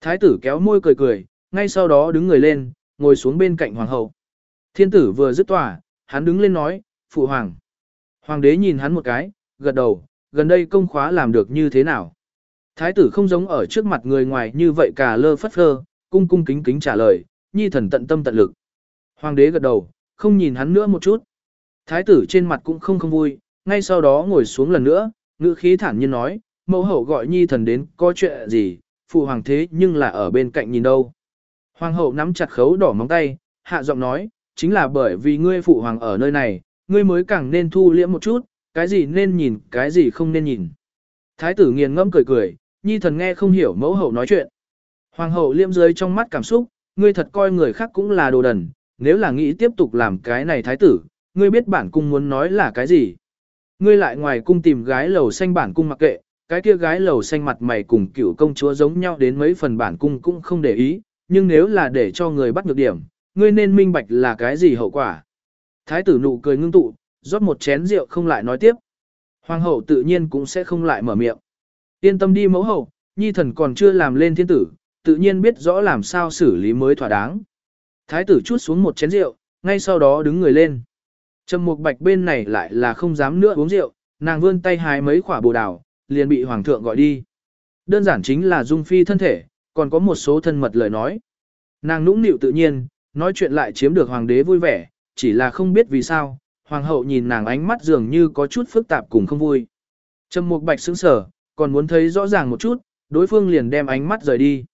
Thái tử kéo môi cười cười, ngay sau đó đứng người lên, ngồi xuống bên cạnh hoàng hậu. Thiên tử vừa dứt tòa, hắn đứng lên nói, phụ hoàng. Hoàng đế nhìn hắn một cái, gật đầu, gần đây công khóa làm được như thế nào. Thái tử không giống ở trước mặt người ngoài như vậy cả lơ phất phơ, cung cung kính kính trả lời, nhi thần tận tâm tận lực. Hoàng đế gật đầu, không nhìn hắn nữa một chút. Thái tử trên mặt cũng không không vui, ngay sau đó ngồi xuống lần nữa, ngữ khí thản nhiên nói, mẫu hậu gọi nhi thần đến, có chuyện gì, phụ hoàng thế nhưng là ở bên cạnh nhìn đâu. Hoàng hậu nắm chặt khấu đỏ móng tay, hạ giọng nói, chính là bởi vì ngươi phụ hoàng ở nơi này, ngươi mới càng nên thu liễm một chút, cái gì nên nhìn, cái gì không nên nhìn. Thái tử nghiền ngẫm cười cười, nhi thần nghe không hiểu mẫu hậu nói chuyện. Hoàng hậu liễm dưới trong mắt cảm xúc, ngươi thật coi người khác cũng là đồ đần, nếu là nghĩ tiếp tục làm cái này thái tử, ngươi biết bản cung muốn nói là cái gì. Ngươi lại ngoài cung tìm gái lầu xanh bản cung mặc kệ, cái kia gái lầu xanh mặt mày cùng cựu công chúa giống nhau đến mấy phần bản cung cũng không để ý, nhưng nếu là để cho người bắt được điểm, ngươi nên minh bạch là cái gì hậu quả. Thái tử nụ cười ngưng tụ, rót một chén rượu không lại nói tiếp. Hoàng hậu tự nhiên cũng sẽ không lại mở miệng. Yên tâm đi mẫu hậu, nhi thần còn chưa làm lên thiên tử, tự nhiên biết rõ làm sao xử lý mới thỏa đáng. Thái tử chút xuống một chén rượu, ngay sau đó đứng người lên. Trầm mục bạch bên này lại là không dám nữa uống rượu, nàng vươn tay hái mấy quả bồ đào, liền bị hoàng thượng gọi đi. Đơn giản chính là dung phi thân thể, còn có một số thân mật lời nói. Nàng nũng nịu tự nhiên, nói chuyện lại chiếm được hoàng đế vui vẻ, chỉ là không biết vì sao, hoàng hậu nhìn nàng ánh mắt dường như có chút phức tạp cùng không vui. Trầm mục bạch sững sờ, còn muốn thấy rõ ràng một chút, đối phương liền đem ánh mắt rời đi.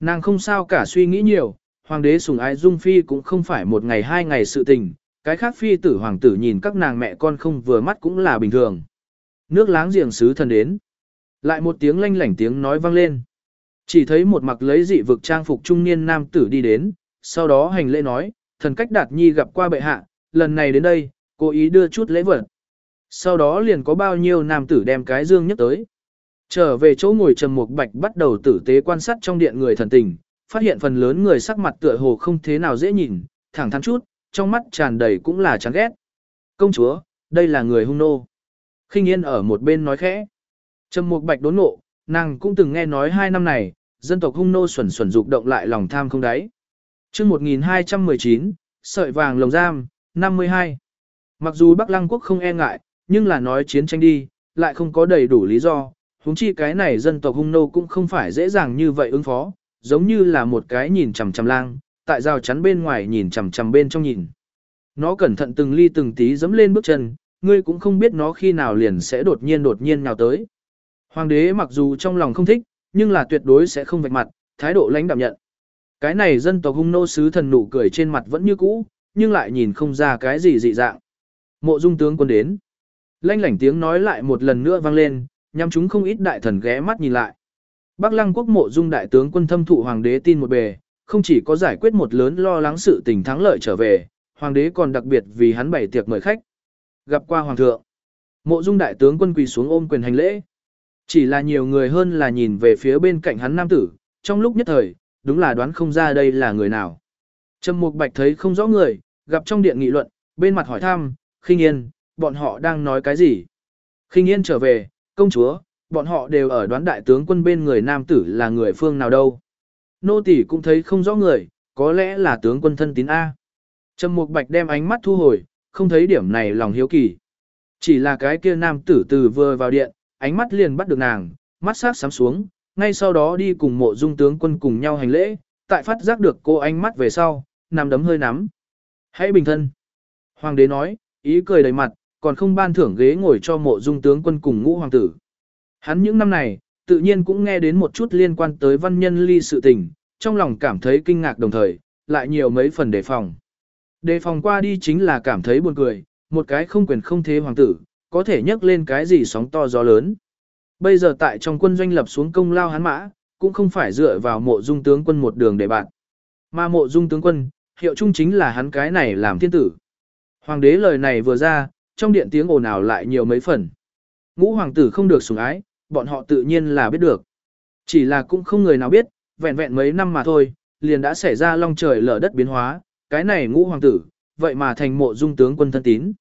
Nàng không sao cả suy nghĩ nhiều, hoàng đế sủng ái dung phi cũng không phải một ngày hai ngày sự tình, cái khác phi tử hoàng tử nhìn các nàng mẹ con không vừa mắt cũng là bình thường. Nước láng giềng sứ thần đến. Lại một tiếng lanh lảnh tiếng nói vang lên. Chỉ thấy một mặc lấy dị vực trang phục trung niên nam tử đi đến, sau đó hành lễ nói, thần cách đạt nhi gặp qua bệ hạ, lần này đến đây, cố ý đưa chút lễ vật. Sau đó liền có bao nhiêu nam tử đem cái dương nhất tới. Trở về chỗ ngồi trầm mục bạch bắt đầu tử tế quan sát trong điện người thần tình, phát hiện phần lớn người sắc mặt tựa hồ không thế nào dễ nhìn, thẳng thắn chút, trong mắt tràn đầy cũng là chán ghét. Công chúa, đây là người hung nô khinh yên ở một bên nói khẽ. Trầm mục bạch đốn nộ, nàng cũng từng nghe nói hai năm này, dân tộc hung nô xuẩn xuẩn dục động lại lòng tham không đáy. Trước 1219, sợi vàng lồng giam, 52. Mặc dù Bắc Lăng quốc không e ngại, nhưng là nói chiến tranh đi, lại không có đầy đủ lý do, huống chi cái này dân tộc hung nô cũng không phải dễ dàng như vậy ứng phó, giống như là một cái nhìn chằm chằm lang, tại rào chắn bên ngoài nhìn chằm chằm bên trong nhìn. Nó cẩn thận từng ly từng tí dẫm lên bước chân, ngươi cũng không biết nó khi nào liền sẽ đột nhiên đột nhiên nào tới. Hoàng đế mặc dù trong lòng không thích, nhưng là tuyệt đối sẽ không vạch mặt, thái độ lãnh đạm nhận. Cái này dân tộc hung nô sứ thần nụ cười trên mặt vẫn như cũ, nhưng lại nhìn không ra cái gì dị dạng. Mộ dung tướng quân đến. Lanh lảnh tiếng nói lại một lần nữa vang lên, nhằm chúng không ít đại thần ghé mắt nhìn lại. Bắc lăng quốc mộ dung đại tướng quân thâm thụ hoàng đế tin một bề, không chỉ có giải quyết một lớn lo lắng sự tình thắng lợi trở về, hoàng đế còn đặc biệt vì hắn bày tiệc mời khách. Gặp qua hoàng thượng, mộ dung đại tướng quân quỳ xuống ôm quyền hành lễ. Chỉ là nhiều người hơn là nhìn về phía bên cạnh hắn nam tử, trong lúc nhất thời, đúng là đoán không ra đây là người nào. Trầm Mục Bạch thấy không rõ người, gặp trong điện nghị luận, bên mặt hỏi thăm, khinh yên, bọn họ đang nói cái gì? Khinh yên trở về, công chúa, bọn họ đều ở đoán đại tướng quân bên người nam tử là người phương nào đâu. Nô tỷ cũng thấy không rõ người, có lẽ là tướng quân thân tín A. Trầm Mục Bạch đem ánh mắt thu hồi, không thấy điểm này lòng hiếu kỳ. Chỉ là cái kia nam tử từ vừa vào điện, ánh mắt liền bắt được nàng, mắt sắc sám xuống, ngay sau đó đi cùng mộ dung tướng quân cùng nhau hành lễ, tại phát giác được cô ánh mắt về sau, nằm đấm hơi nắm. Hãy bình thân. Hoàng đế nói, ý cười đầy mặt, còn không ban thưởng ghế ngồi cho mộ dung tướng quân cùng ngũ hoàng tử. Hắn những năm này, tự nhiên cũng nghe đến một chút liên quan tới văn nhân ly sự tình, trong lòng cảm thấy kinh ngạc đồng thời, lại nhiều mấy phần đề phòng. Đề phòng qua đi chính là cảm thấy buồn cười, một cái không quyền không thế hoàng tử, có thể nhấc lên cái gì sóng to gió lớn. Bây giờ tại trong quân doanh lập xuống công lao hắn mã, cũng không phải dựa vào mộ dung tướng quân một đường để bạn. Mà mộ dung tướng quân, hiệu chung chính là hắn cái này làm thiên tử. Hoàng đế lời này vừa ra, trong điện tiếng ồn ào lại nhiều mấy phần. Ngũ hoàng tử không được sủng ái, bọn họ tự nhiên là biết được. Chỉ là cũng không người nào biết, vẹn vẹn mấy năm mà thôi, liền đã xảy ra long trời lở đất biến hóa, cái này ngũ hoàng tử, vậy mà thành mộ dung tướng quân thân tín.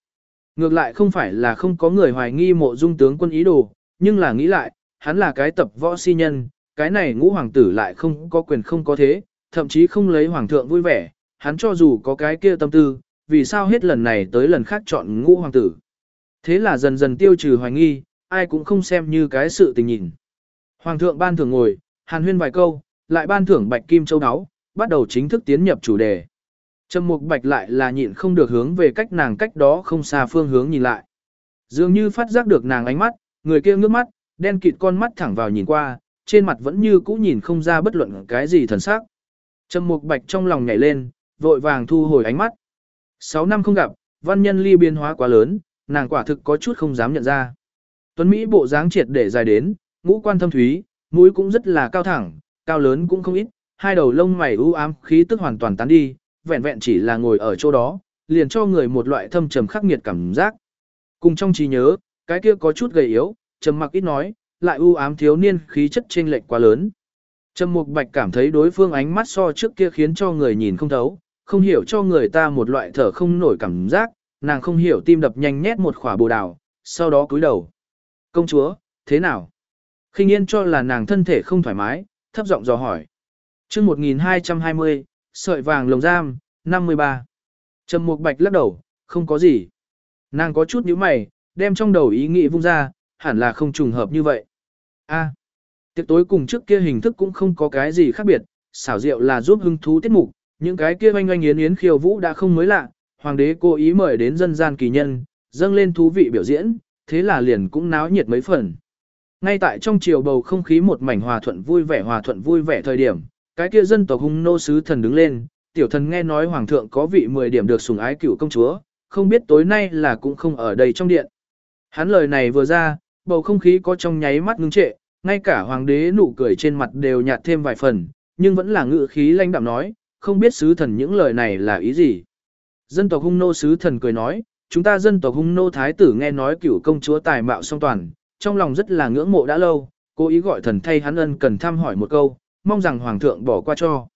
Ngược lại không phải là không có người hoài nghi mộ dung tướng quân ý đồ, nhưng là nghĩ lại, hắn là cái tập võ si nhân, cái này ngũ hoàng tử lại không có quyền không có thế, thậm chí không lấy hoàng thượng vui vẻ, hắn cho dù có cái kia tâm tư, vì sao hết lần này tới lần khác chọn ngũ hoàng tử. Thế là dần dần tiêu trừ hoài nghi, ai cũng không xem như cái sự tình nhìn. Hoàng thượng ban thưởng ngồi, hàn huyên vài câu, lại ban thưởng bạch kim châu áo, bắt đầu chính thức tiến nhập chủ đề. Trầm mục bạch lại là nhịn không được hướng về cách nàng cách đó không xa phương hướng nhìn lại. Dường như phát giác được nàng ánh mắt, người kia ngước mắt, đen kịt con mắt thẳng vào nhìn qua, trên mặt vẫn như cũ nhìn không ra bất luận cái gì thần sắc. Trầm mục bạch trong lòng nhảy lên, vội vàng thu hồi ánh mắt. Sáu năm không gặp, văn nhân ly biến hóa quá lớn, nàng quả thực có chút không dám nhận ra. Tuấn Mỹ bộ dáng triệt để dài đến, ngũ quan thâm thúy, mũi cũng rất là cao thẳng, cao lớn cũng không ít, hai đầu lông mày u ám khí tức hoàn toàn tán đi, vẹn vẹn chỉ là ngồi ở chỗ đó, liền cho người một loại thâm trầm khắc nghiệt cảm giác. Cùng trong trí nhớ, cái kia có chút gầy yếu, trầm mặc ít nói, lại u ám thiếu niên khí chất chênh lệch quá lớn. Trầm Mục Bạch cảm thấy đối phương ánh mắt so trước kia khiến cho người nhìn không thấu, không hiểu cho người ta một loại thở không nổi cảm giác, nàng không hiểu tim đập nhanh nhét một khỏa bồ đào, sau đó cúi đầu. Công chúa, thế nào? Khinh yên cho là nàng thân thể không thoải mái, thấp giọng dò hỏi. chương 1220, sợi vàng lồng giam, 53. Trầm Mục Bạch lắc đầu, không có gì. Nàng có chút nhíu mày, đem trong đầu ý nghĩ vung ra, hẳn là không trùng hợp như vậy. A. tiệc tối cùng trước kia hình thức cũng không có cái gì khác biệt, xảo diệu là giúp hứng thú tiết mục, những cái kia oanh oanh yến yến khiêu vũ đã không mới lạ, hoàng đế cố ý mời đến dân gian kỳ nhân, dâng lên thú vị biểu diễn, thế là liền cũng náo nhiệt mấy phần. Ngay tại trong chiều bầu không khí một mảnh hòa thuận vui vẻ hòa thuận vui vẻ thời điểm, cái kia dân tộc hung nô sứ thần đứng lên, tiểu thần nghe nói hoàng thượng có vị 10 điểm được sủng ái cựu công chúa, không biết tối nay là cũng không ở đây trong điện. Hắn lời này vừa ra, bầu không khí có trong nháy mắt ngưng trệ, ngay cả hoàng đế nụ cười trên mặt đều nhạt thêm vài phần, nhưng vẫn là ngự khí lãnh đạm nói, không biết sứ thần những lời này là ý gì. Dân tộc hung nô sứ thần cười nói, chúng ta dân tộc hung nô thái tử nghe nói cửu công chúa tài mạo song toàn, trong lòng rất là ngưỡng mộ đã lâu, cố ý gọi thần thay hắn ân cần thăm hỏi một câu, mong rằng hoàng thượng bỏ qua cho.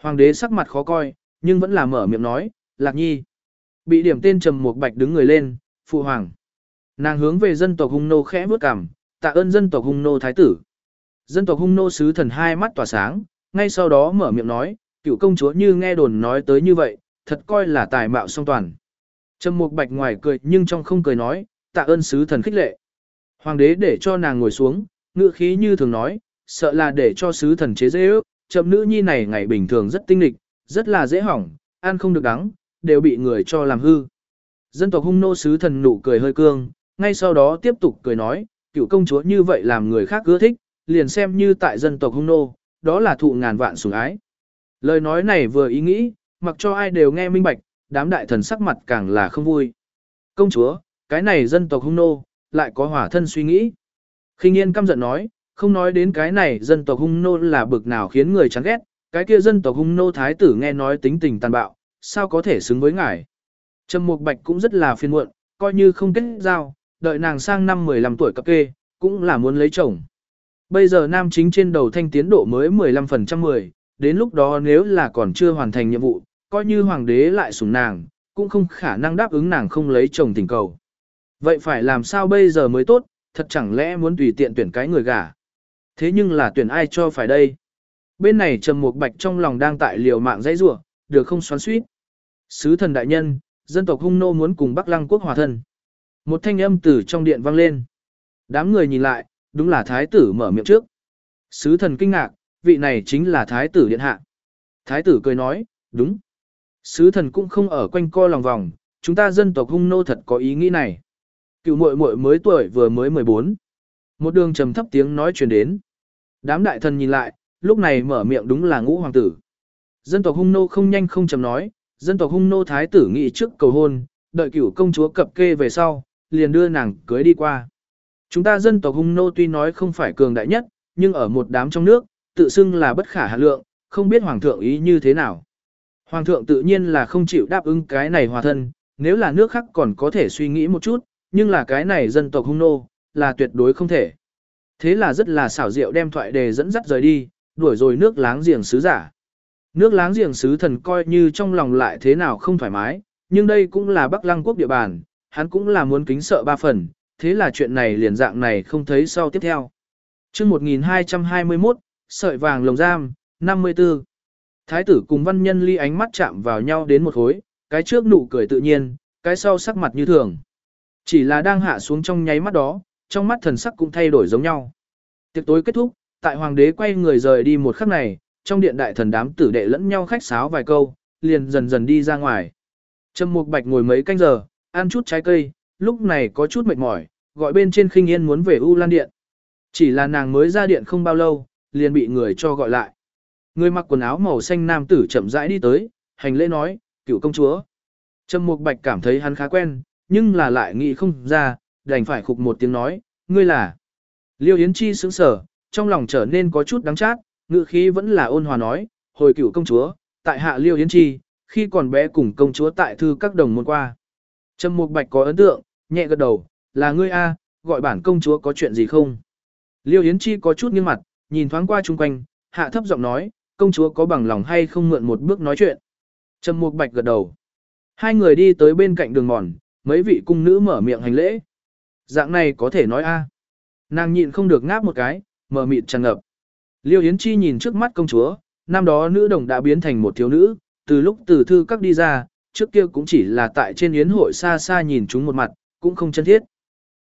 Hoàng đế sắc mặt khó coi, nhưng vẫn là mở miệng nói, lạc nhi. Bị điểm tên trầm một bạch đứng người lên, phụ hoàng. Nàng hướng về dân tộc hung nô khẽ bước cằm, tạ ơn dân tộc hung nô thái tử. Dân tộc hung nô sứ thần hai mắt tỏa sáng, ngay sau đó mở miệng nói, cựu công chúa như nghe đồn nói tới như vậy, thật coi là tài mạo song toàn. Trầm Mục Bạch ngoài cười nhưng trong không cười nói, tạ ơn sứ thần khích lệ. Hoàng đế để cho nàng ngồi xuống, ngựa khí như thường nói, sợ là để cho sứ thần chế dễ ước, chậm nữ nhi này ngày bình thường rất tinh lịch, rất là dễ hỏng, ăn không được đắng, đều bị người cho làm hư. Dân tộc hung nô sứ thần nụ cười hơi cương, ngay sau đó tiếp tục cười nói, cựu công chúa như vậy làm người khác ưa thích, liền xem như tại dân tộc hung nô, đó là thụ ngàn vạn sủng ái. Lời nói này vừa ý nghĩ, mặc cho ai đều nghe minh bạch, đám đại thần sắc mặt càng là không vui. Công chúa, cái này dân tộc hung nô, lại có hỏa thân suy nghĩ. khinh yên căm giận nói, không nói đến cái này dân tộc hung nô là bực nào khiến người chán ghét, cái kia dân tộc hung nô thái tử nghe nói tính tình tàn bạo, sao có thể xứng với ngài. Trầm Mục Bạch cũng rất là phiền muộn, coi như không kết giao, đợi nàng sang năm 15 tuổi cập kê, cũng là muốn lấy chồng. Bây giờ nam chính trên đầu thanh tiến độ mới 15% 10, đến lúc đó nếu là còn chưa hoàn thành nhiệm vụ, coi như hoàng đế lại sủng nàng, cũng không khả năng đáp ứng nàng không lấy chồng tình cầu. Vậy phải làm sao bây giờ mới tốt, thật chẳng lẽ muốn tùy tiện tuyển cái người gả. Thế nhưng là tuyển ai cho phải đây? Bên này Trầm Mục Bạch trong lòng đang tại liều mạng dãy rủa, được không xoắn xuýt. Sứ thần đại nhân, dân tộc Hung nô muốn cùng Bắc Lăng quốc hòa thân. Một thanh âm từ trong điện vang lên. Đám người nhìn lại, đúng là thái tử mở miệng trước. Sứ thần kinh ngạc, vị này chính là thái tử điện hạ. Thái tử cười nói, đúng. Sứ thần cũng không ở quanh co lòng vòng, chúng ta dân tộc hung nô thật có ý nghĩ này. Cựu muội muội mới tuổi vừa mới 14. Một đường trầm thấp tiếng nói truyền đến. Đám đại thần nhìn lại, lúc này mở miệng đúng là ngũ hoàng tử. Dân tộc hung nô không nhanh không chậm nói, dân tộc hung nô thái tử nghị trước cầu hôn, đợi cửu công chúa cập kê về sau, liền đưa nàng cưới đi qua. Chúng ta dân tộc hung nô tuy nói không phải cường đại nhất, nhưng ở một đám trong nước, tự xưng là bất khả hạ lượng, không biết hoàng thượng ý như thế nào. Hoàng thượng tự nhiên là không chịu đáp ứng cái này hòa thân, nếu là nước khác còn có thể suy nghĩ một chút, nhưng là cái này dân tộc hung nô, là tuyệt đối không thể. Thế là rất là xảo diệu đem thoại đề dẫn dắt rời đi, đuổi rồi nước láng giềng sứ giả. Nước láng giềng sứ thần coi như trong lòng lại thế nào không thoải mái, nhưng đây cũng là Bắc Lăng quốc địa bàn, hắn cũng là muốn kính sợ ba phần, thế là chuyện này liền dạng này không thấy sau tiếp theo. chương 1221, sợi vàng lồng giam, 54. Thái tử cùng văn nhân ly ánh mắt chạm vào nhau đến một khối, cái trước nụ cười tự nhiên, cái sau sắc mặt như thường. Chỉ là đang hạ xuống trong nháy mắt đó, trong mắt thần sắc cũng thay đổi giống nhau. Tiệc tối kết thúc, tại hoàng đế quay người rời đi một khắc này, trong điện đại thần đám tử đệ lẫn nhau khách sáo vài câu, liền dần dần đi ra ngoài. Trầm Mục Bạch ngồi mấy canh giờ, ăn chút trái cây, lúc này có chút mệt mỏi, gọi bên trên khinh yên muốn về U Lan Điện. Chỉ là nàng mới ra điện không bao lâu, liền bị người cho gọi lại. Người mặc quần áo màu xanh nam tử chậm rãi đi tới, hành lễ nói, cựu công chúa. Trầm Mục Bạch cảm thấy hắn khá quen, nhưng là lại nghĩ không ra, đành phải khục một tiếng nói, ngươi là. Liêu Yến Chi sững sở, trong lòng trở nên có chút đắng chát, ngữ khí vẫn là ôn hòa nói, hồi cựu công chúa, tại hạ Liêu Yến Chi, khi còn bé cùng công chúa tại thư các đồng môn qua. Trầm Mục Bạch có ấn tượng, nhẹ gật đầu, là ngươi a, gọi bản công chúa có chuyện gì không? Liêu Yến Chi có chút nghiêng mặt, nhìn thoáng qua chung quanh, hạ thấp giọng nói, công chúa có bằng lòng hay không mượn một bước nói chuyện. Trầm Mục Bạch gật đầu. Hai người đi tới bên cạnh đường mòn, mấy vị cung nữ mở miệng hành lễ. Dạng này có thể nói a. Nàng nhịn không được ngáp một cái, mờ mịt tràn ngập. Liêu Yến Chi nhìn trước mắt công chúa, năm đó nữ đồng đã biến thành một thiếu nữ, từ lúc từ thư các đi ra, trước kia cũng chỉ là tại trên yến hội xa xa nhìn chúng một mặt, cũng không chân thiết.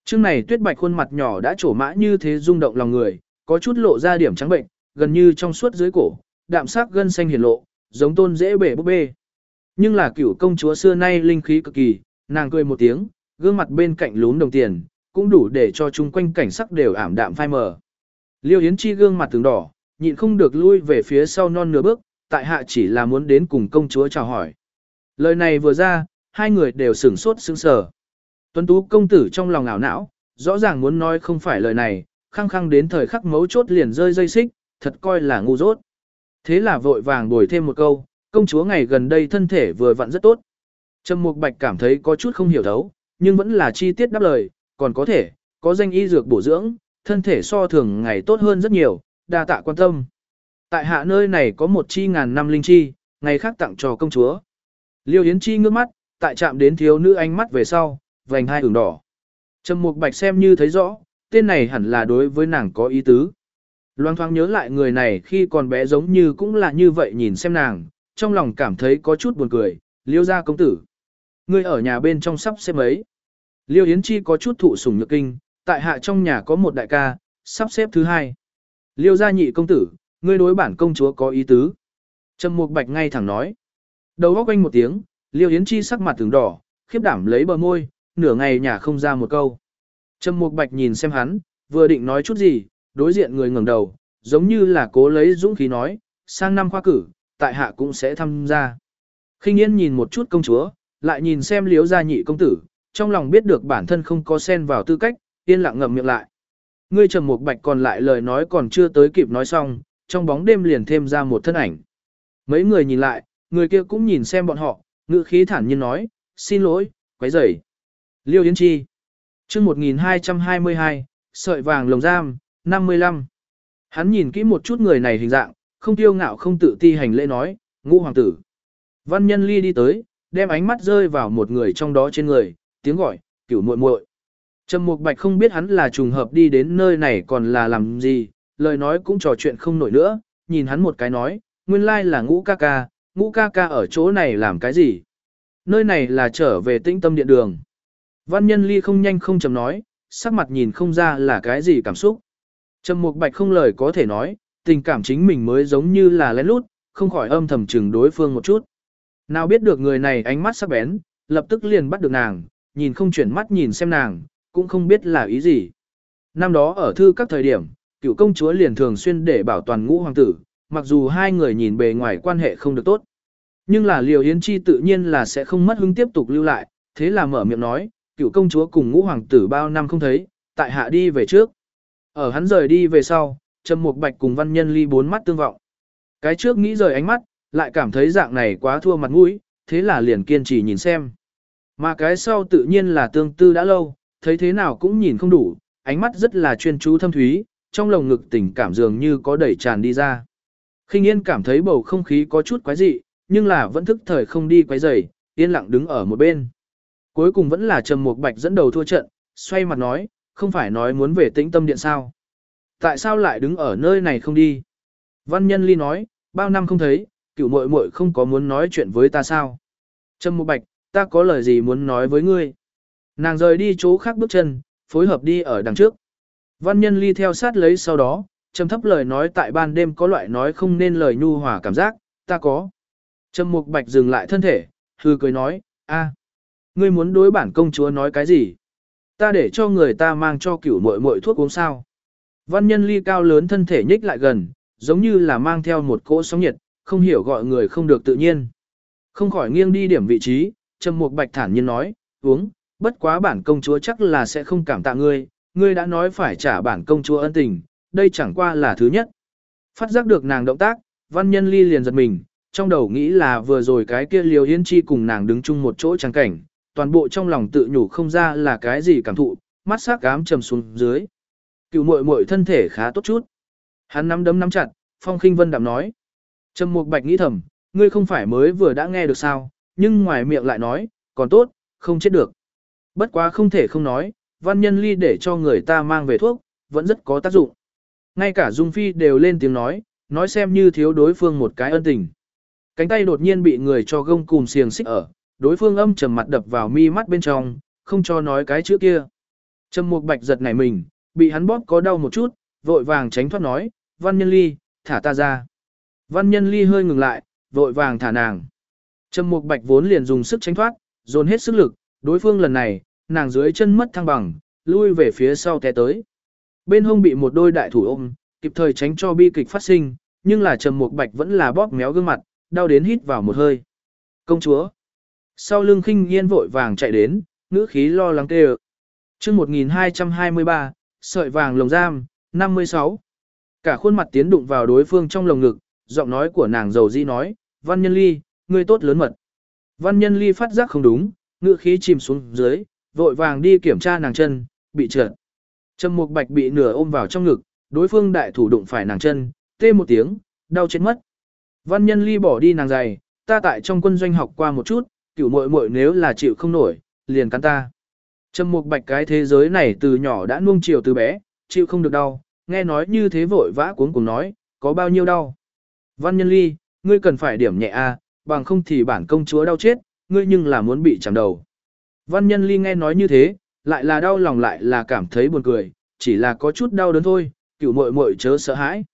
Trước này tuyết bạch khuôn mặt nhỏ đã trổ mã như thế rung động lòng người, có chút lộ ra điểm trắng bệnh, gần như trong suốt dưới cổ, đạm sắc gân xanh hiển lộ, giống tôn dễ bể búp bê. Nhưng là cựu công chúa xưa nay linh khí cực kỳ, nàng cười một tiếng, gương mặt bên cạnh lún đồng tiền, cũng đủ để cho chung quanh cảnh sắc đều ảm đạm phai mờ. Liêu Yến Chi gương mặt từng đỏ, nhịn không được lui về phía sau non nửa bước, tại hạ chỉ là muốn đến cùng công chúa chào hỏi. Lời này vừa ra, hai người đều sửng sốt sững sờ. Tuấn Tú công tử trong lòng ảo não, rõ ràng muốn nói không phải lời này, khăng khăng đến thời khắc mấu chốt liền rơi dây xích, thật coi là ngu dốt. Thế là vội vàng bồi thêm một câu, công chúa ngày gần đây thân thể vừa vặn rất tốt. Trầm Mục Bạch cảm thấy có chút không hiểu thấu, nhưng vẫn là chi tiết đáp lời, còn có thể, có danh y dược bổ dưỡng, thân thể so thường ngày tốt hơn rất nhiều, đa tạ quan tâm. Tại hạ nơi này có một chi ngàn năm linh chi, ngày khác tặng cho công chúa. Liêu Yến Chi ngước mắt, tại chạm đến thiếu nữ ánh mắt về sau, vành hai ửng đỏ. Trầm Mục Bạch xem như thấy rõ, tên này hẳn là đối với nàng có ý tứ. Loan thoáng nhớ lại người này khi còn bé giống như cũng là như vậy nhìn xem nàng, trong lòng cảm thấy có chút buồn cười, liêu gia công tử. Ngươi ở nhà bên trong sắp xếp ấy. Liêu Yến Chi có chút thụ sủng nhược kinh, tại hạ trong nhà có một đại ca, sắp xếp thứ hai. Liêu gia nhị công tử, ngươi đối bản công chúa có ý tứ. Trầm Mục Bạch ngay thẳng nói. Đầu góc quanh một tiếng, Liêu Yến Chi sắc mặt từng đỏ, khiếp đảm lấy bờ môi, nửa ngày nhà không ra một câu. Trầm Mục Bạch nhìn xem hắn, vừa định nói chút gì, đối diện người ngẩng đầu, giống như là cố lấy dũng khí nói, sang năm khoa cử, tại hạ cũng sẽ tham gia. Khinh Yên nhìn một chút công chúa, lại nhìn xem Liêu gia nhị công tử, trong lòng biết được bản thân không có xen vào tư cách, yên lặng ngậm miệng lại. Ngươi Trầm một Bạch còn lại lời nói còn chưa tới kịp nói xong, trong bóng đêm liền thêm ra một thân ảnh. Mấy người nhìn lại, người kia cũng nhìn xem bọn họ, ngữ khí thản nhiên nói, xin lỗi, quấy rầy. Liêu Yến Chi. chương 1222, sợi vàng lồng giam, 55. Hắn nhìn kỹ một chút người này hình dạng, không tiêu ngạo không tự ti hành lễ nói, ngũ hoàng tử. Văn nhân ly đi tới, đem ánh mắt rơi vào một người trong đó trên người, tiếng gọi, cửu muội muội. Trầm Mục Bạch không biết hắn là trùng hợp đi đến nơi này còn là làm gì, lời nói cũng trò chuyện không nổi nữa, nhìn hắn một cái nói, nguyên lai là ngũ ca ca, ngũ ca ca ở chỗ này làm cái gì? Nơi này là trở về tĩnh tâm điện đường. Văn nhân ly không nhanh không chầm nói, sắc mặt nhìn không ra là cái gì cảm xúc. Trầm Mục Bạch không lời có thể nói, tình cảm chính mình mới giống như là lén lút, không khỏi âm thầm chừng đối phương một chút. Nào biết được người này ánh mắt sắc bén, lập tức liền bắt được nàng, nhìn không chuyển mắt nhìn xem nàng, cũng không biết là ý gì. Năm đó ở thư các thời điểm, cựu công chúa liền thường xuyên để bảo toàn ngũ hoàng tử, mặc dù hai người nhìn bề ngoài quan hệ không được tốt. Nhưng là Liều Yến Chi tự nhiên là sẽ không mất hứng tiếp tục lưu lại, thế là mở miệng nói, cựu công chúa cùng ngũ hoàng tử bao năm không thấy, tại hạ đi về trước. Ở hắn rời đi về sau, Trầm Mục Bạch cùng Văn Nhân Ly bốn mắt tương vọng. Cái trước nghĩ rời ánh mắt, lại cảm thấy dạng này quá thua mặt mũi, thế là liền kiên trì nhìn xem. Mà cái sau tự nhiên là tương tư đã lâu, thấy thế nào cũng nhìn không đủ, ánh mắt rất là chuyên chú thâm thúy, trong lồng ngực tình cảm dường như có đẩy tràn đi ra. Khinh Yên cảm thấy bầu không khí có chút quái dị, nhưng là vẫn thức thời không đi quấy rầy, yên lặng đứng ở một bên. Cuối cùng vẫn là Trầm Mục Bạch dẫn đầu thua trận, xoay mặt nói, không phải nói muốn về tĩnh tâm điện sao? Tại sao lại đứng ở nơi này không đi? Văn Nhân Ly nói, bao năm không thấy, cựu muội muội không có muốn nói chuyện với ta sao? Trầm Mục Bạch, ta có lời gì muốn nói với ngươi? Nàng rời đi chỗ khác bước chân, phối hợp đi ở đằng trước. Văn Nhân Ly theo sát lấy sau đó, trầm thấp lời nói tại ban đêm có loại nói không nên lời nhu hòa cảm giác, ta có. Trầm Mục Bạch dừng lại thân thể, hư cười nói, a, ngươi muốn đối bản công chúa nói cái gì? Ta để cho người ta mang cho cửu muội muội thuốc uống sao? Văn nhân ly cao lớn thân thể nhích lại gần, giống như là mang theo một cỗ sóng nhiệt, không hiểu gọi người không được tự nhiên. Không khỏi nghiêng đi điểm vị trí, Trầm Mục Bạch thản nhiên nói, uống, bất quá bản công chúa chắc là sẽ không cảm tạ ngươi, ngươi đã nói phải trả bản công chúa ân tình, đây chẳng qua là thứ nhất. Phát giác được nàng động tác, văn nhân ly liền giật mình, trong đầu nghĩ là vừa rồi cái kia liều yên chi cùng nàng đứng chung một chỗ trắng cảnh, toàn bộ trong lòng tự nhủ không ra là cái gì cảm thụ, mắt sắc cám trầm xuống dưới. Cựu muội muội thân thể khá tốt chút. Hắn nắm đấm nắm chặt, Phong Khinh Vân đạm nói. Trầm Mục Bạch nghĩ thầm, ngươi không phải mới vừa đã nghe được sao, nhưng ngoài miệng lại nói, còn tốt, không chết được. Bất quá không thể không nói, văn nhân ly để cho người ta mang về thuốc, vẫn rất có tác dụng. Ngay cả Dung Phi đều lên tiếng nói, nói xem như thiếu đối phương một cái ân tình. Cánh tay đột nhiên bị người cho gông cùm xiềng xích ở, đối phương âm trầm mặt đập vào mi mắt bên trong, không cho nói cái chữ kia. Trầm Mục Bạch giật nảy mình, bị hắn bóp có đau một chút, vội vàng tránh thoát nói, Văn Nhân Ly, thả ta ra. Văn Nhân Ly hơi ngừng lại, vội vàng thả nàng. Trầm Mục Bạch vốn liền dùng sức tránh thoát, dồn hết sức lực, đối phương lần này, nàng dưới chân mất thăng bằng, lui về phía sau té tới. Bên hông bị một đôi đại thủ ôm, kịp thời tránh cho bi kịch phát sinh, nhưng là Trầm Mục Bạch vẫn là bóp méo gương mặt, đau đến hít vào một hơi. Công chúa. Sau lưng khinh Nhiên vội vàng chạy đến, ngữ khí lo lắng kêu. chương 1223, sợi vàng lồng giam, 56. Cả khuôn mặt tiến đụng vào đối phương trong lồng ngực, giọng nói của nàng dầu di nói, Văn Nhân Ly, ngươi tốt lớn mật. Văn Nhân Ly phát giác không đúng, ngựa khí chìm xuống dưới, vội vàng đi kiểm tra nàng chân, bị trượt. Trầm Mục Bạch bị nửa ôm vào trong ngực, đối phương đại thủ đụng phải nàng chân, tê một tiếng, đau chết mất. Văn Nhân Ly bỏ đi nàng giày, ta tại trong quân doanh học qua một chút, cửu muội muội nếu là chịu không nổi, liền cắn ta. Trầm Mục Bạch cái thế giới này từ nhỏ đã nuông chiều từ bé, chịu không được đau, nghe nói như thế vội vã cuống cuồng nói, có bao nhiêu đau. Văn Nhân Ly, ngươi cần phải điểm nhẹ a, bằng không thì bản công chúa đau chết, ngươi nhưng là muốn bị chạm đầu. Văn Nhân Ly nghe nói như thế, lại là đau lòng lại là cảm thấy buồn cười, chỉ là có chút đau đớn thôi, cựu muội muội chớ sợ hãi.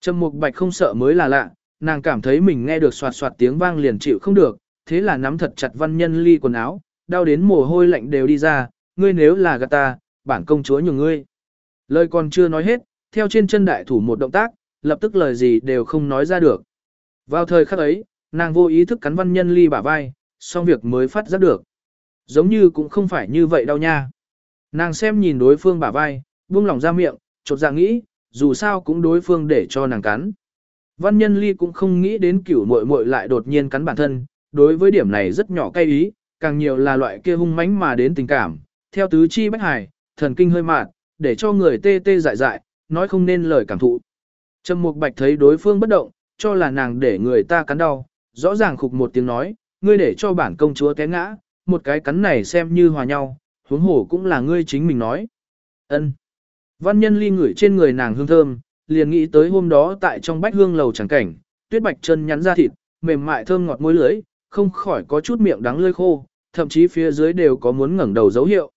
Trầm Mục Bạch không sợ mới là lạ, nàng cảm thấy mình nghe được soạt soạt tiếng vang liền chịu không được, thế là nắm thật chặt Văn Nhân Ly quần áo, đau đến mồ hôi lạnh đều đi ra, ngươi nếu là gạt ta, bản công chúa nhường ngươi. Lời còn chưa nói hết, theo trên chân đại thủ một động tác, lập tức lời gì đều không nói ra được. Vào thời khắc ấy, nàng vô ý thức cắn văn nhân ly bả vai, xong việc mới phát giác được. Giống như cũng không phải như vậy đâu nha. Nàng xem nhìn đối phương bả vai, buông lỏng ra miệng, chột dạ nghĩ, dù sao cũng đối phương để cho nàng cắn. Văn nhân ly cũng không nghĩ đến kiểu muội muội lại đột nhiên cắn bản thân, đối với điểm này rất nhỏ cay ý, càng nhiều là loại kia hung mãnh mà đến tình cảm, theo tứ chi bách hải, thần kinh hơi mạn, để cho người tê tê dại dại, nói không nên lời cảm thụ. Trầm Mục Bạch thấy đối phương bất động, cho là nàng để người ta cắn đau, rõ ràng khục một tiếng nói, ngươi để cho bản công chúa té ngã, một cái cắn này xem như hòa nhau, huống hồ cũng là ngươi chính mình nói. Ân. Văn nhân ly ngửi trên người nàng hương thơm, liền nghĩ tới hôm đó tại trong bách hương lầu chẳng cảnh, tuyết bạch chân nhắn ra thịt, mềm mại thơm ngọt môi lưỡi, không khỏi có chút miệng đắng lơi khô, thậm chí phía dưới đều có muốn ngẩng đầu dấu hiệu.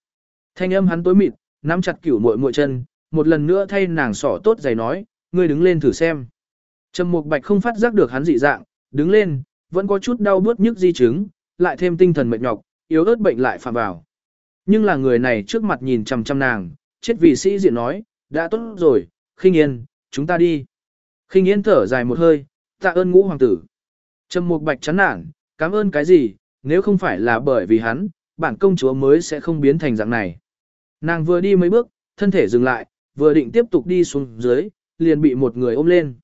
Thanh âm hắn tối mịt, nắm chặt cửu muội muội chân, một lần nữa thay nàng sỏ tốt giày nói, ngươi đứng lên thử xem. Trầm Mục Bạch không phát giác được hắn dị dạng, đứng lên, vẫn có chút đau bứt nhức di chứng, lại thêm tinh thần mệt nhọc, yếu ớt bệnh lại phạm vào. Nhưng là người này trước mặt nhìn chằm chằm nàng, chết vì sĩ diện nói, đã tốt rồi, khinh yên, chúng ta đi. Khinh yên thở dài một hơi, tạ ơn ngũ hoàng tử. Trầm Mục Bạch chán nản, cảm ơn cái gì, nếu không phải là bởi vì hắn, bản công chúa mới sẽ không biến thành dạng này. Nàng vừa đi mấy bước, thân thể dừng lại, vừa định tiếp tục đi xuống dưới, liền bị một người ôm lên.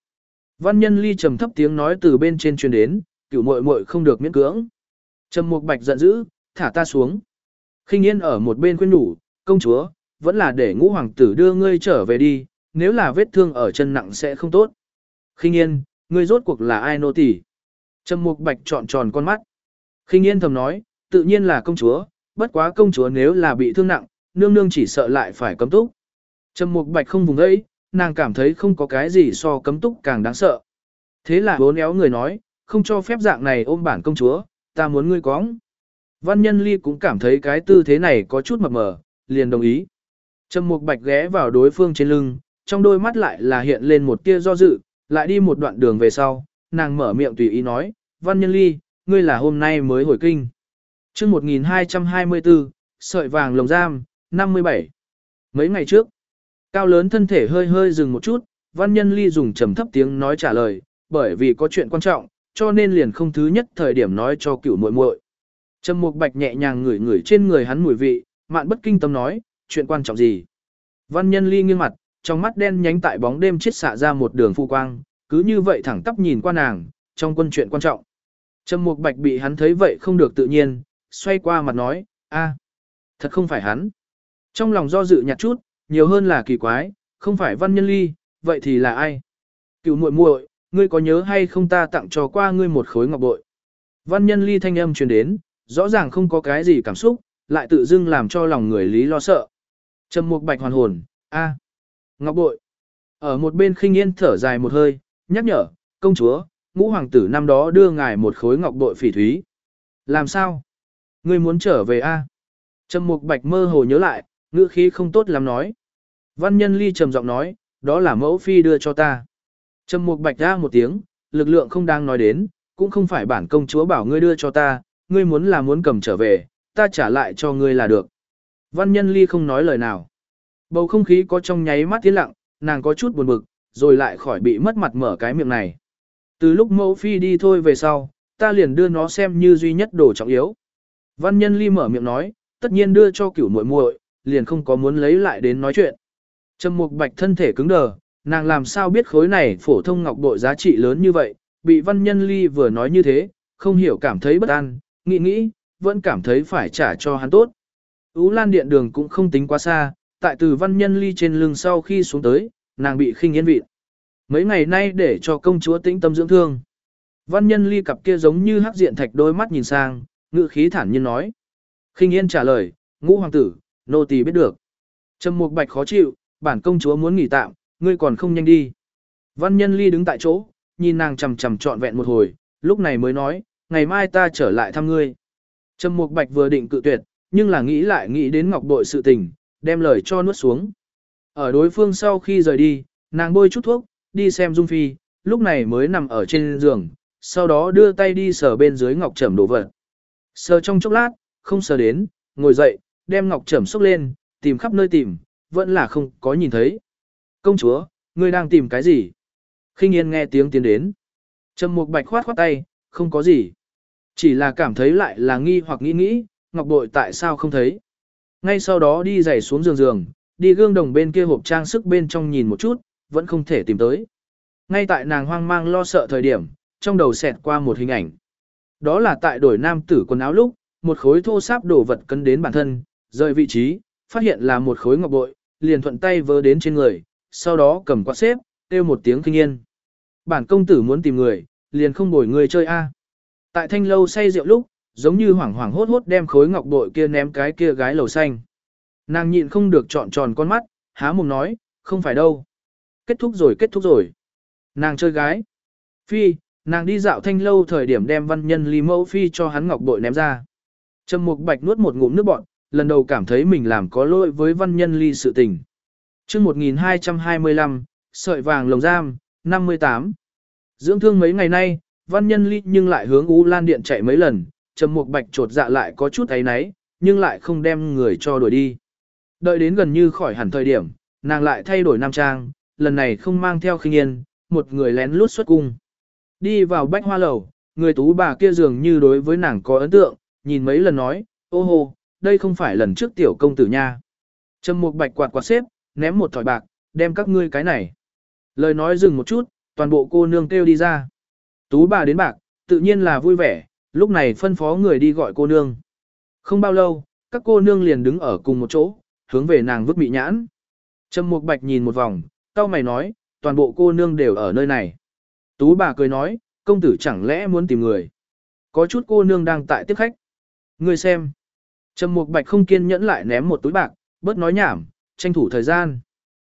Văn nhân ly trầm thấp tiếng nói từ bên trên truyền đến, cửu muội muội không được miễn cưỡng. Trầm mục bạch giận dữ, thả ta xuống. khinh yên ở một bên khuyên nhủ, công chúa, vẫn là để ngũ hoàng tử đưa ngươi trở về đi, nếu là vết thương ở chân nặng sẽ không tốt. khinh yên, ngươi rốt cuộc là ai nô tỳ? Trầm mục bạch trọn tròn con mắt. khinh yên thầm nói, tự nhiên là công chúa, bất quá công chúa nếu là bị thương nặng, nương nương chỉ sợ lại phải cấm túc. Trầm mục bạch không vùng ấy, nàng cảm thấy không có cái gì so cấm túc càng đáng sợ, Thế là bốn éo người nói, không cho phép dạng này ôm bản công chúa, ta muốn ngươi cóng. Văn nhân ly cũng cảm thấy cái tư thế này có chút mập mờ, liền đồng ý. Trầm mục bạch ghé vào đối phương trên lưng, trong đôi mắt lại là hiện lên một tia do dự, lại đi một đoạn đường về sau, nàng mở miệng tùy ý nói, văn nhân ly, ngươi là hôm nay mới hồi kinh. chương 1224, sợi vàng lồng giam, 57. Mấy ngày trước, cao lớn thân thể hơi hơi dừng một chút, văn nhân ly dùng trầm thấp tiếng nói trả lời, bởi vì có chuyện quan trọng, cho nên liền không thứ nhất thời điểm nói cho cửu muội muội. Trầm Mục Bạch nhẹ nhàng ngửi ngửi trên người hắn mùi vị, mạn bất kinh tâm nói, chuyện quan trọng gì? Văn Nhân Ly nghiêng mặt, trong mắt đen nhánh tại bóng đêm chiết xạ ra một đường phu quang, cứ như vậy thẳng tắp nhìn qua nàng, trong quân chuyện quan trọng. Trầm Mục Bạch bị hắn thấy vậy không được tự nhiên, xoay qua mặt nói, a, thật không phải hắn. Trong lòng do dự nhạt chút, nhiều hơn là kỳ quái, không phải Văn Nhân Ly, vậy thì là ai? Cựu muội muội, ngươi có nhớ hay không ta tặng cho qua ngươi một khối ngọc bội? Văn Nhân Ly thanh âm truyền đến, rõ ràng không có cái gì cảm xúc, lại tự dưng làm cho lòng người lý lo sợ. Trầm Mục Bạch hoàn hồn, a, ngọc bội. Ở một bên khinh yên thở dài một hơi, nhắc nhở, công chúa, ngũ hoàng tử năm đó đưa ngài một khối ngọc bội phỉ thúy. Làm sao? Ngươi muốn trở về a? Trầm Mục Bạch mơ hồ nhớ lại, ngữ khí không tốt lắm nói. Văn Nhân Ly trầm giọng nói, đó là mẫu phi đưa cho ta. Trầm Mục Bạch ra một tiếng, lực lượng không đang nói đến, cũng không phải bản công chúa bảo ngươi đưa cho ta, ngươi muốn là muốn cầm trở về, ta trả lại cho ngươi là được. Văn nhân ly không nói lời nào. Bầu không khí có trong nháy mắt tiến lặng, nàng có chút buồn bực, rồi lại khỏi bị mất mặt mở cái miệng này. Từ lúc mẫu phi đi thôi về sau, ta liền đưa nó xem như duy nhất đồ trọng yếu. Văn nhân ly mở miệng nói, tất nhiên đưa cho cửu muội muội, liền không có muốn lấy lại đến nói chuyện. Trầm mục bạch thân thể cứng đờ, nàng làm sao biết khối này phổ thông ngọc bội giá trị lớn như vậy, bị văn nhân ly vừa nói như thế, không hiểu cảm thấy bất an, nghĩ nghĩ, vẫn cảm thấy phải trả cho hắn tốt. Ú Lan điện đường cũng không tính quá xa, tại từ văn nhân ly trên lưng sau khi xuống tới, nàng bị khinh yên vị. Mấy ngày nay để cho công chúa tĩnh tâm dưỡng thương. Văn nhân ly cặp kia giống như hắc diện thạch đôi mắt nhìn sang, ngự khí thản nhiên nói. Khinh yên trả lời, ngũ hoàng tử, nô tỳ biết được. Trầm mục bạch khó chịu, bản công chúa muốn nghỉ tạm, ngươi còn không nhanh đi. Văn nhân ly đứng tại chỗ, nhìn nàng chầm chầm trọn vẹn một hồi, lúc này mới nói, ngày mai ta trở lại thăm ngươi. Trầm Mục Bạch vừa định cự tuyệt, nhưng là nghĩ lại nghĩ đến Ngọc Bội sự tình, đem lời cho nuốt xuống. Ở đối phương sau khi rời đi, nàng bôi chút thuốc, đi xem Dung Phi, lúc này mới nằm ở trên giường, sau đó đưa tay đi sờ bên dưới Ngọc Trầm đổ vật. Sờ trong chốc lát, không sờ đến, ngồi dậy, đem Ngọc Trầm xúc lên, tìm khắp nơi tìm, vẫn là không có nhìn thấy. Công chúa, ngươi đang tìm cái gì? Khinh Yên nghe tiếng tiến đến. Trầm Mục Bạch khoát khoát tay, không có gì. Chỉ là cảm thấy lại là nghi hoặc nghĩ nghĩ, ngọc bội tại sao không thấy. Ngay sau đó đi giày xuống giường giường, đi gương đồng bên kia hộp trang sức bên trong nhìn một chút, vẫn không thể tìm tới. Ngay tại nàng hoang mang lo sợ thời điểm, trong đầu xẹt qua một hình ảnh. Đó là tại đổi nam tử quần áo lúc, một khối thô sáp đổ vật cấn đến bản thân, rời vị trí, phát hiện là một khối ngọc bội, liền thuận tay vớ đến trên người, sau đó cầm quạt xếp, kêu một tiếng kinh yên. Bản công tử muốn tìm người, liền không bồi người chơi a. Tại thanh lâu say rượu lúc, giống như hoảng hoảng hốt hốt đem khối ngọc bội kia ném cái kia gái lầu xanh. Nàng nhịn không được trọn tròn con mắt, há mồm nói, không phải đâu. Kết thúc rồi kết thúc rồi. Nàng chơi gái. Phi, nàng đi dạo thanh lâu thời điểm đem văn nhân ly mẫu phi cho hắn ngọc bội ném ra. Trầm mục bạch nuốt một ngụm nước bọn, lần đầu cảm thấy mình làm có lỗi với văn nhân ly sự tình chương 1225, sợi vàng lồng giam, 58. Dưỡng thương mấy ngày nay, văn nhân ly nhưng lại hướng U Lan Điện chạy mấy lần, trầm mục bạch trột dạ lại có chút ấy náy, nhưng lại không đem người cho đuổi đi. Đợi đến gần như khỏi hẳn thời điểm, nàng lại thay đổi nam trang, lần này không mang theo khinh yên, một người lén lút xuất cung. Đi vào bách hoa lầu, người tú bà kia dường như đối với nàng có ấn tượng, nhìn mấy lần nói, ô hô, đây không phải lần trước tiểu công tử nha. Trầm mục bạch quạt quạt xếp, ném một thỏi bạc, đem các ngươi cái này. Lời nói dừng một chút, toàn bộ cô nương kêu đi ra. Tú bà đến bạc, tự nhiên là vui vẻ, lúc này phân phó người đi gọi cô nương. Không bao lâu, các cô nương liền đứng ở cùng một chỗ, hướng về nàng vứt bị nhãn. Trầm Mục Bạch nhìn một vòng, tao mày nói, toàn bộ cô nương đều ở nơi này. Tú bà cười nói, công tử chẳng lẽ muốn tìm người. Có chút cô nương đang tại tiếp khách. Người xem. Trầm Mục Bạch không kiên nhẫn lại ném một túi bạc, bớt nói nhảm, tranh thủ thời gian.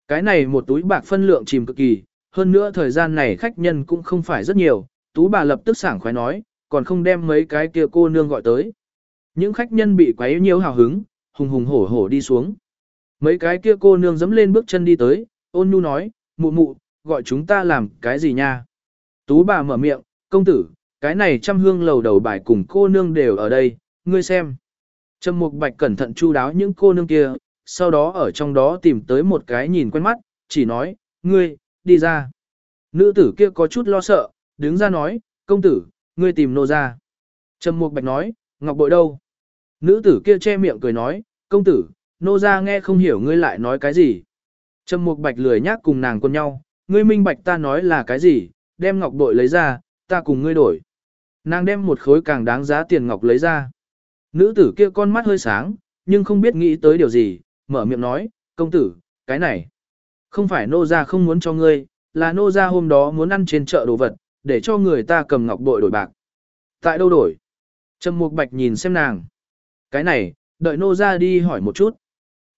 Cái này một túi bạc phân lượng chìm cực kỳ, hơn nữa thời gian này khách nhân cũng không phải rất nhiều, tú bà lập tức sảng khoái nói, còn không đem mấy cái kia cô nương gọi tới. Những khách nhân bị quấy nhiều hào hứng, hùng hùng hổ hổ đi xuống. Mấy cái kia cô nương dẫm lên bước chân đi tới, ôn nhu nói, mụ mụ, gọi chúng ta làm cái gì nha? Tú bà mở miệng, công tử, cái này trăm hương lầu đầu bài cùng cô nương đều ở đây, ngươi xem. Trầm Mục Bạch cẩn thận chu đáo những cô nương kia, sau đó ở trong đó tìm tới một cái nhìn quen mắt, chỉ nói, ngươi, đi ra. Nữ tử kia có chút lo sợ, đứng ra nói, công tử, ngươi tìm nô ra. Trầm Mục Bạch nói, ngọc bội đâu? Nữ tử kia che miệng cười nói, công tử, nô ra nghe không hiểu ngươi lại nói cái gì. Trầm Mục Bạch lười nhác cùng nàng con nhau, ngươi minh bạch ta nói là cái gì, đem ngọc bội lấy ra, ta cùng ngươi đổi. Nàng đem một khối càng đáng giá tiền ngọc lấy ra. Nữ tử kia con mắt hơi sáng, nhưng không biết nghĩ tới điều gì, mở miệng nói, công tử, cái này. Không phải nô ra không muốn cho ngươi, là nô ra hôm đó muốn ăn trên chợ đồ vật, để cho người ta cầm ngọc bội đổi bạc. Tại đâu đổi? Trầm Mục Bạch nhìn xem nàng. Cái này, đợi nô ra đi hỏi một chút.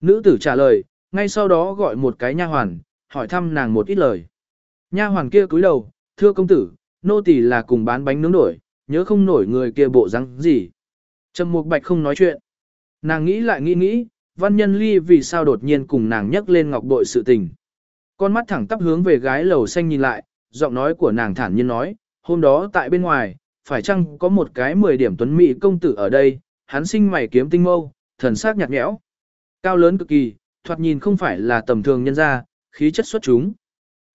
Nữ tử trả lời, ngay sau đó gọi một cái nha hoàn, hỏi thăm nàng một ít lời. Nha hoàn kia cúi đầu, thưa công tử, nô tỳ là cùng bán bánh nướng đổi, nhớ không nổi người kia bộ răng gì. Trầm Mục Bạch không nói chuyện. Nàng nghĩ lại nghĩ nghĩ, văn nhân ly vì sao đột nhiên cùng nàng nhắc lên ngọc bội sự tình. Con mắt thẳng tắp hướng về gái lầu xanh nhìn lại, giọng nói của nàng thản nhiên nói, hôm đó tại bên ngoài, phải chăng có một cái 10 điểm tuấn mỹ công tử ở đây, hắn sinh mày kiếm tinh mâu, thần sắc nhạt nhẽo. Cao lớn cực kỳ, thoạt nhìn không phải là tầm thường nhân gia, khí chất xuất chúng.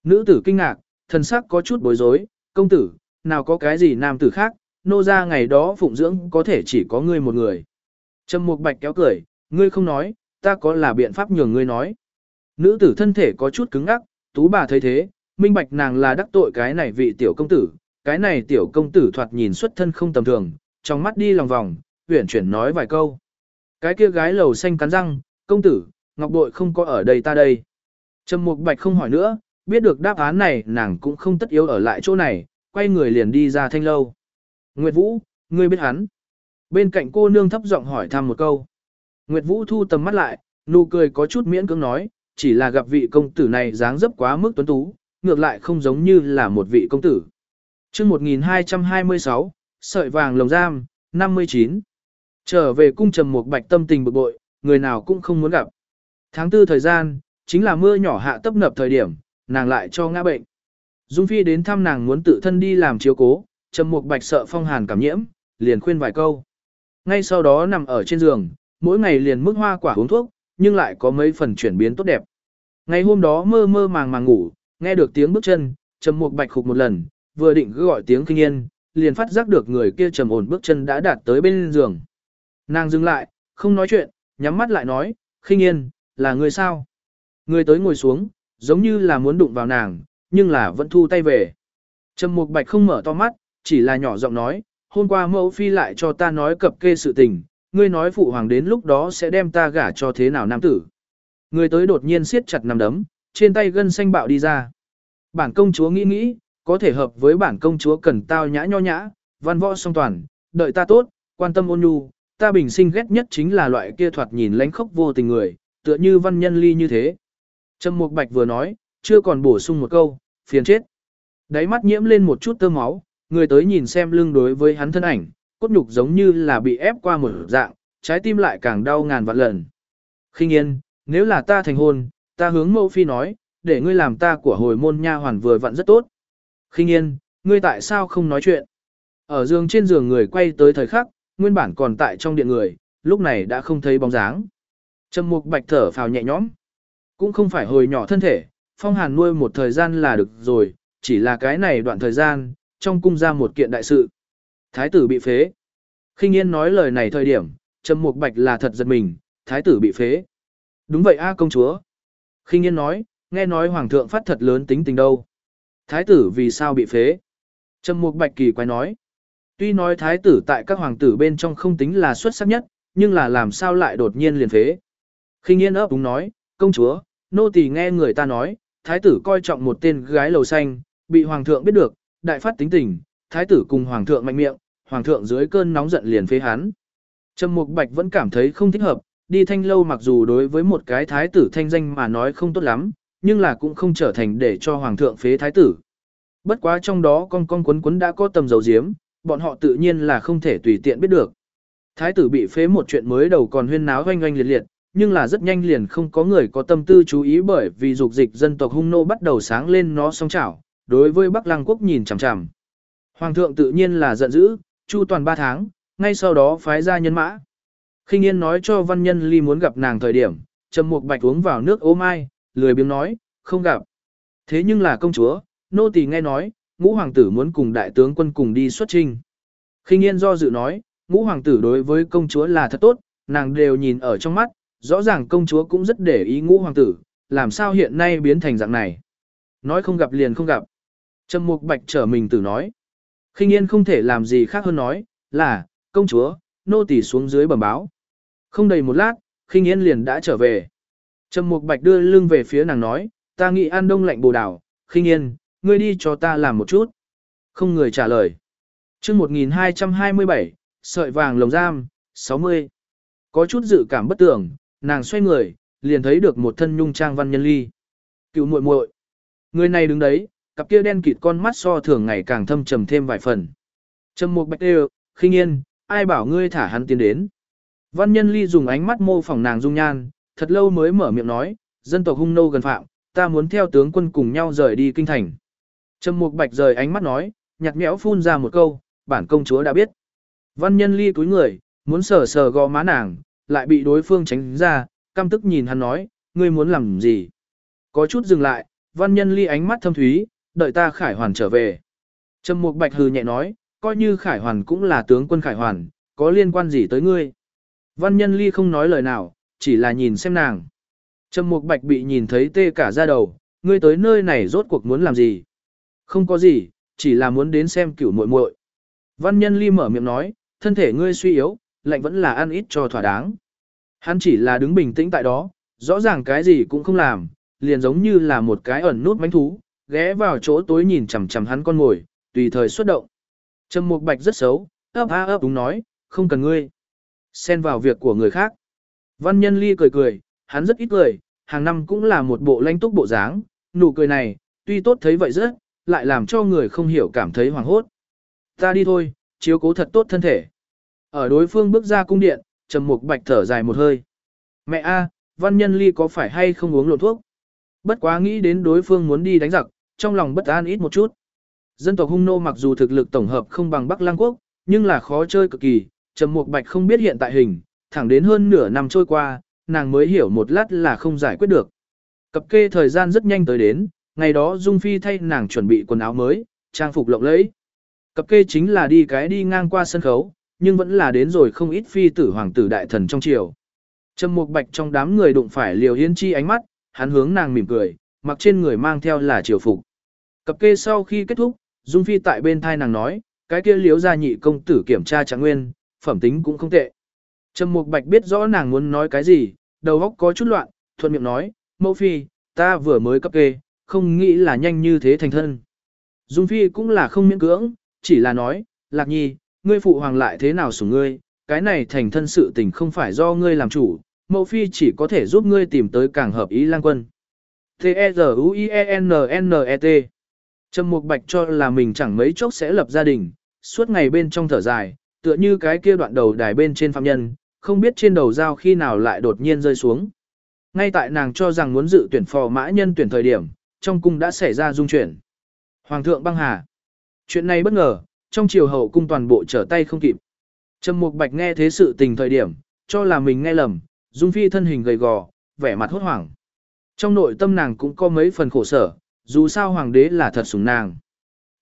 Nữ tử kinh ngạc, thần sắc có chút bối rối, công tử, nào có cái gì nam tử khác, nô ra ngày đó phụng dưỡng có thể chỉ có ngươi một người. Trầm Mục Bạch kéo cười, ngươi không nói, ta có là biện pháp nhường ngươi nói. Nữ tử thân thể có chút cứng ngắc, tú bà thấy thế, minh bạch nàng là đắc tội cái này vị tiểu công tử, cái này tiểu công tử thoạt nhìn xuất thân không tầm thường, trong mắt đi lòng vòng, huyển chuyển nói vài câu. Cái kia gái lầu xanh cắn răng, công tử, ngọc bội không có ở đây ta đây. Trầm Mục Bạch không hỏi nữa, biết được đáp án này nàng cũng không tất yếu ở lại chỗ này, quay người liền đi ra thanh lâu. Nguyệt Vũ, ngươi biết hắn. Bên cạnh cô nương thấp giọng hỏi thăm một câu. Nguyệt Vũ thu tầm mắt lại, nụ cười có chút miễn cưỡng nói, chỉ là gặp vị công tử này dáng dấp quá mức tuấn tú, ngược lại không giống như là một vị công tử. chương 1226, sợi vàng lồng giam, 59. Trở về cung trầm một bạch tâm tình bực bội, người nào cũng không muốn gặp. Tháng tư thời gian, chính là mưa nhỏ hạ tấp nập thời điểm, nàng lại cho ngã bệnh. Dung Phi đến thăm nàng muốn tự thân đi làm chiếu cố, trầm một bạch sợ phong hàn cảm nhiễm, liền khuyên vài câu. Ngay sau đó nằm ở trên giường, mỗi ngày liền mức hoa quả uống thuốc, nhưng lại có mấy phần chuyển biến tốt đẹp. Ngày hôm đó mơ mơ màng màng ngủ, nghe được tiếng bước chân, trầm mục bạch khục một lần, vừa định gọi tiếng kinh yên, liền phát giác được người kia trầm ổn bước chân đã đạt tới bên giường. Nàng dừng lại, không nói chuyện, nhắm mắt lại nói, khinh yên, là người sao? Người tới ngồi xuống, giống như là muốn đụng vào nàng, nhưng là vẫn thu tay về. Trầm Mục Bạch không mở to mắt, chỉ là nhỏ giọng nói, hôm qua mẫu phi lại cho ta nói cập kê sự tình, ngươi nói phụ hoàng đến lúc đó sẽ đem ta gả cho thế nào nam tử. Người tới đột nhiên siết chặt nằm đấm, trên tay gân xanh bạo đi ra. Bản công chúa nghĩ nghĩ, có thể hợp với bản công chúa cần tao nhã nho nhã, văn võ song toàn, đợi ta tốt, quan tâm ôn nhu, ta bình sinh ghét nhất chính là loại kia thoạt nhìn lánh khóc vô tình người, tựa như văn nhân ly như thế. Trầm Mục Bạch vừa nói, chưa còn bổ sung một câu, phiền chết. Đáy mắt nhiễm lên một chút tơ máu, người tới nhìn xem lưng đối với hắn thân ảnh, cốt nhục giống như là bị ép qua một dạng, trái tim lại càng đau ngàn vạn lần. Khinh yên, nếu là ta thành hôn, ta hướng mẫu phi nói, để ngươi làm ta của hồi môn nha hoàn vừa vặn rất tốt. Khinh yên, ngươi tại sao không nói chuyện? Ở giường trên giường người quay tới thời khắc, nguyên bản còn tại trong điện người, lúc này đã không thấy bóng dáng. Trầm mục bạch thở phào nhẹ nhõm. Cũng không phải hồi nhỏ thân thể, phong hàn nuôi một thời gian là được rồi, chỉ là cái này đoạn thời gian, trong cung ra một kiện đại sự. Thái tử bị phế. Khinh Yên nói lời này thời điểm, Trầm Mục Bạch là thật giật mình, thái tử bị phế. Đúng vậy a công chúa. Khinh Yên nói, nghe nói hoàng thượng phát thật lớn tính tình đâu. Thái tử vì sao bị phế? Trầm Mục Bạch kỳ quái nói. Tuy nói thái tử tại các hoàng tử bên trong không tính là xuất sắc nhất, nhưng là làm sao lại đột nhiên liền phế. Khinh Yên ấp úng nói, công chúa, nô tỳ nghe người ta nói, thái tử coi trọng một tên gái lầu xanh, bị hoàng thượng biết được, đại phát tính tình, thái tử cùng hoàng thượng mạnh miệng, hoàng thượng dưới cơn nóng giận liền phế hắn. Trầm Mục Bạch vẫn cảm thấy không thích hợp, đi thanh lâu mặc dù đối với một cái thái tử thanh danh mà nói không tốt lắm, nhưng là cũng không trở thành để cho hoàng thượng phế thái tử. Bất quá trong đó con con quấn quấn đã có tầm dầu diếm, bọn họ tự nhiên là không thể tùy tiện biết được. Thái tử bị phế một chuyện mới đầu còn huyên náo oanh oanh liệt liệt, nhưng là rất nhanh liền không có người có tâm tư chú ý bởi vì dục dịch dân tộc hung nô bắt đầu sáng lên nó song chảo, đối với Bắc Lăng quốc nhìn chằm chằm. Hoàng thượng tự nhiên là giận dữ, chu toàn 3 tháng, ngay sau đó phái ra nhân mã. Khinh Yên nói cho văn nhân ly muốn gặp nàng thời điểm, Trầm Mục Bạch uống vào nước ô mai, lười biếng nói, không gặp. Thế nhưng là công chúa, nô tỳ nghe nói, ngũ hoàng tử muốn cùng đại tướng quân cùng đi xuất chinh. Khinh Yên do dự nói, ngũ hoàng tử đối với công chúa là thật tốt, nàng đều nhìn ở trong mắt, rõ ràng công chúa cũng rất để ý ngũ hoàng tử, làm sao hiện nay biến thành dạng này. Nói không gặp liền không gặp. Trầm Mục Bạch trở mình tử nói. Khinh Yên không thể làm gì khác hơn nói, là, công chúa, nô tỳ xuống dưới bẩm báo. Không đầy một lát, Khinh Yên liền đã trở về. Trầm Mục Bạch đưa lưng về phía nàng nói, ta nghĩ ăn đông lạnh bồ đào, Khinh Yên, ngươi đi cho ta làm một chút. Không người trả lời. Chương 1227, sợi vàng lồng giam, 60. Có chút dự cảm bất tưởng, nàng xoay người, liền thấy được một thân nhung trang văn nhân ly. Cựu muội muội. Người này đứng đấy, cặp kia đen kịt con mắt so thường ngày càng thâm trầm thêm vài phần. Trầm Mục Bạch đều, khinh yên, ai bảo ngươi thả hắn tiến đến. Văn nhân ly dùng ánh mắt mô phỏng nàng dung nhan, thật lâu mới mở miệng nói, dân tộc hung nô gần phạm, ta muốn theo tướng quân cùng nhau rời đi kinh thành. Trầm Mục Bạch rời ánh mắt nói, nhạt nhẽo phun ra một câu, bản công chúa đã biết. Văn nhân ly cúi người, muốn sờ sờ gò má nàng, lại bị đối phương tránh ra, căm tức nhìn hắn nói, ngươi muốn làm gì? Có chút dừng lại, văn nhân ly ánh mắt thâm thúy, đợi ta khải hoàn trở về. Trầm Mục Bạch hừ nhẹ nói, coi như khải hoàn cũng là tướng quân khải hoàn, có liên quan gì tới ngươi? Văn nhân ly không nói lời nào, chỉ là nhìn xem nàng. Trầm Mục Bạch bị nhìn thấy tê cả da đầu, ngươi tới nơi này rốt cuộc muốn làm gì? Không có gì, chỉ là muốn đến xem cửu muội muội. Văn nhân ly mở miệng nói, thân thể ngươi suy yếu, lạnh vẫn là ăn ít cho thỏa đáng. Hắn chỉ là đứng bình tĩnh tại đó, rõ ràng cái gì cũng không làm, liền giống như là một cái ẩn nút mánh thú, ghé vào chỗ tối nhìn chằm chằm hắn con ngồi, tùy thời xuất động. Trầm Mục Bạch rất xấu, ấp a ấp đúng nói, không cần ngươi. Xen vào việc của người khác. Văn Nhân Ly cười cười, hắn rất ít cười, hàng năm cũng là một bộ lanh túc bộ dáng, nụ cười này, tuy tốt thấy vậy rất, lại làm cho người không hiểu cảm thấy hoảng hốt. Ta đi thôi, chiếu cố thật tốt thân thể. Ở đối phương bước ra cung điện, Trầm Mục Bạch thở dài một hơi. Mẹ a, Văn Nhân Ly có phải hay không uống lộn thuốc? Bất quá nghĩ đến đối phương muốn đi đánh giặc, trong lòng bất an ít một chút. Dân tộc hung nô mặc dù thực lực tổng hợp không bằng Bắc Lang quốc, nhưng là khó chơi cực kỳ, Trầm Mục Bạch không biết hiện tại hình, thẳng đến hơn nửa năm trôi qua, nàng mới hiểu một lát là không giải quyết được. Cập kê thời gian rất nhanh tới đến, ngày đó Dung Phi thay nàng chuẩn bị quần áo mới, trang phục lộng lẫy. Cập kê chính là đi cái đi ngang qua sân khấu, nhưng vẫn là đến rồi không ít phi tử hoàng tử đại thần trong triều. Trầm Mục Bạch trong đám người đụng phải Liều Hiên Chi ánh mắt, hắn hướng nàng mỉm cười, mặc trên người mang theo là triều phục. Cập kê sau khi kết thúc, Dung Phi tại bên thai nàng nói, cái kia liếu gia nhị công tử kiểm tra trạng nguyên, phẩm tính cũng không tệ. Trầm Mục Bạch biết rõ nàng muốn nói cái gì, đầu óc có chút loạn, thuận miệng nói, mẫu phi, ta vừa mới cấp kê, không nghĩ là nhanh như thế thành thân. Dung Phi cũng là không miễn cưỡng, chỉ là nói, Lạc Nhi, ngươi phụ hoàng lại thế nào sủng ngươi, cái này thành thân sự tình không phải do ngươi làm chủ, mẫu phi chỉ có thể giúp ngươi tìm tới càng hợp ý lang quân. T-E-Z-U-I-E-N-N-E-T Trầm Mục Bạch cho là mình chẳng mấy chốc sẽ lập gia đình, suốt ngày bên trong thở dài, tựa như cái kia đoạn đầu đài bên trên phạm nhân, không biết trên đầu dao khi nào lại đột nhiên rơi xuống. Ngay tại nàng cho rằng muốn dự tuyển phò mã nhân tuyển thời điểm, trong cung đã xảy ra dung chuyển. Hoàng thượng băng hà. Chuyện này bất ngờ, trong triều hậu cung toàn bộ trở tay không kịp. Trầm Mục Bạch nghe thế sự tình thời điểm, cho là mình nghe lầm, Dung Phi thân hình gầy gò, vẻ mặt hốt hoảng. Trong nội tâm nàng cũng có mấy phần khổ sở, dù sao hoàng đế là thật sủng nàng.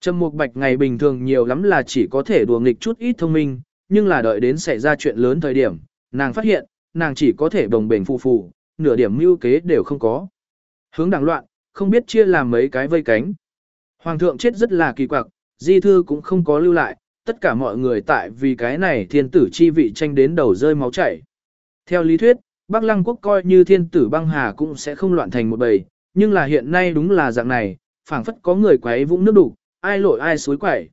Trầm Mục Bạch ngày bình thường nhiều lắm là chỉ có thể đùa nghịch chút ít thông minh, nhưng là đợi đến xảy ra chuyện lớn thời điểm, nàng phát hiện, nàng chỉ có thể đồng bềnh phù phù, nửa điểm mưu kế đều không có. Hướng đảng loạn, không biết chia làm mấy cái vây cánh. Hoàng thượng chết rất là kỳ quặc, di thư cũng không có lưu lại, tất cả mọi người tại vì cái này thiên tử chi vị tranh đến đầu rơi máu chảy. Theo lý thuyết, Bắc Lăng quốc coi như thiên tử băng hà cũng sẽ không loạn thành một bầy, nhưng là hiện nay đúng là dạng này, phảng phất có người quấy vũng nước đủ, ai lội ai suối quẩy.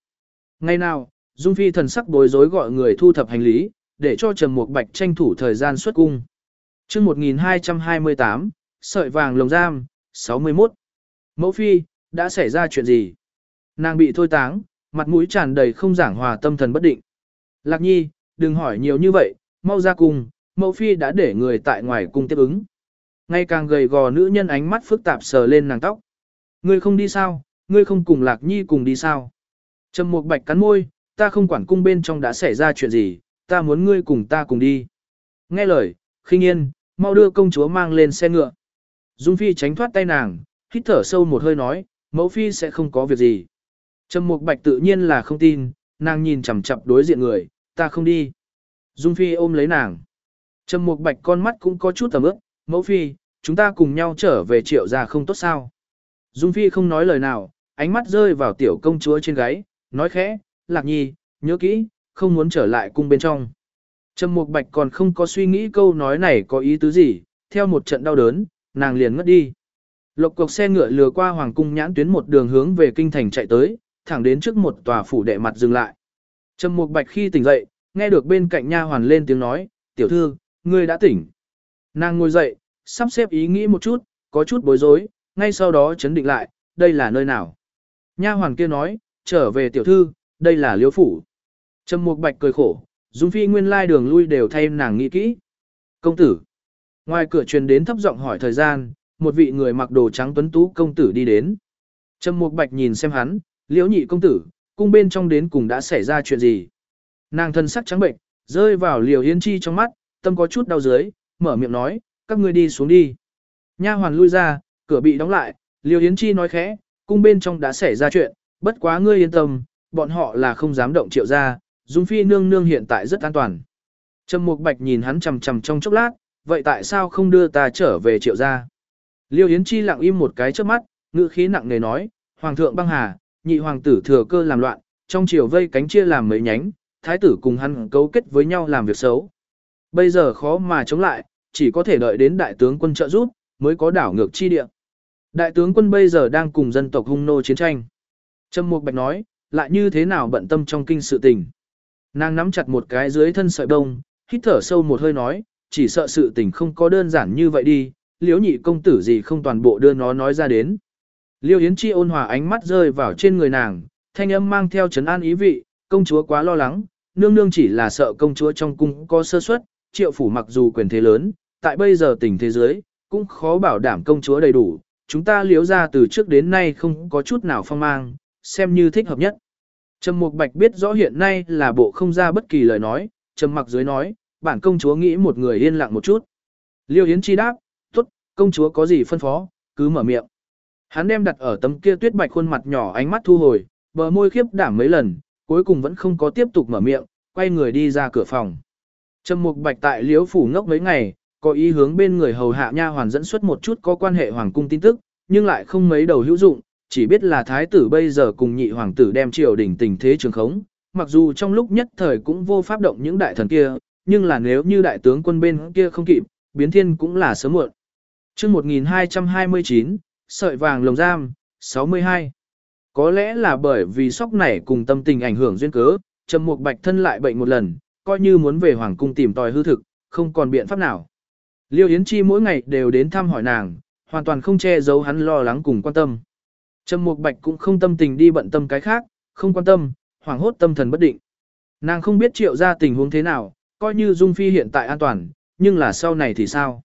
Ngày nào, Dung Phi thần sắc bối rối gọi người thu thập hành lý, để cho Trầm Mục Bạch tranh thủ thời gian xuất cung. Chương 1228, sợi vàng lồng giam, 61. Mẫu phi, đã xảy ra chuyện gì? Nàng bị thôi táng, mặt mũi tràn đầy không giảng hòa tâm thần bất định. Lạc nhi, đừng hỏi nhiều như vậy, mau ra cùng, mẫu phi đã để người tại ngoài cung tiếp ứng. Ngay càng gầy gò nữ nhân ánh mắt phức tạp sờ lên nàng tóc. Ngươi không đi sao, ngươi không cùng lạc nhi cùng đi sao? Trầm mục bạch cắn môi, ta không quản cung bên trong đã xảy ra chuyện gì, ta muốn ngươi cùng ta cùng đi. Nghe lời, khinh yên, mau đưa công chúa mang lên xe ngựa. Dung Phi tránh thoát tay nàng, hít thở sâu một hơi nói, mẫu Phi sẽ không có việc gì. Trầm Mục Bạch tự nhiên là không tin, nàng nhìn chằm chằm đối diện người, ta không đi. Dung Phi ôm lấy nàng. Trầm Mục Bạch con mắt cũng có chút tầm ướp, mẫu Phi, chúng ta cùng nhau trở về triệu gia không tốt sao. Dung Phi không nói lời nào, ánh mắt rơi vào tiểu công chúa trên gáy, nói khẽ, lạc nhi, nhớ kỹ, không muốn trở lại cung bên trong. Trầm Mục Bạch còn không có suy nghĩ câu nói này có ý tứ gì, theo một trận đau đớn, nàng liền ngất đi. Lộc cộc xe ngựa lừa qua hoàng cung nhãn tuyến một đường hướng về kinh thành chạy tới, thẳng đến trước một tòa phủ đệ mặt dừng lại. Trầm Mục Bạch khi tỉnh dậy, nghe được bên cạnh nha hoàn lên tiếng nói, "Tiểu thư, ngươi đã tỉnh." Nàng ngồi dậy, sắp xếp ý nghĩ một chút, có chút bối rối, ngay sau đó chấn định lại, "Đây là nơi nào?" Nha hoàn kia nói, "Trở về tiểu thư, đây là liêu phủ." Trầm Mục Bạch cười khổ, Dung Phi nguyên lai đường lui đều thay nàng nghĩ kỹ. "Công tử." Ngoài cửa truyền đến thấp giọng hỏi thời gian, một vị người mặc đồ trắng tuấn tú công tử đi đến. Trầm Mục Bạch nhìn xem hắn, liễu nhị công tử, cung bên trong đến cùng đã xảy ra chuyện gì. Nàng thân sắc trắng bệnh, rơi vào liều hiến chi trong mắt, tâm có chút đau dưới, mở miệng nói, các ngươi đi xuống đi. Nha hoàn lui ra, cửa bị đóng lại, Liêu yến chi nói khẽ, cung bên trong đã xảy ra chuyện, bất quá ngươi yên tâm, bọn họ là không dám động triệu ra, Dung Phi nương nương hiện tại rất an toàn. Trầm Mục Bạch nhìn hắn chằm chằm trong chốc lát, vậy tại sao không đưa ta trở về triệu gia? Liêu Yến Chi lặng im một cái trước mắt, ngữ khí nặng nề nói, Hoàng thượng băng hà, nhị hoàng tử thừa cơ làm loạn, trong triều vây cánh chia làm mấy nhánh, thái tử cùng hắn cấu kết với nhau làm việc xấu. Bây giờ khó mà chống lại, chỉ có thể đợi đến đại tướng quân trợ giúp, mới có đảo ngược chi địa. Đại tướng quân bây giờ đang cùng dân tộc hung nô chiến tranh. Trâm Mục Bạch nói, lại như thế nào bận tâm trong kinh sự tình. Nàng nắm chặt một cái dưới thân sợi bông, hít thở sâu một hơi nói, chỉ sợ sự tình không có đơn giản như vậy đi, liếu nhị công tử gì không toàn bộ đưa nó nói ra đến. Liêu Yến Chi ôn hòa ánh mắt rơi vào trên người nàng, thanh âm mang theo trấn an ý vị, công chúa quá lo lắng, nương nương chỉ là sợ công chúa trong cung có sơ suất, triệu phủ mặc dù quyền thế lớn, tại bây giờ tình thế giới, cũng khó bảo đảm công chúa đầy đủ, chúng ta liếu ra từ trước đến nay không có chút nào phong mang, xem như thích hợp nhất. Trầm Mục Bạch biết rõ hiện nay là bộ không ra bất kỳ lời nói, trầm mặc dưới nói, bản công chúa nghĩ một người yên lặng một chút. Liêu Yến Chi đáp, tốt, công chúa có gì phân phó, cứ mở miệng. Hắn đem đặt ở tấm kia tuyết bạch khuôn mặt nhỏ ánh mắt thu hồi, bờ môi khiếp đảm mấy lần, cuối cùng vẫn không có tiếp tục mở miệng, quay người đi ra cửa phòng. Trầm Mục Bạch tại Liễu phủ ngốc mấy ngày, có ý hướng bên người hầu hạ nha hoàn dẫn xuất một chút có quan hệ hoàng cung tin tức, nhưng lại không mấy đầu hữu dụng, chỉ biết là thái tử bây giờ cùng nhị hoàng tử đem triều đình tình thế trường khống, mặc dù trong lúc nhất thời cũng vô pháp động những đại thần kia, nhưng là nếu như đại tướng quân bên kia không kịp, biến thiên cũng là sớm muộn. Chương 1229, sợi vàng lồng giam, 62. Có lẽ là bởi vì sóc này cùng tâm tình ảnh hưởng duyên cớ, Trầm Mục Bạch thân lại bệnh một lần, coi như muốn về hoàng cung tìm tòi hư thực, không còn biện pháp nào. Liêu Yến Chi mỗi ngày đều đến thăm hỏi nàng, hoàn toàn không che giấu hắn lo lắng cùng quan tâm. Trầm Mục Bạch cũng không tâm tình đi bận tâm cái khác, không quan tâm, hoảng hốt tâm thần bất định. Nàng không biết triệu ra tình huống thế nào, coi như Dung Phi hiện tại an toàn, nhưng là sau này thì sao?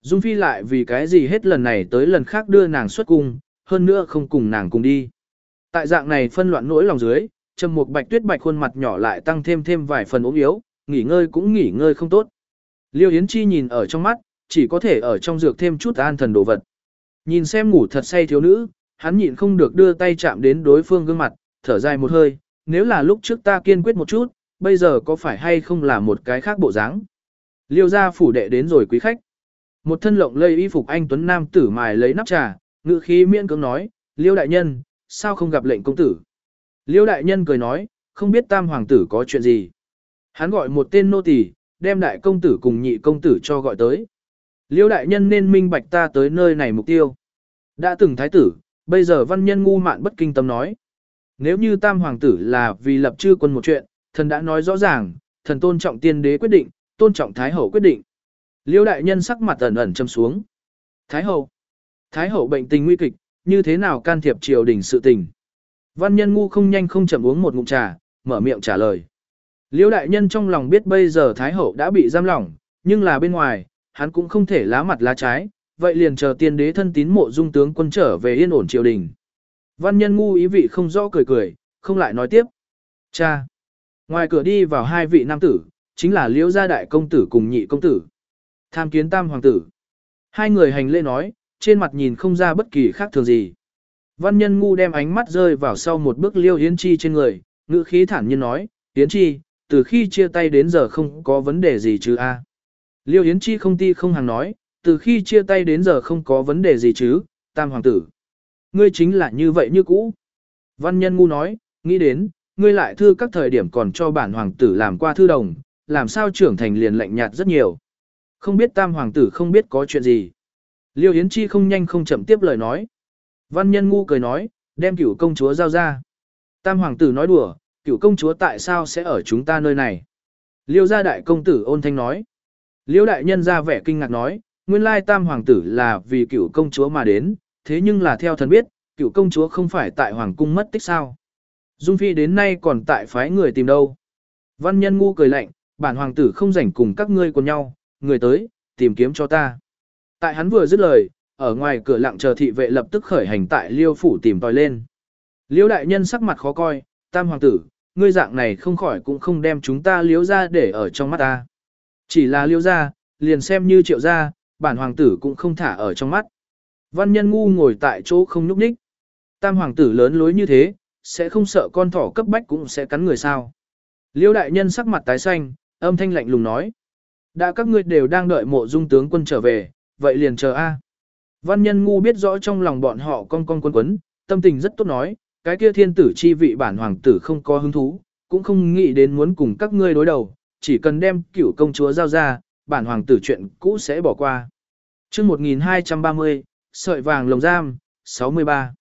Dung Phi lại vì cái gì hết lần này tới lần khác đưa nàng xuất cung, hơn nữa không cùng nàng cùng đi. Tại dạng này phân loạn nỗi lòng dưới, trầm một bạch tuyết bạch khuôn mặt nhỏ lại tăng thêm thêm vài phần ốm yếu, nghỉ ngơi cũng nghỉ ngơi không tốt. Liêu Yến Chi nhìn ở trong mắt, chỉ có thể ở trong dược thêm chút an thần đồ vật. Nhìn xem ngủ thật say thiếu nữ, hắn nhịn không được đưa tay chạm đến đối phương gương mặt, thở dài một hơi, nếu là lúc trước ta kiên quyết một chút, bây giờ có phải hay không là một cái khác bộ dáng. Liêu gia phủ đệ đến rồi quý khách. Một thân lộng lây y phục anh tuấn nam tử mài lấy nắp trà, ngự khí miễn cưỡng nói, Liêu đại nhân, sao không gặp lệnh công tử? Liêu đại nhân cười nói, không biết tam hoàng tử có chuyện gì. Hắn gọi một tên nô tỳ, đem đại công tử cùng nhị công tử cho gọi tới. Liêu đại nhân nên minh bạch ta tới nơi này mục tiêu. Đã từng thái tử, bây giờ văn nhân ngu mạn bất kinh tâm nói. Nếu như tam hoàng tử là vì lập chư quân một chuyện, thần đã nói rõ ràng, thần tôn trọng tiên đế quyết định, tôn trọng thái hậu quyết định. Liêu đại nhân sắc mặt ẩn ẩn châm xuống. Thái hậu. Thái hậu bệnh tình nguy kịch, như thế nào can thiệp triều đình sự tình. Văn nhân ngu không nhanh không chậm uống một ngụm trà, mở miệng trả lời. Liễu đại nhân trong lòng biết bây giờ Thái hậu đã bị giam lỏng, nhưng là bên ngoài, hắn cũng không thể lá mặt lá trái, vậy liền chờ tiên đế thân tín mộ dung tướng quân trở về yên ổn triều đình. Văn nhân ngu ý vị không rõ cười cười, không lại nói tiếp. Cha! Ngoài cửa đi vào hai vị nam tử, chính là liễu gia đại công tử cùng nhị công tử. Tham kiến tam hoàng tử. Hai người hành lễ nói, trên mặt nhìn không ra bất kỳ khác thường gì. Văn nhân ngu đem ánh mắt rơi vào sau một bước liêu Yến chi trên người, ngữ khí thản nhiên nói, Yến chi, từ khi chia tay đến giờ không có vấn đề gì chứ a Liêu Yến chi không ti không hàng nói, từ khi chia tay đến giờ không có vấn đề gì chứ, tam hoàng tử. Ngươi chính là như vậy như cũ. Văn nhân ngu nói, nghĩ đến, ngươi lại thư các thời điểm còn cho bản hoàng tử làm qua thư đồng, làm sao trưởng thành liền lạnh nhạt rất nhiều. Không biết tam hoàng tử không biết có chuyện gì. Liêu Yến Chi không nhanh không chậm tiếp lời nói. Văn nhân ngu cười nói, đem cửu công chúa giao ra. Tam hoàng tử nói đùa, cửu công chúa tại sao sẽ ở chúng ta nơi này? Liêu gia đại công tử ôn thanh nói. Liêu đại nhân ra vẻ kinh ngạc nói, nguyên lai tam hoàng tử là vì cửu công chúa mà đến, thế nhưng là theo thần biết, cửu công chúa không phải tại hoàng cung mất tích sao. Dung Phi đến nay còn tại phái người tìm đâu. Văn nhân ngu cười lạnh, bản hoàng tử không rảnh cùng các ngươi cùng nhau, người tới, tìm kiếm cho ta. Tại hắn vừa dứt lời, ở ngoài cửa lặng chờ thị vệ lập tức khởi hành tại liêu phủ tìm tòi lên. Liêu đại nhân sắc mặt khó coi, tam hoàng tử, ngươi dạng này không khỏi cũng không đem chúng ta liếu ra để ở trong mắt ta. Chỉ là liêu ra, liền xem như triệu ra, bản hoàng tử cũng không thả ở trong mắt. Văn nhân ngu ngồi tại chỗ không nhúc nhích. Tam hoàng tử lớn lối như thế, sẽ không sợ con thỏ cấp bách cũng sẽ cắn người sao. Liêu đại nhân sắc mặt tái xanh, âm thanh lạnh lùng nói. Đã các ngươi đều đang đợi mộ dung tướng quân trở về, vậy liền chờ A. Văn nhân ngu biết rõ trong lòng bọn họ con con quấn quấn, tâm tình rất tốt nói, cái kia thiên tử chi vị bản hoàng tử không có hứng thú, cũng không nghĩ đến muốn cùng các ngươi đối đầu, chỉ cần đem cửu công chúa giao ra, bản hoàng tử chuyện cũ sẽ bỏ qua. chương 1230, sợi vàng lồng giam, 63.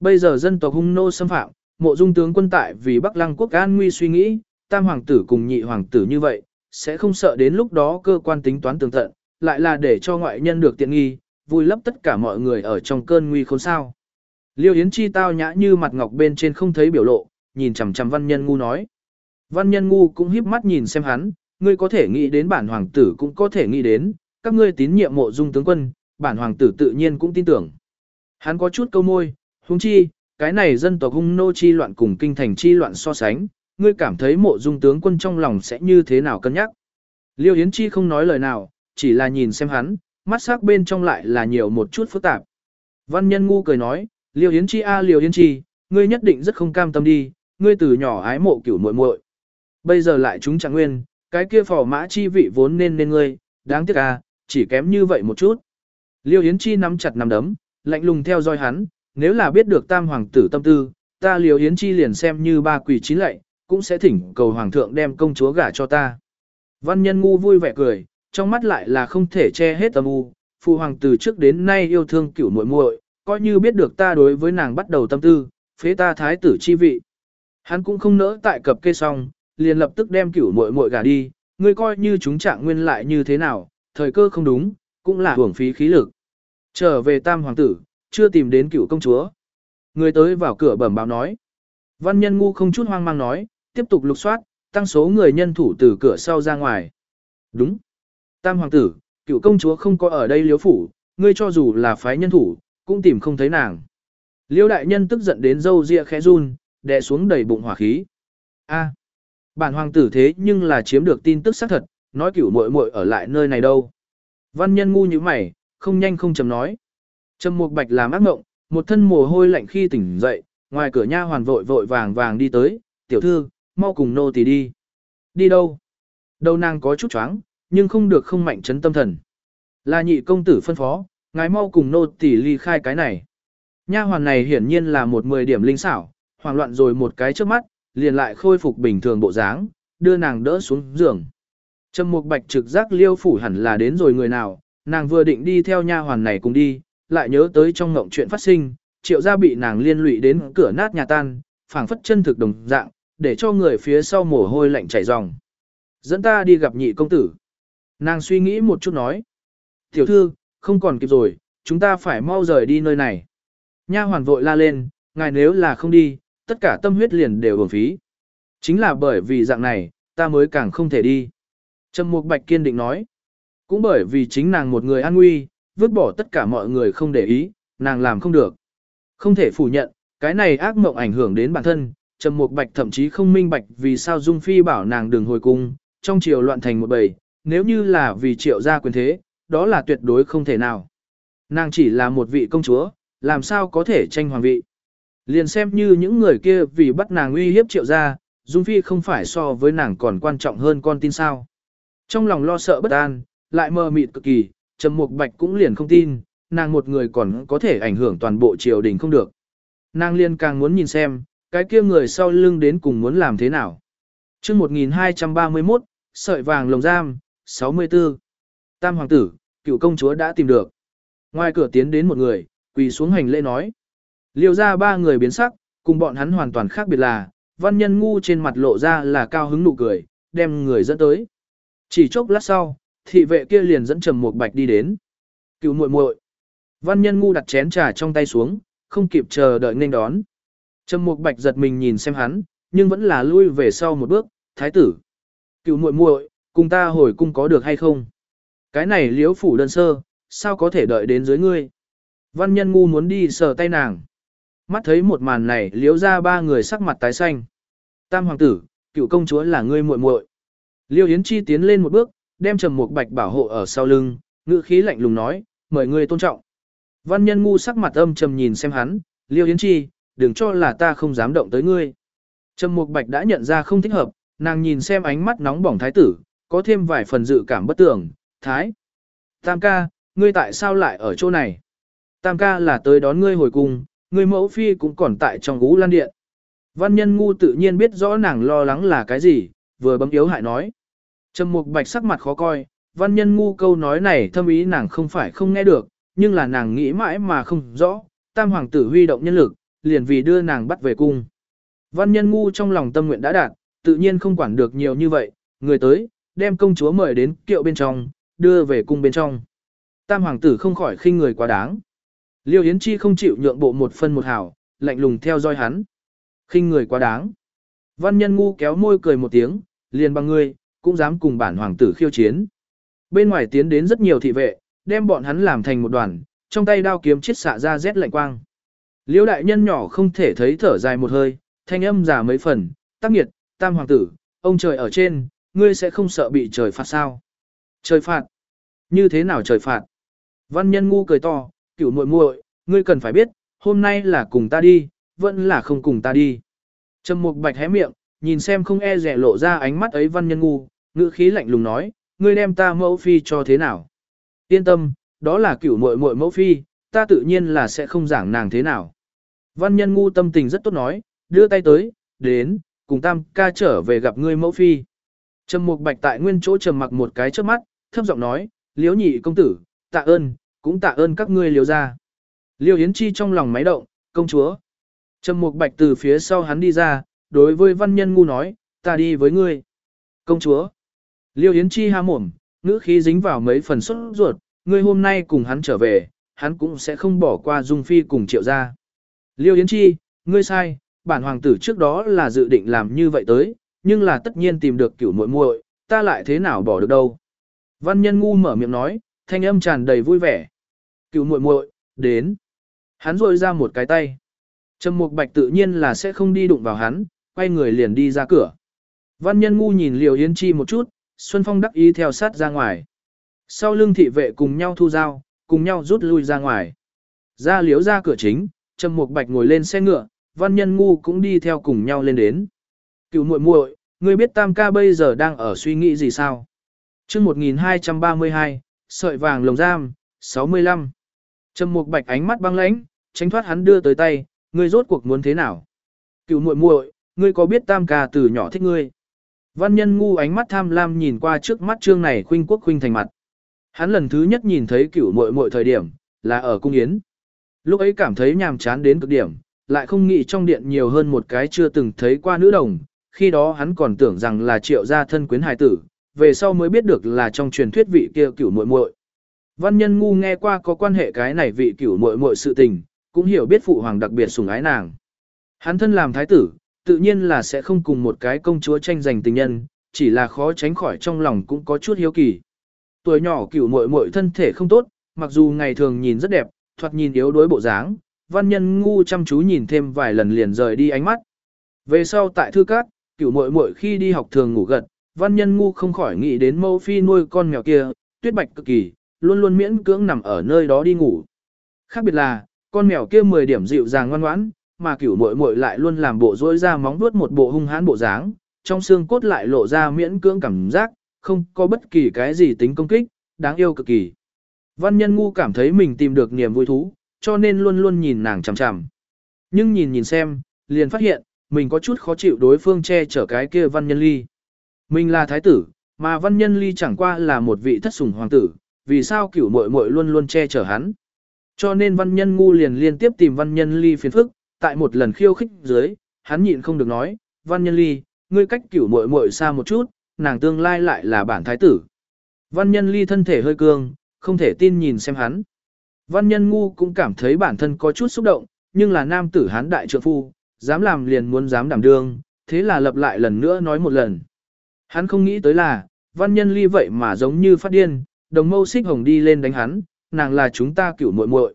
Bây giờ dân tộc hung nô xâm phạm, mộ dung tướng quân tại vì Bắc Lăng quốc an nguy suy nghĩ, tam hoàng tử cùng nhị hoàng tử như vậy, sẽ không sợ đến lúc đó cơ quan tính toán tường tận, lại là để cho ngoại nhân được tiện nghi, vui lấp tất cả mọi người ở trong cơn nguy khốn sao. Liêu Yến Chi tao nhã như mặt ngọc bên trên không thấy biểu lộ, nhìn chằm chằm văn nhân ngu nói. Văn nhân ngu cũng híp mắt nhìn xem hắn, ngươi có thể nghĩ đến bản hoàng tử cũng có thể nghĩ đến, các ngươi tín nhiệm mộ dung tướng quân, bản hoàng tử tự nhiên cũng tin tưởng. Hắn có chút câu môi, huống chi, cái này dân tộc hung nô chi loạn cùng kinh thành chi loạn so sánh, ngươi cảm thấy mộ dung tướng quân trong lòng sẽ như thế nào cân nhắc. Liêu Yến Chi không nói lời nào, chỉ là nhìn xem hắn, mắt sắc bên trong lại là nhiều một chút phức tạp. Văn nhân ngu cười nói, Liêu Yến Chi a à, Liêu Yến Chi, ngươi nhất định rất không cam tâm đi, ngươi từ nhỏ ái mộ cửu muội muội. Bây giờ lại chúng chẳng nguyên, cái kia phò mã chi vị vốn nên nên ngươi, đáng tiếc à, chỉ kém như vậy một chút. Liêu Yến Chi nắm chặt nắm đấm, lạnh lùng theo dõi hắn, nếu là biết được tam hoàng tử tâm tư, ta Liêu Yến Chi liền xem như ba quỷ chín lạy, cũng sẽ thỉnh cầu hoàng thượng đem công chúa gả cho ta. Văn nhân ngu vui vẻ cười, trong mắt lại là không thể che hết âm u, phụ hoàng từ trước đến nay yêu thương cửu muội muội, coi như biết được ta đối với nàng bắt đầu tâm tư, phế ta thái tử chi vị. Hắn cũng không nỡ tại cập kê xong, liền lập tức đem cửu muội muội gả đi, ngươi coi như chúng trạng nguyên lại như thế nào, thời cơ không đúng, cũng là hưởng phí khí lực. Trở về tam hoàng tử, chưa tìm đến cửu công chúa. Người tới vào cửa bẩm báo nói. Văn nhân ngu không chút hoang mang nói, tiếp tục lục soát, tăng số người nhân thủ từ cửa sau ra ngoài. Đúng. Tam hoàng tử, cựu công chúa không có ở đây liếu phủ, ngươi cho dù là phái nhân thủ, cũng tìm không thấy nàng. Liêu đại nhân tức giận đến dâu ria khẽ run, đè xuống đầy bụng hỏa khí. A, bản hoàng tử thế nhưng là chiếm được tin tức xác thật, nói cửu muội muội ở lại nơi này đâu. Văn nhân ngu như mày, không nhanh không chậm nói. Trầm Mục Bạch làm ác mộng, một thân mồ hôi lạnh khi tỉnh dậy, ngoài cửa nha hoàn vội vội vàng vàng đi tới, "Tiểu thư, mau cùng nô tỳ đi." "Đi đâu?" Đầu nàng có chút choáng, nhưng không được không mạnh chấn tâm thần. Là nhị công tử phân phó, ngài mau cùng nô tỳ ly khai cái này. Nha hoàn này hiển nhiên là một mười điểm linh xảo, hoảng loạn rồi một cái trước mắt, liền lại khôi phục bình thường bộ dáng, đưa nàng đỡ xuống giường. Trầm Mục Bạch trực giác Liêu phủ hẳn là đến rồi người nào, nàng vừa định đi theo nha hoàn này cùng đi, lại nhớ tới trong ngộng chuyện phát sinh, Triệu gia bị nàng liên lụy đến cửa nát nhà tan, phảng phất chân thực đồng dạng, để cho người phía sau mồ hôi lạnh chảy ròng. Dẫn ta đi gặp nhị công tử. Nàng suy nghĩ một chút nói. Tiểu thư, không còn kịp rồi, chúng ta phải mau rời đi nơi này. Nha hoàn vội la lên, ngài nếu là không đi, tất cả tâm huyết liền đều uổng phí. Chính là bởi vì dạng này, ta mới càng không thể đi. Trầm Mục Bạch kiên định nói. Cũng bởi vì chính nàng một người an nguy, vứt bỏ tất cả mọi người không để ý, nàng làm không được. Không thể phủ nhận, cái này ác mộng ảnh hưởng đến bản thân, Trầm Mục Bạch thậm chí không minh bạch vì sao Dung Phi bảo nàng đừng hồi cung, trong chiều loạn thành một bầy, nếu như là vì triệu gia quyền thế, đó là tuyệt đối không thể nào. Nàng chỉ là một vị công chúa, làm sao có thể tranh hoàng vị. Liền xem như những người kia vì bắt nàng uy hiếp triệu gia, Dung Phi không phải so với nàng còn quan trọng hơn con tin sao. Trong lòng lo sợ bất an, lại mơ mịt cực kỳ, Trầm Mục Bạch cũng liền không tin, nàng một người còn có thể ảnh hưởng toàn bộ triều đình không được. Nàng liền càng muốn nhìn xem, cái kia người sau lưng đến cùng muốn làm thế nào. Trước 1231, sợi vàng lồng giam, 64. Tam hoàng tử, cựu công chúa đã tìm được. Ngoài cửa tiến đến một người, quỳ xuống hành lễ nói. Liêu ra ba người biến sắc, cùng bọn hắn hoàn toàn khác biệt là, văn nhân ngu trên mặt lộ ra là cao hứng nụ cười, đem người dẫn tới. Chỉ chốc lát sau, thị vệ kia liền dẫn trầm một bạch đi đến. Cựu muội muội. Văn nhân ngu đặt chén trà trong tay xuống, không kịp chờ đợi nên đón. Trầm Mục Bạch giật mình nhìn xem hắn, nhưng vẫn là lui về sau một bước, "Thái tử, cựu muội muội, cùng ta hồi cung có được hay không?" Cái này liễu phủ đơn sơ, sao có thể đợi đến dưới ngươi? Văn nhân ngu muốn đi sờ tay nàng. Mắt thấy một màn này, liễu ra ba người sắc mặt tái xanh. Tam hoàng tử, cựu công chúa là ngươi muội muội. Liêu Yến Chi tiến lên một bước, đem Trầm một Bạch bảo hộ ở sau lưng, ngữ khí lạnh lùng nói, "Mời ngươi tôn trọng." Văn nhân ngu sắc mặt âm trầm nhìn xem hắn, Liêu Yến Chi, đừng cho là ta không dám động tới ngươi. Trầm Mục Bạch đã nhận ra không thích hợp, nàng nhìn xem ánh mắt nóng bỏng thái tử, có thêm vài phần dự cảm bất tưởng, thái. Tam ca, ngươi tại sao lại ở chỗ này? Tam ca là tới đón ngươi hồi cung, ngươi mẫu phi cũng còn tại trong gú lan điện. Văn nhân ngu tự nhiên biết rõ nàng lo lắng là cái gì, vừa bấm yếu hại nói. Trầm Mục Bạch sắc mặt khó coi, văn nhân ngu câu nói này thâm ý nàng không phải không nghe được, nhưng là nàng nghĩ mãi mà không rõ, tam hoàng tử huy động nhân lực, liền vì đưa nàng bắt về cung. Văn nhân ngu trong lòng tâm nguyện đã đạt, tự nhiên không quản được nhiều như vậy, người tới, đem công chúa mời đến kiệu bên trong, đưa về cung bên trong. Tam hoàng tử không khỏi khinh người quá đáng. Liêu Yến Chi không chịu nhượng bộ một phân một hào, lạnh lùng theo dõi hắn. Khinh người quá đáng. Văn nhân ngu kéo môi cười một tiếng, liền bằng ngươi, cũng dám cùng bản hoàng tử khiêu chiến. Bên ngoài tiến đến rất nhiều thị vệ, đem bọn hắn làm thành một đoàn, trong tay đao kiếm chết xạ ra rét lạnh quang. Liêu đại nhân nhỏ không thể thấy thở dài một hơi, thanh âm giả mấy phần, tác nghiệt, tam hoàng tử, ông trời ở trên, ngươi sẽ không sợ bị trời phạt sao? Trời phạt? Như thế nào trời phạt? Văn nhân ngu cười to, cửu muội muội, ngươi cần phải biết, hôm nay là cùng ta đi, vẫn là không cùng ta đi. Trầm mục bạch hé miệng, nhìn xem không e rẻ lộ ra ánh mắt ấy văn nhân ngu, ngữ khí lạnh lùng nói, ngươi đem ta mẫu phi cho thế nào? Yên tâm, đó là cửu muội muội mẫu phi, ta tự nhiên là sẽ không giảng nàng thế nào. Văn nhân ngu tâm tình rất tốt nói, đưa tay tới, đến, cùng tam ca trở về gặp ngươi mẫu phi. Trầm mục bạch tại nguyên chỗ trầm mặc một cái trước mắt, thấp giọng nói, Liễu nhị công tử, tạ ơn, cũng tạ ơn các ngươi Liễu gia. Liêu Yến Chi trong lòng máy động, công chúa. Trầm mục bạch từ phía sau hắn đi ra, đối với văn nhân ngu nói, ta đi với ngươi. Công chúa. Liêu Yến Chi ha mồm, ngữ khí dính vào mấy phần xuất ruột, ngươi hôm nay cùng hắn trở về, hắn cũng sẽ không bỏ qua Dung Phi cùng triệu gia. Liêu Yến Chi, ngươi sai, bản hoàng tử trước đó là dự định làm như vậy tới, nhưng là tất nhiên tìm được cửu muội muội, ta lại thế nào bỏ được đâu. Văn nhân ngu mở miệng nói, thanh âm tràn đầy vui vẻ. Cửu muội muội, đến. Hắn rôi ra một cái tay. Trầm Mục Bạch tự nhiên là sẽ không đi đụng vào hắn, quay người liền đi ra cửa. Văn nhân ngu nhìn Liều Yến Chi một chút, Xuân Phong đắc ý theo sát ra ngoài. Sau lưng thị vệ cùng nhau thu dao, cùng nhau rút lui ra ngoài. Ra liếu ra cửa chính, Trầm Mục Bạch ngồi lên xe ngựa, Văn Nhân Ngu cũng đi theo cùng nhau lên đến. Cựu muội muội, ngươi biết Tam ca bây giờ đang ở suy nghĩ gì sao? Chương 1232, sợi vàng lồng giam, 65. Trầm Mục Bạch ánh mắt băng lãnh, tránh thoát hắn đưa tới tay, ngươi rốt cuộc muốn thế nào? Cựu muội muội, ngươi có biết Tam ca từ nhỏ thích ngươi? Văn Nhân Ngu ánh mắt tham lam nhìn qua trước mắt trương này khuynh quốc khuynh thành mặt. Hắn lần thứ nhất nhìn thấy cửu muội muội thời điểm, là ở cung yến. Lúc ấy cảm thấy nhàm chán đến cực điểm, lại không nghĩ trong điện nhiều hơn một cái chưa từng thấy qua nữ đồng, khi đó hắn còn tưởng rằng là triệu gia thân quyến hài tử, về sau mới biết được là trong truyền thuyết vị kia cửu muội muội. Văn nhân ngu nghe qua có quan hệ cái này vị cửu muội muội sự tình, cũng hiểu biết phụ hoàng đặc biệt sủng ái nàng. Hắn thân làm thái tử, tự nhiên là sẽ không cùng một cái công chúa tranh giành tình nhân, chỉ là khó tránh khỏi trong lòng cũng có chút hiếu kỳ. Tuổi nhỏ cửu muội muội thân thể không tốt, mặc dù ngày thường nhìn rất đẹp, thoạt nhìn yếu đuối bộ dáng, văn nhân ngu chăm chú nhìn thêm vài lần liền rời đi ánh mắt. Về sau tại thư cát, cửu muội muội khi đi học thường ngủ gật, văn nhân ngu không khỏi nghĩ đến mẫu phi nuôi con mèo kia, tuyết bạch cực kỳ, luôn luôn miễn cưỡng nằm ở nơi đó đi ngủ. Khác biệt là, con mèo kia 10 điểm dịu dàng ngoan ngoãn, mà cửu muội muội lại luôn làm bộ rỗi ra móng vuốt một bộ hung hãn bộ dáng, trong xương cốt lại lộ ra miễn cưỡng cảm giác, không có bất kỳ cái gì tính công kích, đáng yêu cực kỳ. Văn nhân ngu cảm thấy mình tìm được niềm vui thú, cho nên luôn luôn nhìn nàng chằm chằm. Nhưng nhìn nhìn xem, liền phát hiện, mình có chút khó chịu đối phương che chở cái kia văn nhân ly. Mình là thái tử, mà văn nhân ly chẳng qua là một vị thất sủng hoàng tử, vì sao cửu muội muội luôn luôn che chở hắn. Cho nên văn nhân ngu liền liên tiếp tìm văn nhân ly phiền phức, tại một lần khiêu khích dưới, hắn nhịn không được nói, văn nhân ly, ngươi cách cửu muội muội xa một chút, nàng tương lai lại là bản thái tử. Văn nhân ly thân thể hơi cương, không thể tin nhìn xem hắn. Văn nhân ngu cũng cảm thấy bản thân có chút xúc động, nhưng là nam tử hán đại trượng phu, dám làm liền muốn dám đảm đương, thế là lập lại lần nữa nói một lần. Hắn không nghĩ tới là, văn nhân ly vậy mà giống như phát điên, đồng mâu xích hồng đi lên đánh hắn, nàng là chúng ta cửu muội muội.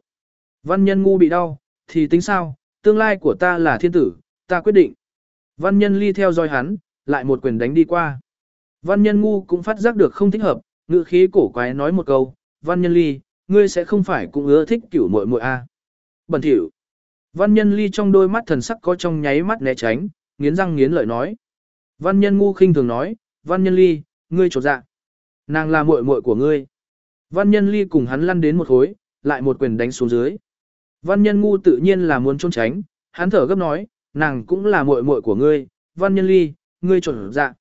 Văn nhân ngu bị đau, thì tính sao, tương lai của ta là thiên tử, ta quyết định. Văn nhân ly theo dõi hắn, lại một quyền đánh đi qua. Văn nhân ngu cũng phát giác được không thích hợp, ngữ khí cổ quái nói một câu, văn nhân ly, ngươi sẽ không phải cũng ưa thích cửu muội muội a? À. Bẩn thỉu. Văn nhân ly trong đôi mắt thần sắc có trong nháy mắt né tránh, nghiến răng nghiến lợi nói. Văn nhân ngu khinh thường nói, văn nhân ly, ngươi trột dạ. Nàng là muội muội của ngươi. Văn nhân ly cùng hắn lăn đến một khối, lại một quyền đánh xuống dưới. Văn nhân ngu tự nhiên là muốn trốn tránh, hắn thở gấp nói, nàng cũng là muội muội của ngươi, văn nhân ly, ngươi trột dạ.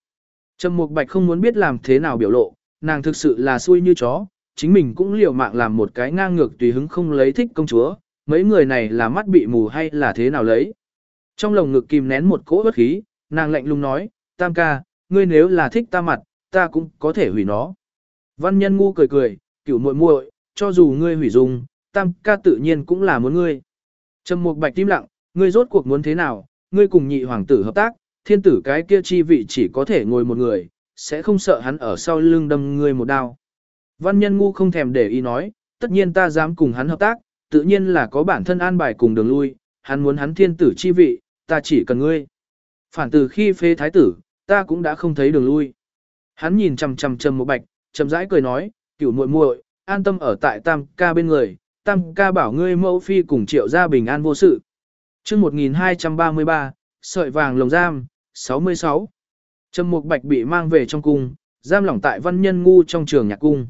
Trầm Mục Bạch không muốn biết làm thế nào biểu lộ, nàng thực sự là xui như chó, chính mình cũng liều mạng làm một cái ngang ngược tùy hứng không lấy thích công chúa, mấy người này là mắt bị mù hay là thế nào lấy. Trong lồng ngực kìm nén một cỗ bất khí, nàng lạnh lùng nói, tam ca, ngươi nếu là thích ta mặt, ta cũng có thể hủy nó. Văn nhân ngu cười cười, cửu muội muội, cho dù ngươi hủy dung, tam ca tự nhiên cũng là muốn ngươi. Trầm Mục Bạch tim lặng, ngươi rốt cuộc muốn thế nào, ngươi cùng nhị hoàng tử hợp tác, thiên tử cái kia chi vị chỉ có thể ngồi một người, sẽ không sợ hắn ở sau lưng đâm ngươi một đao. Văn nhân ngu không thèm để ý nói, tất nhiên ta dám cùng hắn hợp tác, tự nhiên là có bản thân an bài cùng đường lui, hắn muốn hắn thiên tử chi vị, ta chỉ cần ngươi. Phản từ khi phê thái tử, ta cũng đã không thấy đường lui. Hắn nhìn chằm chằm trầm một bạch, chậm rãi cười nói, cửu muội muội, an tâm ở tại tam ca bên người, tam ca bảo ngươi mẫu phi cùng triệu gia bình an vô sự. Trước 1233, sợi vàng lồng giam, 66. Trầm Mục Bạch bị mang về trong cung, giam lỏng tại văn nhân ngu trong trường nhạc cung.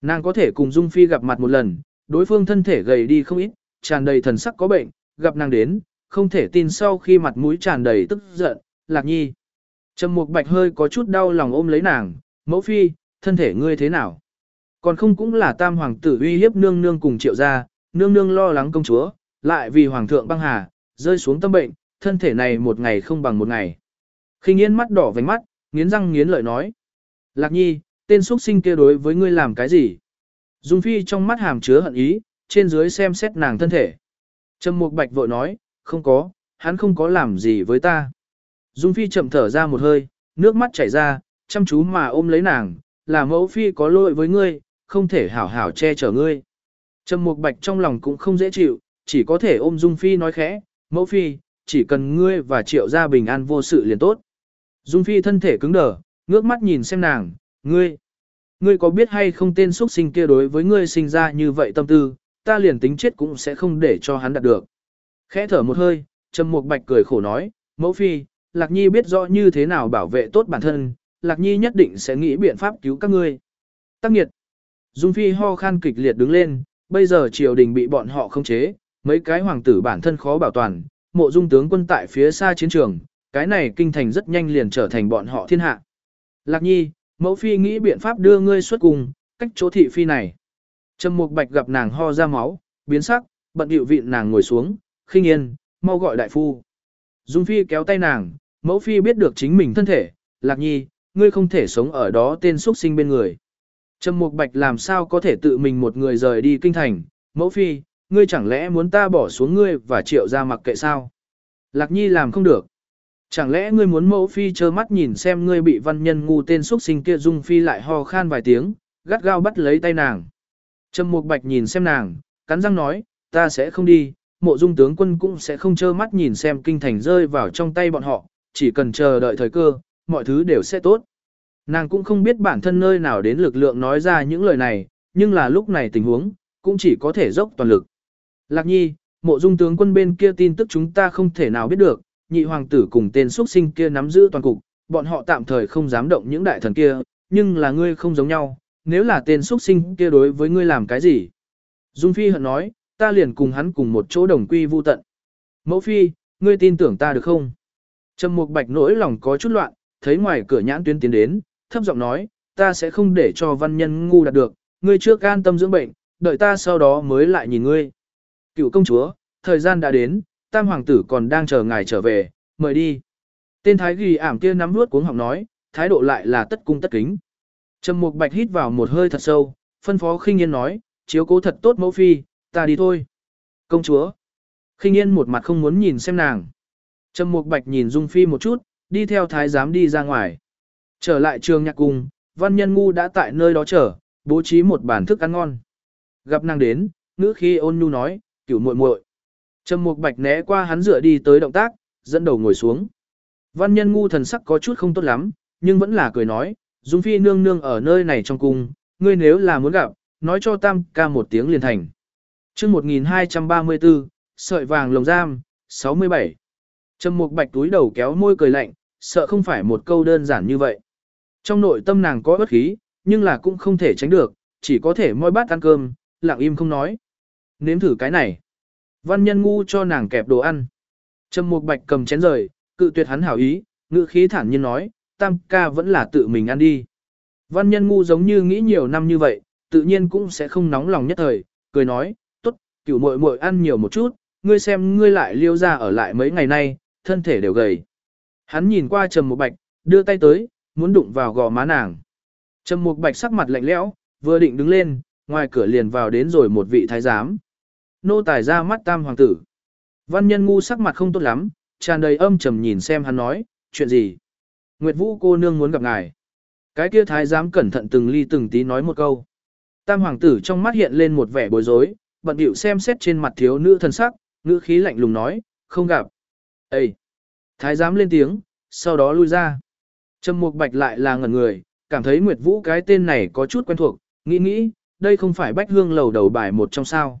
Nàng có thể cùng Dung Phi gặp mặt một lần, đối phương thân thể gầy đi không ít, tràn đầy thần sắc có bệnh, gặp nàng đến, không thể tin sau khi mặt mũi tràn đầy tức giận, lạc nhi. Trầm Mục Bạch hơi có chút đau lòng ôm lấy nàng, mẫu phi, thân thể ngươi thế nào? Còn không cũng là tam hoàng tử uy hiếp nương nương cùng triệu gia, nương nương lo lắng công chúa, lại vì hoàng thượng băng hà, rơi xuống tâm bệnh, thân thể này một ngày không bằng một ngày. Khinh yên mắt đỏ vành mắt, nghiến răng nghiến lợi nói. Lạc nhi, tên xuất sinh kia đối với ngươi làm cái gì? Dung phi trong mắt hàm chứa hận ý, trên dưới xem xét nàng thân thể. Trầm mục bạch vội nói, không có, hắn không có làm gì với ta. Dung phi chậm thở ra một hơi, nước mắt chảy ra, chăm chú mà ôm lấy nàng, là mẫu phi có lỗi với ngươi, không thể hảo hảo che chở ngươi. Trầm mục bạch trong lòng cũng không dễ chịu, chỉ có thể ôm Dung phi nói khẽ, mẫu phi, chỉ cần ngươi và triệu gia bình an vô sự liền tốt. Dung Phi thân thể cứng đờ, ngước mắt nhìn xem nàng, ngươi, ngươi có biết hay không tên xuất sinh kia đối với ngươi sinh ra như vậy tâm tư, ta liền tính chết cũng sẽ không để cho hắn đạt được. Khẽ thở một hơi, Trầm Mục Bạch cười khổ nói, mẫu phi, Lạc Nhi biết rõ như thế nào bảo vệ tốt bản thân, Lạc Nhi nhất định sẽ nghĩ biện pháp cứu các ngươi. Tắc nghiệt. Dung Phi ho khan kịch liệt đứng lên, bây giờ triều đình bị bọn họ không chế, mấy cái hoàng tử bản thân khó bảo toàn, mộ dung tướng quân tại phía xa chiến trường, cái này kinh thành rất nhanh liền trở thành bọn họ thiên hạ. Lạc nhi, mẫu phi nghĩ biện pháp đưa ngươi xuất cùng, cách chỗ thị phi này. Trầm mục bạch gặp nàng ho ra máu, biến sắc, bận điệu vịn nàng ngồi xuống, khinh yên, mau gọi đại phu. Dung phi kéo tay nàng, mẫu phi biết được chính mình thân thể, lạc nhi, ngươi không thể sống ở đó tên xuất sinh bên người. Trầm Mục Bạch làm sao có thể tự mình một người rời đi kinh thành, mẫu phi, ngươi chẳng lẽ muốn ta bỏ xuống ngươi và triệu ra mặc kệ sao? Lạc Nhi làm không được. Chẳng lẽ ngươi muốn mẫu phi trơ mắt nhìn xem ngươi bị văn nhân ngu tên xuất sinh kia dung phi lại ho khan vài tiếng, gắt gao bắt lấy tay nàng. Trầm Mục Bạch nhìn xem nàng, cắn răng nói, ta sẽ không đi, mộ dung tướng quân cũng sẽ không trơ mắt nhìn xem kinh thành rơi vào trong tay bọn họ, chỉ cần chờ đợi thời cơ, mọi thứ đều sẽ tốt. Nàng cũng không biết bản thân nơi nào đến lực lượng nói ra những lời này, nhưng là lúc này tình huống, cũng chỉ có thể dốc toàn lực. Lạc nhi, mộ dung tướng quân bên kia tin tức chúng ta không thể nào biết được, nhị hoàng tử cùng tên xuất sinh kia nắm giữ toàn cục, bọn họ tạm thời không dám động những đại thần kia, nhưng là ngươi không giống nhau, nếu là tên xuất sinh kia đối với ngươi làm cái gì? Dung Phi hận nói, ta liền cùng hắn cùng một chỗ đồng quy vu tận. Mẫu Phi, ngươi tin tưởng ta được không? Trầm Mục Bạch nỗi lòng có chút loạn, thấy ngoài cửa nhãn tuyến tiến đến, thấp giọng nói, ta sẽ không để cho văn nhân ngu đạt được, ngươi trước an tâm dưỡng bệnh, đợi ta sau đó mới lại nhìn ngươi. Cựu công chúa, thời gian đã đến, tam hoàng tử còn đang chờ ngài trở về, mời đi. Tên thái ghi ảm kia nắm nuốt cuống họng nói, thái độ lại là tất cung tất kính. Trầm Mục Bạch hít vào một hơi thật sâu, phân phó khinh yên nói, chiếu cố thật tốt mẫu phi, ta đi thôi. Công chúa. Khinh yên một mặt không muốn nhìn xem nàng. Trầm Mục Bạch nhìn Dung Phi một chút, đi theo thái giám đi ra ngoài. Trở lại trường nhạc cung, văn nhân ngu đã tại nơi đó chờ, bố trí một bàn thức ăn ngon. Gặp nàng đến, ngữ khi ôn nhu nói, cửu muội muội. Trầm Mục Bạch né qua hắn dựa đi tới động tác, dẫn đầu ngồi xuống. Văn nhân ngu thần sắc có chút không tốt lắm, nhưng vẫn là cười nói, Dung Phi nương nương ở nơi này trong cung, ngươi nếu là muốn gặp, nói cho tam ca một tiếng liền thành. chương 1234, sợi vàng lồng giam, 67. Trầm Mục Bạch túi đầu kéo môi cười lạnh, sợ không phải một câu đơn giản như vậy. Trong nội tâm nàng có bất khí, nhưng là cũng không thể tránh được, chỉ có thể môi bát ăn cơm, lặng im không nói. Nếm thử cái này. Văn nhân ngu cho nàng kẹp đồ ăn. Trầm Mục Bạch cầm chén rời, cự tuyệt hắn hảo ý, ngữ khí thản nhiên nói, tam ca vẫn là tự mình ăn đi. Văn nhân ngu giống như nghĩ nhiều năm như vậy, tự nhiên cũng sẽ không nóng lòng nhất thời, cười nói, tốt, cửu muội muội ăn nhiều một chút, ngươi xem ngươi lại liêu ra ở lại mấy ngày nay, thân thể đều gầy. Hắn nhìn qua Trầm Mục Bạch, đưa tay tới, muốn đụng vào gò má nàng. Trầm Mục Bạch sắc mặt lạnh lẽo, vừa định đứng lên, ngoài cửa liền vào đến rồi một vị thái giám. Nô tài ra mắt tam hoàng tử. Văn nhân ngu sắc mặt không tốt lắm, tràn đầy âm trầm nhìn xem hắn nói, chuyện gì? Nguyệt Vũ cô nương muốn gặp ngài. Cái kia thái giám cẩn thận từng ly từng tí nói một câu. Tam hoàng tử trong mắt hiện lên một vẻ bối rối, bận điệu xem xét trên mặt thiếu nữ thân sắc, ngữ khí lạnh lùng nói, không gặp. Ê! Thái giám lên tiếng, sau đó lui ra. Trầm Mục Bạch lại là ngẩn người, cảm thấy Nguyệt Vũ cái tên này có chút quen thuộc, nghĩ nghĩ, đây không phải Bách Hương lầu đầu bài một trong sao.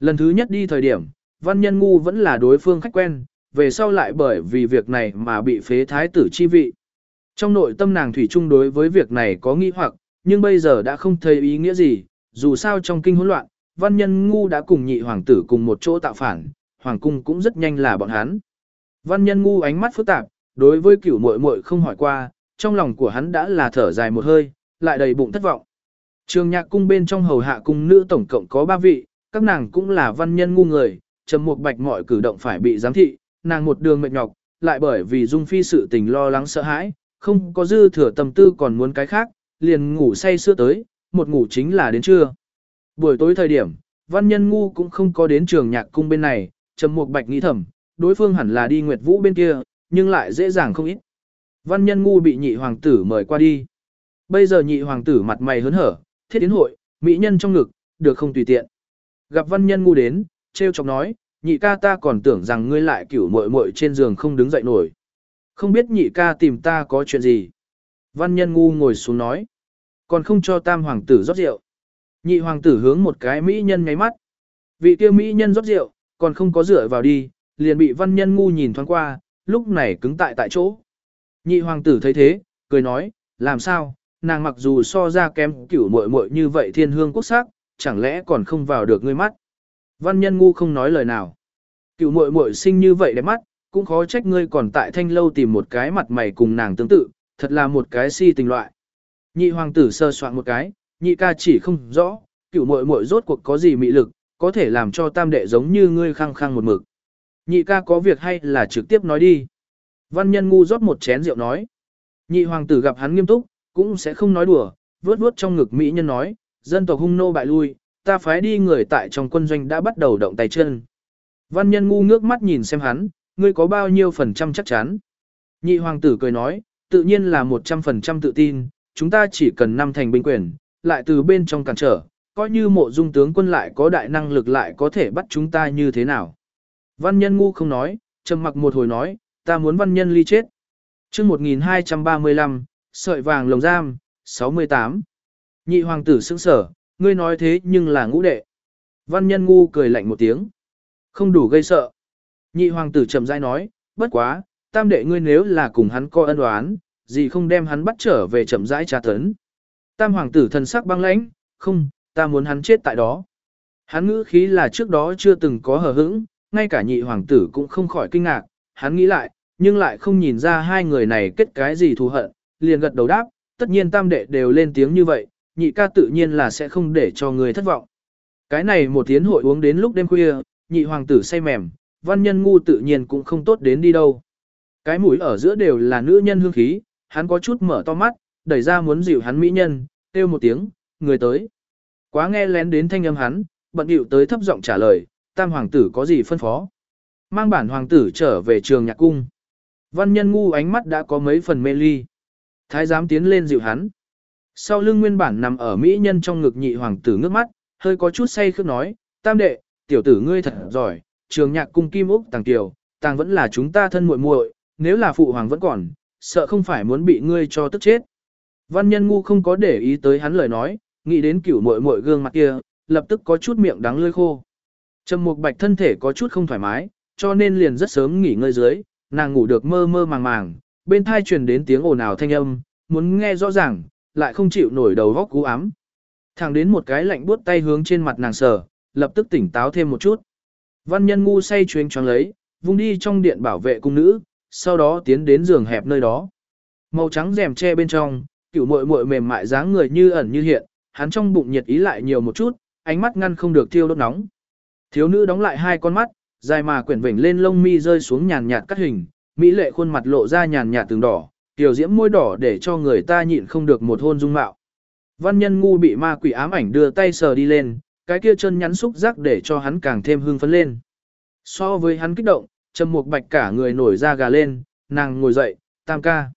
Lần thứ nhất đi thời điểm, văn nhân ngu vẫn là đối phương khách quen, về sau lại bởi vì việc này mà bị phế thái tử chi vị. Trong nội tâm nàng thủy chung đối với việc này có nghi hoặc, nhưng bây giờ đã không thấy ý nghĩa gì, dù sao trong kinh hỗn loạn, văn nhân ngu đã cùng nhị hoàng tử cùng một chỗ tạo phản, hoàng cung cũng rất nhanh là bọn hắn. Văn nhân ngu ánh mắt phức tạp, đối với cửu muội muội không hỏi qua, trong lòng của hắn đã là thở dài một hơi, lại đầy bụng thất vọng. Trường nhạc cung bên trong hầu hạ cung nữ tổng cộng có ba vị, các nàng cũng là văn nhân ngu người, trầm một bạch mọi cử động phải bị giám thị, nàng một đường mệt nhọc, lại bởi vì dung phi sự tình lo lắng sợ hãi, không có dư thừa tâm tư còn muốn cái khác, liền ngủ say sưa tới, một ngủ chính là đến trưa. Buổi tối thời điểm, văn nhân ngu cũng không có đến trường nhạc cung bên này, trầm một bạch nghĩ thầm, đối phương hẳn là đi Nguyệt Vũ bên kia, nhưng lại dễ dàng không ít. Văn nhân ngu bị nhị hoàng tử mời qua đi. Bây giờ nhị hoàng tử mặt mày hớn hở, thiết tiến hội, mỹ nhân trong ngực, được không tùy tiện. Gặp văn nhân ngu đến, treo chọc nói, nhị ca ta còn tưởng rằng ngươi lại cửu muội muội trên giường không đứng dậy nổi. Không biết nhị ca tìm ta có chuyện gì. Văn nhân ngu ngồi xuống nói, còn không cho tam hoàng tử rót rượu. Nhị hoàng tử hướng một cái mỹ nhân ngáy mắt. Vị kia mỹ nhân rót rượu, còn không có rửa vào đi, liền bị văn nhân ngu nhìn thoáng qua, lúc này cứng tại tại chỗ. Nhị hoàng tử thấy thế, cười nói, làm sao, nàng mặc dù so ra kém cửu muội muội như vậy thiên hương quốc sắc, chẳng lẽ còn không vào được ngươi mắt. Văn nhân ngu không nói lời nào. Cựu muội muội sinh như vậy đẹp mắt, cũng khó trách ngươi còn tại thanh lâu tìm một cái mặt mày cùng nàng tương tự, thật là một cái si tình loại. Nhị hoàng tử sơ soạn một cái, nhị ca chỉ không rõ, cựu muội muội rốt cuộc có gì mị lực, có thể làm cho tam đệ giống như ngươi khăng khăng một mực. Nhị ca có việc hay là trực tiếp nói đi. Văn nhân ngu rót một chén rượu nói. Nhị hoàng tử gặp hắn nghiêm túc, cũng sẽ không nói đùa, vớt vớt trong ngực mỹ nhân nói, dân tộc hung nô bại lui, ta phái đi người tại trong quân doanh đã bắt đầu động tay chân. Văn nhân ngu ngước mắt nhìn xem hắn, ngươi có bao nhiêu phần trăm chắc chắn. Nhị hoàng tử cười nói, tự nhiên là một trăm phần trăm tự tin, chúng ta chỉ cần năm thành binh quyền, lại từ bên trong cản trở, coi như mộ dung tướng quân lại có đại năng lực lại có thể bắt chúng ta như thế nào. Văn nhân ngu không nói, trầm mặc một hồi nói, ta muốn văn nhân ly chết. chương 1235, sợi vàng lồng giam, 68. Nhị hoàng tử sững sở, ngươi nói thế nhưng là ngũ đệ. Văn nhân ngu cười lạnh một tiếng. Không đủ gây sợ. Nhị hoàng tử chậm rãi nói, bất quá, tam đệ ngươi nếu là cùng hắn coi ân oán, gì không đem hắn bắt trở về chậm rãi tra tấn. Tam hoàng tử thần sắc băng lãnh, không, ta muốn hắn chết tại đó. Hắn ngữ khí là trước đó chưa từng có hờ hững, ngay cả nhị hoàng tử cũng không khỏi kinh ngạc, hắn nghĩ lại, nhưng lại không nhìn ra hai người này kết cái gì thù hận, liền gật đầu đáp, tất nhiên tam đệ đều lên tiếng như vậy, nhị ca tự nhiên là sẽ không để cho người thất vọng. Cái này một tiến hội uống đến lúc đêm khuya, nhị hoàng tử say mềm, văn nhân ngu tự nhiên cũng không tốt đến đi đâu. Cái mũi ở giữa đều là nữ nhân hương khí, hắn có chút mở to mắt, đẩy ra muốn dịu hắn mỹ nhân, kêu một tiếng, người tới. Quá nghe lén đến thanh âm hắn, bận điệu tới thấp giọng trả lời, tam hoàng tử có gì phân phó. Mang bản hoàng tử trở về trường nhạc cung. Văn nhân ngu ánh mắt đã có mấy phần mê ly. Thái giám tiến lên dịu hắn. Sau lưng nguyên bản nằm ở mỹ nhân trong ngực nhị hoàng tử ngước mắt, hơi có chút say khước nói, tam đệ, tiểu tử ngươi thật giỏi, trường nhạc cung kim úc tàng tiểu, tàng vẫn là chúng ta thân muội muội, nếu là phụ hoàng vẫn còn, sợ không phải muốn bị ngươi cho tức chết. Văn nhân ngu không có để ý tới hắn lời nói, nghĩ đến cửu muội muội gương mặt kia, lập tức có chút miệng đắng lưỡi khô. Trầm Mục Bạch thân thể có chút không thoải mái, cho nên liền rất sớm nghỉ ngơi dưới, nàng ngủ được mơ mơ màng màng, bên tai truyền đến tiếng ồn ào thanh âm, muốn nghe rõ ràng, lại không chịu nổi đầu góc cú ám. Thẳng đến một cái lạnh buốt tay hướng trên mặt nàng sờ, lập tức tỉnh táo thêm một chút. Văn nhân ngu say chuyến choáng lấy, vung đi trong điện bảo vệ cung nữ, sau đó tiến đến giường hẹp nơi đó. Màu trắng rèm che bên trong, cựu muội muội mềm mại dáng người như ẩn như hiện, hắn trong bụng nhiệt ý lại nhiều một chút, ánh mắt ngăn không được thiêu đốt nóng. Thiếu nữ đóng lại hai con mắt, dài mà quyển vểnh lên lông mi rơi xuống nhàn nhạt cắt hình, mỹ lệ khuôn mặt lộ ra nhàn nhạt từng đỏ, tiểu diễm môi đỏ để cho người ta nhịn không được một hôn dung mạo. Văn nhân ngu bị ma quỷ ám ảnh đưa tay sờ đi lên, cái kia chân nhắn xúc giác để cho hắn càng thêm hưng phấn lên. So với hắn kích động, Trầm Mục Bạch cả người nổi da gà lên, nàng ngồi dậy, tam ca.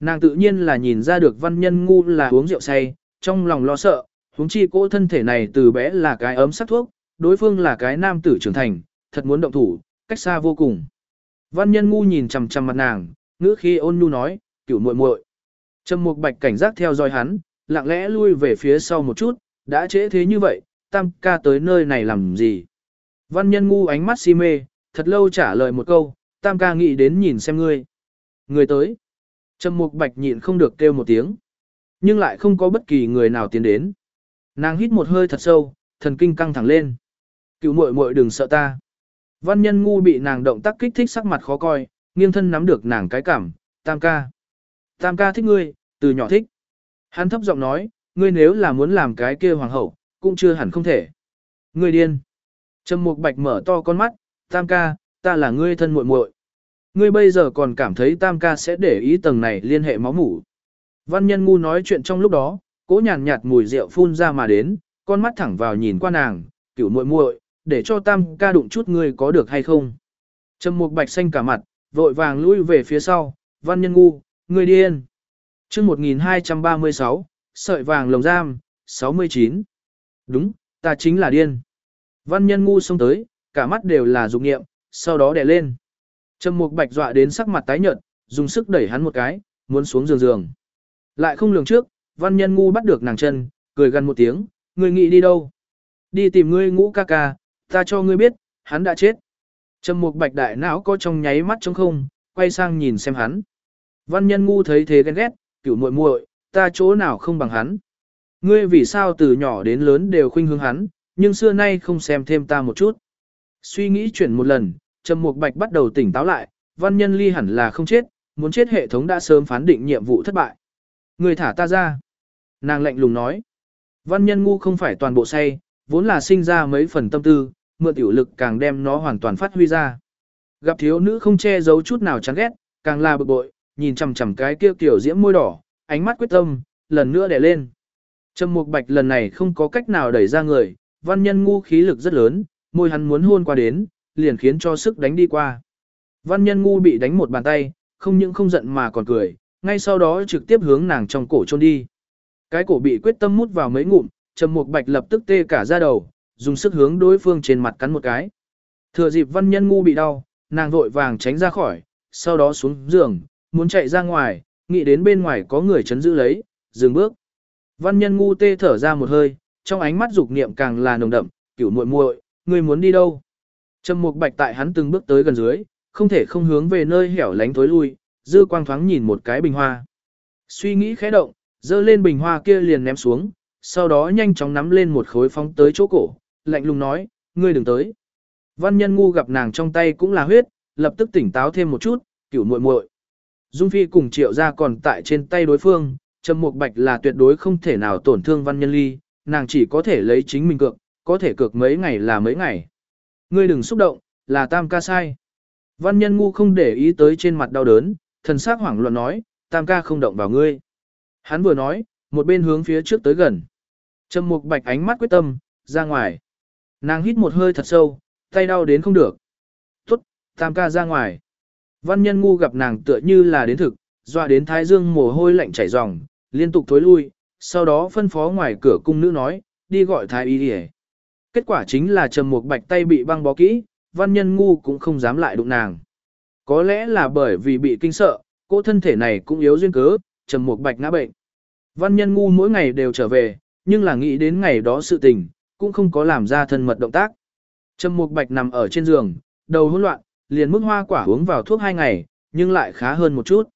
Nàng tự nhiên là nhìn ra được văn nhân ngu là uống rượu say, trong lòng lo sợ, huống chi cỗ thân thể này từ bé là cái ấm sắc thuốc, đối phương là cái nam tử trưởng thành, thật muốn động thủ, cách xa vô cùng. Văn nhân ngu nhìn chằm chằm mặt nàng, ngữ khi ôn nhu nói, cửu muội muội. Trầm Mục Bạch cảnh giác theo dõi hắn, lặng lẽ lui về phía sau một chút, đã trễ thế như vậy, tam ca tới nơi này làm gì? Văn nhân ngu ánh mắt si mê, thật lâu trả lời một câu, tam ca nghĩ đến nhìn xem ngươi. Người tới. Trầm Mục Bạch nhịn không được kêu một tiếng. Nhưng lại không có bất kỳ người nào tiến đến. Nàng hít một hơi thật sâu, thần kinh căng thẳng lên. Cựu muội muội đừng sợ ta. Văn nhân ngu bị nàng động tác kích thích sắc mặt khó coi, nghiêng thân nắm được nàng cái cảm, tam ca. Tam ca thích ngươi, từ nhỏ thích. Hắn thấp giọng nói, ngươi nếu là muốn làm cái kia hoàng hậu, cũng chưa hẳn không thể. Ngươi điên. Trầm Mục Bạch mở to con mắt, Tam ca, ta là ngươi thân muội muội. Ngươi bây giờ còn cảm thấy Tam ca sẽ để ý tầng này liên hệ máu mủ. Văn nhân ngu nói chuyện trong lúc đó, cố nhàn nhạt mùi rượu phun ra mà đến, con mắt thẳng vào nhìn qua nàng, cửu muội muội, để cho Tam ca đụng chút ngươi có được hay không. Trầm Mục Bạch xanh cả mặt, vội vàng lui về phía sau, văn nhân ngu, Người điên. chương 1236, sợi vàng lồng giam, 69. Đúng, ta chính là điên. Văn nhân ngu xông tới, cả mắt đều là dục nghiệm, sau đó đè lên. Trầm Mục Bạch dọa đến sắc mặt tái nhợt, dùng sức đẩy hắn một cái, muốn xuống giường giường. Lại không lường trước, văn nhân ngu bắt được nàng chân, cười gần một tiếng, Người nghĩ đi đâu? Đi tìm ngươi ngũ ca ca, ta cho ngươi biết, hắn đã chết. Trầm Mục Bạch đại não có trong nháy mắt trống không, quay sang nhìn xem hắn. Văn nhân ngu thấy thế ghen ghét, cửu muội muội, ta chỗ nào không bằng hắn. Ngươi vì sao từ nhỏ đến lớn đều khuynh hướng hắn, nhưng xưa nay không xem thêm ta một chút. Suy nghĩ chuyển một lần, Trầm Mục Bạch bắt đầu tỉnh táo lại, văn nhân ly hẳn là không chết, muốn chết hệ thống đã sớm phán định nhiệm vụ thất bại. Người thả ta ra. Nàng lạnh lùng nói. Văn nhân ngu không phải toàn bộ say, vốn là sinh ra mấy phần tâm tư, mượn tiểu lực càng đem nó hoàn toàn phát huy ra. Gặp thiếu nữ không che giấu chút nào chán ghét, càng là bực bội, nhìn chằm chằm cái kia tiểu diễm môi đỏ, ánh mắt quyết tâm, lần nữa đè lên. Trầm Mục Bạch lần này không có cách nào đẩy ra người, văn nhân ngu khí lực rất lớn, môi hắn muốn hôn qua đến, liền khiến cho sức đánh đi qua. Văn nhân ngu bị đánh một bàn tay, không những không giận mà còn cười, ngay sau đó trực tiếp hướng nàng trong cổ chôn đi. Cái cổ bị quyết tâm mút vào mấy ngụm, Trầm Mục Bạch lập tức tê cả da đầu, dùng sức hướng đối phương trên mặt cắn một cái. Thừa dịp văn nhân ngu bị đau, nàng vội vàng tránh ra khỏi, sau đó xuống giường, muốn chạy ra ngoài, nghĩ đến bên ngoài có người chấn giữ lấy, dừng bước. Văn nhân ngu tê thở ra một hơi, trong ánh mắt dục niệm càng là nồng đậm, cửu muội muội, ngươi muốn đi đâu? Trầm Mục Bạch tại hắn từng bước tới gần dưới, không thể không hướng về nơi hẻo lánh tối lui, dư quang thoáng nhìn một cái bình hoa. Suy nghĩ khẽ động, dơ lên bình hoa kia liền ném xuống, sau đó nhanh chóng nắm lên một khối phóng tới chỗ cổ, lạnh lùng nói, ngươi đừng tới. Văn nhân ngu gặp nàng trong tay cũng là huyết, lập tức tỉnh táo thêm một chút, cửu muội muội. Dung Phi cùng triệu gia còn tại trên tay đối phương, Trầm Mục Bạch là tuyệt đối không thể nào tổn thương văn nhân ly, nàng chỉ có thể lấy chính mình cược, có thể cược mấy ngày là mấy ngày. Ngươi đừng xúc động, là tam ca sai. Văn nhân ngu không để ý tới trên mặt đau đớn, thần sắc hoảng loạn nói, tam ca không động vào ngươi. Hắn vừa nói, một bên hướng phía trước tới gần. Trầm Mục Bạch ánh mắt quyết tâm, ra ngoài. Nàng hít một hơi thật sâu, tay đau đến không được. Tốt, tam ca ra ngoài. Văn nhân ngu gặp nàng tựa như là đến thực, doa đến thái dương mồ hôi lạnh chảy ròng, liên tục thối lui, sau đó phân phó ngoài cửa cung nữ nói, đi gọi thái y đi Kết quả chính là trầm một bạch tay bị băng bó kỹ, văn nhân ngu cũng không dám lại đụng nàng. Có lẽ là bởi vì bị kinh sợ, cô thân thể này cũng yếu duyên cớ, trầm một bạch ngã bệnh. Văn nhân ngu mỗi ngày đều trở về, nhưng là nghĩ đến ngày đó sự tình, cũng không có làm ra thân mật động tác. Trầm Mục Bạch nằm ở trên giường, đầu hỗn loạn, liền mức hoa quả uống vào thuốc hai ngày, nhưng lại khá hơn một chút.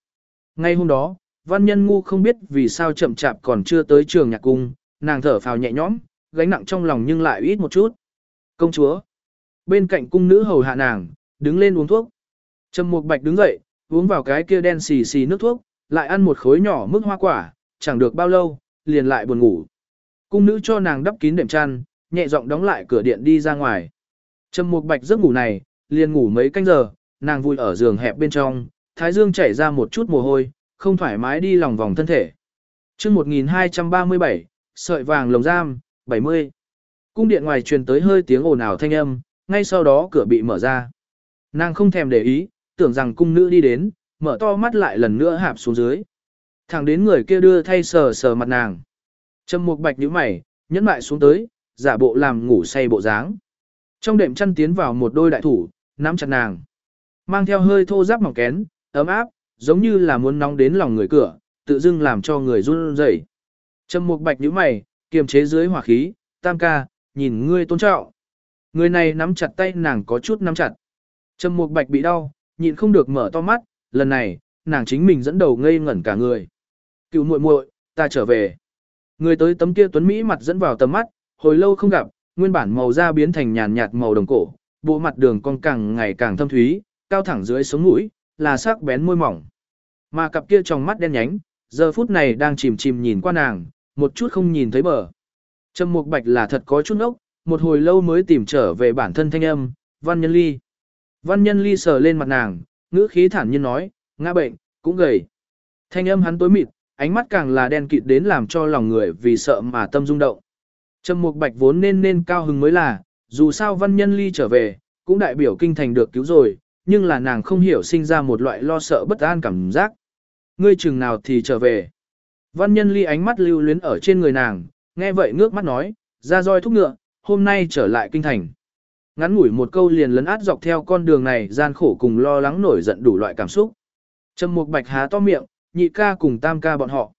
Ngay hôm đó, văn nhân ngu không biết vì sao chậm chạp còn chưa tới trường nhạc cung, nàng thở phào nhẹ nhõm, gánh nặng trong lòng nhưng lại ít một chút. Công chúa. Bên cạnh cung nữ hầu hạ nàng, đứng lên uống thuốc. Trầm Mục Bạch đứng dậy, uống vào cái kia đen xì xì nước thuốc, lại ăn một khối nhỏ mức hoa quả, chẳng được bao lâu, liền lại buồn ngủ. Cung nữ cho nàng đắp kín đệm chăn, nhẹ giọng đóng lại cửa điện đi ra ngoài. Trầm Mục Bạch giấc ngủ này, liền ngủ mấy canh giờ, nàng vui ở giường hẹp bên trong, thái dương chảy ra một chút mồ hôi, không thoải mái đi lòng vòng thân thể. Chương 1237, sợi vàng lồng giam, 70. Cung điện ngoài truyền tới hơi tiếng ồn ào thanh âm, ngay sau đó cửa bị mở ra. Nàng không thèm để ý, tưởng rằng cung nữ đi đến, mở to mắt lại lần nữa hạp xuống dưới. Thẳng đến người kia đưa thay sờ sờ mặt nàng. Trầm Mục Bạch nhíu mày, nhẫn mại xuống tới, giả bộ làm ngủ say bộ dáng. Trong đệm chăn tiến vào một đôi đại thủ, nắm chặt nàng. Mang theo hơi thô giáp mỏng kén, ấm áp, giống như là muốn nóng đến lòng người cửa, tự dưng làm cho người run rẩy. Trầm Mục Bạch nhíu mày, kiềm chế dưới hỏa khí, "Tam ca, nhìn ngươi tôn trọng." Người này nắm chặt tay nàng có chút nắm chặt. Trầm Mục Bạch bị đau, nhịn không được mở to mắt, lần này, nàng chính mình dẫn đầu ngây ngẩn cả người. "Cựu muội muội, ta trở về." Người tới tấm kia tuấn mỹ mặt dẫn vào tầm mắt, hồi lâu không gặp, nguyên bản màu da biến thành nhàn nhạt màu đồng cổ, bộ mặt đường cong càng ngày càng thâm thúy, cao thẳng dưới sống mũi, là sắc bén môi mỏng. Mà cặp kia trong mắt đen nhánh, giờ phút này đang chìm chìm nhìn qua nàng, một chút không nhìn thấy bờ. Trầm Mục Bạch là thật có chút ốc, một hồi lâu mới tìm trở về bản thân thanh âm, Văn Nhân Ly. Văn Nhân Ly sờ lên mặt nàng, ngữ khí thản nhiên nói, ngã bệnh, cũng gầy. Thanh âm hắn tối mịt, ánh mắt càng là đen kịt đến làm cho lòng người vì sợ mà tâm rung động. Trầm Mục Bạch vốn nên nên cao hứng mới là, dù sao Văn Nhân Ly trở về, cũng đại biểu kinh thành được cứu rồi, nhưng là nàng không hiểu sinh ra một loại lo sợ bất an cảm giác. Ngươi chừng nào thì trở về. Văn Nhân Ly ánh mắt lưu luyến ở trên người nàng, nghe vậy ngước mắt nói, ra roi thúc ngựa, hôm nay trở lại kinh thành. Ngắn ngủi một câu liền lấn át dọc theo con đường này gian khổ cùng lo lắng nổi giận đủ loại cảm xúc. Trầm Mục Bạch há to miệng, nhị ca cùng tam ca bọn họ.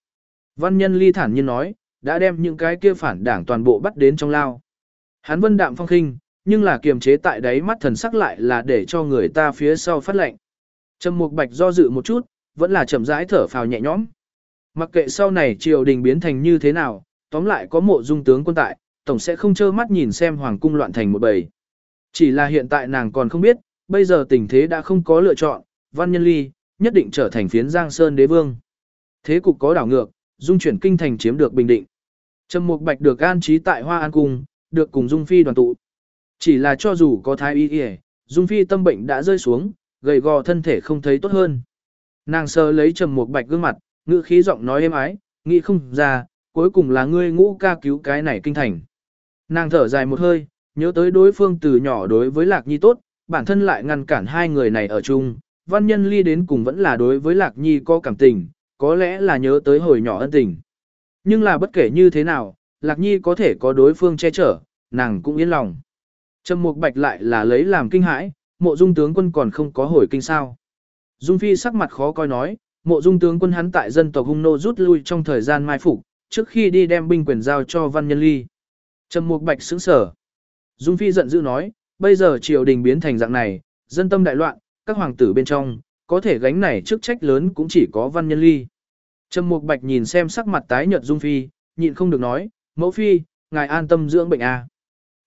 Văn Nhân Ly thản nhiên nói, đã đem những cái kia phản đảng toàn bộ bắt đến trong lao. Hắn vân đạm phong khinh, nhưng là kiềm chế tại đáy mắt thần sắc lại là để cho người ta phía sau phát lệnh. Trầm Mục Bạch do dự một chút, vẫn là chậm rãi thở phào nhẹ nhõm. Mặc kệ sau này triều đình biến thành như thế nào, tóm lại có mộ dung tướng quân tại, tổng sẽ không trơ mắt nhìn xem hoàng cung loạn thành một bầy. Chỉ là hiện tại nàng còn không biết, bây giờ tình thế đã không có lựa chọn, Văn Nhân Ly nhất định trở thành phiến Giang Sơn đế vương. Thế cục có đảo ngược, dung chuyển kinh thành chiếm được bình định. Trầm Mục Bạch được an trí tại Hoa An cung, được cùng Dung Phi đoàn tụ. Chỉ là cho dù có thái y y, Dung Phi tâm bệnh đã rơi xuống, gầy gò thân thể không thấy tốt hơn. Nàng sờ lấy Trầm một Bạch gương mặt, ngữ khí giọng nói êm ái, nghĩ không ra, cuối cùng là ngươi ngũ ca cứu cái này kinh thành. Nàng thở dài một hơi, nhớ tới đối phương từ nhỏ đối với Lạc Nhi tốt, bản thân lại ngăn cản hai người này ở chung, văn nhân ly đến cùng vẫn là đối với Lạc Nhi có cảm tình, có lẽ là nhớ tới hồi nhỏ ân tình. Nhưng là bất kể như thế nào, Lạc Nhi có thể có đối phương che chở, nàng cũng yên lòng. Trầm Mục Bạch lại là lấy làm kinh hãi, mộ dung tướng quân còn không có hồi kinh sao. Dung Phi sắc mặt khó coi nói, mộ dung tướng quân hắn tại dân tộc hung nô rút lui trong thời gian mai phục, trước khi đi đem binh quyền giao cho Văn Nhân Ly. Trầm Mục Bạch sững sở. Dung Phi giận dữ nói, bây giờ triều đình biến thành dạng này, dân tâm đại loạn, các hoàng tử bên trong, có thể gánh này chức trách lớn cũng chỉ có Văn Nhân Ly. Trầm Mục Bạch nhìn xem sắc mặt tái nhợt Dung Phi, nhịn không được nói, mẫu phi, ngài an tâm dưỡng bệnh à.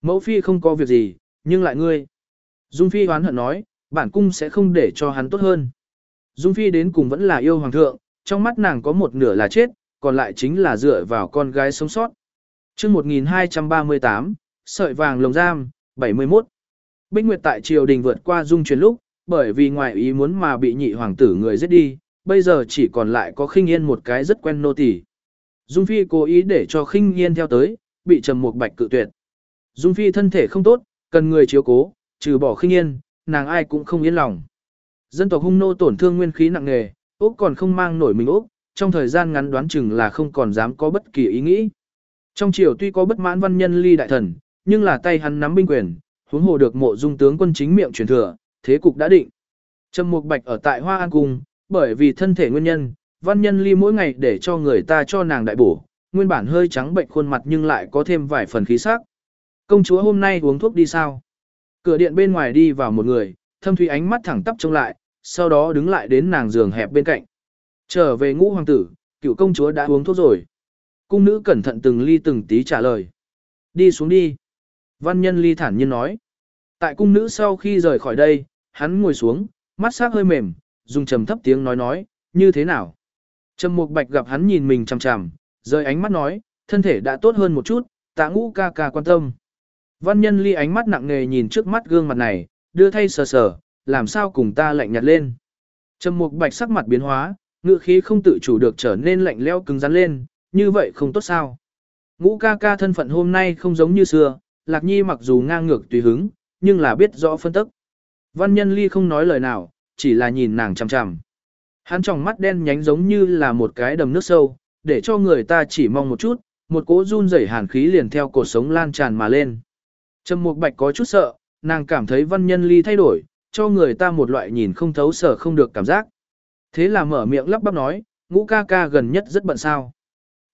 Mẫu phi không có việc gì, nhưng lại ngươi. Dung Phi hoán hận nói, bản cung sẽ không để cho hắn tốt hơn. Dung Phi đến cùng vẫn là yêu hoàng thượng, trong mắt nàng có một nửa là chết, còn lại chính là dựa vào con gái sống sót. chương 1238, sợi vàng lồng giam, 71. Bích Nguyệt tại triều đình vượt qua dung truyền lúc, bởi vì ngoại ý muốn mà bị nhị hoàng tử người giết đi, bây giờ chỉ còn lại có khinh yên một cái rất quen nô tỳ. Dung Phi cố ý để cho khinh yên theo tới, bị trầm một bạch cự tuyệt. Dung Phi thân thể không tốt, cần người chiếu cố, trừ bỏ khinh yên, nàng ai cũng không yên lòng. Dân tộc hung nô tổn thương nguyên khí nặng nề, Úc còn không mang nổi mình Úc, trong thời gian ngắn đoán chừng là không còn dám có bất kỳ ý nghĩ. Trong triều tuy có bất mãn văn nhân ly đại thần, nhưng là tay hắn nắm binh quyền, huống hồ được mộ dung tướng quân chính miệng truyền thừa, thế cục đã định. Trầm Mục Bạch ở tại Hoa An Cung, bởi vì thân thể nguyên nhân, văn nhân ly mỗi ngày để cho người ta cho nàng đại bổ, nguyên bản hơi trắng bệnh khuôn mặt nhưng lại có thêm vài phần khí sắc. Công chúa hôm nay uống thuốc đi sao? Cửa điện bên ngoài đi vào một người, thâm thủy ánh mắt thẳng tắp trông lại, sau đó đứng lại đến nàng giường hẹp bên cạnh. Trở về ngũ hoàng tử, cựu công chúa đã uống thuốc rồi. Cung nữ cẩn thận từng ly từng tí trả lời. Đi xuống đi. Văn nhân ly thản nhiên nói. Tại cung nữ sau khi rời khỏi đây, hắn ngồi xuống, mắt sắc hơi mềm, dùng trầm thấp tiếng nói nói, như thế nào? Trầm mục bạch gặp hắn nhìn mình chằm chằm, rời ánh mắt nói, thân thể đã tốt hơn một chút, tạ ngũ ca ca quan tâm. Văn nhân ly ánh mắt nặng nề nhìn trước mắt gương mặt này, đưa thay sờ sờ, làm sao cùng ta lạnh nhạt lên. Trầm mục bạch sắc mặt biến hóa, ngựa khí không tự chủ được trở nên lạnh lẽo cứng rắn lên, như vậy không tốt sao. Ngũ ca ca thân phận hôm nay không giống như xưa, lạc nhi mặc dù ngang ngược tùy hứng, nhưng là biết rõ phân tức. Văn nhân ly không nói lời nào, chỉ là nhìn nàng chằm chằm. Hắn tròng mắt đen nhánh giống như là một cái đầm nước sâu, để cho người ta chỉ mong một chút, một cỗ run rẩy hàn khí liền theo cột sống lan tràn mà lên. Trầm Mục Bạch có chút sợ, nàng cảm thấy văn nhân ly thay đổi, cho người ta một loại nhìn không thấu sở không được cảm giác. Thế là mở miệng lắp bắp nói, ngũ ca ca gần nhất rất bận sao.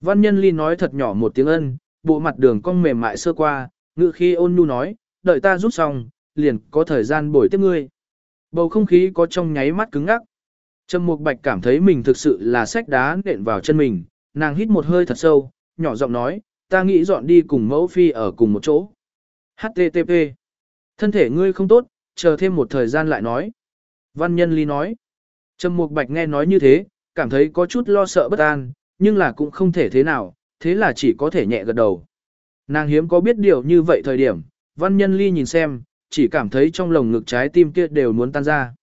Văn nhân ly nói thật nhỏ một tiếng ân, bộ mặt đường cong mềm mại sơ qua, ngự khi ôn nhu nói, đợi ta rút xong, liền có thời gian bồi tiếp ngươi. Bầu không khí có trong nháy mắt cứng ngắc. Trầm Mục Bạch cảm thấy mình thực sự là sách đá nện vào chân mình, nàng hít một hơi thật sâu, nhỏ giọng nói, ta nghĩ dọn đi cùng mẫu phi ở cùng một chỗ. HTTP. Thân thể ngươi không tốt, chờ thêm một thời gian lại nói. Văn nhân ly nói. Trầm Mục Bạch nghe nói như thế, cảm thấy có chút lo sợ bất an, nhưng là cũng không thể thế nào, thế là chỉ có thể nhẹ gật đầu. Nàng hiếm có biết điều như vậy thời điểm, văn nhân ly nhìn xem, chỉ cảm thấy trong lồng ngực trái tim kia đều muốn tan ra.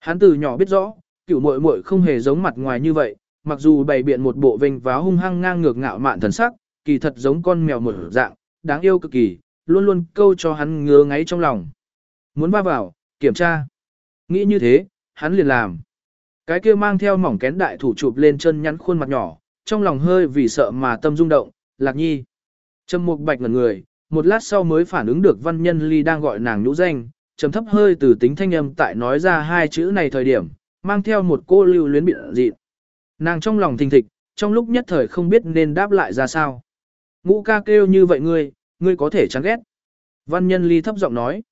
Hắn từ nhỏ biết rõ, Cựu muội muội không hề giống mặt ngoài như vậy, mặc dù bày biện một bộ vinh váo hung hăng ngang ngược ngạo mạn thần sắc, kỳ thật giống con mèo một dạng, đáng yêu cực kỳ, luôn luôn câu cho hắn ngứa ngáy trong lòng. Muốn va vào, kiểm tra. Nghĩ như thế, hắn liền làm. Cái kia mang theo mỏng kén đại thủ chụp lên chân nhắn khuôn mặt nhỏ, trong lòng hơi vì sợ mà tâm rung động, lạc nhi. Trầm mục bạch ngẩn người, một lát sau mới phản ứng được văn nhân ly đang gọi nàng nhũ danh, trầm thấp hơi từ tính thanh âm tại nói ra hai chữ này thời điểm, mang theo một cô lưu luyến biện dị. Nàng trong lòng thình thịch, trong lúc nhất thời không biết nên đáp lại ra sao. Ngũ ca kêu như vậy ngươi, ngươi có thể chán ghét. Văn nhân ly thấp giọng nói.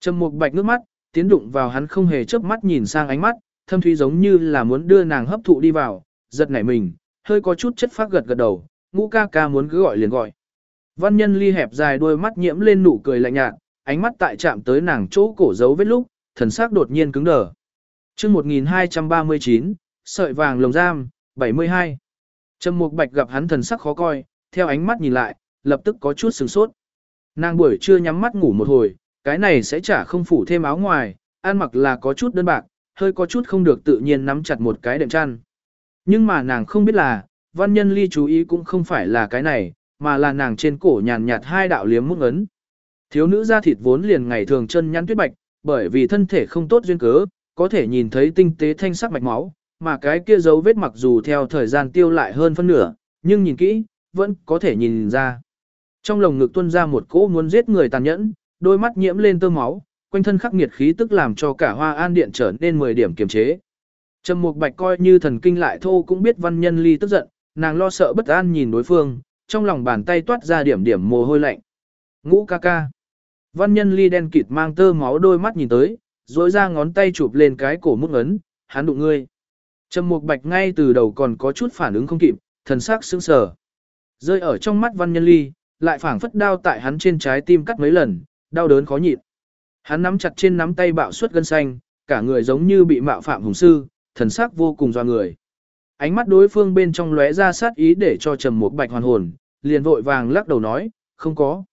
Trầm mục bạch nước mắt, tiến đụng vào hắn không hề chớp mắt nhìn sang ánh mắt, thâm thúy giống như là muốn đưa nàng hấp thụ đi vào, giật nảy mình, hơi có chút chất phát gật gật đầu, ngũ ca ca muốn cứ gọi liền gọi. Văn nhân ly hẹp dài đôi mắt nhiễm lên nụ cười lạnh nhạt, ánh mắt tại chạm tới nàng chỗ cổ dấu vết lúc, thần sắc đột nhiên cứng đờ chương 1239, sợi vàng lồng giam, 72. Trầm mục bạch gặp hắn thần sắc khó coi, theo ánh mắt nhìn lại, lập tức có chút sửng sốt. Nàng buổi trưa nhắm mắt ngủ một hồi, cái này sẽ chả không phủ thêm áo ngoài, ăn mặc là có chút đơn bạc, hơi có chút không được tự nhiên nắm chặt một cái đệm chăn. Nhưng mà nàng không biết là, văn nhân ly chú ý cũng không phải là cái này, mà là nàng trên cổ nhàn nhạt hai đạo liếm mút ấn. Thiếu nữ da thịt vốn liền ngày thường chân nhăn tuyết bạch, bởi vì thân thể không tốt duyên cớ, có thể nhìn thấy tinh tế thanh sắc mạch máu, mà cái kia dấu vết mặc dù theo thời gian tiêu lại hơn phân nửa, nhưng nhìn kỹ, vẫn có thể nhìn ra. Trong lồng ngực tuôn ra một cỗ muốn giết người tàn nhẫn, đôi mắt nhiễm lên tơ máu, quanh thân khắc nghiệt khí tức làm cho cả hoa an điện trở nên 10 điểm kiềm chế. Trầm Mục Bạch coi như thần kinh lại thô cũng biết Văn Nhân Ly tức giận, nàng lo sợ bất an nhìn đối phương, trong lòng bàn tay toát ra điểm điểm mồ hôi lạnh. Ngũ ca ca. Văn Nhân Ly đen kịt mang tơ máu đôi mắt nhìn tới, dối ra ngón tay chụp lên cái cổ mút ấn, hắn đụng ngươi. Trầm Mục Bạch ngay từ đầu còn có chút phản ứng không kịp, thần sắc sững sờ. Rơi ở trong mắt Văn Nhân Ly, lại phảng phất đau tại hắn trên trái tim cắt mấy lần, đau đớn khó nhịn. Hắn nắm chặt trên nắm tay bạo suất gân xanh, cả người giống như bị mạo phạm hùng sư, thần sắc vô cùng doa người. Ánh mắt đối phương bên trong lóe ra sát ý để cho Trầm Mục Bạch hoàn hồn, liền vội vàng lắc đầu nói, không có.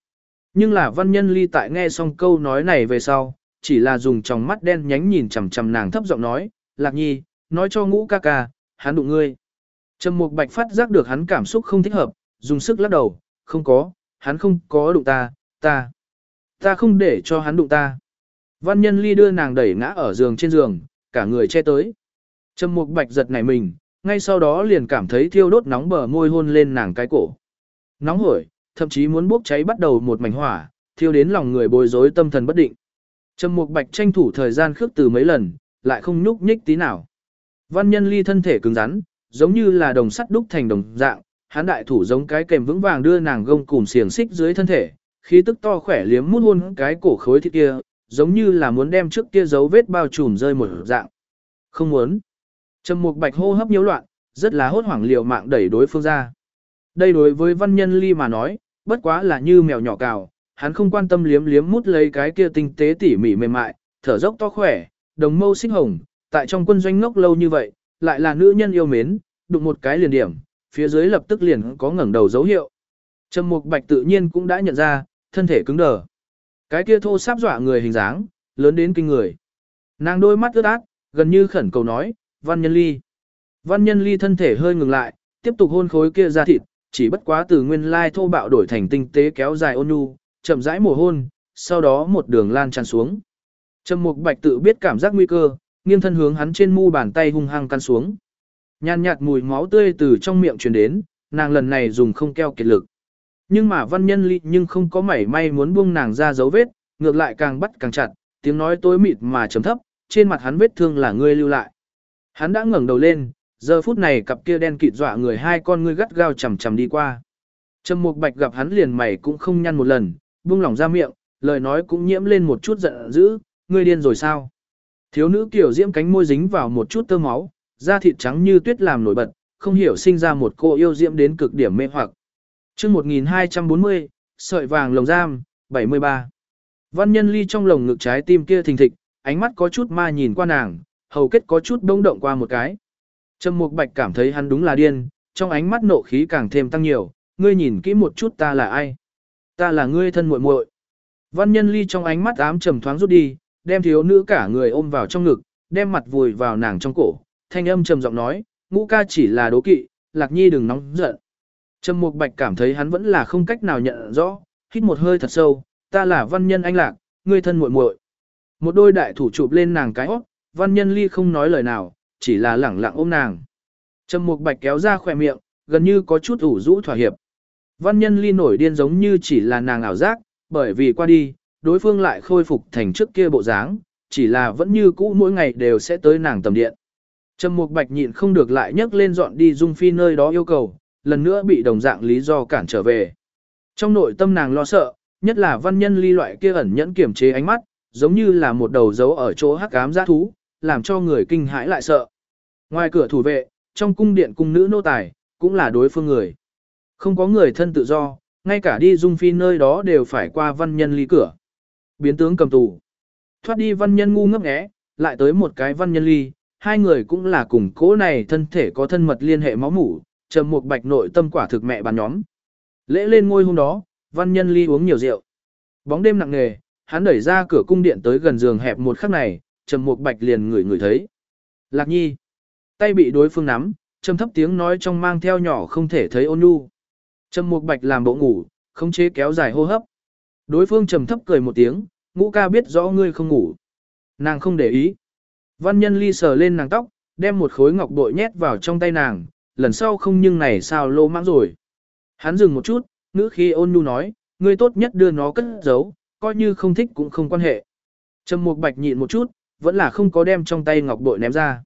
Nhưng là văn nhân ly tại nghe xong câu nói này về sau, chỉ là dùng tròng mắt đen nhánh nhìn chằm chằm nàng thấp giọng nói, Lạc Nhi, nói cho ngũ ca ca, hắn đụng ngươi. Trầm Mục Bạch phát giác được hắn cảm xúc không thích hợp, dùng sức lắc đầu, không có, hắn không có đụng ta, ta. Ta không để cho hắn đụng ta. Văn nhân ly đưa nàng đẩy ngã ở giường trên giường, cả người che tới. Trầm mục bạch giật nảy mình, ngay sau đó liền cảm thấy thiêu đốt nóng bờ môi hôn lên nàng cái cổ. Nóng hổi, thậm chí muốn bốc cháy bắt đầu một mảnh hỏa, thiêu đến lòng người bối rối tâm thần bất định. Trầm mục bạch tranh thủ thời gian khước từ mấy lần, lại không nhúc nhích tí nào. Văn nhân ly thân thể cứng rắn, giống như là đồng sắt đúc thành đồng dạng, hắn đại thủ giống cái kềm vững vàng đưa nàng gông cùm xiềng xích dưới thân thể, khí tức to khỏe liếm mút hôn cái cổ khối thịt kia, giống như là muốn đem trước kia dấu vết bao trùm rơi một dạng. Không muốn. Trầm Mục Bạch hô hấp nhiễu loạn, rất là hốt hoảng liều mạng đẩy đối phương ra. Đây đối với văn nhân ly mà nói, bất quá là như mèo nhỏ cào, hắn không quan tâm liếm liếm mút lấy cái kia tinh tế tỉ mỉ mềm mại, thở dốc to khỏe, đồng mâu xích hồng, tại trong quân doanh ngốc lâu như vậy, lại là nữ nhân yêu mến, đụng một cái liền điểm, phía dưới lập tức liền có ngẩng đầu dấu hiệu. Trầm Mục Bạch tự nhiên cũng đã nhận ra, thân thể cứng đờ. Cái kia thô sáp dọa người hình dáng, lớn đến kinh người. Nàng đôi mắt ướt át, gần như khẩn cầu nói, Văn Nhân Ly. Văn Nhân Ly thân thể hơi ngừng lại, tiếp tục hôn khối kia ra thịt, chỉ bất quá từ nguyên lai thô bạo đổi thành tinh tế kéo dài ôn nhu, chậm rãi mồ hôn, sau đó một đường lan tràn xuống. Trầm Mục Bạch tự biết cảm giác nguy cơ, nghiêng thân hướng hắn trên mu bàn tay hung hăng căn xuống. Nhàn nhạt mùi máu tươi từ trong miệng truyền đến, nàng lần này dùng không keo kiệt lực. Nhưng mà văn nhân ly nhưng không có mảy may muốn buông nàng ra dấu vết, ngược lại càng bắt càng chặt, tiếng nói tối mịt mà trầm thấp, trên mặt hắn vết thương là ngươi lưu lại. Hắn đã ngẩng đầu lên, giờ phút này cặp kia đen kịt dọa người hai con ngươi gắt gao chằm chằm đi qua. Trầm Mục Bạch gặp hắn liền mày cũng không nhăn một lần, buông lỏng ra miệng, lời nói cũng nhiễm lên một chút giận dữ, ngươi điên rồi sao? Thiếu nữ kiểu diễm cánh môi dính vào một chút tơ máu, da thịt trắng như tuyết làm nổi bật, không hiểu sinh ra một cô yêu diễm đến cực điểm mê hoặc. Chương 1240, sợi vàng lồng giam, 73. Văn Nhân Ly trong lồng ngực trái tim kia thình thịch, ánh mắt có chút ma nhìn qua nàng, hầu kết có chút bỗng động qua một cái. Trầm Mục Bạch cảm thấy hắn đúng là điên, trong ánh mắt nộ khí càng thêm tăng nhiều, ngươi nhìn kỹ một chút ta là ai? Ta là ngươi thân muội muội. Văn Nhân Ly trong ánh mắt ám trầm thoáng rút đi, đem thiếu nữ cả người ôm vào trong ngực, đem mặt vùi vào nàng trong cổ, thanh âm trầm giọng nói, ngũ ca chỉ là đố kỵ, Lạc Nhi đừng nóng giận. Trầm Mục Bạch cảm thấy hắn vẫn là không cách nào nhận rõ, hít một hơi thật sâu, ta là văn nhân anh lạc, ngươi thân muội muội. Một đôi đại thủ chụp lên nàng cái óc, văn nhân ly không nói lời nào, chỉ là lẳng lặng ôm nàng. Trầm Mục Bạch kéo ra khỏe miệng, gần như có chút ủ rũ thỏa hiệp. Văn nhân ly nổi điên giống như chỉ là nàng ảo giác, bởi vì qua đi, đối phương lại khôi phục thành trước kia bộ dáng, chỉ là vẫn như cũ mỗi ngày đều sẽ tới nàng tầm điện. Trầm Mục Bạch nhịn không được lại nhấc lên dọn đi Dung Phi nơi đó yêu cầu, lần nữa bị đồng dạng lý do cản trở về. Trong nội tâm nàng lo sợ, nhất là văn nhân ly loại kia ẩn nhẫn kiểm chế ánh mắt, giống như là một đầu dấu ở chỗ hắc ám giã thú, làm cho người kinh hãi lại sợ. Ngoài cửa thủ vệ, trong cung điện cung nữ nô tài, cũng là đối phương người. Không có người thân tự do, ngay cả đi dung phi nơi đó đều phải qua văn nhân ly cửa. Biến tướng cầm tù. Thoát đi văn nhân ngu ngốc nghé, lại tới một cái văn nhân ly, hai người cũng là cùng cố này thân thể có thân mật liên hệ máu mủ, trầm một bạch nội tâm quả thực mẹ bàn nhóm. Lễ lên ngôi hôm đó, văn nhân ly uống nhiều rượu. Bóng đêm nặng nề, hắn đẩy ra cửa cung điện tới gần giường hẹp một khắc này, trầm một bạch liền ngửi ngửi thấy. Lạc nhi. Tay bị đối phương nắm, trầm thấp tiếng nói trong mang theo nhỏ không thể thấy ôn nhu. Trầm Mục Bạch làm bộ ngủ, không chế kéo dài hô hấp. Đối phương trầm thấp cười một tiếng, ngũ ca biết rõ ngươi không ngủ. Nàng không để ý. Văn nhân ly sờ lên nàng tóc, đem một khối ngọc bội nhét vào trong tay nàng, lần sau không nhưng này sao lô mãng rồi. Hắn dừng một chút, ngữ khi ôn nhu nói, ngươi tốt nhất đưa nó cất giấu, coi như không thích cũng không quan hệ. Trầm Mục Bạch nhịn một chút, vẫn là không có đem trong tay ngọc bội ném ra.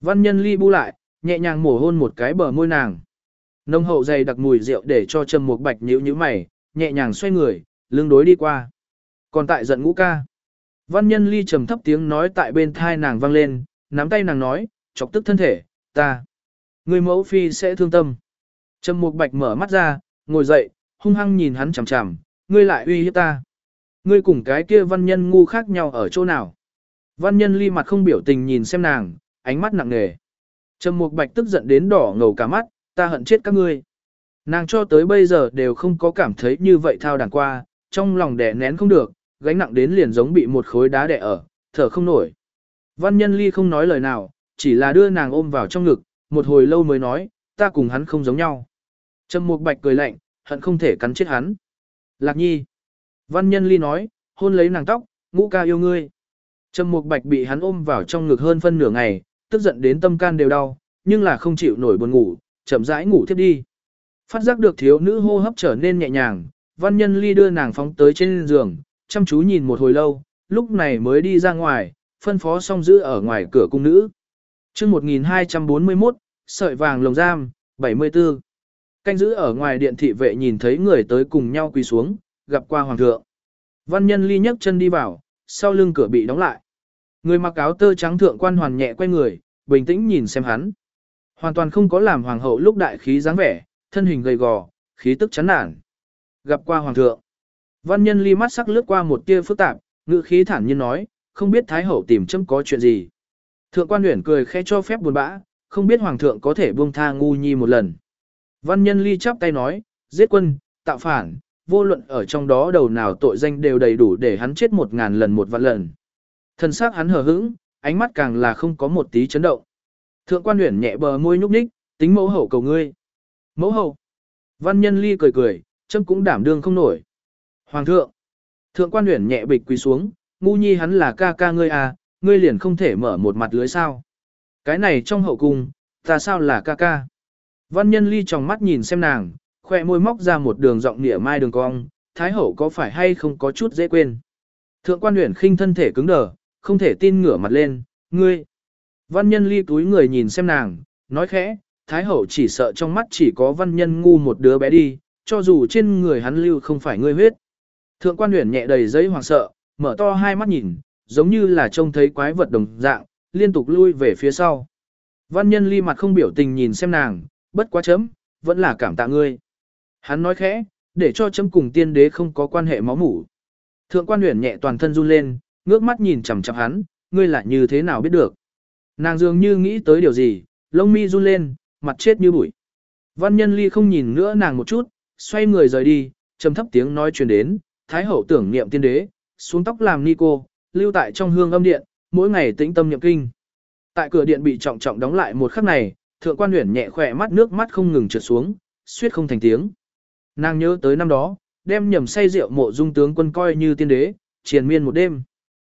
Văn nhân ly bu lại, nhẹ nhàng mổ hôn một cái bờ môi nàng. Nông hậu dày đặc mùi rượu để cho Trầm Mục Bạch nhíu nhíu mày, nhẹ nhàng xoay người, lưng đối đi qua. Còn tại giận ngũ ca. Văn nhân ly trầm thấp tiếng nói tại bên thai nàng vang lên, nắm tay nàng nói, chọc tức thân thể, ta. Người mẫu phi sẽ thương tâm. Trầm Mục Bạch mở mắt ra, ngồi dậy, hung hăng nhìn hắn chằm chằm, ngươi lại uy hiếp ta. Ngươi cùng cái kia văn nhân ngu khác nhau ở chỗ nào? Văn nhân ly mặt không biểu tình nhìn xem nàng, ánh mắt nặng nề. Trầm Mục Bạch tức giận đến đỏ ngầu cả mắt, ta hận chết các ngươi. Nàng cho tới bây giờ đều không có cảm thấy như vậy thao đàn qua, trong lòng đè nén không được, gánh nặng đến liền giống bị một khối đá đè ở, thở không nổi. Văn nhân ly không nói lời nào, chỉ là đưa nàng ôm vào trong ngực, một hồi lâu mới nói, ta cùng hắn không giống nhau. Trầm Mục Bạch cười lạnh, hận không thể cắn chết hắn. Lạc Nhi. Văn nhân ly nói, hôn lấy nàng tóc, ngũ ca yêu ngươi. Trầm Mục Bạch bị hắn ôm vào trong ngực hơn phân nửa ngày, tức giận đến tâm can đều đau, nhưng là không chịu nổi buồn ngủ, chậm rãi ngủ thiếp đi. Phát giác được thiếu nữ hô hấp trở nên nhẹ nhàng, văn nhân ly đưa nàng phóng tới trên giường, chăm chú nhìn một hồi lâu, lúc này mới đi ra ngoài, phân phó xong giữ ở ngoài cửa cung nữ. chương 1241, sợi vàng lồng giam, 74. Canh giữ ở ngoài điện thị vệ nhìn thấy người tới cùng nhau quỳ xuống, gặp qua hoàng thượng. Văn nhân ly nhấc chân đi vào, sau lưng cửa bị đóng lại. Người mặc áo tơ trắng thượng quan hoàn nhẹ quay người, bình tĩnh nhìn xem hắn. Hoàn toàn không có làm hoàng hậu lúc đại khí dáng vẻ, thân hình gầy gò, khí tức chán nản. Gặp qua hoàng thượng. Văn nhân ly mắt sắc lướt qua một tia phức tạp, ngữ khí thản nhiên nói, không biết thái hậu tìm châm có chuyện gì. Thượng quan huyền cười khẽ cho phép buồn bã, không biết hoàng thượng có thể buông tha ngu nhi một lần. Văn nhân ly chắp tay nói, giết quân, tạo phản, vô luận ở trong đó đầu nào tội danh đều đầy đủ để hắn chết một ngàn lần một vạn lần. Thân xác hắn hờ hững, ánh mắt càng là không có một tí chấn động. Thượng quan huyển nhẹ bờ môi nhúc nhích, tính mẫu hậu cầu ngươi. Mẫu hậu. Văn nhân ly cười cười, châm cũng đảm đương không nổi. Hoàng thượng. Thượng quan huyển nhẹ bịch quỳ xuống, ngu nhi hắn là ca ca ngươi à, ngươi liền không thể mở một mặt lưới sao. Cái này trong hậu cung, ta sao là ca ca. Văn nhân ly trong mắt nhìn xem nàng, khoe môi móc ra một đường giọng nịa mai đường cong, thái hậu có phải hay không có chút dễ quên. Thượng quan huyển khinh thân thể cứng đờ, không thể tin ngửa mặt lên, ngươi. Văn nhân ly túi người nhìn xem nàng, nói khẽ, thái hậu chỉ sợ trong mắt chỉ có văn nhân ngu một đứa bé đi, cho dù trên người hắn lưu không phải ngươi huyết. Thượng quan huyền nhẹ đầy giấy hoàng sợ, mở to hai mắt nhìn, giống như là trông thấy quái vật đồng dạng, liên tục lui về phía sau. Văn nhân ly mặt không biểu tình nhìn xem nàng, bất quá chấm, vẫn là cảm tạ ngươi. Hắn nói khẽ, để cho chấm cùng tiên đế không có quan hệ máu mủ. Thượng quan huyền nhẹ toàn thân run lên, ngước mắt nhìn chằm chằm hắn, ngươi lại như thế nào biết được. Nàng dường như nghĩ tới điều gì, lông mi run lên, mặt chết như bụi. Văn nhân ly không nhìn nữa nàng một chút, xoay người rời đi, trầm thấp tiếng nói truyền đến, thái hậu tưởng niệm tiên đế, xuống tóc làm ni cô, lưu tại trong hương âm điện, mỗi ngày tĩnh tâm niệm kinh. Tại cửa điện bị trọng trọng đóng lại một khắc này, thượng quan huyền nhẹ khỏe mắt nước mắt không ngừng trượt xuống, suýt không thành tiếng. Nàng nhớ tới năm đó, đem nhầm say rượu mộ dung tướng quân coi như tiên đế, triền miên một đêm.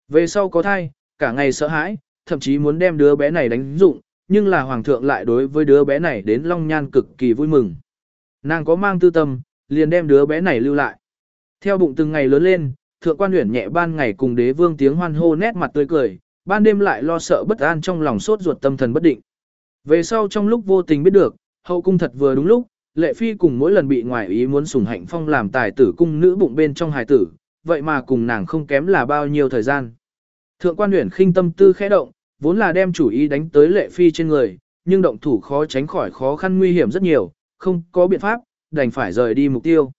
Về sau có thai, cả ngày sợ hãi, thậm chí muốn đem đứa bé này đánh dụng, nhưng là hoàng thượng lại đối với đứa bé này đến long nhan cực kỳ vui mừng. Nàng có mang tư tâm, liền đem đứa bé này lưu lại. Theo bụng từng ngày lớn lên, thượng quan huyền nhẹ ban ngày cùng đế vương tiếng hoan hô nét mặt tươi cười, ban đêm lại lo sợ bất an trong lòng sốt ruột tâm thần bất định. Về sau trong lúc vô tình biết được, hậu cung thật vừa đúng lúc, lệ phi cùng mỗi lần bị ngoại ý muốn sủng hạnh phong làm tài tử cung nữ bụng bên trong hài tử, vậy mà cùng nàng không kém là bao nhiêu thời gian. Thượng quan huyền khinh tâm tư khẽ động, vốn là đem chủ ý đánh tới lệ phi trên người, nhưng động thủ khó tránh khỏi khó khăn nguy hiểm rất nhiều, không có biện pháp, đành phải rời đi mục tiêu.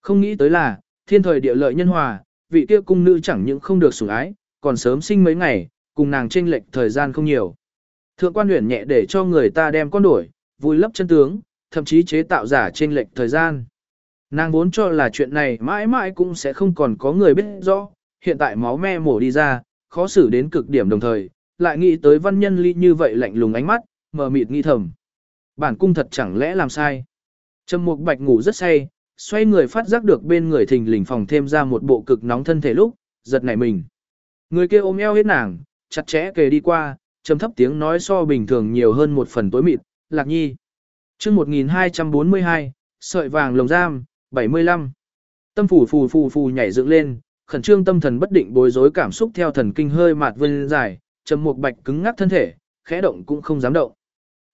Không nghĩ tới là, thiên thời địa lợi nhân hòa, vị kia cung nữ chẳng những không được sủng ái, còn sớm sinh mấy ngày, cùng nàng tranh lệch thời gian không nhiều. Thượng quan huyền nhẹ để cho người ta đem con đổi, vui lấp chân tướng, thậm chí chế tạo giả tranh lệch thời gian. Nàng vốn cho là chuyện này mãi mãi cũng sẽ không còn có người biết rõ, hiện tại máu me mổ đi ra, khó xử đến cực điểm đồng thời, lại nghĩ tới văn nhân ly như vậy lạnh lùng ánh mắt, mờ mịt nghi thầm. Bản cung thật chẳng lẽ làm sai. Trầm Mục Bạch ngủ rất say, xoay người phát giác được bên người thình lình phòng thêm ra một bộ cực nóng thân thể lúc, giật nảy mình. Người kia ôm eo hết nàng, chặt chẽ kề đi qua, trầm thấp tiếng nói so bình thường nhiều hơn một phần tối mịt, lạc nhi. chương 1242, sợi vàng lồng giam, 75. Tâm phủ phù phù phù nhảy dựng lên, khẩn trương tâm thần bất định bối rối cảm xúc theo thần kinh hơi mạt vươn dài, trầm một bạch cứng ngắc thân thể, khẽ động cũng không dám động.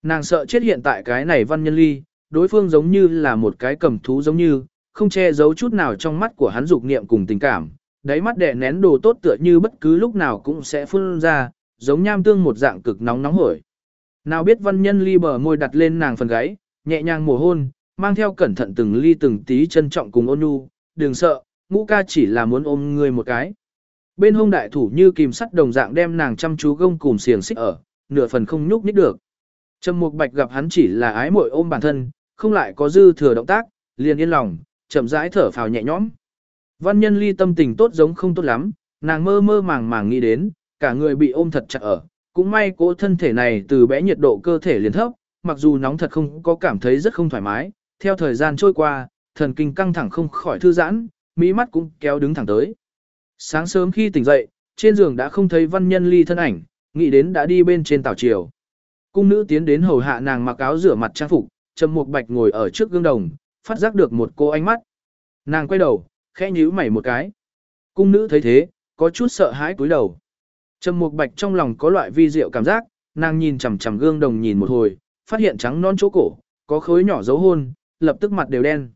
Nàng sợ chết hiện tại cái này văn nhân ly, đối phương giống như là một cái cầm thú giống như, không che giấu chút nào trong mắt của hắn dục niệm cùng tình cảm, đáy mắt đè nén đồ tốt tựa như bất cứ lúc nào cũng sẽ phun ra, giống nham tương một dạng cực nóng nóng hổi. Nào biết văn nhân ly bờ môi đặt lên nàng phần gáy, nhẹ nhàng mồ hôn, mang theo cẩn thận từng ly từng tí trân trọng cùng ôn nhu, đừng sợ, ngũ ca chỉ là muốn ôm người một cái. Bên hông đại thủ như kìm sắt đồng dạng đem nàng chăm chú gông cùng xiềng xích ở, nửa phần không nhúc nhích được. Trầm Mục Bạch gặp hắn chỉ là ái muội ôm bản thân, không lại có dư thừa động tác, liền yên lòng, chậm rãi thở phào nhẹ nhõm. Văn nhân ly tâm tình tốt giống không tốt lắm, nàng mơ mơ màng màng nghĩ đến, cả người bị ôm thật chặt ở, cũng may cố thân thể này từ bé nhiệt độ cơ thể liền thấp, mặc dù nóng thật không có cảm thấy rất không thoải mái, theo thời gian trôi qua, thần kinh căng thẳng không khỏi thư giãn, mỹ mắt cũng kéo đứng thẳng tới. Sáng sớm khi tỉnh dậy, trên giường đã không thấy văn nhân ly thân ảnh, nghĩ đến đã đi bên trên tàu chiều. Cung nữ tiến đến hầu hạ nàng mặc áo rửa mặt trang phục, Trầm Mục Bạch ngồi ở trước gương đồng, phát giác được một cô ánh mắt. Nàng quay đầu, khẽ nhíu mày một cái. Cung nữ thấy thế, có chút sợ hãi cúi đầu. Trầm Mục Bạch trong lòng có loại vi diệu cảm giác, nàng nhìn chằm chằm gương đồng nhìn một hồi, phát hiện trắng non chỗ cổ, có khối nhỏ dấu hôn, lập tức mặt đều đen.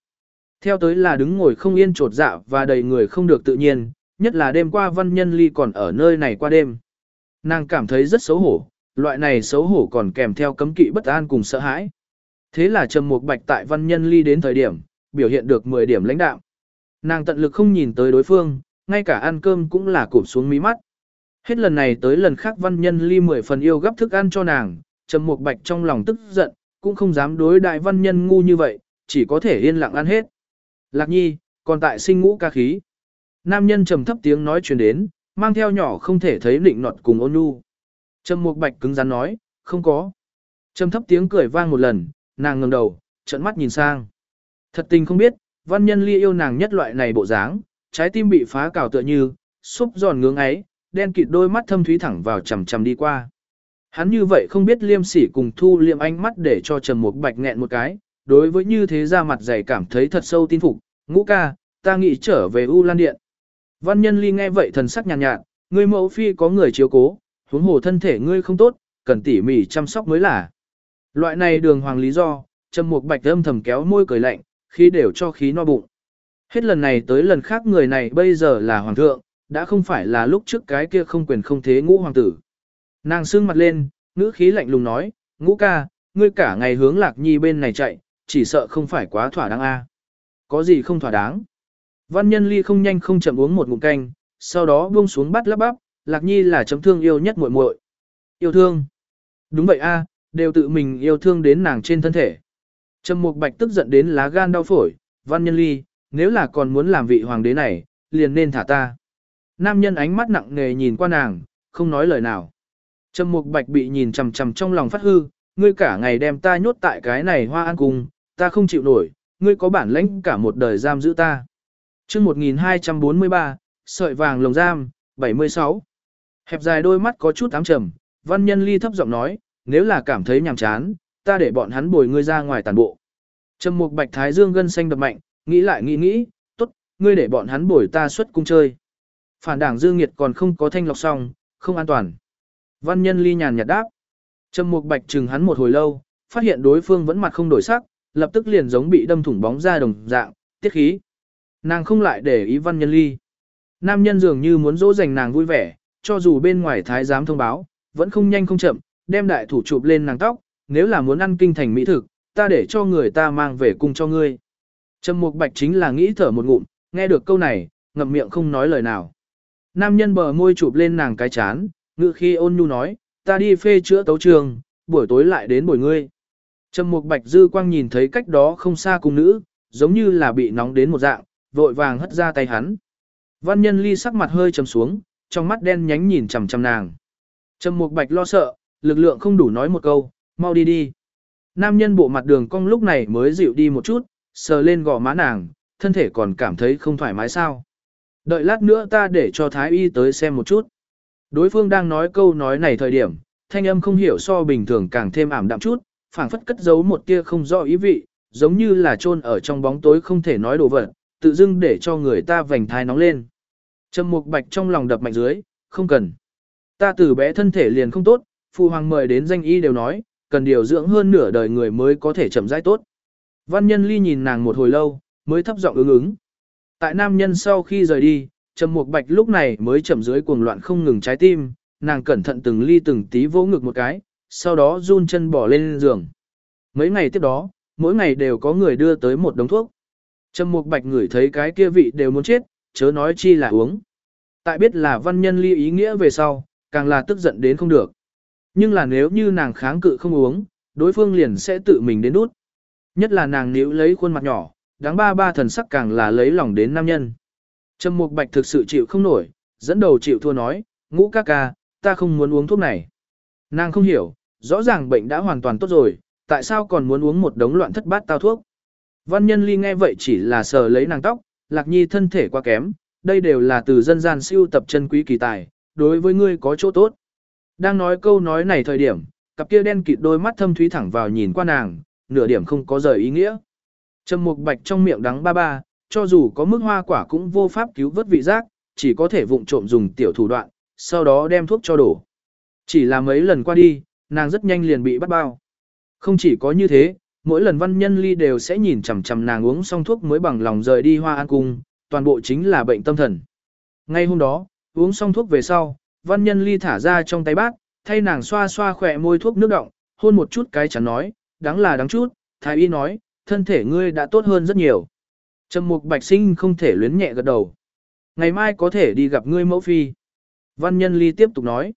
Theo tới là đứng ngồi không yên trột dạ và đầy người không được tự nhiên, nhất là đêm qua văn nhân ly còn ở nơi này qua đêm. Nàng cảm thấy rất xấu hổ, loại này xấu hổ còn kèm theo cấm kỵ bất an cùng sợ hãi. Thế là Trầm Mục Bạch tại văn nhân ly đến thời điểm, biểu hiện được 10 điểm lãnh đạo. Nàng tận lực không nhìn tới đối phương, ngay cả ăn cơm cũng là cụp xuống mí mắt. Hết lần này tới lần khác văn nhân ly 10 phần yêu gấp thức ăn cho nàng, Trầm Mục Bạch trong lòng tức giận, cũng không dám đối đại văn nhân ngu như vậy, chỉ có thể yên lặng ăn hết. Lạc nhi, còn tại sinh ngũ ca khí. Nam nhân trầm thấp tiếng nói truyền đến, mang theo nhỏ không thể thấy định nọt cùng ôn nhu. Trầm Mục Bạch cứng rắn nói, không có. Trầm thấp tiếng cười vang một lần, nàng ngẩng đầu, trợn mắt nhìn sang. Thật tình không biết, văn nhân ly yêu nàng nhất loại này bộ dáng, trái tim bị phá cào tựa như, xúc giòn ngưỡng ấy, đen kịt đôi mắt thâm thúy thẳng vào chằm chằm đi qua. Hắn như vậy không biết liêm sỉ cùng thu liêm ánh mắt để cho Trầm Mục Bạch nghẹn một cái, đối với như thế ra mặt dày cảm thấy thật sâu tin phục, ngũ ca, ta nghĩ trở về U Lan Điện. Văn nhân ly nghe vậy thần sắc nhàn nhạt, nhạt, ngươi mẫu phi có người chiếu cố, huống hồ thân thể ngươi không tốt, cần tỉ mỉ chăm sóc mới là. Loại này đường hoàng lý do, Trầm Mục Bạch âm thầm kéo môi cười lạnh, khí đều cho khí no bụng. Hết lần này tới lần khác người này bây giờ là hoàng thượng, đã không phải là lúc trước cái kia không quyền không thế ngũ hoàng tử. Nàng sương mặt lên, ngữ khí lạnh lùng nói, ngũ ca, ngươi cả ngày hướng lạc nhi bên này chạy, chỉ sợ không phải quá thỏa đáng a. Có gì không thỏa đáng? Văn nhân ly không nhanh không chậm uống một ngụm canh, sau đó buông xuống bắt lắp bắp, lạc nhi là chấm thương yêu nhất muội muội. Yêu thương? Đúng vậy a, đều tự mình yêu thương đến nàng trên thân thể. Trầm Mục Bạch tức giận đến lá gan đau phổi, văn nhân ly, nếu là còn muốn làm vị hoàng đế này, liền nên thả ta. Nam nhân ánh mắt nặng nề nhìn qua nàng, không nói lời nào. Trầm Mục Bạch bị nhìn chằm chằm trong lòng phát hư, ngươi cả ngày đem ta nhốt tại cái này hoa an cung, ta không chịu nổi, ngươi có bản lãnh cả một đời giam giữ ta. Chương 1243, sợi vàng lồng giam, 76. Hẹp dài đôi mắt có chút ám trầm, văn nhân ly thấp giọng nói, nếu là cảm thấy nhàm chán, ta để bọn hắn bồi ngươi ra ngoài tàn bộ. Trầm Mục Bạch Thái Dương gân xanh đập mạnh, nghĩ lại nghĩ nghĩ, tốt, ngươi để bọn hắn bồi ta xuất cung chơi. Phản đảng Dương Nghiệt còn không có thanh lọc xong, không an toàn. Văn nhân ly nhàn nhạt đáp. Trầm Mục Bạch chừng hắn một hồi lâu, phát hiện đối phương vẫn mặt không đổi sắc, lập tức liền giống bị đâm thủng bóng ra đồng dạng, tiết khí. Nàng không lại để ý văn nhân ly. Nam nhân dường như muốn dỗ dành nàng vui vẻ, cho dù bên ngoài thái giám thông báo, vẫn không nhanh không chậm, đem đại thủ chụp lên nàng tóc, nếu là muốn ăn kinh thành mỹ thực, ta để cho người ta mang về cùng cho ngươi. Trầm Mục Bạch chính là nghĩ thở một ngụm, nghe được câu này, ngậm miệng không nói lời nào. Nam nhân bờ môi chụp lên nàng cái chán, ngự khi ôn nhu nói, ta đi phê chữa tấu trường, buổi tối lại đến buổi ngươi. Trầm Mục Bạch dư quang nhìn thấy cách đó không xa cung nữ, giống như là bị nóng đến một dạng, vội vàng hất ra tay hắn. Văn nhân ly sắc mặt hơi trầm xuống, trong mắt đen nhánh nhìn chằm chằm nàng. Trầm Mục Bạch lo sợ, lực lượng không đủ nói một câu, mau đi đi. Nam nhân bộ mặt đường cong lúc này mới dịu đi một chút, sờ lên gò má nàng, thân thể còn cảm thấy không thoải mái sao. Đợi lát nữa ta để cho Thái Y tới xem một chút. Đối phương đang nói câu nói này thời điểm, thanh âm không hiểu so bình thường càng thêm ảm đạm chút, phảng phất cất giấu một tia không rõ ý vị, giống như là chôn ở trong bóng tối không thể nói đồ vật, tự dưng để cho người ta vành thai nóng lên. Trầm Mục Bạch trong lòng đập mạnh dưới, không cần. Ta từ bé thân thể liền không tốt, phụ hoàng mời đến danh y đều nói, cần điều dưỡng hơn nửa đời người mới có thể chậm rãi tốt. Văn Nhân Ly nhìn nàng một hồi lâu, mới thấp giọng ứng ứng. Tại nam nhân sau khi rời đi, Trầm Mục Bạch lúc này mới chậm dưới cuồng loạn không ngừng trái tim, nàng cẩn thận từng ly từng tí vỗ ngực một cái, sau đó run chân bỏ lên giường. Mấy ngày tiếp đó, mỗi ngày đều có người đưa tới một đống thuốc. Trầm Mục Bạch ngửi thấy cái kia vị đều muốn chết, chớ nói chi là uống. Tại biết là văn nhân ly ý nghĩa về sau, càng là tức giận đến không được. Nhưng là nếu như nàng kháng cự không uống, đối phương liền sẽ tự mình đến đút. Nhất là nàng níu lấy khuôn mặt nhỏ, đáng ba ba thần sắc càng là lấy lòng đến nam nhân. Trầm Mục Bạch thực sự chịu không nổi, dẫn đầu chịu thua nói, ngũ ca ca, ta không muốn uống thuốc này. Nàng không hiểu, rõ ràng bệnh đã hoàn toàn tốt rồi, tại sao còn muốn uống một đống loạn thất bát tao thuốc. Văn nhân ly nghe vậy chỉ là sờ lấy nàng tóc, lạc nhi thân thể quá kém, đây đều là từ dân gian siêu tập chân quý kỳ tài, đối với ngươi có chỗ tốt. Đang nói câu nói này thời điểm, cặp kia đen kịt đôi mắt thâm thúy thẳng vào nhìn qua nàng, nửa điểm không có rời ý nghĩa. Trầm mục bạch trong miệng đắng ba ba, cho dù có mức hoa quả cũng vô pháp cứu vớt vị giác, chỉ có thể vụng trộm dùng tiểu thủ đoạn, sau đó đem thuốc cho đổ. Chỉ là mấy lần qua đi, nàng rất nhanh liền bị bắt bao. Không chỉ có như thế, mỗi lần văn nhân ly đều sẽ nhìn chằm chằm nàng uống xong thuốc mới bằng lòng rời đi hoa an cung, toàn bộ chính là bệnh tâm thần. Ngay hôm đó, uống xong thuốc về sau, văn nhân ly thả ra trong tay bác, thay nàng xoa xoa khỏe môi thuốc nước động, hôn một chút cái chắn nói, đáng là đáng chút, thái y nói, thân thể ngươi đã tốt hơn rất nhiều. Trầm mục bạch sinh không thể luyến nhẹ gật đầu. Ngày mai có thể đi gặp ngươi mẫu phi. Văn nhân ly tiếp tục nói.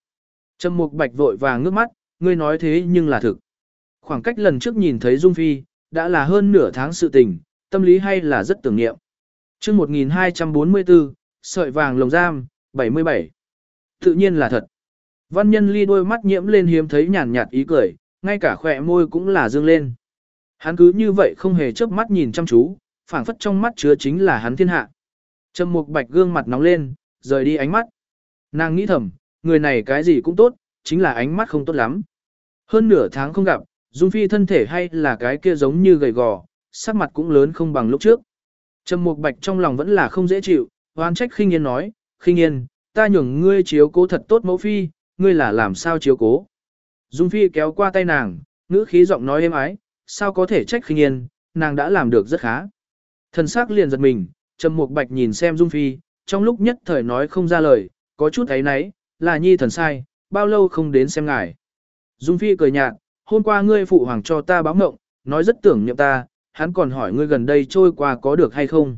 Trầm mục bạch vội vàng ngước mắt, ngươi nói thế nhưng là thực. Khoảng cách lần trước nhìn thấy Dung Phi, đã là hơn nửa tháng sự tình, tâm lý hay là rất tưởng niệm. chương 1244, sợi vàng lồng giam, 77. Tự nhiên là thật. Văn nhân ly đôi mắt nhiễm lên hiếm thấy nhàn nhạt ý cười, ngay cả khỏe môi cũng là dương lên. Hắn cứ như vậy không hề chớp mắt nhìn chăm chú, phảng phất trong mắt chứa chính là hắn thiên hạ. Trầm mục bạch gương mặt nóng lên, rời đi ánh mắt. Nàng nghĩ thầm, người này cái gì cũng tốt, chính là ánh mắt không tốt lắm. Hơn nửa tháng không gặp, Dung Phi thân thể hay là cái kia giống như gầy gò, sắc mặt cũng lớn không bằng lúc trước. Trầm Mục Bạch trong lòng vẫn là không dễ chịu, oán trách Khinh Yên nói, Khinh Yên, ta nhường ngươi chiếu cố thật tốt mẫu phi, ngươi là làm sao chiếu cố. Dung Phi kéo qua tay nàng, ngữ khí giọng nói êm ái, sao có thể trách Khinh Yên, nàng đã làm được rất khá. Thần sắc liền giật mình, Trầm Mục Bạch nhìn xem Dung Phi, trong lúc nhất thời nói không ra lời, có chút thấy nấy, là nhi thần sai, bao lâu không đến xem ngài. Dung Phi cười nhạt, hôm qua ngươi phụ hoàng cho ta báo ngộng, nói rất tưởng niệm ta, hắn còn hỏi ngươi gần đây trôi qua có được hay không.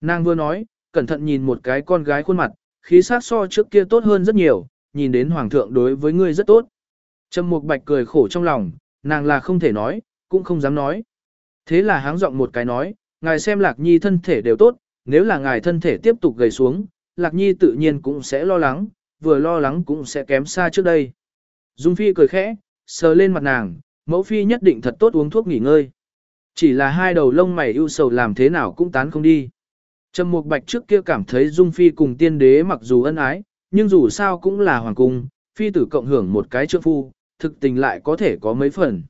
Nàng vừa nói, cẩn thận nhìn một cái con gái khuôn mặt, khí sắc so trước kia tốt hơn rất nhiều, nhìn đến hoàng thượng đối với ngươi rất tốt. Trầm Mục Bạch cười khổ trong lòng, nàng là không thể nói, cũng không dám nói. Thế là háng giọng một cái nói, ngài xem Lạc Nhi thân thể đều tốt, nếu là ngài thân thể tiếp tục gầy xuống, Lạc Nhi tự nhiên cũng sẽ lo lắng, vừa lo lắng cũng sẽ kém xa trước đây. Dung Phi cười khẽ, sờ lên mặt nàng, mẫu phi nhất định thật tốt uống thuốc nghỉ ngơi. Chỉ là hai đầu lông mày ưu sầu làm thế nào cũng tán không đi. Trầm Mục Bạch trước kia cảm thấy Dung Phi cùng tiên đế mặc dù ân ái, nhưng dù sao cũng là hoàng cung, phi tử cộng hưởng một cái trượng phu, thực tình lại có thể có mấy phần.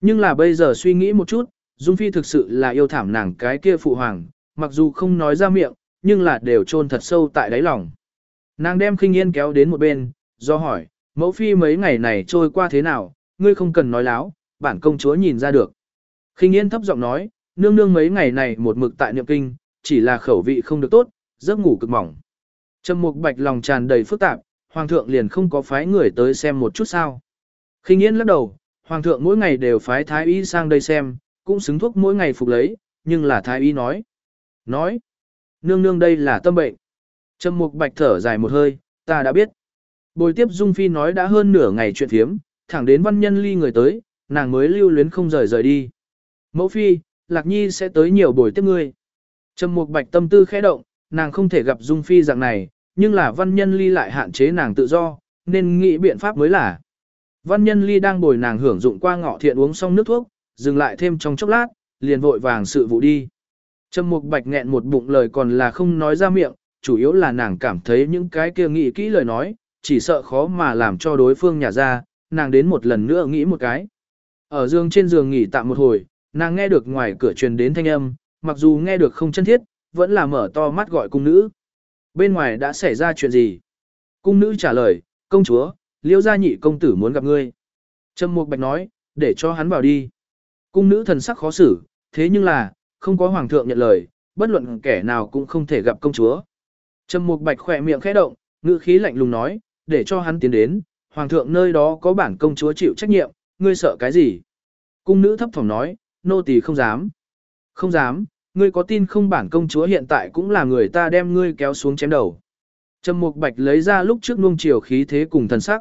Nhưng là bây giờ suy nghĩ một chút, Dung Phi thực sự là yêu thảm nàng cái kia phụ hoàng, mặc dù không nói ra miệng, nhưng là đều chôn thật sâu tại đáy lòng. Nàng đem khinh yên kéo đến một bên, do hỏi, Mẫu phi mấy ngày này trôi qua thế nào, ngươi không cần nói láo, bản công chúa nhìn ra được. Khinh yên thấp giọng nói, nương nương mấy ngày này một mực tại niệm kinh, chỉ là khẩu vị không được tốt, giấc ngủ cực mỏng. Trầm mục bạch lòng tràn đầy phức tạp, hoàng thượng liền không có phái người tới xem một chút sao. Khinh yên lắc đầu, hoàng thượng mỗi ngày đều phái thái y sang đây xem, cũng xứng thuốc mỗi ngày phục lấy, nhưng là thái y nói. Nói, nương nương đây là tâm bệnh. Trầm mục bạch thở dài một hơi, ta đã biết. Bồi tiếp Dung Phi nói đã hơn nửa ngày chuyện thiếm, thẳng đến văn nhân ly người tới, nàng mới lưu luyến không rời rời đi. Mẫu Phi, Lạc Nhi sẽ tới nhiều bồi tiếp ngươi. Trầm Mục Bạch tâm tư khẽ động, nàng không thể gặp Dung Phi dạng này, nhưng là văn nhân ly lại hạn chế nàng tự do, nên nghĩ biện pháp mới là. Văn nhân ly đang bồi nàng hưởng dụng qua ngọ thiện uống xong nước thuốc, dừng lại thêm trong chốc lát, liền vội vàng sự vụ đi. Trầm Mục Bạch nghẹn một bụng lời còn là không nói ra miệng, chủ yếu là nàng cảm thấy những cái kia nghĩ kỹ lời nói, chỉ sợ khó mà làm cho đối phương nhả ra, nàng đến một lần nữa nghĩ một cái. Ở giường trên giường nghỉ tạm một hồi, nàng nghe được ngoài cửa truyền đến thanh âm, mặc dù nghe được không chân thiết, vẫn là mở to mắt gọi cung nữ. Bên ngoài đã xảy ra chuyện gì? Cung nữ trả lời, công chúa, liêu gia nhị công tử muốn gặp ngươi. Trâm Mục Bạch nói, để cho hắn vào đi. Cung nữ thần sắc khó xử, thế nhưng là, không có hoàng thượng nhận lời, bất luận kẻ nào cũng không thể gặp công chúa. Trâm Mục Bạch khỏe miệng khẽ động, ngữ khí lạnh lùng nói, để cho hắn tiến đến, hoàng thượng nơi đó có bản công chúa chịu trách nhiệm, ngươi sợ cái gì? Cung nữ thấp thỏm nói, nô tỳ không dám. Không dám, ngươi có tin không bản công chúa hiện tại cũng là người ta đem ngươi kéo xuống chém đầu. Trầm Mục Bạch lấy ra lúc trước nuông chiều khí thế cùng thần sắc.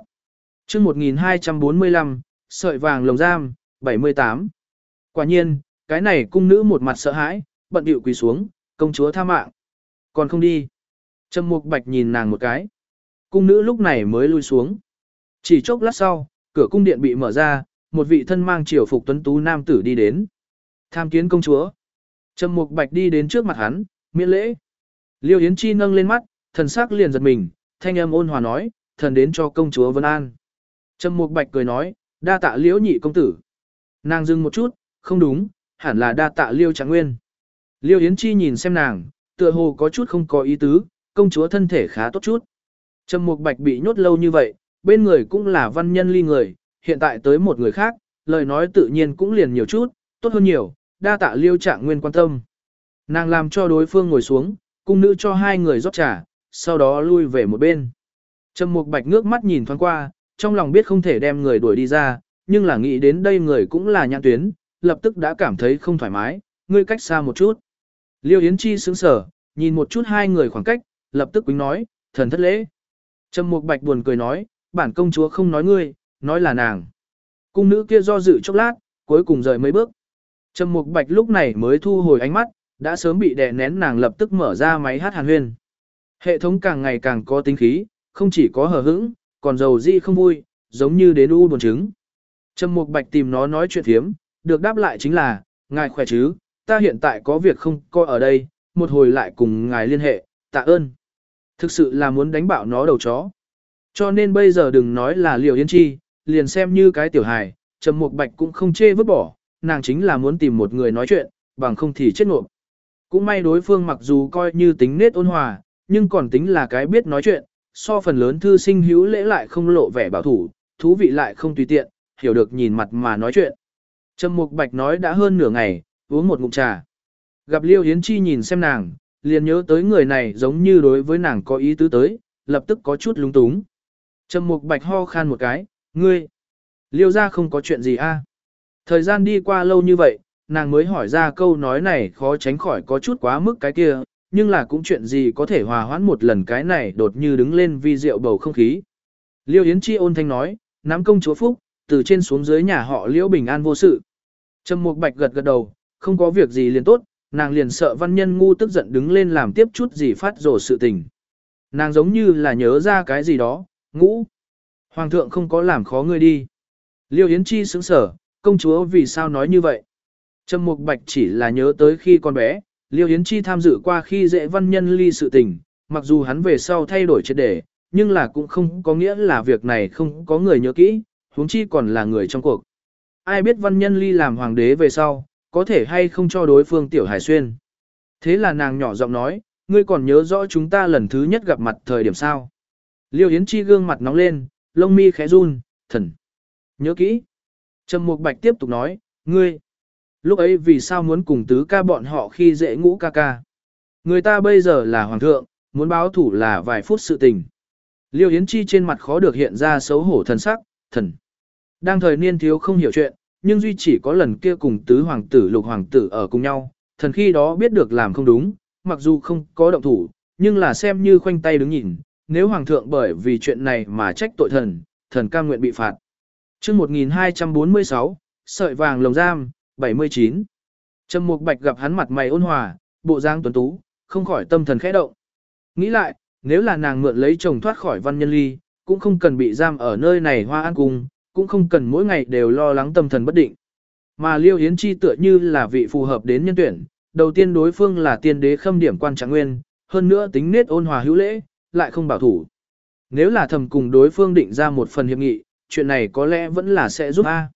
Chương 1245, sợi vàng lồng giam, 78. Quả nhiên, cái này cung nữ một mặt sợ hãi, bận bịu quỳ xuống, công chúa tha mạng. Còn không đi. Trầm Mục Bạch nhìn nàng một cái. Cung nữ lúc này mới lui xuống. Chỉ chốc lát sau, cửa cung điện bị mở ra, một vị thân mang triều phục tuấn tú nam tử đi đến. Tham kiến công chúa. Trầm Mục Bạch đi đến trước mặt hắn, miễn lễ. Liêu Yến Chi nâng lên mắt, thần sắc liền giật mình, thanh âm ôn hòa nói, thần đến cho công chúa Vân An. Trầm Mục Bạch cười nói, đa tạ Liễu nhị công tử. Nàng dừng một chút, không đúng, hẳn là đa tạ Liêu Trạng Nguyên. Liêu Yến Chi nhìn xem nàng, tựa hồ có chút không có ý tứ, công chúa thân thể khá tốt chút. Trầm Mục Bạch bị nhốt lâu như vậy, bên người cũng là văn nhân ly người, hiện tại tới một người khác, lời nói tự nhiên cũng liền nhiều chút, tốt hơn nhiều, đa tạ Liêu Trạng Nguyên quan tâm. Nàng làm cho đối phương ngồi xuống, cung nữ cho hai người rót trà, sau đó lui về một bên. Trầm Mục Bạch ngước mắt nhìn thoáng qua, trong lòng biết không thể đem người đuổi đi ra, nhưng là nghĩ đến đây người cũng là nhãn tuyến, lập tức đã cảm thấy không thoải mái, ngươi cách xa một chút. Liêu Yến Chi sững sở, nhìn một chút hai người khoảng cách, lập tức quýnh nói, thần thất lễ. Trầm Mục Bạch buồn cười nói, bản công chúa không nói ngươi, nói là nàng. Cung nữ kia do dự chốc lát, cuối cùng rời mấy bước. Trầm Mục Bạch lúc này mới thu hồi ánh mắt, đã sớm bị đè nén nàng lập tức mở ra máy hát hàn huyên. Hệ thống càng ngày càng có tính khí, không chỉ có hờ hững, còn giàu di không vui, giống như đến u buồn trứng. Trầm Mục Bạch tìm nó nói chuyện thiếm, được đáp lại chính là, ngài khỏe chứ, ta hiện tại có việc không coi ở đây, một hồi lại cùng ngài liên hệ, tạ ơn. Thực sự là muốn đánh bạo nó đầu chó. Cho nên bây giờ đừng nói là liều yên chi, liền xem như cái tiểu hài, Trầm Mục Bạch cũng không chê vứt bỏ, nàng chính là muốn tìm một người nói chuyện, bằng không thì chết ngộm. Cũng may đối phương mặc dù coi như tính nết ôn hòa, nhưng còn tính là cái biết nói chuyện, so phần lớn thư sinh hữu lễ lại không lộ vẻ bảo thủ, thú vị lại không tùy tiện, hiểu được nhìn mặt mà nói chuyện. Trầm Mục Bạch nói đã hơn nửa ngày, uống một ngụm trà. Gặp Liêu Yến Chi nhìn xem nàng, liền nhớ tới người này giống như đối với nàng có ý tứ tới, lập tức có chút lúng túng. Trầm Mục Bạch ho khan một cái, ngươi, Liêu gia không có chuyện gì a? Thời gian đi qua lâu như vậy, nàng mới hỏi ra câu nói này khó tránh khỏi có chút quá mức cái kia, nhưng là cũng chuyện gì có thể hòa hoãn một lần cái này đột như đứng lên vi diệu bầu không khí. Liêu Yến Chi ôn thanh nói, nắm công chúa Phúc, từ trên xuống dưới nhà họ Liễu bình an vô sự. Trầm Mục Bạch gật gật đầu, không có việc gì liền tốt, nàng liền sợ văn nhân ngu tức giận đứng lên làm tiếp chút gì phát rồ sự tình. Nàng giống như là nhớ ra cái gì đó, ngũ. Hoàng thượng không có làm khó ngươi đi. Liêu Yến Chi sững sở, công chúa vì sao nói như vậy? Trầm Mục Bạch chỉ là nhớ tới khi con bé, Liêu Yến Chi tham dự qua khi dễ văn nhân ly sự tình, mặc dù hắn về sau thay đổi triệt đề, nhưng là cũng không có nghĩa là việc này không có người nhớ kỹ, huống chi còn là người trong cuộc. Ai biết văn nhân ly làm hoàng đế về sau, có thể hay không cho đối phương tiểu hải xuyên. Thế là nàng nhỏ giọng nói, ngươi còn nhớ rõ chúng ta lần thứ nhất gặp mặt thời điểm sao. Liêu Yến Chi gương mặt nóng lên, lông mi khẽ run, thần. Nhớ kỹ. Trầm Mục Bạch tiếp tục nói, ngươi. Lúc ấy vì sao muốn cùng tứ ca bọn họ khi dễ ngũ ca ca. Người ta bây giờ là hoàng thượng, muốn báo thủ là vài phút sự tình. Liêu Yến Chi trên mặt khó được hiện ra xấu hổ thần sắc, thần. Đang thời niên thiếu không hiểu chuyện, nhưng duy chỉ có lần kia cùng tứ hoàng tử lục hoàng tử ở cùng nhau, thần khi đó biết được làm không đúng, mặc dù không có động thủ, nhưng là xem như khoanh tay đứng nhìn, nếu hoàng thượng bởi vì chuyện này mà trách tội thần, thần cam nguyện bị phạt. chương 1246, sợi vàng lồng giam, 79. Trầm Mục Bạch gặp hắn mặt mày ôn hòa, bộ dáng tuấn tú, không khỏi tâm thần khẽ động. Nghĩ lại, nếu là nàng mượn lấy chồng thoát khỏi văn nhân ly, cũng không cần bị giam ở nơi này hoa an cung, cũng không cần mỗi ngày đều lo lắng tâm thần bất định. Mà Liêu Yến Chi tựa như là vị phù hợp đến nhân tuyển, đầu tiên đối phương là tiên đế khâm điểm quan trạng nguyên, hơn nữa tính nết ôn hòa hữu lễ, lại không bảo thủ. Nếu là thầm cùng đối phương định ra một phần hiệp nghị, chuyện này có lẽ vẫn là sẽ giúp A.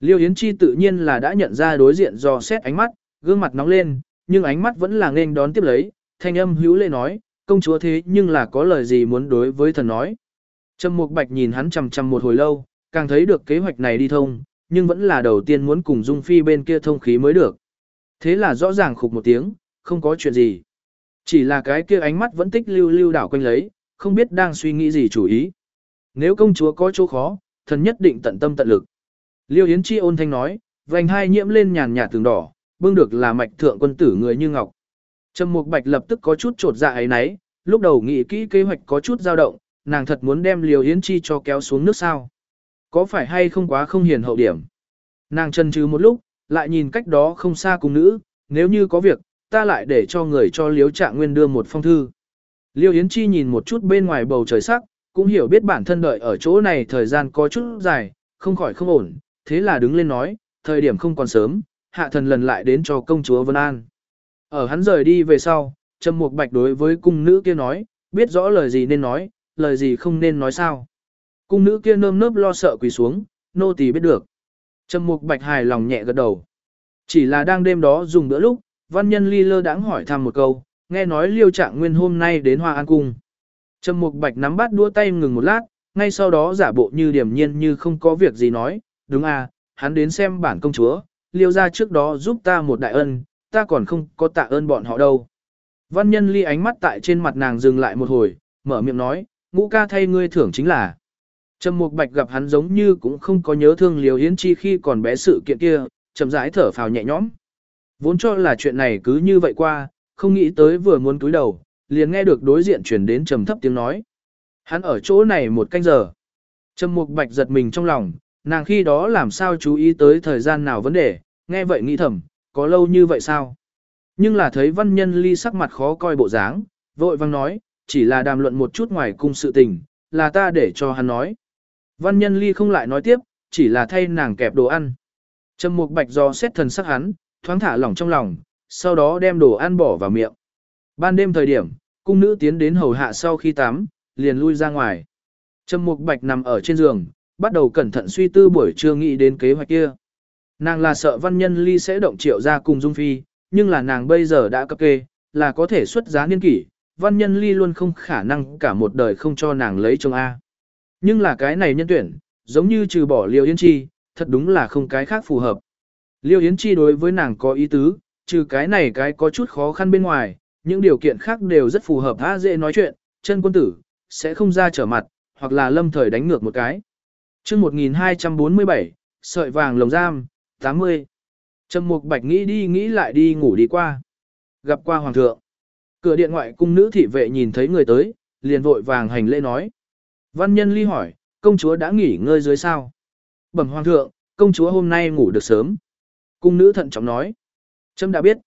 Liêu Yến Chi tự nhiên là đã nhận ra đối diện do xét ánh mắt, gương mặt nóng lên, nhưng ánh mắt vẫn là nên đón tiếp lấy, thanh âm hữu lễ nói, công chúa thế nhưng là có lời gì muốn đối với thần nói. Trầm Mục Bạch nhìn hắn chằm chằm một hồi lâu, càng thấy được kế hoạch này đi thông, nhưng vẫn là đầu tiên muốn cùng Dung Phi bên kia thông khí mới được. Thế là rõ ràng khục một tiếng, không có chuyện gì. Chỉ là cái kia ánh mắt vẫn tích lưu lưu đảo quanh lấy, không biết đang suy nghĩ gì chủ ý. Nếu công chúa có chỗ khó, thần nhất định tận tâm tận lực. Liêu Yến Chi ôn thanh nói, vành hai nhiễm lên nhàn nhạt tường đỏ, bưng được là mạch thượng quân tử người như ngọc. Trầm Mục Bạch lập tức có chút trột dạ ấy nấy, lúc đầu nghĩ kỹ kế hoạch có chút dao động, nàng thật muốn đem Liêu Yến Chi cho kéo xuống nước sao. Có phải hay không quá không hiền hậu điểm. Nàng chân trừ một lúc, lại nhìn cách đó không xa cùng nữ, nếu như có việc, ta lại để cho người cho Liêu Trạng Nguyên đưa một phong thư. Liêu Yến Chi nhìn một chút bên ngoài bầu trời sắc, cũng hiểu biết bản thân đợi ở chỗ này thời gian có chút dài, không khỏi không ổn, thế là đứng lên nói, thời điểm không còn sớm, hạ thần lần lại đến cho công chúa Vân An. Ở hắn rời đi về sau, Trầm Mục Bạch đối với cung nữ kia nói, biết rõ lời gì nên nói, lời gì không nên nói sao. Cung nữ kia nơm nớp lo sợ quỳ xuống, nô tỳ biết được. Trầm Mục Bạch hài lòng nhẹ gật đầu. Chỉ là đang đêm đó dùng bữa lúc, văn nhân ly lơ đãng hỏi thăm một câu, nghe nói Liêu Trạng Nguyên hôm nay đến Hoa An cung. Trầm Mục Bạch nắm bắt đua tay ngừng một lát, ngay sau đó giả bộ như điềm nhiên như không có việc gì nói, đúng à, hắn đến xem bản công chúa, Liêu gia trước đó giúp ta một đại ân, ta còn không có tạ ơn bọn họ đâu. Văn nhân ly ánh mắt tại trên mặt nàng dừng lại một hồi, mở miệng nói, ngũ ca thay ngươi thưởng chính là. Trầm Mục Bạch gặp hắn giống như cũng không có nhớ thương Liêu Yến Chi khi còn bé sự kiện kia, chậm rãi thở phào nhẹ nhõm. Vốn cho là chuyện này cứ như vậy qua, không nghĩ tới vừa muốn cúi đầu, liền nghe được đối diện chuyển đến trầm thấp tiếng nói. Hắn ở chỗ này một canh giờ. Trầm Mục Bạch giật mình trong lòng, nàng khi đó làm sao chú ý tới thời gian nào vấn đề, nghe vậy nghĩ thầm, có lâu như vậy sao? Nhưng là thấy văn nhân ly sắc mặt khó coi bộ dáng, vội vang nói, chỉ là đàm luận một chút ngoài cung sự tình, là ta để cho hắn nói. Văn nhân ly không lại nói tiếp, chỉ là thay nàng kẹp đồ ăn. Trầm Mục Bạch do xét thần sắc hắn, thoáng thả lỏng trong lòng, sau đó đem đồ ăn bỏ vào miệng. Ban đêm thời điểm, cung nữ tiến đến hầu hạ sau khi tắm, liền lui ra ngoài. Trầm Mục Bạch nằm ở trên giường, bắt đầu cẩn thận suy tư buổi trưa nghĩ đến kế hoạch kia. Nàng là sợ văn nhân ly sẽ động triệu ra cùng Dung Phi, nhưng là nàng bây giờ đã cấp kê, là có thể xuất giá niên kỷ, văn nhân ly luôn không khả năng cả một đời không cho nàng lấy chồng A. Nhưng là cái này nhân tuyển, giống như trừ bỏ Liêu Yến Chi, thật đúng là không cái khác phù hợp. Liêu Yến Chi đối với nàng có ý tứ, trừ cái này cái có chút khó khăn bên ngoài, những điều kiện khác đều rất phù hợp a dễ nói chuyện, chân quân tử, sẽ không ra trở mặt, hoặc là lâm thời đánh ngược một cái. chương 1247, sợi vàng lồng giam, 80. Trầm Mục Bạch nghĩ đi nghĩ lại đi ngủ đi qua. Gặp qua Hoàng thượng. Cửa điện ngoại cung nữ thị vệ nhìn thấy người tới, liền vội vàng hành lễ nói. Văn nhân ly hỏi, công chúa đã nghỉ ngơi dưới sao? Bẩm Hoàng thượng, công chúa hôm nay ngủ được sớm. Cung nữ thận trọng nói. Trâm đã biết.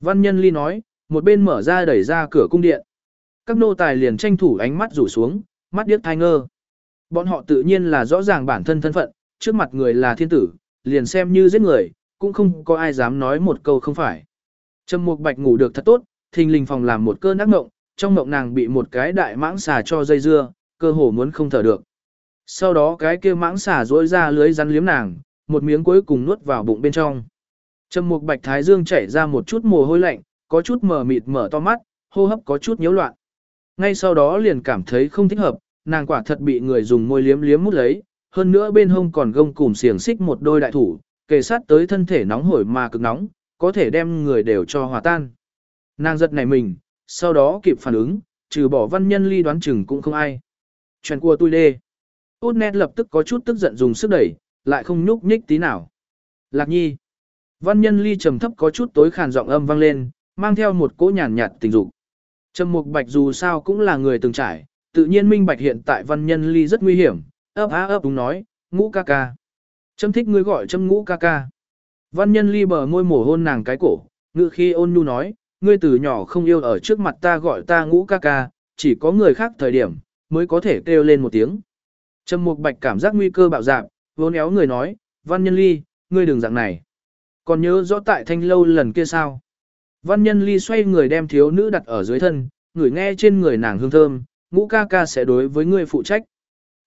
Văn nhân ly nói, một bên mở ra đẩy ra cửa cung điện. Các nô tài liền tranh thủ ánh mắt rủ xuống, mắt điếc thai ngơ. Bọn họ tự nhiên là rõ ràng bản thân thân phận, trước mặt người là thiên tử, liền xem như giết người, cũng không có ai dám nói một câu không phải. Trầm Mục Bạch ngủ được thật tốt, thình lình phòng làm một cơn ác mộng, trong mộng nàng bị một cái đại mãng xà cho dây dưa, cơ hồ muốn không thở được. Sau đó cái kia mãng xà rỗi ra lưới rắn liếm nàng, một miếng cuối cùng nuốt vào bụng bên trong. Trầm Mục Bạch Thái Dương chảy ra một chút mồ hôi lạnh, có chút mờ mịt mở to mắt, hô hấp có chút nhiễu loạn. Ngay sau đó liền cảm thấy không thích hợp, nàng quả thật bị người dùng môi liếm liếm mút lấy, hơn nữa bên hông còn gông cùm xiềng xích một đôi đại thủ, kề sát tới thân thể nóng hổi mà cực nóng, có thể đem người đều cho hòa tan. Nàng giật này mình, sau đó kịp phản ứng, trừ bỏ văn nhân ly đoán chừng cũng không ai. Chuyện của tôi đê. Út nét lập tức có chút tức giận dùng sức đẩy, lại không nhúc nhích tí nào. Lạc nhi. Văn nhân ly trầm thấp có chút tối khàn giọng âm vang lên, mang theo một cỗ nhàn nhạt tình dục. Trầm Mục Bạch dù sao cũng là người từng trải, tự nhiên minh bạch hiện tại văn nhân ly rất nguy hiểm, ấp á ấp đúng nói, ngũ ca ca. Trâm thích ngươi gọi trâm ngũ ca ca. Văn nhân ly bờ môi mổ hôn nàng cái cổ, ngự khi ôn nhu nói, ngươi từ nhỏ không yêu ở trước mặt ta gọi ta ngũ ca ca, chỉ có người khác thời điểm, mới có thể kêu lên một tiếng. Trầm Mục Bạch cảm giác nguy cơ bạo dạn, vốn éo người nói, văn nhân ly, ngươi đừng dạng này. Còn nhớ rõ tại thanh lâu lần kia sao? Văn nhân ly xoay người đem thiếu nữ đặt ở dưới thân, người nghe trên người nàng hương thơm, ngũ ca ca sẽ đối với ngươi phụ trách.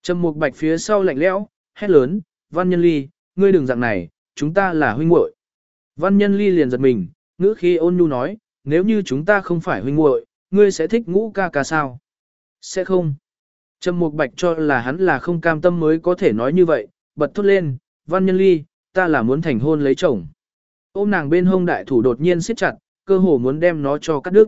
Trầm mục bạch phía sau lạnh lẽo, hét lớn, văn nhân ly, ngươi đừng dạng này, chúng ta là huynh muội. Văn nhân ly liền giật mình, ngữ khi ôn nhu nói, nếu như chúng ta không phải huynh muội, ngươi sẽ thích ngũ ca ca sao? Sẽ không. Trầm mục bạch cho là hắn là không cam tâm mới có thể nói như vậy, bật thốt lên, văn nhân ly, ta là muốn thành hôn lấy chồng. Ôm nàng bên hông đại thủ đột nhiên siết chặt, cơ hồ muốn đem nó cho cắt đứt.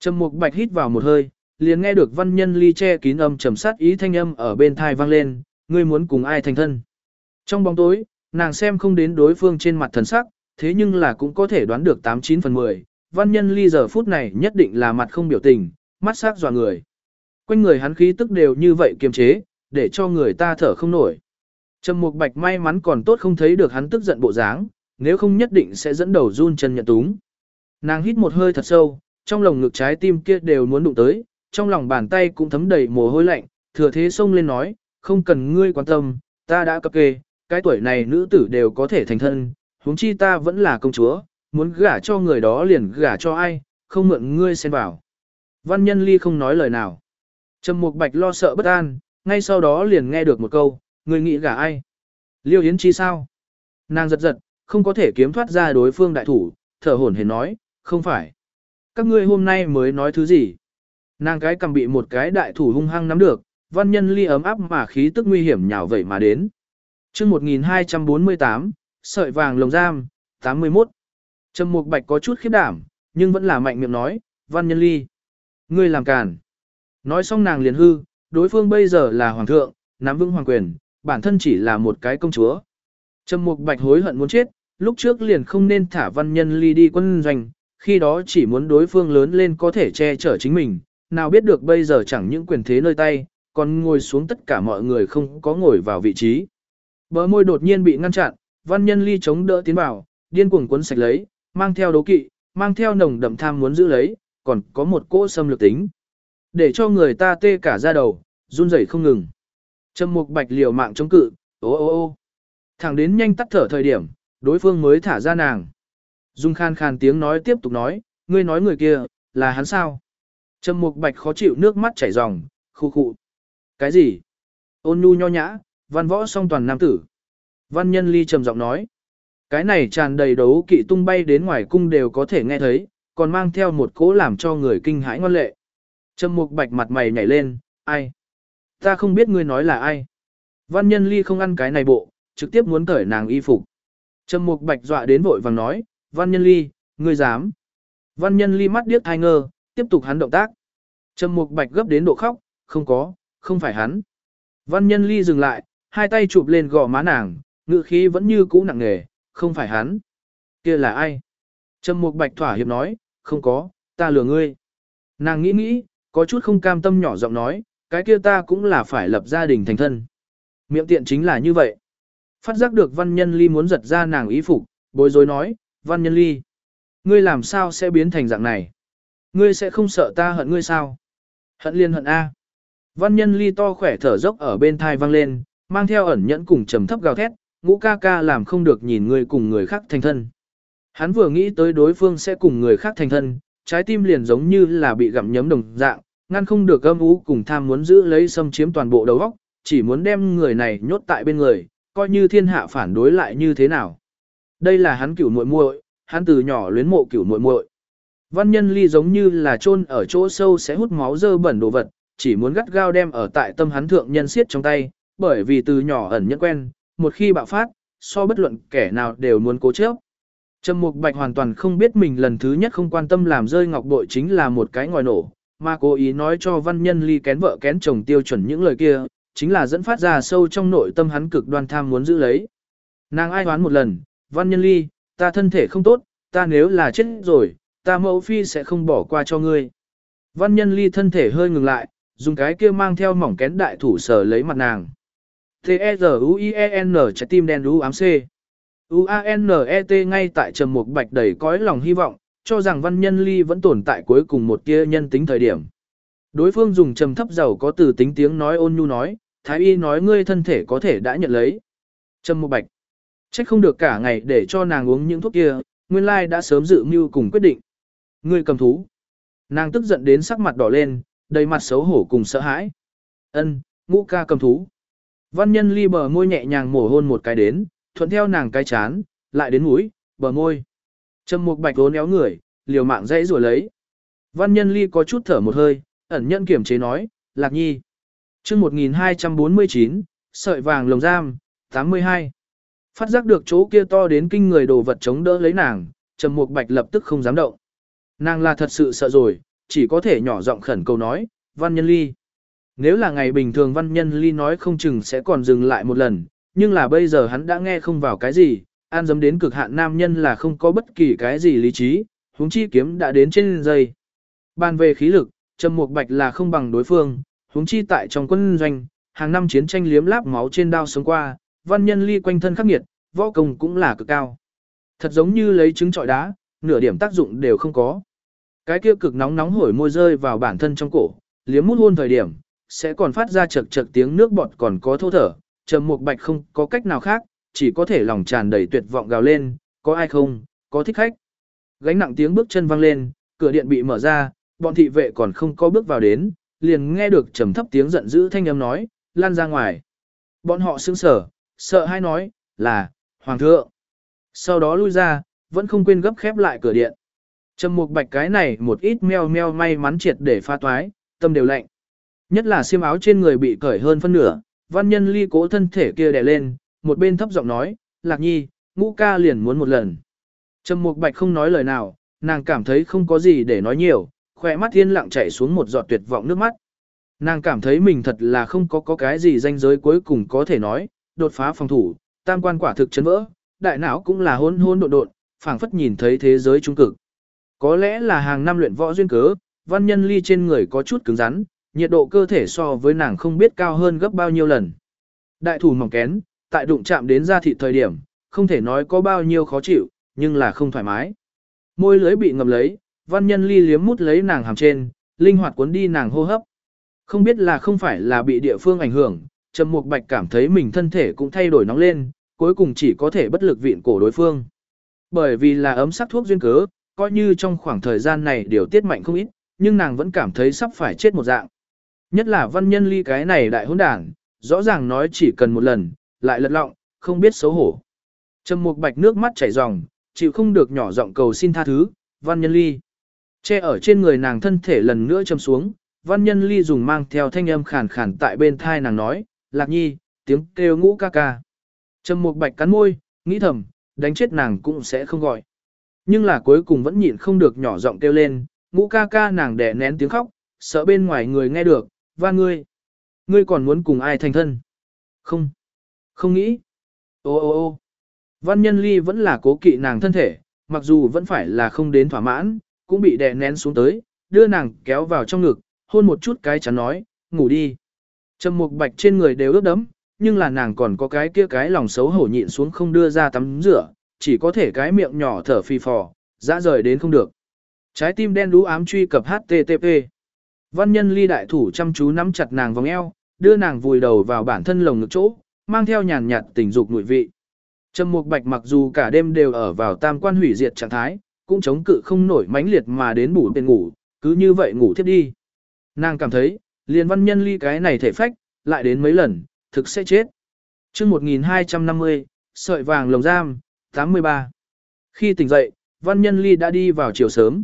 Trầm mục bạch hít vào một hơi, liền nghe được văn nhân ly che kín âm trầm sát ý thanh âm ở bên tai vang lên, ngươi muốn cùng ai thành thân. Trong bóng tối, nàng xem không đến đối phương trên mặt thần sắc, thế nhưng là cũng có thể đoán được 89 phần 10, văn nhân ly giờ phút này nhất định là mặt không biểu tình, mắt sắc dò người. Quanh người hắn khí tức đều như vậy kiềm chế, để cho người ta thở không nổi. Trầm Mục Bạch may mắn còn tốt không thấy được hắn tức giận bộ dáng, nếu không nhất định sẽ dẫn đầu run chân nhận túng. Nàng hít một hơi thật sâu, trong lồng ngực trái tim kia đều muốn đụng tới, trong lòng bàn tay cũng thấm đầy mồ hôi lạnh, thừa thế xông lên nói, không cần ngươi quan tâm, ta đã cập kê, cái tuổi này nữ tử đều có thể thành thân, huống chi ta vẫn là công chúa, muốn gả cho người đó liền gả cho ai, không mượn ngươi xen vào. Văn nhân ly không nói lời nào. Trầm Mục Bạch lo sợ bất an, ngay sau đó liền nghe được một câu, người nghĩ gả ai? Liêu Yến Chi sao? Nàng giật giật, không có thể kiếm thoát ra đối phương đại thủ, thở hổn hển nói, không phải. Các ngươi hôm nay mới nói thứ gì? Nàng cái cầm bị một cái đại thủ hung hăng nắm được, văn nhân ly ấm áp mà khí tức nguy hiểm nhào vậy mà đến. chương 1248, sợi vàng lồng giam, 81. Trầm Mục Bạch có chút khiếp đảm, nhưng vẫn là mạnh miệng nói, văn nhân ly. Ngươi làm càn. Nói xong nàng liền hư, đối phương bây giờ là hoàng thượng, nắm vững hoàng quyền, bản thân chỉ là một cái công chúa. Trầm Mục Bạch hối hận muốn chết, lúc trước liền không nên thả văn nhân ly đi quân doanh, khi đó chỉ muốn đối phương lớn lên có thể che chở chính mình, nào biết được bây giờ chẳng những quyền thế nơi tay, còn ngồi xuống tất cả mọi người không có ngồi vào vị trí. Bờ môi đột nhiên bị ngăn chặn, văn nhân ly chống đỡ tiến vào, điên cuồng cuốn sạch lấy, mang theo đấu kỵ, mang theo nồng đậm tham muốn giữ lấy, còn có một cỗ xâm lược tính. Để cho người ta tê cả da đầu, run rẩy không ngừng. Trầm mục bạch liều mạng chống cự, ô ô ô. Thẳng đến nhanh tắt thở thời điểm, đối phương mới thả ra nàng. Dung khan khan tiếng nói tiếp tục nói, ngươi nói người kia, là hắn sao? Trầm mục bạch khó chịu nước mắt chảy ròng, khu khụ. Cái gì? Ôn nhu nho nhã, văn võ song toàn nam tử. Văn nhân ly trầm giọng nói. Cái này tràn đầy đấu kỵ tung bay đến ngoài cung đều có thể nghe thấy, còn mang theo một cỗ làm cho người kinh hãi ngoan lệ. Trầm mục bạch mặt mày nhảy lên, ai? Ta không biết ngươi nói là ai. Văn nhân ly không ăn cái này bộ, trực tiếp muốn cởi nàng y phục. Trầm mục bạch dọa đến vội vàng nói, văn nhân ly, ngươi dám. Văn nhân ly mắt điếc thai ngơ, tiếp tục hắn động tác. Trầm mục bạch gấp đến độ khóc, không có, không phải hắn. Văn nhân ly dừng lại, hai tay chụp lên gò má nàng, ngự khí vẫn như cũ nặng nề, không phải hắn. kia là ai? Trầm mục bạch thỏa hiệp nói, không có, ta lừa ngươi. Nàng nghĩ nghĩ, có chút không cam tâm nhỏ giọng nói, cái kia ta cũng là phải lập gia đình thành thân. Miệng tiện chính là như vậy. Phát giác được văn nhân ly muốn giật ra nàng ý phục, bối rối nói, văn nhân ly. Ngươi làm sao sẽ biến thành dạng này? Ngươi sẽ không sợ ta hận ngươi sao? Hận liên hận A. Văn nhân ly to khỏe thở dốc ở bên thai vang lên, mang theo ẩn nhẫn cùng trầm thấp gào thét, ngũ ca ca làm không được nhìn ngươi cùng người khác thành thân. Hắn vừa nghĩ tới đối phương sẽ cùng người khác thành thân, trái tim liền giống như là bị gặm nhấm đồng dạng, ngăn không được âm ú cùng tham muốn giữ lấy xâm chiếm toàn bộ đầu óc, chỉ muốn đem người này nhốt tại bên người, coi như thiên hạ phản đối lại như thế nào. Đây là hắn cửu muội muội, hắn từ nhỏ luyến mộ cửu muội muội. Văn nhân ly giống như là chôn ở chỗ sâu sẽ hút máu dơ bẩn đồ vật, chỉ muốn gắt gao đem ở tại tâm hắn thượng nhân siết trong tay, bởi vì từ nhỏ ẩn nhẫn quen, một khi bạo phát, so bất luận kẻ nào đều muốn cố chấp. Trầm Mục Bạch hoàn toàn không biết mình lần thứ nhất không quan tâm làm rơi ngọc bội chính là một cái ngòi nổ, mà cố ý nói cho văn nhân ly kén vợ kén chồng tiêu chuẩn những lời kia, chính là dẫn phát ra sâu trong nội tâm hắn cực đoan tham muốn giữ lấy. Nàng ai đoán một lần, văn nhân ly, ta thân thể không tốt, ta nếu là chết rồi, ta mẫu phi sẽ không bỏ qua cho ngươi. Văn nhân ly thân thể hơi ngừng lại, dùng cái kia mang theo mỏng kén đại thủ sở lấy mặt nàng. T-E-Z-U-I-E-N trái tim đen đu ám C. Uanet ngay tại trầm mục bạch đầy cõi lòng hy vọng, cho rằng văn nhân ly vẫn tồn tại cuối cùng một kia nhân tính thời điểm. Đối phương dùng trầm thấp giàu có từ tính tiếng nói ôn nhu nói, thái y nói ngươi thân thể có thể đã nhận lấy. Trầm mục bạch. Trách không được cả ngày để cho nàng uống những thuốc kia, nguyên lai đã sớm dự mưu cùng quyết định. Ngươi cầm thú. Nàng tức giận đến sắc mặt đỏ lên, đầy mặt xấu hổ cùng sợ hãi. Ân, ngũ ca cầm thú. Văn nhân ly bờ môi nhẹ nhàng mổ hôn một cái đến, thuận theo nàng cái chán, lại đến mũi, bờ môi. Trầm mục bạch vốn éo người, liều mạng dãy rủa lấy. Văn nhân ly có chút thở một hơi, ẩn nhân kiểm chế nói, lạc nhi. chương 1249, sợi vàng lồng giam, 82. Phát giác được chỗ kia to đến kinh người đồ vật chống đỡ lấy nàng, Trầm Mục Bạch lập tức không dám động. Nàng là thật sự sợ rồi, chỉ có thể nhỏ giọng khẩn cầu nói, Văn Nhân Ly. Nếu là ngày bình thường Văn Nhân Ly nói không chừng sẽ còn dừng lại một lần, nhưng là bây giờ hắn đã nghe không vào cái gì, an dấm đến cực hạn nam nhân là không có bất kỳ cái gì lý trí, huống chi kiếm đã đến trên dây. Bàn về khí lực, Trầm Mục Bạch là không bằng đối phương, huống chi tại trong quân doanh, hàng năm chiến tranh liếm láp máu trên đao sống qua, văn nhân ly quanh thân khắc nghiệt, võ công cũng là cực cao. Thật giống như lấy trứng trọi đá, nửa điểm tác dụng đều không có. Cái kia cực nóng nóng hổi môi rơi vào bản thân trong cổ, liếm mút hôn thời điểm, sẽ còn phát ra chật chật tiếng nước bọt còn có thô thở, trầm mục bạch không có cách nào khác, chỉ có thể lòng tràn đầy tuyệt vọng gào lên, có ai không, có thích khách. Gánh nặng tiếng bước chân vang lên, cửa điện bị mở ra, bọn thị vệ còn không có bước vào đến, liền nghe được trầm thấp tiếng giận dữ thanh âm nói, lan ra ngoài. Bọn họ sững sở, sợ hay nói, là, Hoàng thượng. Sau đó lui ra, vẫn không quên gấp khép lại cửa điện. Trầm mục bạch cái này một ít meo meo may mắn triệt để pha toái, tâm đều lạnh. Nhất là xiêm áo trên người bị cởi hơn phân nửa, văn nhân ly cố thân thể kia đè lên, một bên thấp giọng nói, lạc nhi, ngũ ca liền muốn một lần. Trầm mục bạch không nói lời nào, nàng cảm thấy không có gì để nói nhiều, khỏe mắt thiên lặng chảy xuống một giọt tuyệt vọng nước mắt. Nàng cảm thấy mình thật là không có có cái gì danh giới cuối cùng có thể nói, đột phá phòng thủ, tam quan quả thực chấn vỡ, đại não cũng là hôn hôn độn độn, phảng phất nhìn thấy thế giới trung cực. Có lẽ là hàng năm luyện võ duyên cớ, văn nhân ly trên người có chút cứng rắn, nhiệt độ cơ thể so với nàng không biết cao hơn gấp bao nhiêu lần. Đại thủ mỏng kén, tại đụng chạm đến da thịt thời điểm, không thể nói có bao nhiêu khó chịu, nhưng là không thoải mái. Môi lưới bị ngầm lấy, văn nhân ly liếm mút lấy nàng hàm trên, linh hoạt cuốn đi nàng hô hấp. Không biết là không phải là bị địa phương ảnh hưởng, Trầm Mục Bạch cảm thấy mình thân thể cũng thay đổi nóng lên, cuối cùng chỉ có thể bất lực vịn cổ đối phương. Bởi vì là ấm sắc thuốc duyên cớ, coi như trong khoảng thời gian này điều tiết mạnh không ít, nhưng nàng vẫn cảm thấy sắp phải chết một dạng. Nhất là văn nhân ly cái này đại hỗn đảng, rõ ràng nói chỉ cần một lần, lại lật lọng, không biết xấu hổ. Trầm Mục Bạch nước mắt chảy ròng, chịu không được nhỏ giọng cầu xin tha thứ, văn nhân ly. Che ở trên người nàng thân thể lần nữa châm xuống, văn nhân ly dùng mang theo thanh âm khàn khàn tại bên thai nàng nói, lạc nhi, tiếng kêu ngũ ca ca. Trầm mục bạch cắn môi, nghĩ thầm, đánh chết nàng cũng sẽ không gọi. Nhưng là cuối cùng vẫn nhịn không được nhỏ giọng kêu lên, ngũ ca ca nàng đẻ nén tiếng khóc, sợ bên ngoài người nghe được, và ngươi, ngươi còn muốn cùng ai thành thân? Không, không nghĩ. Ô ô ô văn nhân ly vẫn là cố kỵ nàng thân thể, mặc dù vẫn phải là không đến thỏa mãn, cũng bị đè nén xuống tới, đưa nàng kéo vào trong ngực, hôn một chút cái chắn nói, ngủ đi. Trầm mục bạch trên người đều ướt đẫm, nhưng là nàng còn có cái kia cái lòng xấu hổ nhịn xuống không đưa ra tắm rửa, chỉ có thể cái miệng nhỏ thở phì phò, dã rời đến không được. Trái tim đen đú ám truy cập HTTP. Văn nhân ly đại thủ chăm chú nắm chặt nàng vòng eo, đưa nàng vùi đầu vào bản thân lồng ngực chỗ, mang theo nhàn nhạt tình dục mùi vị. Trầm mục bạch mặc dù cả đêm đều ở vào tam quan hủy diệt trạng thái, cũng chống cự không nổi mãnh liệt mà đến bủ bên ngủ, cứ như vậy ngủ thiếp đi. Nàng cảm thấy, liền văn nhân ly cái này thể phách, lại đến mấy lần, thực sẽ chết. chương 1250, sợi vàng lồng giam, 83. Khi tỉnh dậy, văn nhân ly đã đi vào chiều sớm.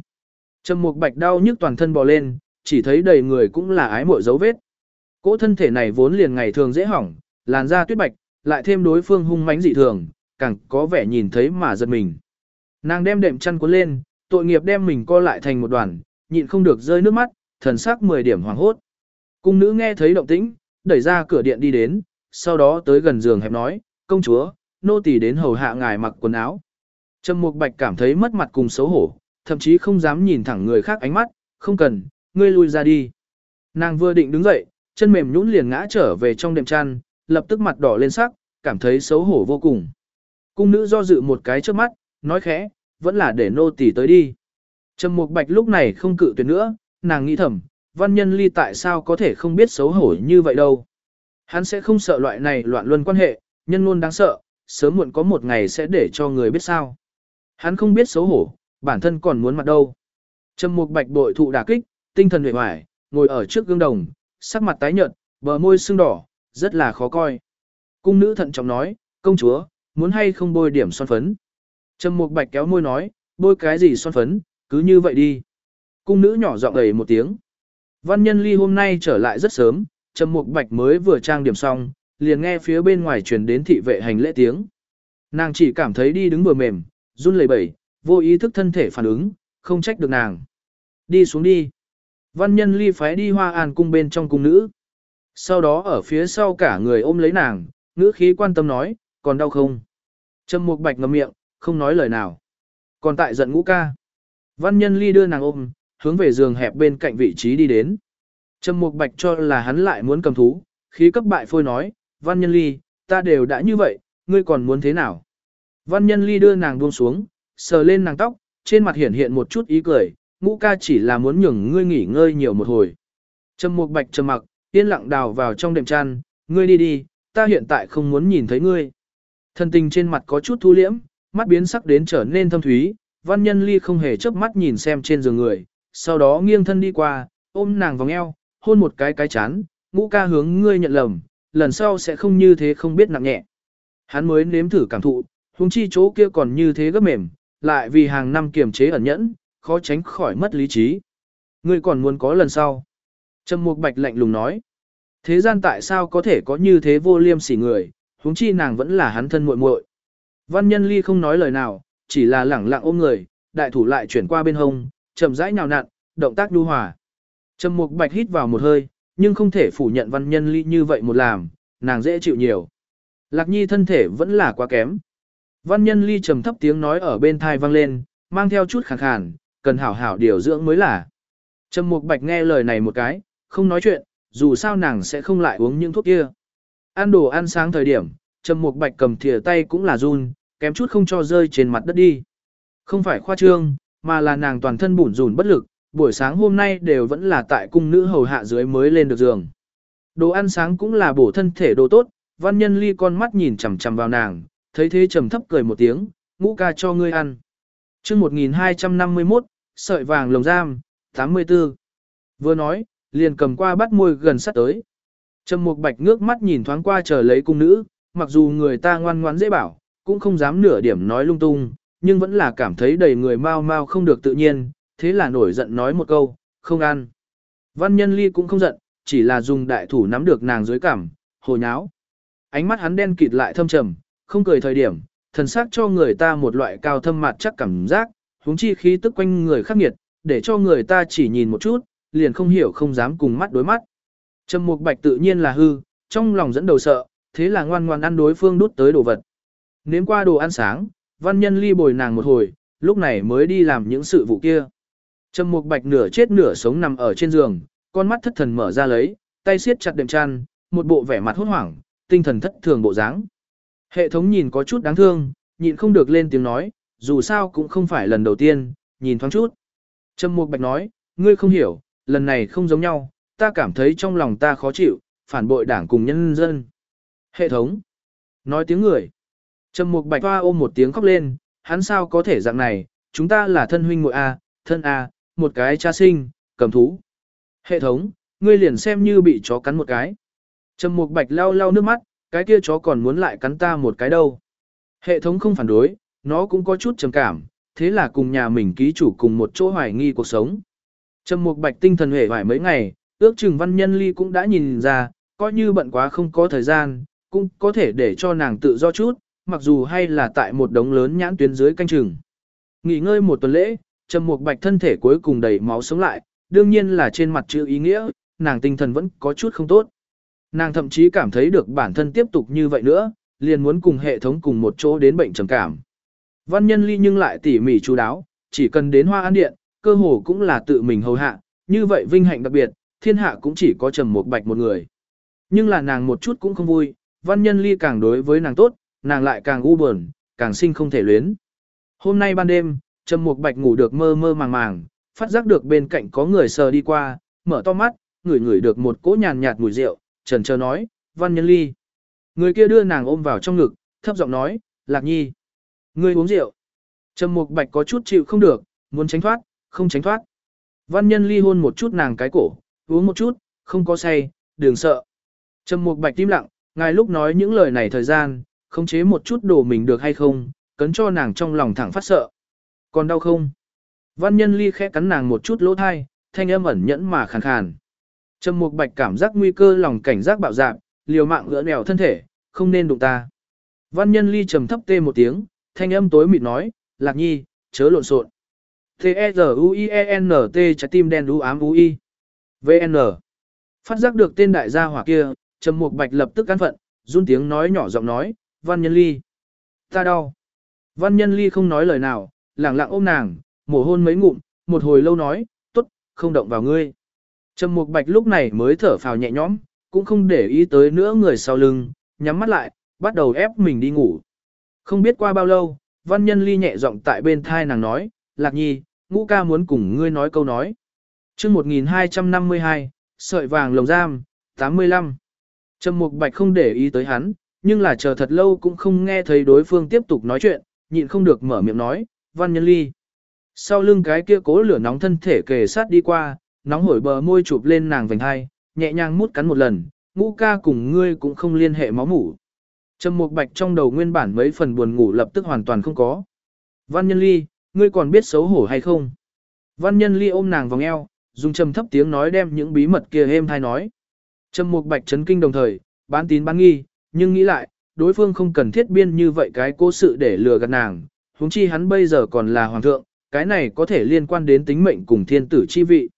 Trầm mục bạch đau nhức toàn thân bò lên, chỉ thấy đầy người cũng là ái mội dấu vết. Cỗ thân thể này vốn liền ngày thường dễ hỏng, làn da tuyết bạch, lại thêm đối phương hung mãnh dị thường, càng có vẻ nhìn thấy mà giật mình. Nàng đem đệm chăn cuốn lên, tội nghiệp đem mình co lại thành một đoàn, nhịn không được rơi nước mắt, thần sắc 10 điểm hoàng hốt. Cung nữ nghe thấy động tĩnh, đẩy ra cửa điện đi đến, sau đó tới gần giường hẹp nói, công chúa, nô tỳ đến hầu hạ ngài mặc quần áo. Trầm Mục Bạch cảm thấy mất mặt cùng xấu hổ, thậm chí không dám nhìn thẳng người khác ánh mắt, không cần, ngươi lui ra đi. Nàng vừa định đứng dậy, chân mềm nhũn liền ngã trở về trong đệm chăn, lập tức mặt đỏ lên sắc, cảm thấy xấu hổ vô cùng. Cung nữ do dự một cái trước mắt, nói khẽ, vẫn là để nô tỳ tới đi. Trầm Mục Bạch lúc này không cự tuyệt nữa, nàng nghĩ thầm, văn nhân ly tại sao có thể không biết xấu hổ như vậy đâu. Hắn sẽ không sợ loại này loạn luân quan hệ, nhân luôn đáng sợ, sớm muộn có một ngày sẽ để cho người biết sao. Hắn không biết xấu hổ, bản thân còn muốn mặt đâu. Trầm Mục Bạch bội thụ đả kích, tinh thần uể oải, ngồi ở trước gương đồng, sắc mặt tái nhợt, bờ môi sưng đỏ, rất là khó coi. Cung nữ thận trọng nói, công chúa, muốn hay không bôi điểm son phấn. Trầm Mục Bạch kéo môi nói, bôi cái gì son phấn, cứ như vậy đi. Cung nữ nhỏ giọng ẩy một tiếng. Văn nhân ly hôm nay trở lại rất sớm, Trầm Mục Bạch mới vừa trang điểm xong, liền nghe phía bên ngoài truyền đến thị vệ hành lễ tiếng. Nàng chỉ cảm thấy đi đứng vừa mềm, run lẩy bẩy, vô ý thức thân thể phản ứng, không trách được nàng. Đi xuống đi. Văn nhân ly phái đi hoa an cung bên trong cung nữ. Sau đó ở phía sau cả người ôm lấy nàng, ngữ khí quan tâm nói, còn đau không? Trầm mục bạch ngậm miệng, không nói lời nào. Còn tại giận ngũ ca. Văn nhân ly đưa nàng ôm, hướng về giường hẹp bên cạnh vị trí đi đến. Trầm mục bạch cho là hắn lại muốn cầm thú, khí cấp bại phôi nói, văn nhân ly, ta đều đã như vậy, ngươi còn muốn thế nào? Văn nhân ly đưa nàng buông xuống, sờ lên nàng tóc, trên mặt hiện hiện một chút ý cười, ngũ ca chỉ là muốn nhường ngươi nghỉ ngơi nhiều một hồi. Trầm mục bạch trầm mặc, yên lặng đào vào trong đệm chăn, ngươi đi đi, ta hiện tại không muốn nhìn thấy ngươi. Thân tình trên mặt có chút thu liễm, mắt biến sắc đến trở nên thâm thúy, văn nhân ly không hề chớp mắt nhìn xem trên giường người, sau đó nghiêng thân đi qua, ôm nàng vòng eo, hôn một cái cái chán, ngũ ca hướng ngươi nhận lầm, lần sau sẽ không như thế không biết nặng nhẹ. Hắn mới nếm thử cảm thụ, huống chi chỗ kia còn như thế gấp mềm, lại vì hàng năm kiềm chế ẩn nhẫn, khó tránh khỏi mất lý trí. Ngươi còn muốn có lần sau. Trầm Mục Bạch lạnh lùng nói. Thế gian tại sao có thể có như thế vô liêm sỉ người, huống chi nàng vẫn là hắn thân muội muội. Văn Nhân Ly không nói lời nào, chỉ là lẳng lặng ôm người, đại thủ lại chuyển qua bên hông, chậm rãi nhào nặn, động tác nhu hòa. Trầm Mục Bạch hít vào một hơi, nhưng không thể phủ nhận Văn Nhân Ly như vậy một làm, nàng dễ chịu nhiều. Lạc Nhi thân thể vẫn là quá kém. Văn Nhân Ly trầm thấp tiếng nói ở bên thai vang lên, mang theo chút khàn khàn, cần hảo hảo điều dưỡng mới là. Trầm Mục Bạch nghe lời này một cái, không nói chuyện, dù sao nàng sẽ không lại uống những thuốc kia. Ăn đồ ăn sáng thời điểm, Trầm Mục Bạch cầm thìa tay cũng là run, kém chút không cho rơi trên mặt đất đi. Không phải khoa trương, mà là nàng toàn thân bủn rủn bất lực, buổi sáng hôm nay đều vẫn là tại cung nữ hầu hạ dưới mới lên được giường. Đồ ăn sáng cũng là bổ thân thể đồ tốt, văn nhân ly con mắt nhìn chằm chằm vào nàng, thấy thế trầm thấp cười một tiếng, ngũ ca cho ngươi ăn. chương 1251, sợi vàng lồng giam, 84. Vừa nói, liền cầm qua bắt môi gần sát tới. Trầm Mục Bạch ngước mắt nhìn thoáng qua chờ lấy cung nữ, mặc dù người ta ngoan ngoãn dễ bảo, cũng không dám nửa điểm nói lung tung, nhưng vẫn là cảm thấy đầy người mau mau không được tự nhiên, thế là nổi giận nói một câu, không ăn. Văn Nhân Ly cũng không giận, chỉ là dùng đại thủ nắm được nàng dưới cằm, hồ nháo. Ánh mắt hắn đen kịt lại thâm trầm, không cười thời điểm, thần sắc cho người ta một loại cao thâm mặt chắc cảm giác, huống chi khí tức quanh người khắc nghiệt, để cho người ta chỉ nhìn một chút, liền không hiểu không dám cùng mắt đối mắt. Trầm Mục Bạch tự nhiên là hư, trong lòng dẫn đầu sợ, thế là ngoan ngoan ăn đối phương đút tới đồ vật. Nếm qua đồ ăn sáng, văn nhân ly bồi nàng một hồi, lúc này mới đi làm những sự vụ kia. Trầm Mục Bạch nửa chết nửa sống nằm ở trên giường, con mắt thất thần mở ra lấy, tay siết chặt đệm chăn, một bộ vẻ mặt hốt hoảng, tinh thần thất thường bộ dáng. Hệ thống nhìn có chút đáng thương, nhịn không được lên tiếng nói, dù sao cũng không phải lần đầu tiên, nhìn thoáng chút. Trầm Mục Bạch nói, ngươi không hiểu, lần này không giống nhau, ta cảm thấy trong lòng ta khó chịu, phản bội đảng cùng nhân dân. Hệ thống. Nói tiếng người. Trầm Mục Bạch Hoa ôm một tiếng khóc lên, hắn sao có thể dạng này, chúng ta là thân huynh muội a, thân a, một cái cha sinh, cầm thú. Hệ thống, ngươi liền xem như bị chó cắn một cái. Trầm Mục Bạch lau lau nước mắt, cái kia chó còn muốn lại cắn ta một cái đâu. Hệ thống không phản đối, nó cũng có chút trầm cảm, thế là cùng nhà mình ký chủ cùng một chỗ hoài nghi cuộc sống. Trầm Mục Bạch tinh thần hề hoài mấy ngày, ước chừng văn nhân ly cũng đã nhìn ra, coi như bận quá không có thời gian, cũng có thể để cho nàng tự do chút, mặc dù hay là tại một đống lớn nhãn tuyến dưới canh chừng. Nghỉ ngơi một tuần lễ, Trầm Mục Bạch thân thể cuối cùng đầy máu sống lại, đương nhiên là trên mặt chữ ý nghĩa, nàng tinh thần vẫn có chút không tốt. Nàng thậm chí cảm thấy được bản thân tiếp tục như vậy nữa, liền muốn cùng hệ thống cùng một chỗ đến bệnh trầm cảm. Văn nhân ly nhưng lại tỉ mỉ chú đáo, chỉ cần đến hoa an điện, cơ hồ cũng là tự mình hầu hạ, như vậy vinh hạnh đặc biệt, thiên hạ cũng chỉ có trầm một bạch một người. Nhưng là nàng một chút cũng không vui, văn nhân ly càng đối với nàng tốt, nàng lại càng u buồn, càng sinh không thể luyến. Hôm nay ban đêm, trầm một bạch ngủ được mơ mơ màng màng, phát giác được bên cạnh có người sờ đi qua, mở to mắt, ngửi ngửi được một cỗ nhàn nhạt mùi rượu, trần chờ nói, văn nhân ly. Người kia đưa nàng ôm vào trong ngực, thấp giọng nói, Lạc Nhi, ngươi uống rượu. Trầm Mục Bạch có chút chịu không được, muốn tránh thoát, không tránh thoát. Văn nhân ly hôn một chút nàng cái cổ, uống một chút, không có say, đừng sợ. Trầm Mục Bạch tim lặng, ngài lúc nói những lời này thời gian, khống chế một chút đồ mình được hay không, cấn cho nàng trong lòng thẳng phát sợ. Còn đau không? Văn nhân ly khẽ cắn nàng một chút lỗ thai, thanh âm ẩn nhẫn mà khàn khàn. Trầm Mục Bạch cảm giác nguy cơ lòng cảnh giác bạo dạn, liều mạng gỡ nèo thân thể, không nên đụng ta. Văn nhân ly trầm thấp tê một tiếng, thanh âm tối mịt nói, Lạc Nhi, chớ lộn xộn. T-E-Z-U-I-E-N-T trái tim đen đú ám U-I. V-N. Phát giác được tên đại gia hỏa kia, Trầm Mục Bạch lập tức cán phận, run tiếng nói nhỏ giọng nói, Văn Nhân Ly. Ta đau. Văn Nhân Ly không nói lời nào, lẳng lặng ôm nàng, mổ hôn mấy ngụm, một hồi lâu nói, tốt, không động vào ngươi. Trầm Mục Bạch lúc này mới thở phào nhẹ nhõm, cũng không để ý tới nữa người sau lưng, nhắm mắt lại, bắt đầu ép mình đi ngủ. Không biết qua bao lâu, Văn Nhân Ly nhẹ giọng tại bên thai nàng nói, Lạc Nhi, ngũ ca muốn cùng ngươi nói câu nói. chương 1252, sợi vàng lồng giam, 85. Trầm Mục Bạch không để ý tới hắn, nhưng là chờ thật lâu cũng không nghe thấy đối phương tiếp tục nói chuyện, nhịn không được mở miệng nói, Văn Nhân Ly. Sau lưng cái kia cố lửa nóng thân thể kề sát đi qua, nóng hổi bờ môi chụp lên nàng vành hai, nhẹ nhàng mút cắn một lần, ngũ ca cùng ngươi cũng không liên hệ máu mủ. Trầm Mục Bạch trong đầu nguyên bản mấy phần buồn ngủ lập tức hoàn toàn không có. Văn Nhân Ly, ngươi còn biết xấu hổ hay không? Văn Nhân Ly ôm nàng vòng eo, dùng trầm thấp tiếng nói đem những bí mật kia êm thai nói. Trầm Mục Bạch chấn kinh đồng thời, bán tín bán nghi, nhưng nghĩ lại, đối phương không cần thiết biên như vậy cái cố sự để lừa gạt nàng, huống chi hắn bây giờ còn là hoàng thượng, cái này có thể liên quan đến tính mệnh cùng thiên tử chi vị.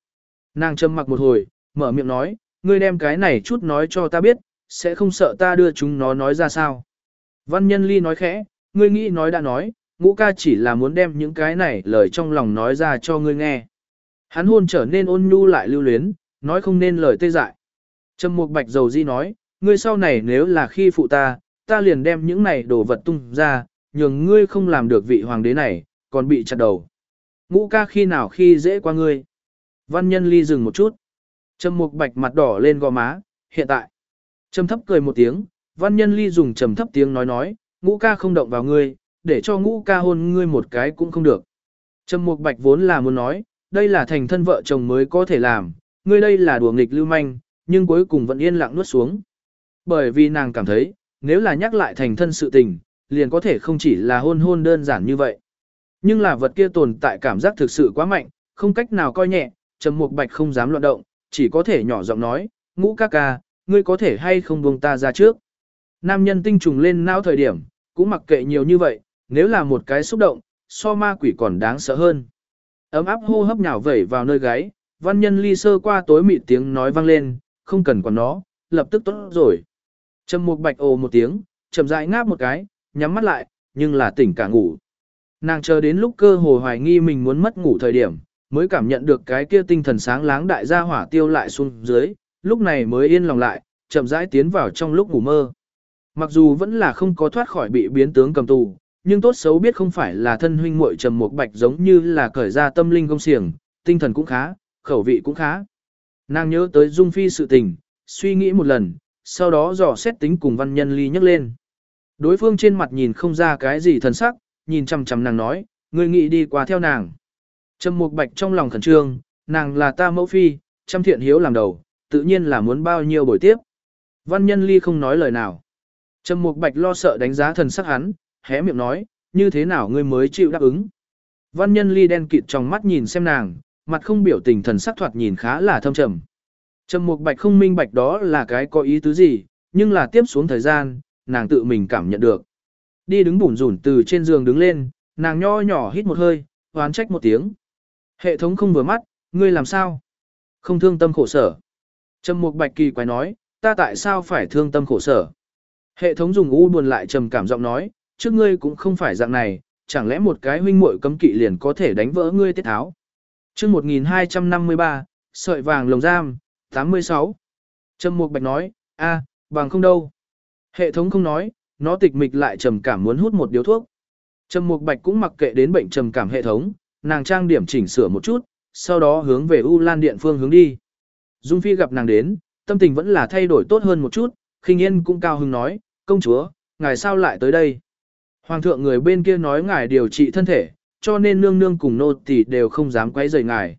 Nàng trầm mặc một hồi, mở miệng nói, ngươi đem cái này chút nói cho ta biết, sẽ không sợ ta đưa chúng nó nói ra sao. Văn nhân ly nói khẽ, ngươi nghĩ nói đã nói, ngũ ca chỉ là muốn đem những cái này lời trong lòng nói ra cho ngươi nghe. Hắn hôn trở nên ôn nhu lại lưu luyến, nói không nên lời tê dại. Trầm mục bạch dầu di nói, ngươi sau này nếu là khi phụ ta, ta liền đem những này đồ vật tung ra, nhường ngươi không làm được vị hoàng đế này, còn bị chặt đầu. Ngũ ca khi nào khi dễ qua ngươi. Văn nhân ly dừng một chút. Trầm mục bạch mặt đỏ lên gò má, hiện tại. Trầm thấp cười một tiếng, văn nhân ly dùng trầm thấp tiếng nói nói, ngũ ca không động vào ngươi, để cho ngũ ca hôn ngươi một cái cũng không được. Trầm mục bạch vốn là muốn nói, đây là thành thân vợ chồng mới có thể làm, ngươi đây là đùa nghịch lưu manh, nhưng cuối cùng vẫn yên lặng nuốt xuống. Bởi vì nàng cảm thấy, nếu là nhắc lại thành thân sự tình, liền có thể không chỉ là hôn hôn đơn giản như vậy. Nhưng là vật kia tồn tại cảm giác thực sự quá mạnh, không cách nào coi nhẹ, Trầm Mục Bạch không dám loạn động, chỉ có thể nhỏ giọng nói, ngũ ca ca, ngươi có thể hay không buông ta ra trước. Nam nhân tinh trùng lên não thời điểm, cũng mặc kệ nhiều như vậy, nếu là một cái xúc động, so ma quỷ còn đáng sợ hơn. Ấm áp hô hấp nhào vẩy vào nơi gáy, văn nhân ly sơ qua tối mịt tiếng nói vang lên, không cần còn nó, lập tức tốt rồi. Trầm mục bạch ồ một tiếng, chậm rãi ngáp một cái, nhắm mắt lại, nhưng là tỉnh cả ngủ. Nàng chờ đến lúc cơ hồ hoài nghi mình muốn mất ngủ thời điểm, mới cảm nhận được cái kia tinh thần sáng láng đại gia hỏa tiêu lại xuống dưới, lúc này mới yên lòng lại, chậm rãi tiến vào trong lúc ngủ mơ. Mặc dù vẫn là không có thoát khỏi bị biến tướng cầm tù, nhưng tốt xấu biết không phải là thân huynh muội trầm một bạch giống như là cởi ra tâm linh công xiềng, tinh thần cũng khá, khẩu vị cũng khá. Nàng nhớ tới Dung Phi sự tình, suy nghĩ một lần, sau đó dò xét tính cùng văn nhân ly nhắc lên. Đối phương trên mặt nhìn không ra cái gì thần sắc, nhìn chằm chằm nàng nói, người nghĩ đi qua theo nàng. Trầm Mục Bạch trong lòng khẩn trương, nàng là ta mẫu phi, trăm thiện hiếu làm đầu, tự nhiên là muốn bao nhiêu buổi tiếp. Văn Nhân Ly không nói lời nào. Trầm Mục Bạch lo sợ đánh giá thần sắc hắn, hé miệng nói, như thế nào ngươi mới chịu đáp ứng. Văn Nhân Ly đen kịt trong mắt nhìn xem nàng, mặt không biểu tình thần sắc thoạt nhìn khá là thâm trầm. Trầm Mục Bạch không minh bạch đó là cái có ý tứ gì, nhưng là tiếp xuống thời gian, nàng tự mình cảm nhận được. Đi đứng bủn rủn từ trên giường đứng lên, nàng nho nhỏ hít một hơi, hoán trách một tiếng. Hệ thống không vừa mắt, ngươi làm sao? Không thương tâm khổ sở. Trầm Mục Bạch kỳ quái nói, ta tại sao phải thương tâm khổ sở? Hệ thống dùng u buồn lại trầm cảm giọng nói, trước ngươi cũng không phải dạng này, chẳng lẽ một cái huynh muội cấm kỵ liền có thể đánh vỡ ngươi tiết tháo? Chương 1253, sợi vàng lồng giam, 86. Trầm Mục Bạch nói, a, bằng không đâu. Hệ thống không nói, nó tịch mịch lại trầm cảm muốn hút một điếu thuốc. Trầm Mục Bạch cũng mặc kệ đến bệnh trầm cảm hệ thống, nàng trang điểm chỉnh sửa một chút, sau đó hướng về U Lan Điện phương hướng đi. Dung Phi gặp nàng đến, tâm tình vẫn là thay đổi tốt hơn một chút, khinh yên cũng cao hứng nói, công chúa, ngài sao lại tới đây? Hoàng thượng người bên kia nói ngài điều trị thân thể, cho nên nương nương cùng nô tỳ đều không dám quấy rầy ngài.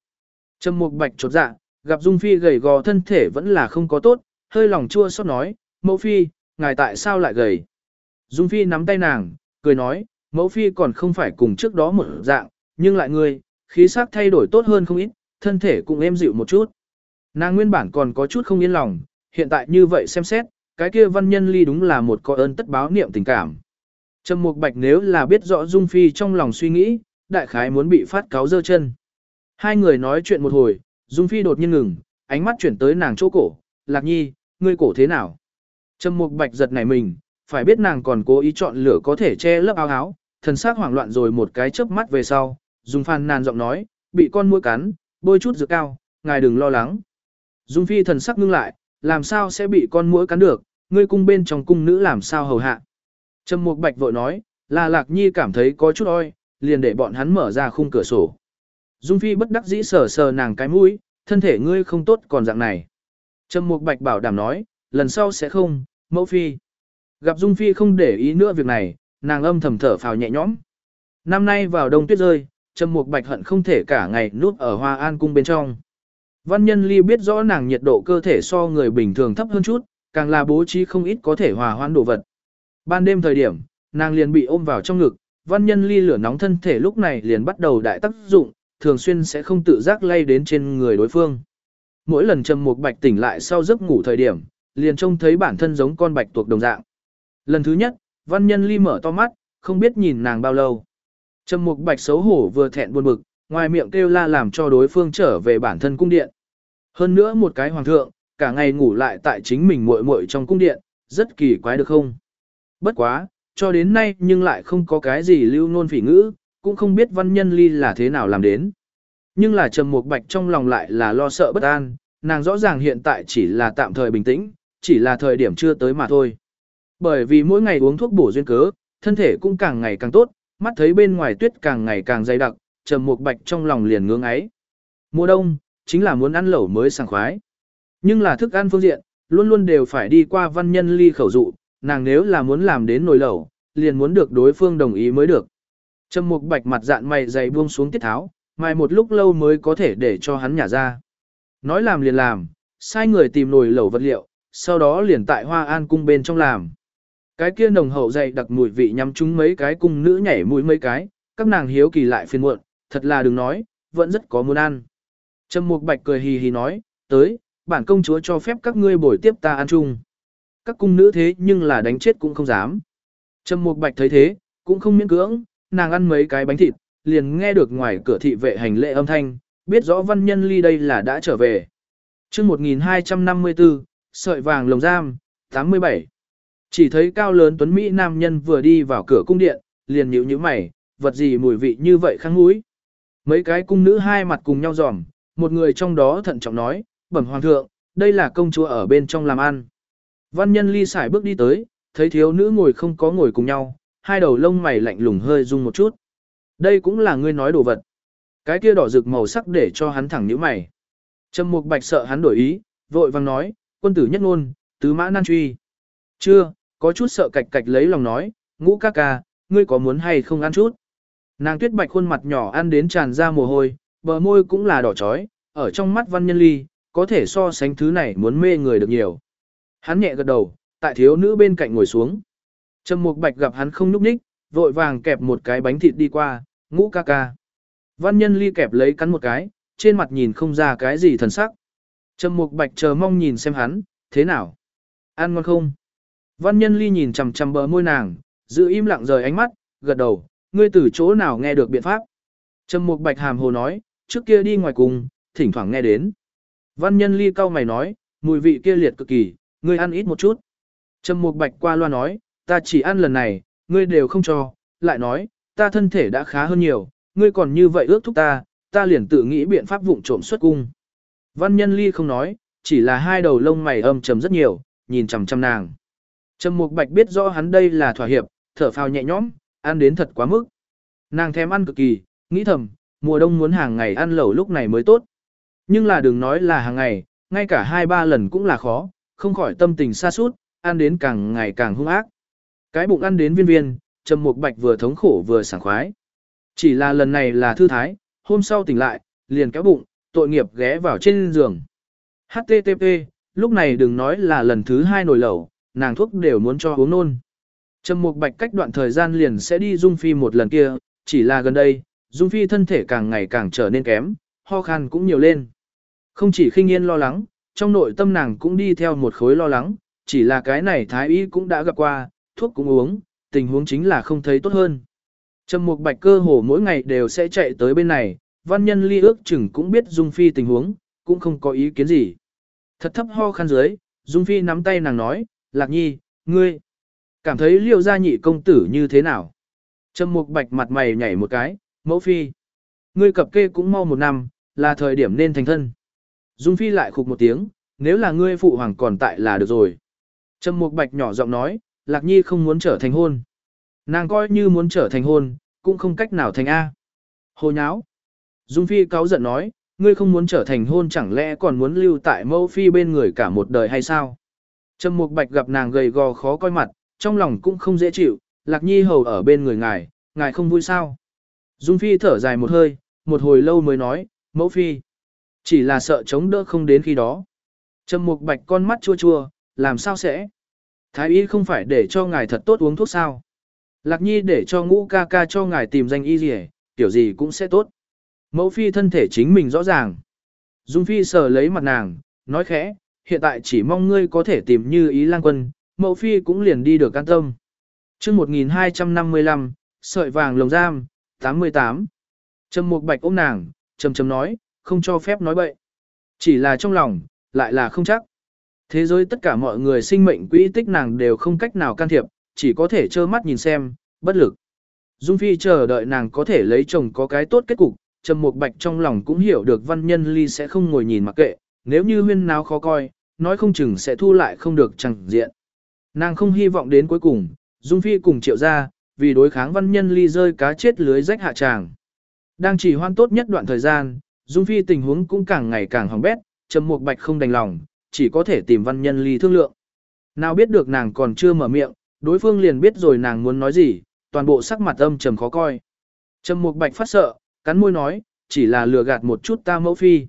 Trầm Mục Bạch chột dạ, gặp Dung Phi gầy gò thân thể vẫn là không có tốt, hơi lòng chua xót nói, mẫu phi, ngài tại sao lại gầy? Dung Phi nắm tay nàng, cười nói, mẫu phi còn không phải cùng trước đó một dạng, nhưng lại ngươi, khí sắc thay đổi tốt hơn không ít, thân thể cũng êm dịu một chút. Nàng nguyên bản còn có chút không yên lòng, hiện tại như vậy xem xét, cái kia văn nhân ly đúng là một có ơn tất báo niệm tình cảm. Trầm Mục Bạch nếu là biết rõ Dung Phi trong lòng suy nghĩ, đại khái muốn bị phát cáo dơ chân. Hai người nói chuyện một hồi, Dung Phi đột nhiên ngừng, ánh mắt chuyển tới nàng chỗ cổ, Lạc Nhi, ngươi cổ thế nào? Trầm Mục Bạch giật nảy mình, phải biết nàng còn cố ý chọn lửa có thể che lớp áo áo, thần sắc hoảng loạn rồi một cái chớp mắt về sau, Dung Phan nàn giọng nói, bị con muỗi cắn, bôi chút dược cao, ngài đừng lo lắng. Dung Phi thần sắc ngưng lại, làm sao sẽ bị con muỗi cắn được, ngươi cung bên trong cung nữ làm sao hầu hạ. Trầm Mục Bạch vội nói, là Lạc Nhi cảm thấy có chút oi, liền để bọn hắn mở ra khung cửa sổ. Dung Phi bất đắc dĩ sờ sờ nàng cái mũi, thân thể ngươi không tốt còn dạng này. Trầm Mục Bạch bảo đảm nói, lần sau sẽ không, mẫu phi. Gặp Dung Phi không để ý nữa việc này, nàng âm thầm thở phào nhẹ nhõm. Năm nay vào đông tuyết rơi, Trầm Mục Bạch hận không thể cả ngày núp ở Hoa An cung bên trong. Văn Nhân Ly biết rõ nàng nhiệt độ cơ thể so người bình thường thấp hơn chút, càng là bố trí không ít có thể hòa hoãn đồ vật. Ban đêm thời điểm, nàng liền bị ôm vào trong ngực, Văn Nhân Ly lửa nóng thân thể lúc này liền bắt đầu đại tác dụng, thường xuyên sẽ không tự giác lay đến trên người đối phương. Mỗi lần Trầm Mục Bạch tỉnh lại sau giấc ngủ thời điểm, liền trông thấy bản thân giống con bạch tuộc đồng dạng. Lần thứ nhất, Văn Nhân Ly mở to mắt, không biết nhìn nàng bao lâu. Trầm Mục Bạch xấu hổ vừa thẹn buồn bực, ngoài miệng kêu la làm cho đối phương trở về bản thân cung điện. Hơn nữa một cái hoàng thượng, cả ngày ngủ lại tại chính mình muội muội trong cung điện, rất kỳ quái được không? Bất quá, cho đến nay nhưng lại không có cái gì lưu nôn phỉ ngữ, cũng không biết văn nhân ly là thế nào làm đến. Nhưng là trầm mục bạch trong lòng lại là lo sợ bất an, nàng rõ ràng hiện tại chỉ là tạm thời bình tĩnh, chỉ là thời điểm chưa tới mà thôi. Bởi vì mỗi ngày uống thuốc bổ duyên cớ, thân thể cũng càng ngày càng tốt, mắt thấy bên ngoài tuyết càng ngày càng dày đặc, trầm mục bạch trong lòng liền ngưỡng ấy. Mùa đông, chính là muốn ăn lẩu mới sảng khoái. Nhưng là thức ăn phương diện, luôn luôn đều phải đi qua văn nhân ly khẩu dụ, nàng nếu là muốn làm đến nồi lẩu, liền muốn được đối phương đồng ý mới được. Trầm mục bạch mặt dạn mày dày buông xuống tiết tháo, mai một lúc lâu mới có thể để cho hắn nhả ra. Nói làm liền làm, sai người tìm nồi lẩu vật liệu, sau đó liền tại hoa an cung bên trong làm. Cái kia nồng hậu dày đặc mùi vị nhắm chúng mấy cái cung nữ nhảy mũi mấy cái, các nàng hiếu kỳ lại phiền muộn, thật là đừng nói, vẫn rất có muốn ăn. Trầm mục bạch cười hì hì nói, tới, bản công chúa cho phép các ngươi bồi tiếp ta ăn chung. Các cung nữ thế nhưng là đánh chết cũng không dám. Trầm Mục Bạch thấy thế, cũng không miễn cưỡng, nàng ăn mấy cái bánh thịt, liền nghe được ngoài cửa thị vệ hành lễ âm thanh, biết rõ văn nhân ly đây là đã trở về. Chương 1254, sợi vàng lồng giam, 87. Chỉ thấy cao lớn tuấn mỹ nam nhân vừa đi vào cửa cung điện, liền nhíu nhíu mày, vật gì mùi vị như vậy khăng mũi. Mấy cái cung nữ hai mặt cùng nhau giòm, một người trong đó thận trọng nói, bẩm hoàng thượng, đây là công chúa ở bên trong làm ăn. Văn nhân ly sải bước đi tới, thấy thiếu nữ ngồi không có ngồi cùng nhau, hai đầu lông mày lạnh lùng hơi rung một chút. Đây cũng là ngươi nói đồ vật. Cái kia đỏ rực màu sắc để cho hắn thẳng nhíu mày. Trầm Mục Bạch sợ hắn đổi ý, vội vàng nói, quân tử nhất ngôn, tứ mã nan truy. Chưa, có chút sợ cạch cạch lấy lòng nói, ngũ ca ca, ngươi có muốn hay không ăn chút. Nàng tuyết bạch khuôn mặt nhỏ ăn đến tràn ra mồ hôi, bờ môi cũng là đỏ chói, ở trong mắt văn nhân ly, có thể so sánh thứ này muốn mê người được nhiều. Hắn nhẹ gật đầu, tại thiếu nữ bên cạnh ngồi xuống. Trầm Mục Bạch gặp hắn không nhúc nhích, vội vàng kẹp một cái bánh thịt đi qua, ngũ ca ca. Văn nhân ly kẹp lấy cắn một cái, trên mặt nhìn không ra cái gì thần sắc. Trầm Mục Bạch chờ mong nhìn xem hắn, thế nào? Ăn ngon không? Văn nhân ly nhìn chằm chằm bờ môi nàng, giữ im lặng rời ánh mắt, gật đầu, ngươi từ chỗ nào nghe được biện pháp? Trầm Mục Bạch hàm hồ nói, trước kia đi ngoài cùng, thỉnh thoảng nghe đến. Văn nhân ly cau mày nói, mùi vị kia liệt cực kỳ, ngươi ăn ít một chút. Trầm Mục Bạch qua loa nói, ta chỉ ăn lần này, ngươi đều không cho, lại nói, ta thân thể đã khá hơn nhiều, ngươi còn như vậy ước thúc ta, ta liền tự nghĩ biện pháp vụng trộm xuất cung. Văn nhân ly không nói, chỉ là hai đầu lông mày âm trầm rất nhiều, nhìn chằm chằm nàng. Trầm Mục Bạch biết rõ hắn đây là thỏa hiệp, thở phào nhẹ nhõm, ăn đến thật quá mức. Nàng thèm ăn cực kỳ, nghĩ thầm, mùa đông muốn hàng ngày ăn lẩu lúc này mới tốt. Nhưng là đừng nói là hàng ngày, ngay cả hai ba lần cũng là khó, không khỏi tâm tình xa sút ăn đến càng ngày càng hung ác. Cái bụng ăn đến viên viên, Trầm Mục Bạch vừa thống khổ vừa sảng khoái. Chỉ là lần này là thư thái, hôm sau tỉnh lại, liền kéo bụng, tội nghiệp ghé vào trên giường. HTTP, lúc này đừng nói là lần thứ hai nổi lẩu, nàng thuốc đều muốn cho uống nôn. Trầm Mục Bạch cách đoạn thời gian liền sẽ đi Dung Phi một lần kia, chỉ là gần đây, Dung Phi thân thể càng ngày càng trở nên kém, ho khan cũng nhiều lên. Không chỉ khinh yên lo lắng, trong nội tâm nàng cũng đi theo một khối lo lắng, chỉ là cái này thái y cũng đã gặp qua, thuốc cũng uống, tình huống chính là không thấy tốt hơn. Trầm Mục Bạch cơ hồ mỗi ngày đều sẽ chạy tới bên này, văn nhân ly ước chừng cũng biết Dung Phi tình huống, cũng không có ý kiến gì. Thật thấp ho khan dưới, Dung Phi nắm tay nàng nói, Lạc Nhi, ngươi, cảm thấy liêu gia nhị công tử như thế nào? Trầm Mục Bạch mặt mày nhảy một cái, mẫu phi. Ngươi cập kê cũng mau một năm, là thời điểm nên thành thân. Dung Phi lại khục một tiếng, nếu là ngươi phụ hoàng còn tại là được rồi. Trầm Mục Bạch nhỏ giọng nói, Lạc Nhi không muốn trở thành hôn. Nàng coi như muốn trở thành hôn, cũng không cách nào thành A. Hồ nháo. Dung Phi cáu giận nói, ngươi không muốn trở thành hôn chẳng lẽ còn muốn lưu tại mẫu phi bên người cả một đời hay sao? Trầm Mục Bạch gặp nàng gầy gò khó coi mặt, trong lòng cũng không dễ chịu, Lạc Nhi hầu ở bên người ngài, ngài không vui sao? Dung Phi thở dài một hơi, một hồi lâu mới nói, mẫu phi. Chỉ là sợ chống đỡ không đến khi đó. Trầm Mục Bạch con mắt chua chua, làm sao sẽ? Thái y không phải để cho ngài thật tốt uống thuốc sao? Lạc Nhi để cho ngũ ca ca cho ngài tìm danh y gì, tiểu gì cũng sẽ tốt. Mẫu phi thân thể chính mình rõ ràng. Dung phi sờ lấy mặt nàng, nói khẽ, hiện tại chỉ mong ngươi có thể tìm như ý lang quân, mẫu phi cũng liền đi được an tâm. chương 1255, sợi vàng lồng giam, 88. Trầm mục bạch ôm nàng, trầm trầm nói, không cho phép nói bậy. Chỉ là trong lòng, lại là không chắc. Thế giới tất cả mọi người sinh mệnh quỹ tích nàng đều không cách nào can thiệp, chỉ có thể trơ mắt nhìn xem, bất lực. Dung Phi chờ đợi nàng có thể lấy chồng có cái tốt kết cục, Trầm Mục Bạch trong lòng cũng hiểu được Văn Nhân Ly sẽ không ngồi nhìn mặc kệ, nếu như huyên nào khó coi, nói không chừng sẽ thu lại không được chẳng diện. Nàng không hy vọng đến cuối cùng, Dung Phi cùng triệu ra, vì đối kháng Văn Nhân Ly rơi cá chết lưới rách hạ tràng. Đang chỉ hoan tốt nhất đoạn thời gian, Dung Phi tình huống cũng càng ngày càng hỏng bét, Trầm Mục Bạch không đành lòng, chỉ có thể tìm Văn Nhân Ly thương lượng. Nào biết được nàng còn chưa mở miệng, đối phương liền biết rồi nàng muốn nói gì, toàn bộ sắc mặt âm trầm khó coi. Trầm Mục Bạch phát sợ, cắn môi nói, chỉ là lừa gạt một chút ta mẫu phi.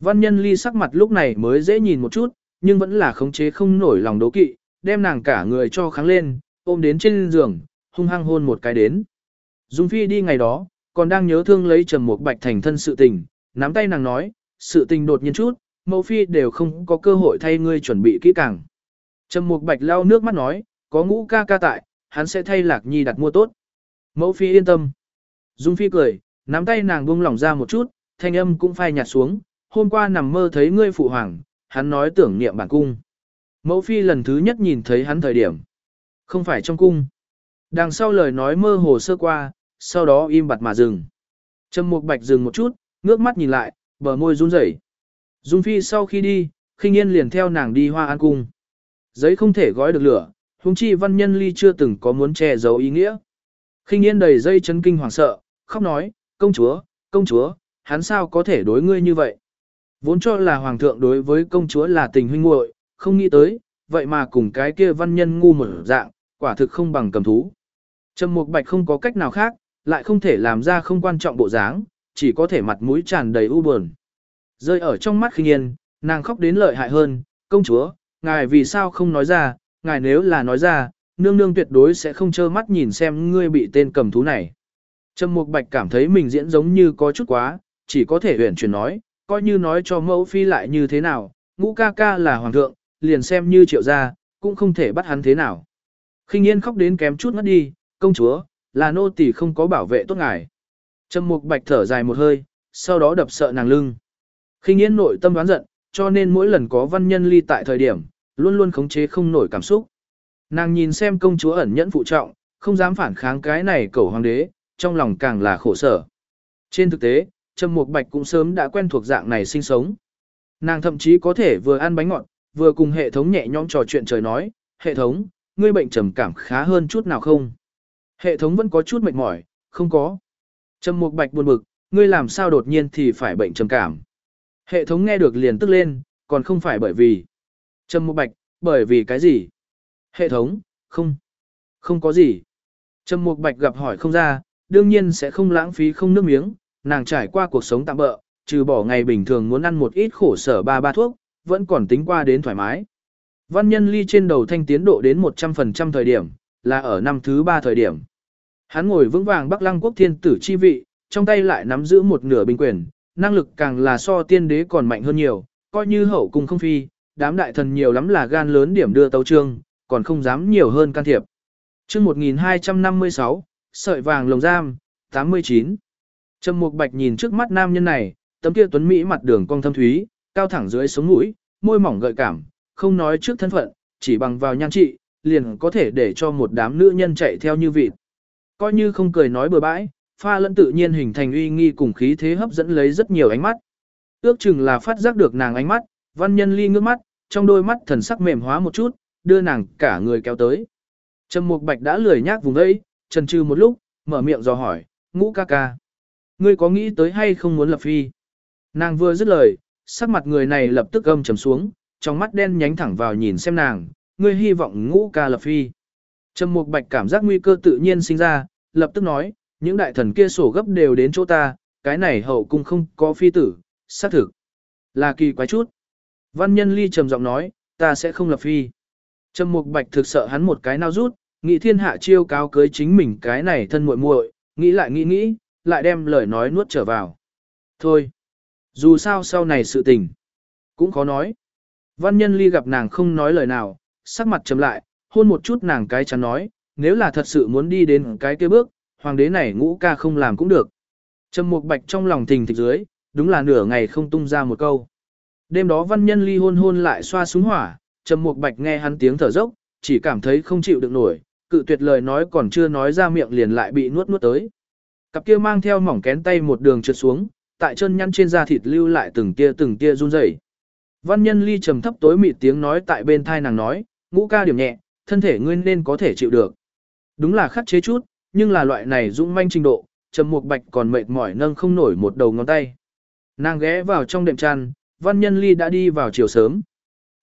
Văn nhân ly sắc mặt lúc này mới dễ nhìn một chút, nhưng vẫn là khống chế không nổi lòng đố kỵ, đem nàng cả người cho kháng lên, ôm đến trên giường, hung hăng hôn một cái đến. Dung phi đi ngày đó, còn đang nhớ thương lấy trầm một bạch thành thân sự tình, nắm tay nàng nói, sự tình đột nhiên chút, mẫu phi đều không có cơ hội thay ngươi chuẩn bị kỹ càng. Trầm Mục Bạch lau nước mắt nói, có ngũ ca ca tại, hắn sẽ thay Lạc Nhi đặt mua tốt. Mẫu phi yên tâm. Dung phi cười, nắm tay nàng buông lỏng ra một chút, thanh âm cũng phai nhạt xuống, hôm qua nằm mơ thấy ngươi phụ hoàng, hắn nói tưởng niệm bản cung. Mẫu phi lần thứ nhất nhìn thấy hắn thời điểm, không phải trong cung. Đằng sau lời nói mơ hồ sơ qua, sau đó im bặt mà dừng. Trầm Mục Bạch dừng một chút, ngước mắt nhìn lại, bờ môi run rẩy. Dung Phi sau khi đi, khinh yên liền theo nàng đi hoa an cung. Giấy không thể gói được lửa, huống chi văn nhân ly chưa từng có muốn che giấu ý nghĩa. Khinh yên đầy dây chấn kinh hoàng sợ, khóc nói, công chúa, công chúa, hắn sao có thể đối ngươi như vậy? Vốn cho là hoàng thượng đối với công chúa là tình huynh muội, không nghĩ tới, vậy mà cùng cái kia văn nhân ngu mở dạng, quả thực không bằng cầm thú. Trầm Mục Bạch không có cách nào khác, lại không thể làm ra không quan trọng bộ dáng, chỉ có thể mặt mũi tràn đầy u buồn. Rơi ở trong mắt khinh yên, nàng khóc đến lợi hại hơn, công chúa, ngài vì sao không nói ra, ngài nếu là nói ra, nương nương tuyệt đối sẽ không trơ mắt nhìn xem ngươi bị tên cầm thú này. Trầm Mục Bạch cảm thấy mình diễn giống như có chút quá, chỉ có thể huyền chuyển nói, coi như nói cho mẫu phi lại như thế nào, ngũ ca ca là hoàng thượng, liền xem như triệu gia, cũng không thể bắt hắn thế nào. Khinh Yên khóc đến kém chút ngất đi, công chúa, là nô tỳ không có bảo vệ tốt ngài. Trầm Mục Bạch thở dài một hơi, sau đó đập sợ nàng lưng. Khinh Yên nội tâm đoán giận, cho nên mỗi lần có văn nhân ly tại thời điểm, luôn luôn khống chế không nổi cảm xúc. Nàng nhìn xem công chúa ẩn nhẫn phụ trọng, không dám phản kháng cái này cầu hoàng đế, trong lòng càng là khổ sở. Trên thực tế, Trầm Mục Bạch cũng sớm đã quen thuộc dạng này sinh sống. Nàng thậm chí có thể vừa ăn bánh ngọt, vừa cùng hệ thống nhẹ nhõm trò chuyện trời nói, hệ thống, ngươi bệnh trầm cảm khá hơn chút nào không? Hệ thống vẫn có chút mệt mỏi, không có. Trầm Mục Bạch buồn bực, ngươi làm sao đột nhiên thì phải bệnh trầm cảm? Hệ thống nghe được liền tức lên, còn không phải bởi vì. Trầm Mục Bạch, bởi vì cái gì? Hệ thống, không. Không có gì. Trầm Mục Bạch gặp hỏi không ra, đương nhiên sẽ không lãng phí không nước miếng, nàng trải qua cuộc sống tạm bỡ, trừ bỏ ngày bình thường muốn ăn một ít khổ sở ba ba thuốc, vẫn còn tính qua đến thoải mái. Văn nhân ly trên đầu thanh tiến độ đến 100% thời điểm, là ở năm thứ ba thời điểm. Hắn ngồi vững vàng Bắc Lăng quốc thiên tử chi vị, trong tay lại nắm giữ một nửa binh quyền, năng lực càng là so tiên đế còn mạnh hơn nhiều, coi như hậu cung không phi, đám đại thần nhiều lắm là gan lớn điểm đưa tấu trương, còn không dám nhiều hơn can thiệp. Chương 1256, sợi vàng lồng giam, 89. Trầm Mục Bạch nhìn trước mắt nam nhân này, tấm kia tuấn mỹ mặt đường cong thâm thúy, cao thẳng dưới sống mũi, môi mỏng gợi cảm, không nói trước thân phận, chỉ bằng vào nhan trị, liền có thể để cho một đám nữ nhân chạy theo như vịt. Coi như không cười nói bừa bãi, pha lẫn tự nhiên hình thành uy nghi cùng khí thế hấp dẫn lấy rất nhiều ánh mắt. Ước chừng là phát giác được nàng ánh mắt, văn nhân ly ngước mắt, trong đôi mắt thần sắc mềm hóa một chút, đưa nàng cả người kéo tới. Trầm Mục Bạch đã lười nhác vùng ấy, chần chừ một lúc, mở miệng dò hỏi, ngũ ca ca. Ngươi có nghĩ tới hay không muốn lập phi? Nàng vừa dứt lời, sắc mặt người này lập tức âm trầm xuống, trong mắt đen nhánh thẳng vào nhìn xem nàng, ngươi hy vọng ngũ ca lập phi. Trầm Mục Bạch cảm giác nguy cơ tự nhiên sinh ra, lập tức nói, những đại thần kia sổ gấp đều đến chỗ ta, cái này hậu cung không có phi tử, xác thực. Là kỳ quái chút. Văn nhân ly trầm giọng nói, ta sẽ không lập phi. Trầm Mục Bạch thực sợ hắn một cái nào rút, nghĩ thiên hạ chiêu cáo cưới chính mình cái này thân muội muội, nghĩ lại nghĩ nghĩ, lại đem lời nói nuốt trở vào. Thôi, dù sao sau này sự tình, cũng khó nói. Văn nhân ly gặp nàng không nói lời nào, sắc mặt trầm lại, hôn một chút nàng cái chắn nói, nếu là thật sự muốn đi đến cái kia bước, hoàng đế này ngũ ca không làm cũng được. Trầm Mục Bạch trong lòng thình thịch dưới, đúng là nửa ngày không tung ra một câu. Đêm đó văn nhân ly hôn hôn lại xoa súng hỏa, Trầm Mục Bạch nghe hắn tiếng thở dốc, chỉ cảm thấy không chịu được nổi, cự tuyệt lời nói còn chưa nói ra miệng liền lại bị nuốt nuốt tới. Cặp kia mang theo mỏng kén tay một đường trượt xuống, tại chân nhăn trên da thịt lưu lại từng tia từng tia run rẩy. Văn nhân ly trầm thấp tối mịt tiếng nói tại bên thai nàng nói, ngũ ca điểm nhẹ, thân thể ngươi nên có thể chịu được. Đúng là khắc chế chút, nhưng là loại này dũng manh trình độ, trầm mục bạch còn mệt mỏi nâng không nổi một đầu ngón tay. Nàng ghé vào trong đệm chăn, văn nhân ly đã đi vào chiều sớm.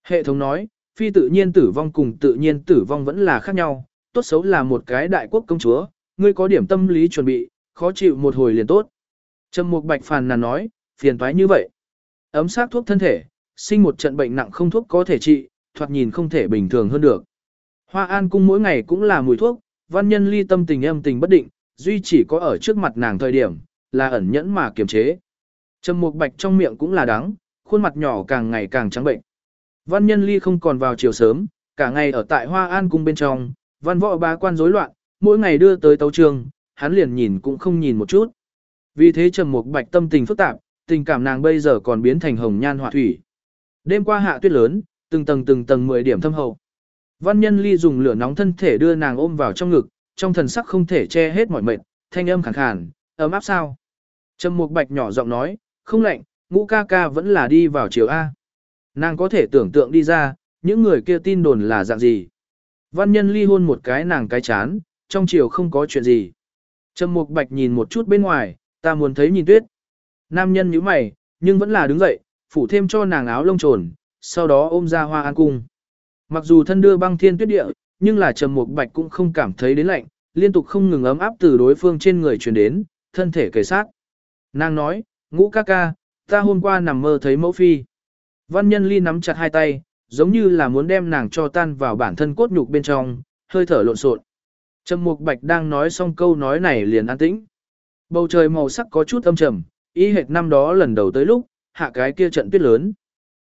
Hệ thống nói, phi tự nhiên tử vong cùng tự nhiên tử vong vẫn là khác nhau, tốt xấu là một cái đại quốc công chúa, ngươi có điểm tâm lý chuẩn bị, khó chịu một hồi liền tốt. Trầm Mục Bạch phàn nàn nói, phiền toái như vậy. Ấm sát thuốc thân thể, sinh một trận bệnh nặng không thuốc có thể trị, thoạt nhìn không thể bình thường hơn được. Hoa An cung mỗi ngày cũng là mùi thuốc, văn nhân ly tâm tình âm tình bất định, duy chỉ có ở trước mặt nàng thời điểm, là ẩn nhẫn mà kiềm chế. Trầm Mục Bạch trong miệng cũng là đắng, khuôn mặt nhỏ càng ngày càng trắng bệnh. Văn nhân ly không còn vào chiều sớm, cả ngày ở tại Hoa An cung bên trong, văn võ bá quan rối loạn, mỗi ngày đưa tới tấu trường, hắn liền nhìn cũng không nhìn một chút. Vì thế Trầm Mục Bạch tâm tình phức tạp, tình cảm nàng bây giờ còn biến thành hồng nhan họa thủy. Đêm qua hạ tuyết lớn, từng tầng từng tầng 10 điểm thâm hậu. Văn Nhân Ly dùng lửa nóng thân thể đưa nàng ôm vào trong ngực, trong thần sắc không thể che hết mọi mệt, thanh âm khàn khàn, ấm áp sao? Trầm Mục Bạch nhỏ giọng nói, không lạnh, ngũ ca ca vẫn là đi vào chiều A. Nàng có thể tưởng tượng đi ra, những người kia tin đồn là dạng gì. Văn nhân ly hôn một cái nàng cái chán, trong chiều không có chuyện gì. Trầm Mục Bạch nhìn một chút bên ngoài, ta muốn thấy nhìn tuyết. Nam nhân nhíu mày, nhưng vẫn là đứng dậy, phủ thêm cho nàng áo lông trồn, sau đó ôm ra hoa an cung. Mặc dù thân đưa băng thiên tuyết địa, nhưng là Trầm Mục Bạch cũng không cảm thấy đến lạnh, liên tục không ngừng ấm áp từ đối phương trên người truyền đến, thân thể kề sát. Nàng nói, ngũ ca ca, ta hôm qua nằm mơ thấy mẫu phi. Văn nhân ly nắm chặt hai tay, giống như là muốn đem nàng cho tan vào bản thân cốt nhục bên trong, hơi thở lộn xộn. Trầm Mục Bạch đang nói xong câu nói này liền an tĩnh. Bầu trời màu sắc có chút âm trầm, y hệt năm đó lần đầu tới lúc, hạ cái kia trận tuyết lớn.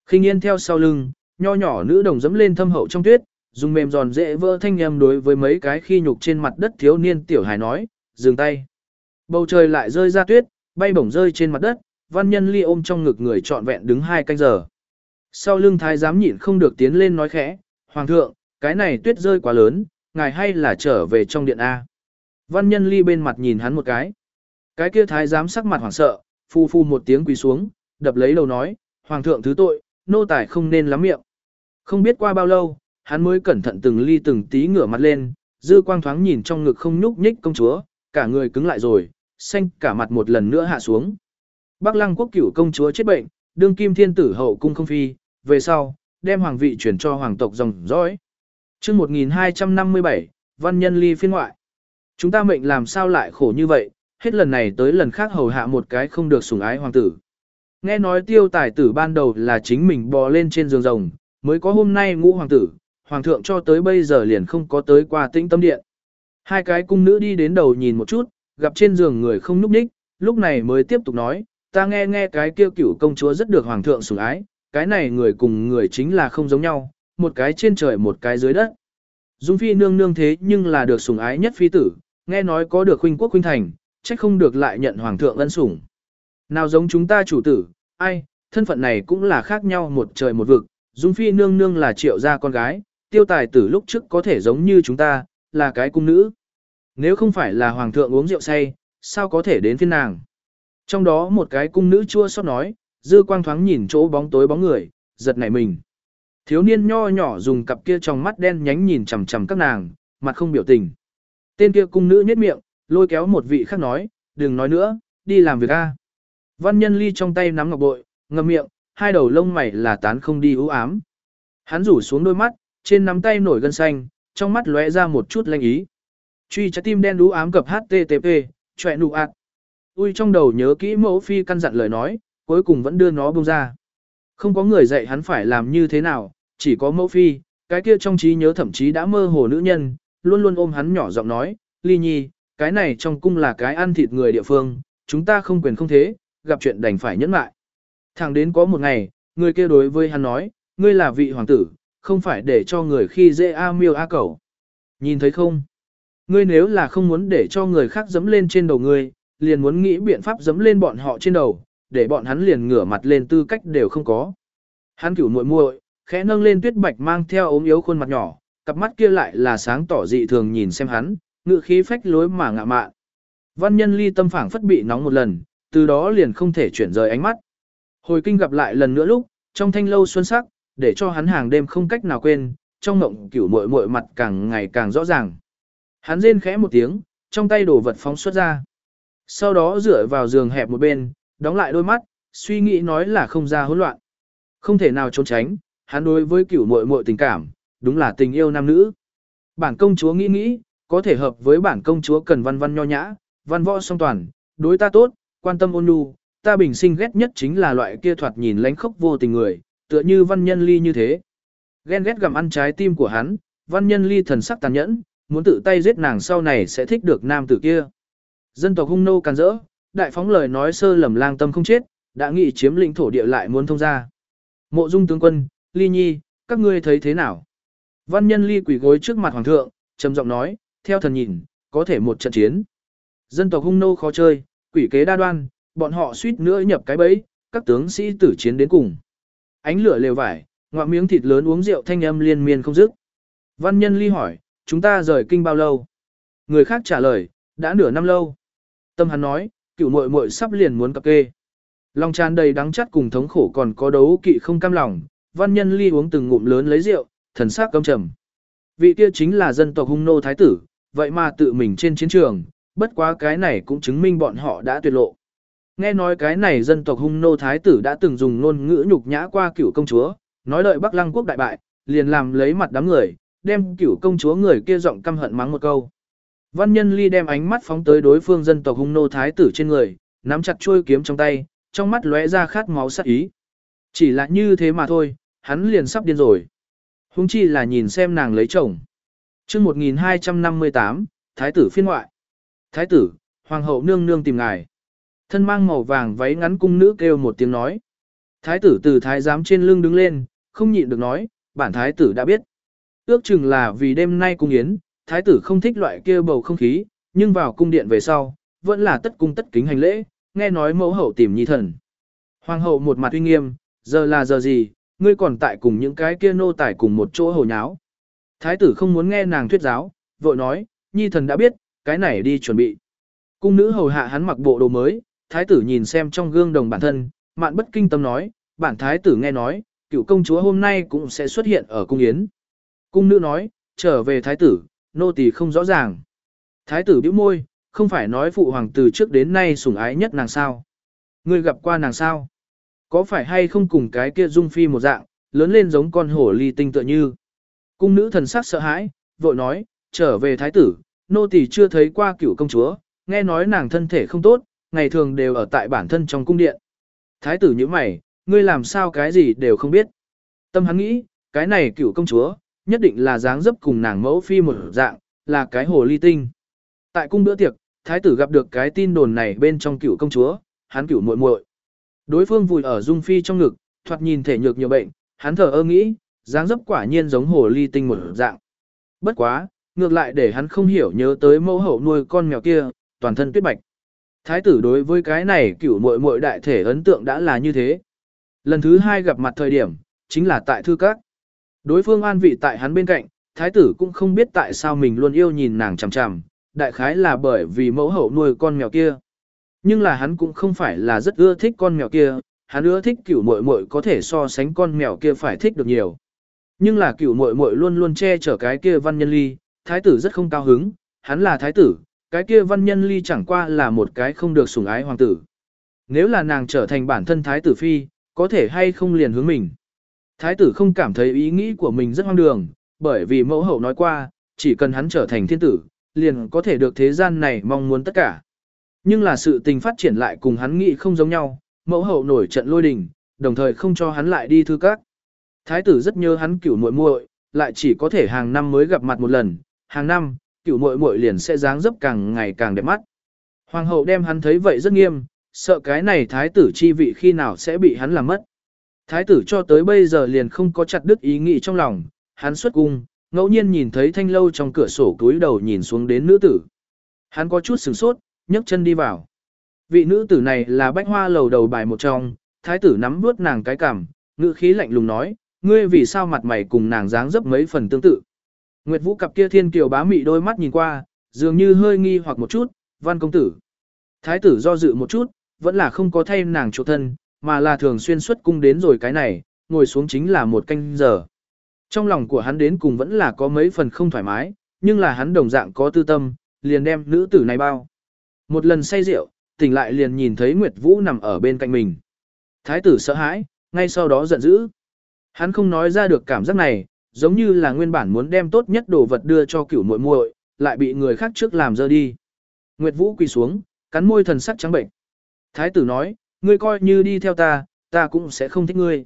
Khinh yên theo sau lưng, nho nhỏ nữ đồng dẫm lên thâm hậu trong tuyết, dùng mềm giòn dễ vỡ thanh âm đối với mấy cái khi nhục trên mặt đất thiếu niên tiểu hài nói, dừng tay. Bầu trời lại rơi ra tuyết, bay bổng rơi trên mặt đất, văn nhân ly ôm trong ngực người trọn vẹn đứng hai canh giờ. Sau lưng thái giám nhịn không được tiến lên nói khẽ, Hoàng thượng, cái này tuyết rơi quá lớn, ngài hay là trở về trong điện A. Văn nhân ly bên mặt nhìn hắn một cái. Cái kia thái giám sắc mặt hoảng sợ, phu phu một tiếng quỳ xuống, đập lấy đầu nói, Hoàng thượng thứ tội, nô tài không nên lắm miệng. Không biết qua bao lâu, hắn mới cẩn thận từng ly từng tí ngửa mặt lên, dư quang thoáng nhìn trong ngực không nhúc nhích công chúa, cả người cứng lại rồi, xanh cả mặt một lần nữa hạ xuống. Bắc lăng quốc cửu công chúa chết bệnh, đương kim thiên tử hậu cung không phi, về sau, đem hoàng vị chuyển cho hoàng tộc dòng dõi. chương 1257, văn nhân ly phiên ngoại. Chúng ta mệnh làm sao lại khổ như vậy, hết lần này tới lần khác hầu hạ một cái không được sủng ái hoàng tử. Nghe nói tiêu tài tử ban đầu là chính mình bò lên trên giường rồng, mới có hôm nay ngũ hoàng tử, hoàng thượng cho tới bây giờ liền không có tới qua tĩnh tâm điện. Hai cái cung nữ đi đến đầu nhìn một chút, gặp trên giường người không núp đích, lúc này mới tiếp tục nói, ta nghe nghe cái kêu cửu công chúa rất được hoàng thượng sủng ái, cái này người cùng người chính là không giống nhau, một cái trên trời một cái dưới đất. Dung phi nương nương thế nhưng là được sủng ái nhất phi tử, nghe nói có được huynh quốc huynh thành, trách không được lại nhận hoàng thượng ân sủng. Nào giống chúng ta chủ tử, ai, thân phận này cũng là khác nhau một trời một vực, Dung phi nương nương là triệu gia con gái, tiêu tài tử lúc trước có thể giống như chúng ta, là cái cung nữ. Nếu không phải là hoàng thượng uống rượu say, sao có thể đến phiên nàng. Trong đó một cái cung nữ chua xót nói, dư quang thoáng nhìn chỗ bóng tối bóng người, giật nảy mình. Thiếu niên nho nhỏ dùng cặp kia trong mắt đen nhánh nhìn chằm chằm các nàng, mặt không biểu tình. Tên kia cung nữ nhếch miệng, lôi kéo một vị khác nói, đừng nói nữa, đi làm việc a. Văn nhân ly trong tay nắm ngọc bội, ngậm miệng, hai đầu lông mày là tán không đi ưu ám. Hắn rủ xuống đôi mắt, trên nắm tay nổi gân xanh, trong mắt lóe ra một chút lanh ý. Truy trái tim đen ưu ám cập HTTP, chọe nụ ạt. Ui trong đầu nhớ kỹ mẫu phi căn dặn lời nói, cuối cùng vẫn đưa nó bông ra. Không có người dạy hắn phải làm như thế nào, chỉ có mẫu phi, cái kia trong trí nhớ thậm chí đã mơ hồ nữ nhân, luôn luôn ôm hắn nhỏ giọng nói, ly nhi, cái này trong cung là cái ăn thịt người địa phương, chúng ta không quyền không thế, gặp chuyện đành phải nhẫn lại. Thẳng đến có một ngày, người kia đối với hắn nói, ngươi là vị hoàng tử, không phải để cho người khi dễ a miêu a cẩu. Nhìn thấy không? Ngươi nếu là không muốn để cho người khác dẫm lên trên đầu ngươi, liền muốn nghĩ biện pháp dẫm lên bọn họ trên đầu, để bọn hắn liền ngửa mặt lên tư cách đều không có. Hắn cửu muội muội, khẽ nâng lên tuyết bạch mang theo ốm yếu khuôn mặt nhỏ, cặp mắt kia lại là sáng tỏ dị thường nhìn xem hắn, ngự khí phách lối mà ngạ mạn. Văn nhân ly tâm phảng phất bị nóng một lần, từ đó liền không thể chuyển rời ánh mắt. Hồi kinh gặp lại lần nữa lúc, trong thanh lâu xuân sắc, để cho hắn hàng đêm không cách nào quên, trong ngộng cửu muội muội mặt càng ngày càng rõ ràng. Hắn rên khẽ một tiếng, trong tay đổ vật phóng xuất ra. Sau đó dựa vào giường hẹp một bên, đóng lại đôi mắt, suy nghĩ nói là không ra hỗn loạn. Không thể nào trốn tránh, hắn đối với cửu muội muội tình cảm, đúng là tình yêu nam nữ. Bản công chúa nghĩ nghĩ, có thể hợp với bản công chúa cần văn văn nho nhã, văn võ song toàn, đối ta tốt, quan tâm ôn nhu, ta bình sinh ghét nhất chính là loại kia thoạt nhìn lánh khốc vô tình người, tựa như văn nhân ly như thế. Ghen ghét gặm ăn trái tim của hắn, văn nhân ly thần sắc tàn nhẫn, muốn tự tay giết nàng sau này sẽ thích được nam tử kia. Dân tộc hung nô càn rỡ, đại phóng lời nói sơ lầm lang tâm không chết, đã nghị chiếm lĩnh thổ địa lại muốn thông ra. Mộ dung tướng quân, ly nhi, các ngươi thấy thế nào? Văn nhân ly quỷ gối trước mặt hoàng thượng, trầm giọng nói, theo thần nhìn, có thể một trận chiến. Dân tộc hung nô khó chơi, quỷ kế đa đoan, bọn họ suýt nữa nhập cái bẫy, các tướng sĩ tử chiến đến cùng. Ánh lửa lều vải, ngoạ miếng thịt lớn uống rượu thanh âm liên miên không dứt. Văn nhân ly hỏi, chúng ta rời kinh bao lâu? Người khác trả lời, đã nửa năm lâu. Tâm hắn nói, cựu muội muội sắp liền muốn cập kê. Lòng tràn đầy đắng chắt cùng thống khổ còn có đấu kỵ không cam lòng, văn nhân ly uống từng ngụm lớn lấy rượu, thần sắc căm trầm. Vị kia chính là dân tộc hung nô thái tử, vậy mà tự mình trên chiến trường, bất quá cái này cũng chứng minh bọn họ đã tuyệt lộ. Nghe nói cái này dân tộc hung nô thái tử đã từng dùng ngôn ngữ nhục nhã qua cựu công chúa, nói đợi Bắc Lăng quốc đại bại, liền làm lấy mặt đám người, đem cựu công chúa người kia giọng căm hận mắng một câu. Văn nhân ly đem ánh mắt phóng tới đối phương dân tộc hung nô thái tử trên người, nắm chặt chuôi kiếm trong tay, trong mắt lóe ra khát máu sát ý. Chỉ là như thế mà thôi, hắn liền sắp điên rồi. Hung chi là nhìn xem nàng lấy chồng chương 1258, Thái tử phiên ngoại. Thái tử, Hoàng hậu nương nương tìm ngài. Thân mang màu vàng váy ngắn cung nữ kêu một tiếng nói. Thái tử từ thái giám trên lưng đứng lên, không nhịn được nói, bản thái tử đã biết. Ước chừng là vì đêm nay cung yến, thái tử không thích loại kia bầu không khí, nhưng vào cung điện về sau, vẫn là tất cung tất kính hành lễ, nghe nói mẫu hậu tìm nhi thần. Hoàng hậu một mặt uy nghiêm, giờ là giờ gì, ngươi còn tại cùng những cái kia nô tài cùng một chỗ hồ nháo. Thái tử không muốn nghe nàng thuyết giáo, vội nói, nhi thần đã biết, cái này đi chuẩn bị. Cung nữ hầu hạ hắn mặc bộ đồ mới, thái tử nhìn xem trong gương đồng bản thân, mạn bất kinh tâm nói, bản thái tử nghe nói, cựu công chúa hôm nay cũng sẽ xuất hiện ở cung yến. Cung nữ nói, trở về thái tử, nô tỳ không rõ ràng. Thái tử bĩu môi, không phải nói phụ hoàng từ trước đến nay sủng ái nhất nàng sao. Ngươi gặp qua nàng sao? Có phải hay không cùng cái kia dung phi một dạng, lớn lên giống con hổ ly tinh tựa như. Cung nữ thần sắc sợ hãi, vội nói, trở về thái tử, nô tỳ chưa thấy qua cửu công chúa, nghe nói nàng thân thể không tốt, ngày thường đều ở tại bản thân trong cung điện. Thái tử như mày, ngươi làm sao cái gì đều không biết. Tâm hắn nghĩ, cái này cửu công chúa, nhất định là dáng dấp cùng nàng mẫu phi một dạng, là cái hồ ly tinh. Tại cung bữa tiệc, thái tử gặp được cái tin đồn này bên trong cửu công chúa, hắn cửu muội muội. Đối phương vùi ở dung phi trong ngực, thoạt nhìn thể nhược nhiều bệnh, hắn thở ơ nghĩ, dáng dấp quả nhiên giống hồ ly tinh một dạng. Bất quá, ngược lại để hắn không hiểu nhớ tới mẫu hậu nuôi con mèo kia, toàn thân tuyết bạch. Thái tử đối với cái này cửu muội muội đại thể ấn tượng đã là như thế. Lần thứ hai gặp mặt thời điểm, chính là tại thư các. Đối phương an vị tại hắn bên cạnh, thái tử cũng không biết tại sao mình luôn yêu nhìn nàng chằm chằm, đại khái là bởi vì mẫu hậu nuôi con mèo kia. Nhưng là hắn cũng không phải là rất ưa thích con mèo kia, hắn ưa thích cửu muội muội có thể so sánh con mèo kia phải thích được nhiều. Nhưng là cửu muội muội luôn luôn che chở cái kia văn nhân ly, thái tử rất không cao hứng, hắn là thái tử, cái kia văn nhân ly chẳng qua là một cái không được sủng ái hoàng tử. Nếu là nàng trở thành bản thân thái tử phi, có thể hay không liền hướng mình. Thái tử không cảm thấy ý nghĩ của mình rất hoang đường, bởi vì mẫu hậu nói qua, chỉ cần hắn trở thành thiên tử, liền có thể được thế gian này mong muốn tất cả. Nhưng là sự tình phát triển lại cùng hắn nghĩ không giống nhau, mẫu hậu nổi trận lôi đình, đồng thời không cho hắn lại đi thư các. Thái tử rất nhớ hắn cửu muội muội, lại chỉ có thể hàng năm mới gặp mặt một lần, hàng năm, cửu muội muội liền sẽ dáng dấp càng ngày càng đẹp mắt. Hoàng hậu đem hắn thấy vậy rất nghiêm, sợ cái này thái tử chi vị khi nào sẽ bị hắn làm mất. Thái tử cho tới bây giờ liền không có chặt đứt ý nghĩ trong lòng, hắn xuất cung, ngẫu nhiên nhìn thấy thanh lâu trong cửa sổ túi đầu nhìn xuống đến nữ tử. Hắn có chút sửng sốt, nhấc chân đi vào. Vị nữ tử này là bách hoa lầu đầu bài một trong, thái tử nắm bước nàng cái cằm, ngữ khí lạnh lùng nói, ngươi vì sao mặt mày cùng nàng dáng dấp mấy phần tương tự. Nguyệt Vũ cặp kia thiên kiều bá mị đôi mắt nhìn qua, dường như hơi nghi hoặc một chút, văn công tử. Thái tử do dự một chút, vẫn là không có thay nàng chỗ thân, mà là thường xuyên xuất cung đến rồi cái này, ngồi xuống chính là một canh giờ. Trong lòng của hắn đến cùng vẫn là có mấy phần không thoải mái, nhưng là hắn đồng dạng có tư tâm, liền đem nữ tử này bao. Một lần say rượu, tỉnh lại liền nhìn thấy Nguyệt Vũ nằm ở bên cạnh mình. Thái tử sợ hãi, ngay sau đó giận dữ. Hắn không nói ra được cảm giác này, giống như là nguyên bản muốn đem tốt nhất đồ vật đưa cho cửu muội muội, lại bị người khác trước làm dơ đi. Nguyệt Vũ quỳ xuống, cắn môi thần sắc trắng bệnh. Thái tử nói, ngươi coi như đi theo ta, ta cũng sẽ không thích ngươi.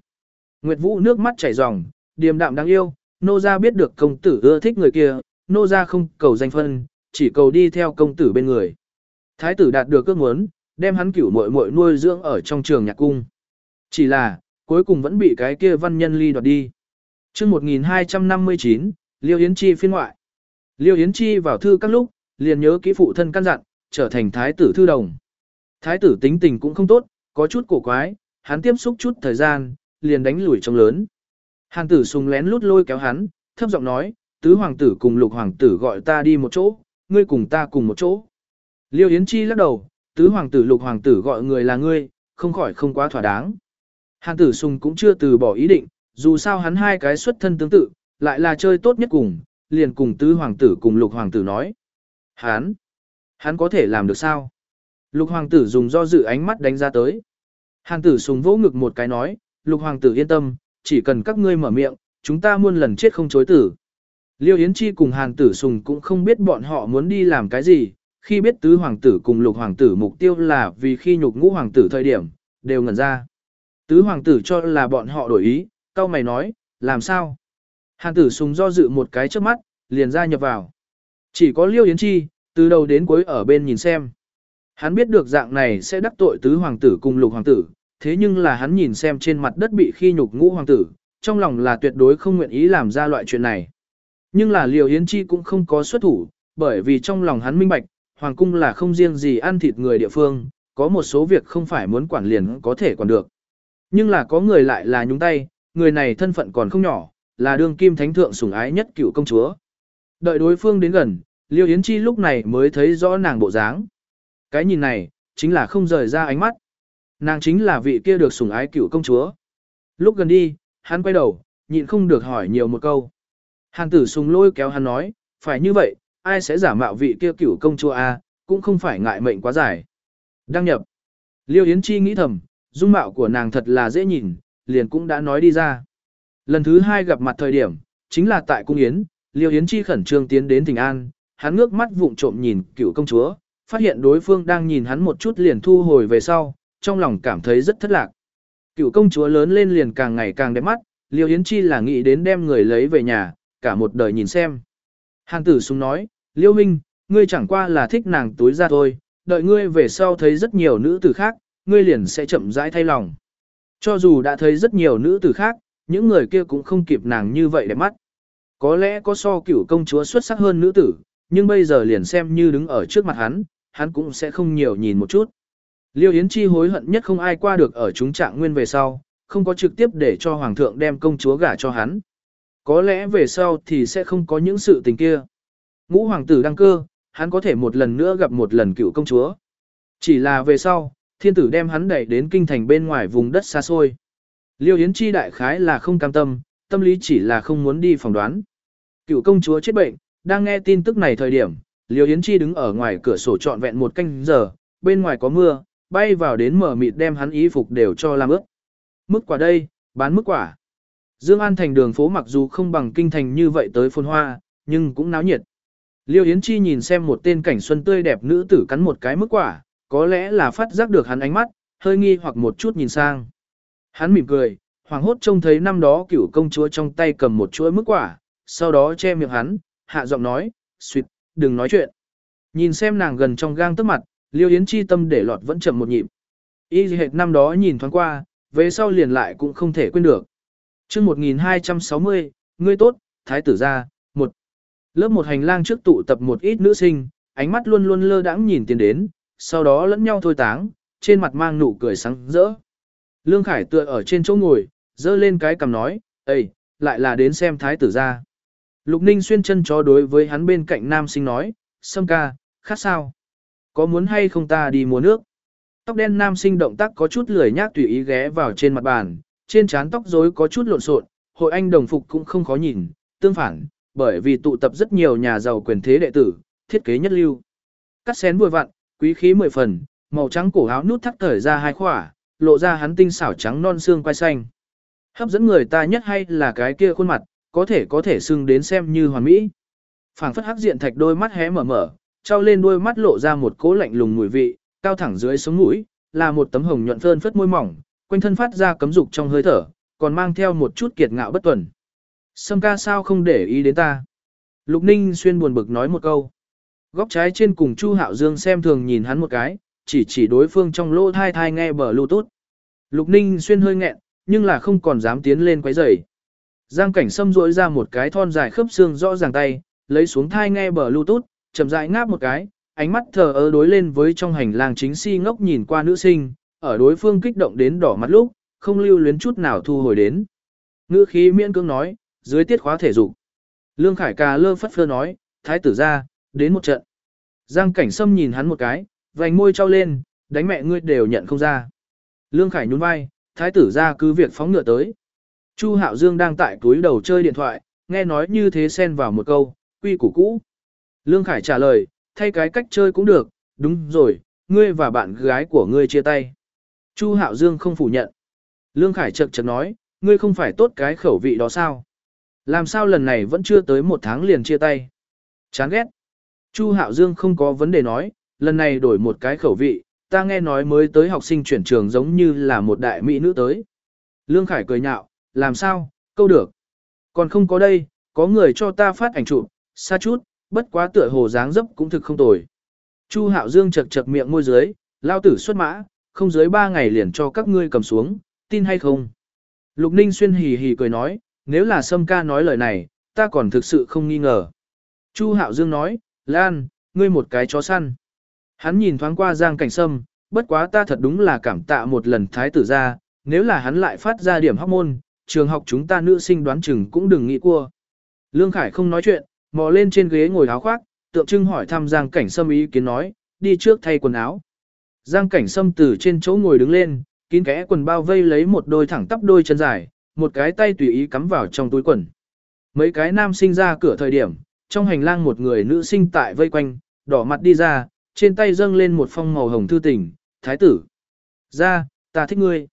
Nguyệt Vũ nước mắt chảy ròng, điềm đạm đáng yêu, nô gia biết được công tử ưa thích người kia, nô gia không cầu danh phân, chỉ cầu đi theo công tử bên người. Thái tử đạt được ước muốn, đem hắn cửu muội muội nuôi dưỡng ở trong trường nhạc cung. Chỉ là, cuối cùng vẫn bị cái kia văn nhân ly đoạt đi. chương 1259, Liêu Yến Chi phiên ngoại. Liêu Yến Chi vào thư các lúc, liền nhớ kỹ phụ thân căn dặn, trở thành thái tử thư đồng. Thái tử tính tình cũng không tốt, có chút cổ quái, hắn tiếp xúc chút thời gian, liền đánh lùi trong lớn. Hàn tử sùng lén lút lôi kéo hắn, thấp giọng nói, tứ hoàng tử cùng lục hoàng tử gọi ta đi một chỗ, ngươi cùng ta cùng một chỗ. Liêu Yến Chi lắc đầu, tứ hoàng tử lục hoàng tử gọi người là ngươi, không khỏi không quá thỏa đáng. Hàn tử sùng cũng chưa từ bỏ ý định, dù sao hắn hai cái xuất thân tương tự, lại là chơi tốt nhất cùng, liền cùng tứ hoàng tử cùng lục hoàng tử nói. Hắn, hắn có thể làm được sao? Lục hoàng tử dùng do dự ánh mắt đánh ra tới. Hàn tử sùng vỗ ngực một cái nói, lục hoàng tử yên tâm, chỉ cần các ngươi mở miệng, chúng ta muôn lần chết không chối tử. Liêu Yến Chi cùng Hàn tử sùng cũng không biết bọn họ muốn đi làm cái gì, khi biết tứ hoàng tử cùng lục hoàng tử mục tiêu là vì khi nhục ngũ hoàng tử thời điểm, đều ngẩn ra. Tứ hoàng tử cho là bọn họ đổi ý, cao mày nói, làm sao? Hàn tử sùng do dự một cái trước mắt, liền ra nhập vào. Chỉ có Liêu Yến Chi, từ đầu đến cuối ở bên nhìn xem. Hắn biết được dạng này sẽ đắc tội tứ hoàng tử cùng lục hoàng tử, thế nhưng là hắn nhìn xem trên mặt đất bị khi nhục ngũ hoàng tử, trong lòng là tuyệt đối không nguyện ý làm ra loại chuyện này. Nhưng là Liêu Yến Chi cũng không có xuất thủ, bởi vì trong lòng hắn minh bạch, hoàng cung là không riêng gì ăn thịt người địa phương, có một số việc không phải muốn quản liền có thể quản được. Nhưng là có người lại là nhúng tay, người này thân phận còn không nhỏ, là đương kim thánh thượng sủng ái nhất cựu công chúa. Đợi đối phương đến gần, Liêu Yến Chi lúc này mới thấy rõ nàng bộ dáng. Cái nhìn này, chính là không rời ra ánh mắt. Nàng chính là vị kia được sủng ái cựu công chúa. Lúc gần đi, hắn quay đầu, nhịn không được hỏi nhiều một câu. Hàn tử sùng lôi kéo hắn nói, phải như vậy, ai sẽ giả mạo vị kia cựu công chúa A, cũng không phải ngại mệnh quá dài. Đăng nhập. Liêu Yến Chi nghĩ thầm, dung mạo của nàng thật là dễ nhìn, liền cũng đã nói đi ra. Lần thứ hai gặp mặt thời điểm, chính là tại cung Yến, Liêu Yến Chi khẩn trương tiến đến Thịnh An, hắn ngước mắt vụng trộm nhìn cựu công chúa, phát hiện đối phương đang nhìn hắn một chút liền thu hồi về sau, trong lòng cảm thấy rất thất lạc. Cựu công chúa lớn lên liền càng ngày càng đẹp mắt, Liêu Yến Chi là nghĩ đến đem người lấy về nhà, cả một đời nhìn xem. Hàn tử súng nói, Liêu Minh, ngươi chẳng qua là thích nàng túi ra thôi, đợi ngươi về sau thấy rất nhiều nữ tử khác, ngươi liền sẽ chậm rãi thay lòng. Cho dù đã thấy rất nhiều nữ tử khác, những người kia cũng không kịp nàng như vậy đẹp mắt. Có lẽ có so cửu công chúa xuất sắc hơn nữ tử, nhưng bây giờ liền xem như đứng ở trước mặt hắn, hắn cũng sẽ không nhiều nhìn một chút. Liêu Yến Chi hối hận nhất không ai qua được ở chúng trạng nguyên về sau, không có trực tiếp để cho hoàng thượng đem công chúa gả cho hắn. Có lẽ về sau thì sẽ không có những sự tình kia. Ngũ hoàng tử đăng cơ, hắn có thể một lần nữa gặp một lần cựu công chúa. Chỉ là về sau, thiên tử đem hắn đẩy đến kinh thành bên ngoài vùng đất xa xôi. Liêu Yến Chi đại khái là không cam tâm, tâm lý chỉ là không muốn đi phỏng đoán. Cựu công chúa chết bệnh, đang nghe tin tức này thời điểm, Liêu Yến Chi đứng ở ngoài cửa sổ trọn vẹn một canh giờ, bên ngoài có mưa, bay vào đến mở mịt đem hắn y phục đều cho làm ướt. Mức quả đây, bán mức quả. Dương An thành đường phố mặc dù không bằng kinh thành như vậy tới phồn hoa, nhưng cũng náo nhiệt. Liêu Yến Chi nhìn xem một tên cảnh xuân tươi đẹp nữ tử cắn một cái mức quả, có lẽ là phát giác được hắn ánh mắt, hơi nghi hoặc một chút nhìn sang. Hắn mỉm cười, hoàng hốt trông thấy năm đó cựu công chúa trong tay cầm một chuỗi mức quả, sau đó che miệng hắn, hạ giọng nói, suyệt, đừng nói chuyện. Nhìn xem nàng gần trong gang tức mặt, Liêu Yến Chi tâm để lọt vẫn chậm một nhịp. Y hệt năm đó nhìn thoáng qua, về sau liền lại cũng không thể quên được. chương 1260, ngươi tốt, thái tử gia, một. Lớp một hành lang trước tụ tập một ít nữ sinh, ánh mắt luôn luôn lơ đãng nhìn tiến đến, sau đó lẫn nhau thôi táng, trên mặt mang nụ cười sáng rỡ. Lương Khải tựa ở trên chỗ ngồi, dơ lên cái cầm nói, Ê, lại là đến xem thái tử gia. Lục Ninh xuyên chân chó đối với hắn bên cạnh nam sinh nói, Sâm ca, khác sao? Có muốn hay không ta đi mua nước? Tóc đen nam sinh động tác có chút lười nhác tùy ý ghé vào trên mặt bàn, trên trán tóc rối có chút lộn xộn, hội anh đồng phục cũng không khó nhìn, tương phản, bởi vì tụ tập rất nhiều nhà giàu quyền thế đệ tử, thiết kế nhất lưu. Cắt xén vừa vặn, quý khí mười phần, màu trắng cổ áo nút thắt thời ra hai khỏa, lộ ra hắn tinh xảo trắng non xương quai xanh. Hấp dẫn người ta nhất hay là cái kia khuôn mặt, có thể có thể xưng đến xem như hoàn mỹ. Phảng phất hắc diện thạch đôi mắt hé mở mở, trao lên đôi mắt lộ ra một cố lạnh lùng mùi vị, cao thẳng dưới sống mũi, là một tấm hồng nhuận phơn phất môi mỏng, quanh thân phát ra cấm dục trong hơi thở, còn mang theo một chút kiệt ngạo bất tuần. Sâm ca sao không để ý đến ta? Lục Ninh xuyên buồn bực nói một câu. Góc trái trên cùng Chu Hạo Dương xem thường nhìn hắn một cái, chỉ chỉ đối phương trong lỗ thai thai nghe bờ Bluetooth. Lục Ninh xuyên hơi nghẹn, nhưng là không còn dám tiến lên quấy rầy. Giang cảnh sâm rỗi ra một cái thon dài khớp xương rõ ràng tay, lấy xuống thai nghe bờ Bluetooth, chậm rãi ngáp một cái, ánh mắt thờ ơ đối lên với trong hành lang chính si ngốc nhìn qua nữ sinh, ở đối phương kích động đến đỏ mắt lúc, không lưu luyến chút nào thu hồi đến. Ngữ khí miễn cưỡng nói, dưới tiết khóa thể dục. Lương Khải cà lơ phất phơ nói, thái tử ra, đến một trận. Giang cảnh sâm nhìn hắn một cái, vành môi trao lên, đánh mẹ ngươi đều nhận không ra. Lương Khải nhún vai, thái tử ra cứ việc phóng ngựa tới. Chu Hạo Dương đang tại túi đầu chơi điện thoại, nghe nói như thế xen vào một câu, quy củ cũ. Lương Khải trả lời, thay cái cách chơi cũng được, đúng rồi, ngươi và bạn gái của ngươi chia tay. Chu Hạo Dương không phủ nhận. Lương Khải chật chật nói, ngươi không phải tốt cái khẩu vị đó sao? Làm sao lần này vẫn chưa tới một tháng liền chia tay? Chán ghét. Chu Hạo Dương không có vấn đề nói, lần này đổi một cái khẩu vị, ta nghe nói mới tới học sinh chuyển trường giống như là một đại mỹ nữ tới. Lương Khải cười nhạo, làm sao, câu được. Còn không có đây, có người cho ta phát ảnh chụp, xa chút, bất quá tựa hồ dáng dấp cũng thực không tồi. Chu Hạo Dương chật chật miệng môi dưới, lao tử xuất mã, không dưới ba ngày liền cho các ngươi cầm xuống, tin hay không? Lục Ninh Xuyên hì hì cười nói, nếu là Sâm ca nói lời này, ta còn thực sự không nghi ngờ. Chu Hạo Dương nói, Lan, ngươi một cái chó săn. Hắn nhìn thoáng qua Giang Cảnh Sâm, bất quá ta thật đúng là cảm tạ một lần thái tử ra, nếu là hắn lại phát ra điểm hóc môn, trường học chúng ta nữ sinh đoán chừng cũng đừng nghĩ cua. Lương Khải không nói chuyện, mò lên trên ghế ngồi áo khoác, tượng trưng hỏi thăm Giang Cảnh Sâm ý kiến nói, đi trước thay quần áo. Giang Cảnh Sâm từ trên chỗ ngồi đứng lên, kín kẽ quần bao vây lấy một đôi thẳng tắp đôi chân dài, một cái tay tùy ý cắm vào trong túi quần. Mấy cái nam sinh ra cửa thời điểm, trong hành lang một người nữ sinh tại vây quanh, đỏ mặt đi ra, trên tay dâng lên một phong màu hồng thư tình, thái tử. Ra, ta thích ngươi.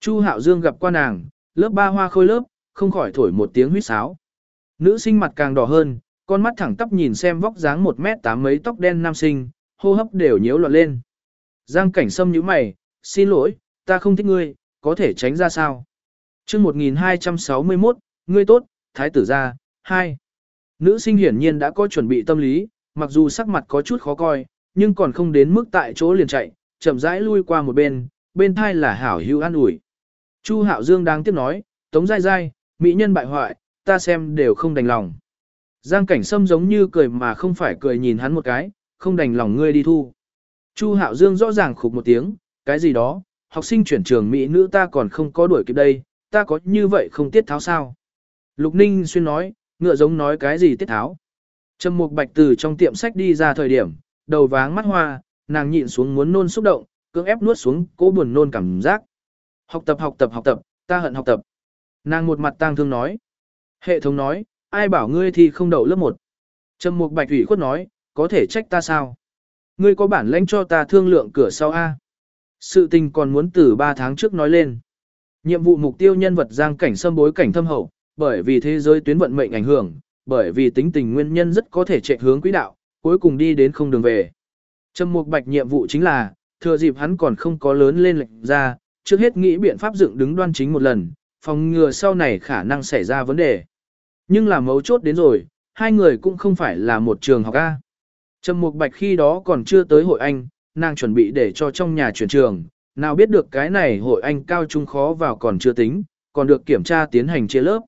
Chu Hạo Dương gặp qua nàng, lớp ba hoa khôi lớp, không khỏi thổi một tiếng huýt sáo. Nữ sinh mặt càng đỏ hơn, con mắt thẳng tắp nhìn xem vóc dáng một mét tám mấy tóc đen nam sinh, hô hấp đều nhiễu loạn lên. Giang cảnh sâm nhíu mày, xin lỗi, ta không thích ngươi, có thể tránh ra sao? chương 1261, ngươi tốt, thái tử gia, 2. Nữ sinh hiển nhiên đã có chuẩn bị tâm lý, mặc dù sắc mặt có chút khó coi, nhưng còn không đến mức tại chỗ liền chạy, chậm rãi lui qua một bên, bên thai là hảo hữu an ủi. Chu Hạo Dương đang tiếp nói, tống dai dai, mỹ nhân bại hoại, ta xem đều không đành lòng. Giang cảnh sâm giống như cười mà không phải cười nhìn hắn một cái, không đành lòng ngươi đi thu. Chu Hạo Dương rõ ràng khục một tiếng, cái gì đó, học sinh chuyển trường Mỹ nữ ta còn không có đuổi kịp đây, ta có như vậy không tiết tháo sao? Lục Ninh xuyên nói, ngựa giống nói cái gì tiết tháo? Trầm Mục Bạch từ trong tiệm sách đi ra thời điểm, đầu váng mắt hoa, nàng nhịn xuống muốn nôn xúc động, cưỡng ép nuốt xuống, cố buồn nôn cảm giác. Học tập học tập học tập, ta hận học tập. Nàng một mặt tang thương nói. Hệ thống nói, ai bảo ngươi thì không đậu lớp 1. Trầm Mục Bạch ủy khuất nói, có thể trách ta sao? Ngươi có bản lãnh cho ta thương lượng cửa sau A. Sự tình còn muốn từ 3 tháng trước nói lên. Nhiệm vụ mục tiêu nhân vật giang cảnh xâm bối cảnh thâm hậu, bởi vì thế giới tuyến vận mệnh ảnh hưởng, bởi vì tính tình nguyên nhân rất có thể chạy hướng quỹ đạo, cuối cùng đi đến không đường về. Trầm Mục Bạch nhiệm vụ chính là, thừa dịp hắn còn không có lớn lên lệnh ra, trước hết nghĩ biện pháp dựng đứng đoan chính một lần, phòng ngừa sau này khả năng xảy ra vấn đề. Nhưng là mấu chốt đến rồi, hai người cũng không phải là một trường học A. Trầm Mục Bạch khi đó còn chưa tới hội anh, nàng chuẩn bị để cho trong nhà chuyển trường, nào biết được cái này hội anh cao trung khó vào còn chưa tính, còn được kiểm tra tiến hành chia lớp.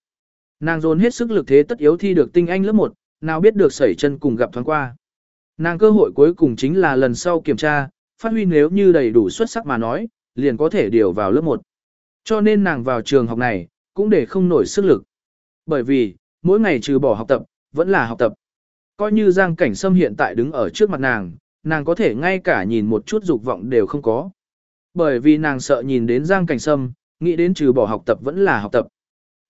Nàng dồn hết sức lực thế tất yếu thi được tinh anh lớp 1, nào biết được sẩy chân cùng gặp thoáng qua. Nàng cơ hội cuối cùng chính là lần sau kiểm tra, phát huy nếu như đầy đủ xuất sắc mà nói, liền có thể điều vào lớp 1. Cho nên nàng vào trường học này, cũng để không nổi sức lực. Bởi vì, mỗi ngày trừ bỏ học tập, vẫn là học tập. Coi như Giang Cảnh Sâm hiện tại đứng ở trước mặt nàng, nàng có thể ngay cả nhìn một chút dục vọng đều không có. Bởi vì nàng sợ nhìn đến Giang Cảnh Sâm, nghĩ đến trừ bỏ học tập vẫn là học tập.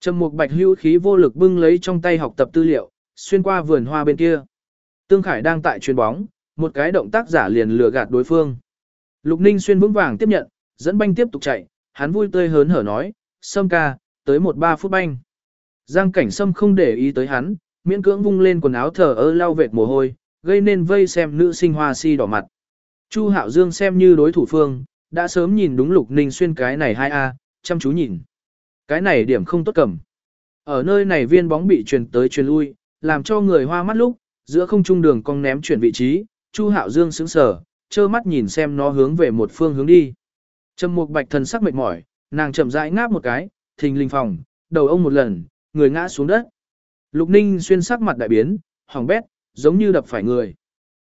Trầm Mục Bạch hưu khí vô lực bưng lấy trong tay học tập tư liệu, xuyên qua vườn hoa bên kia. Tương Khải đang tại chuyền bóng, một cái động tác giả liền lừa gạt đối phương. Lục Ninh xuyên vững vàng tiếp nhận, dẫn banh tiếp tục chạy, hắn vui tươi hớn hở nói, Sâm ca, tới một ba phút banh. Giang cảnh Sâm không để ý tới hắn, miễn cưỡng vung lên quần áo thở ơ lau vệt mồ hôi, gây nên vây xem nữ sinh hoa si đỏ mặt. Chu Hạo Dương xem như đối thủ phương, đã sớm nhìn đúng Lục Ninh xuyên cái này hai a chăm chú nhìn. Cái này điểm không tốt cầm. Ở nơi này viên bóng bị truyền tới truyền lui, làm cho người hoa mắt lúc, giữa không trung đường cong ném chuyển vị trí, Chu Hạo Dương sững sờ, trơ mắt nhìn xem nó hướng về một phương hướng đi. Trầm Mục Bạch thần sắc mệt mỏi, nàng chậm rãi ngáp một cái, thình linh phòng, đầu ông một lần, người ngã xuống đất. Lục Ninh xuyên sắc mặt đại biến, hoàng bét, giống như đập phải người.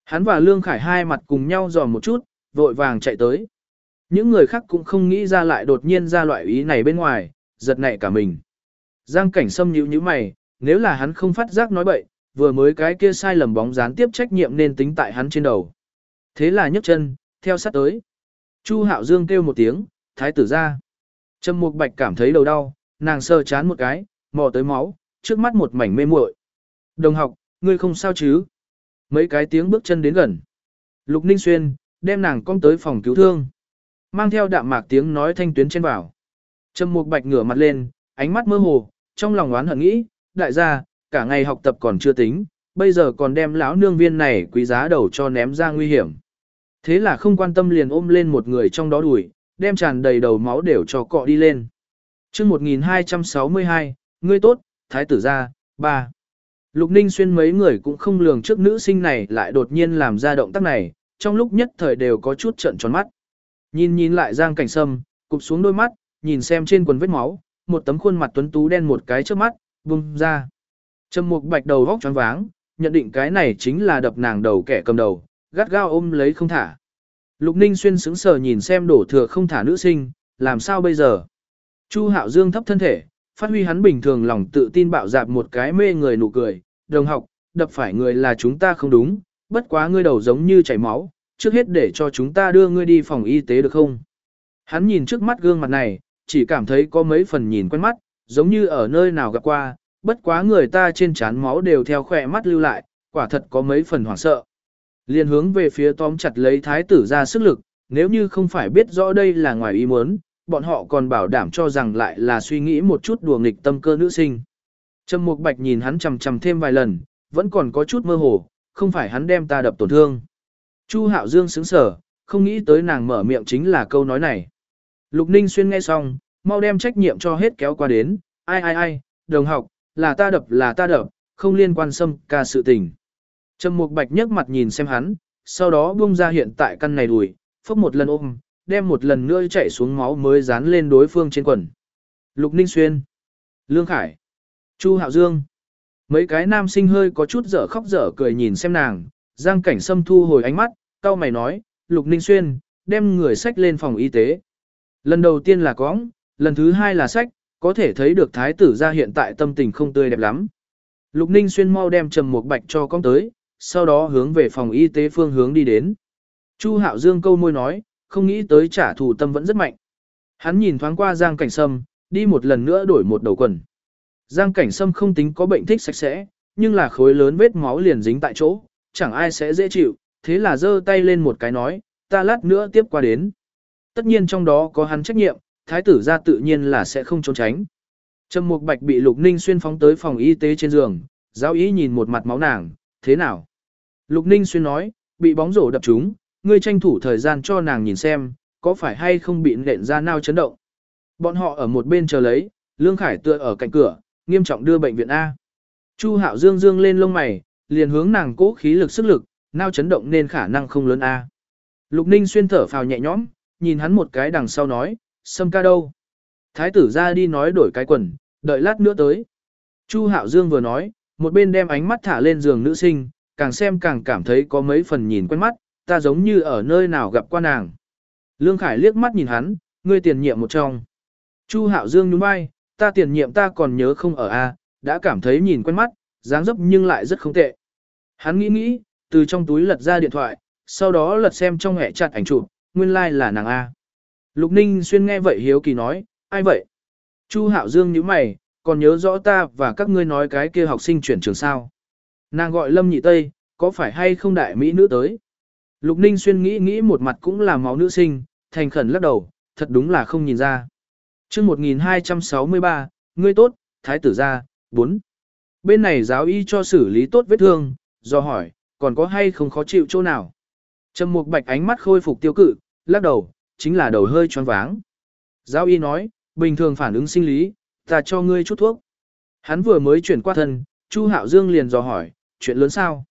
Hắn và Lương Khải hai mặt cùng nhau dò một chút, vội vàng chạy tới. Những người khác cũng không nghĩ ra lại đột nhiên ra loại ý này bên ngoài, giật nảy cả mình. Giang cảnh sâm nhíu như mày, nếu là hắn không phát giác nói bậy, vừa mới cái kia sai lầm bóng gián tiếp trách nhiệm nên tính tại hắn trên đầu. Thế là nhấc chân, theo sát tới. Chu Hạo Dương kêu một tiếng, thái tử ra. Trầm Mục Bạch cảm thấy đầu đau, nàng sờ chán một cái, mò tới máu, trước mắt một mảnh mê muội. Đồng học, ngươi không sao chứ? Mấy cái tiếng bước chân đến gần. Lục Ninh Xuyên, đem nàng cong tới phòng cứu thương. Mang theo đạm mạc tiếng nói thanh tuyến trên vào. Trầm Mục Bạch ngửa mặt lên, ánh mắt mơ hồ, trong lòng oán hận nghĩ, đại gia, cả ngày học tập còn chưa tính, bây giờ còn đem lão nương viên này quý giá đầu cho ném ra nguy hiểm. Thế là không quan tâm liền ôm lên một người trong đó đuổi, đem tràn đầy đầu máu đều cho cọ đi lên. chương 1262, ngươi tốt, thái tử gia, ba. Lục Ninh xuyên mấy người cũng không lường trước nữ sinh này lại đột nhiên làm ra động tác này, trong lúc nhất thời đều có chút trận tròn mắt. Nhìn nhìn lại Giang Cảnh Sâm, cụp xuống đôi mắt, nhìn xem trên quần vết máu, một tấm khuôn mặt tuấn tú đen một cái trước mắt, bung ra. Trầm Mục Bạch đầu góc choáng váng, nhận định cái này chính là đập nàng đầu kẻ cầm đầu, gắt gao ôm lấy không thả. Lục Ninh xuyên sững sờ nhìn xem đổ thừa không thả nữ sinh, làm sao bây giờ? Chu Hạo Dương thấp thân thể, phát huy hắn bình thường lòng tự tin bạo dạp một cái mê người nụ cười, đồng học, đập phải người là chúng ta không đúng, bất quá ngươi đầu giống như chảy máu, trước hết để cho chúng ta đưa ngươi đi phòng y tế được không? Hắn nhìn trước mắt gương mặt này, chỉ cảm thấy có mấy phần nhìn quen mắt, giống như ở nơi nào gặp qua, bất quá người ta trên trán máu đều theo khỏe mắt lưu lại, quả thật có mấy phần hoảng sợ. Liên hướng về phía tóm chặt lấy thái tử ra sức lực, nếu như không phải biết rõ đây là ngoài ý muốn, bọn họ còn bảo đảm cho rằng lại là suy nghĩ một chút đùa nghịch tâm cơ nữ sinh. Trầm Mục Bạch nhìn hắn chằm chằm thêm vài lần, vẫn còn có chút mơ hồ, không phải hắn đem ta đập tổn thương. Chu Hạo Dương sững sờ, không nghĩ tới nàng mở miệng chính là câu nói này. Lục Ninh Xuyên nghe xong, mau đem trách nhiệm cho hết kéo qua đến, ai ai ai, đồng học, là ta đập là ta đập, không liên quan xâm ca sự tình. Trầm Mục Bạch nhấc mặt nhìn xem hắn, sau đó buông ra hiện tại căn này đùi, phốc một lần ôm, đem một lần nữa chạy xuống máu mới dán lên đối phương trên quần. Lục Ninh Xuyên, Lương Khải, Chu Hạo Dương. Mấy cái nam sinh hơi có chút dở khóc dở cười nhìn xem nàng, Giang Cảnh Sâm thu hồi ánh mắt, cau mày nói, Lục Ninh Xuyên, đem người sách lên phòng y tế. Lần đầu tiên là cóng, lần thứ hai là sách, có thể thấy được thái tử ra hiện tại tâm tình không tươi đẹp lắm. Lục Ninh Xuyên mau đem trầm một bạch cho con tới, sau đó hướng về phòng y tế phương hướng đi đến. Chu Hạo Dương câu môi nói, không nghĩ tới trả thù tâm vẫn rất mạnh. Hắn nhìn thoáng qua Giang Cảnh Sâm, đi một lần nữa đổi một đầu quần. Giang Cảnh Sâm không tính có bệnh thích sạch sẽ, nhưng là khối lớn vết máu liền dính tại chỗ, chẳng ai sẽ dễ chịu, thế là giơ tay lên một cái nói, ta lát nữa tiếp qua đến. Tất nhiên trong đó có hắn trách nhiệm, thái tử ra tự nhiên là sẽ không trốn tránh. Trầm Mục Bạch bị Lục Ninh xuyên phóng tới phòng y tế trên giường, giáo ý nhìn một mặt máu nàng, thế nào? Lục Ninh xuyên nói, bị bóng rổ đập trúng, ngươi tranh thủ thời gian cho nàng nhìn xem, có phải hay không bị nện ra nao chấn động. Bọn họ ở một bên chờ lấy, Lương Khải tựa ở cạnh cửa, nghiêm trọng đưa bệnh viện A. Chu Hạo Dương dương lên lông mày, liền hướng nàng cố khí lực sức lực, nao chấn động nên khả năng không lớn A. Lục Ninh xuyên thở phào nhẹ nhõm, nhìn hắn một cái đằng sau nói, Sâm ca đâu? Thái tử ra đi nói đổi cái quần, đợi lát nữa tới. Chu Hạo Dương vừa nói, một bên đem ánh mắt thả lên giường nữ sinh, càng xem càng cảm thấy có mấy phần nhìn quen mắt, ta giống như ở nơi nào gặp qua nàng. Lương Khải liếc mắt nhìn hắn, ngươi tiền nhiệm một trong. Chu Hạo Dương nhún vai, ta tiền nhiệm ta còn nhớ không ở a, đã cảm thấy nhìn quen mắt, dáng dấp nhưng lại rất không tệ. Hắn nghĩ nghĩ, từ trong túi lật ra điện thoại, sau đó lật xem trong hệ chặt ảnh chụp, nguyên lai là nàng a. Lục Ninh xuyên nghe vậy hiếu kỳ nói, ai vậy? Chu Hạo Dương nhíu mày, còn nhớ rõ ta và các ngươi nói cái kia học sinh chuyển trường sao? Nàng gọi Lâm Nhị Tây, có phải hay không đại mỹ nữ tới? Lục Ninh xuyên nghĩ nghĩ một mặt cũng là máu nữ sinh, thành khẩn lắc đầu, thật đúng là không nhìn ra. Chương 1263, ngươi tốt, thái tử gia, 4. Bên này giáo y cho xử lý tốt vết thương, do hỏi, còn có hay không khó chịu chỗ nào? Trầm Mục Bạch ánh mắt khôi phục tiêu cự, lắc đầu, chính là đầu hơi choáng váng. Giáo y nói, bình thường phản ứng sinh lý, ta cho ngươi chút thuốc. Hắn vừa mới chuyển qua thân, Chu Hạo Dương liền dò hỏi, chuyện lớn sao?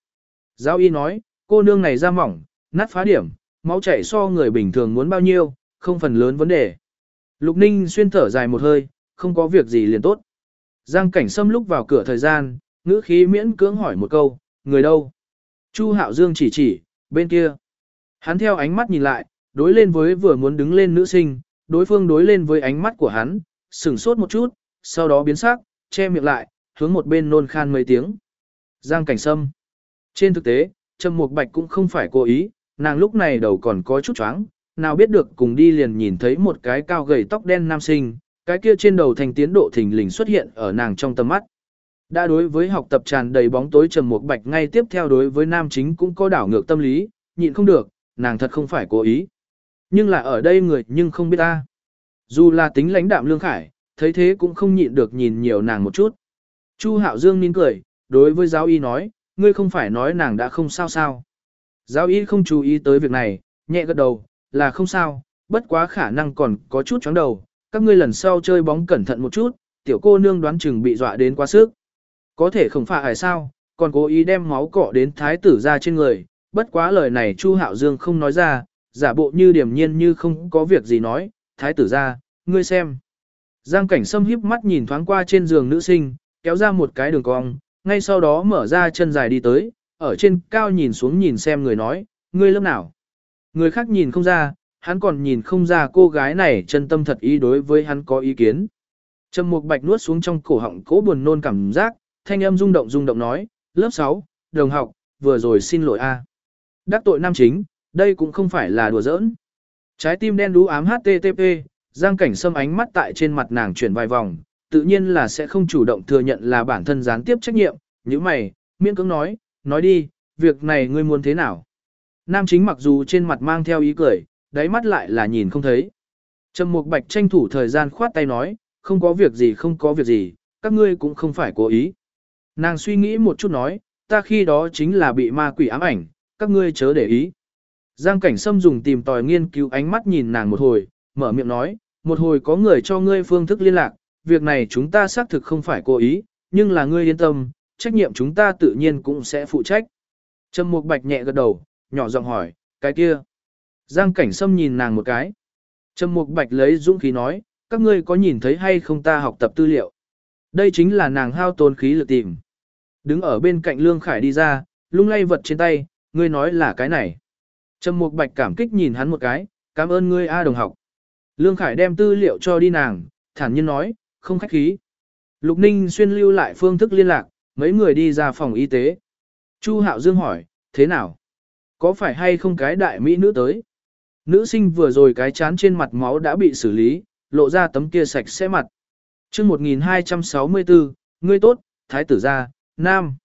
Giáo y nói, cô nương này da mỏng, nát phá điểm, máu chảy so người bình thường muốn bao nhiêu, không phần lớn vấn đề. Lục Ninh xuyên thở dài một hơi, không có việc gì liền tốt. Giang cảnh xâm lúc vào cửa thời gian, ngữ khí miễn cưỡng hỏi một câu, người đâu? Chu Hạo Dương chỉ chỉ, bên kia. Hắn theo ánh mắt nhìn lại, đối lên với vừa muốn đứng lên nữ sinh, đối phương đối lên với ánh mắt của hắn, sửng sốt một chút, sau đó biến sắc, che miệng lại, hướng một bên nôn khan mấy tiếng. Giang cảnh sâm. Trên thực tế, Trầm Mục Bạch cũng không phải cố ý, nàng lúc này đầu còn có chút choáng, nào biết được cùng đi liền nhìn thấy một cái cao gầy tóc đen nam sinh, cái kia trên đầu thành tiến độ thình lình xuất hiện ở nàng trong tầm mắt. Đã đối với học tập tràn đầy bóng tối Trầm Mục Bạch ngay tiếp theo đối với nam chính cũng có đảo ngược tâm lý, nhịn không được, nàng thật không phải cố ý. Nhưng là ở đây người nhưng không biết ta. Dù là tính lãnh đạm lương khải, thấy thế cũng không nhịn được nhìn nhiều nàng một chút. Chu Hạo Dương nín cười, đối với giáo y nói, ngươi không phải nói nàng đã không sao sao. Giáo y không chú ý tới việc này, nhẹ gật đầu, là không sao, bất quá khả năng còn có chút chóng đầu, các ngươi lần sau chơi bóng cẩn thận một chút, tiểu cô nương đoán chừng bị dọa đến quá sức. Có thể không phải sao, còn cố ý đem máu cọ đến thái tử ra trên người, bất quá lời này Chu Hạo Dương không nói ra, giả bộ như điềm nhiên như không có việc gì nói, thái tử ra, ngươi xem. Giang cảnh sâm híp mắt nhìn thoáng qua trên giường nữ sinh, kéo ra một cái đường cong, ngay sau đó mở ra chân dài đi tới, ở trên cao nhìn xuống nhìn xem người nói, ngươi lớp nào. Người khác nhìn không ra, hắn còn nhìn không ra cô gái này chân tâm thật ý đối với hắn có ý kiến. Trầm Mục Bạch nuốt xuống trong cổ họng cố buồn nôn cảm giác, thanh âm rung động rung động nói, lớp 6, đồng học, vừa rồi xin lỗi a. Đắc tội nam chính, đây cũng không phải là đùa giỡn. Trái tim đen đú ám HTTP, Giang Cảnh Sâm ánh mắt tại trên mặt nàng chuyển vài vòng, tự nhiên là sẽ không chủ động thừa nhận là bản thân gián tiếp trách nhiệm, như mày, miễn cưỡng nói, nói đi, việc này ngươi muốn thế nào? Nam chính mặc dù trên mặt mang theo ý cười, đáy mắt lại là nhìn không thấy. Trầm Mục Bạch tranh thủ thời gian khoát tay nói, không có việc gì không có việc gì, các ngươi cũng không phải cố ý. Nàng suy nghĩ một chút nói, ta khi đó chính là bị ma quỷ ám ảnh, các ngươi chớ để ý. Giang cảnh sâm dùng tìm tòi nghiên cứu ánh mắt nhìn nàng một hồi, mở miệng nói, một hồi có người cho ngươi phương thức liên lạc, việc này chúng ta xác thực không phải cố ý, nhưng là ngươi yên tâm, trách nhiệm chúng ta tự nhiên cũng sẽ phụ trách. Trầm Mục Bạch nhẹ gật đầu, nhỏ giọng hỏi, cái kia. Giang cảnh sâm nhìn nàng một cái. Trầm Mục Bạch lấy dũng khí nói, các ngươi có nhìn thấy hay không ta học tập tư liệu. Đây chính là nàng hao tốn khí lực tìm. Đứng ở bên cạnh Lương Khải đi ra, lung lay vật trên tay, ngươi nói là cái này. Trầm Mục Bạch cảm kích nhìn hắn một cái, cảm ơn ngươi A đồng học. Lương Khải đem tư liệu cho đi nàng, thản nhiên nói, không khách khí. Lục Ninh xuyên lưu lại phương thức liên lạc, mấy người đi ra phòng y tế. Chu Hạo Dương hỏi, thế nào? Có phải hay không cái đại mỹ nữ tới? Nữ sinh vừa rồi cái chán trên mặt máu đã bị xử lý, lộ ra tấm kia sạch sẽ mặt. chương 1264, ngươi tốt, thái tử gia, nam.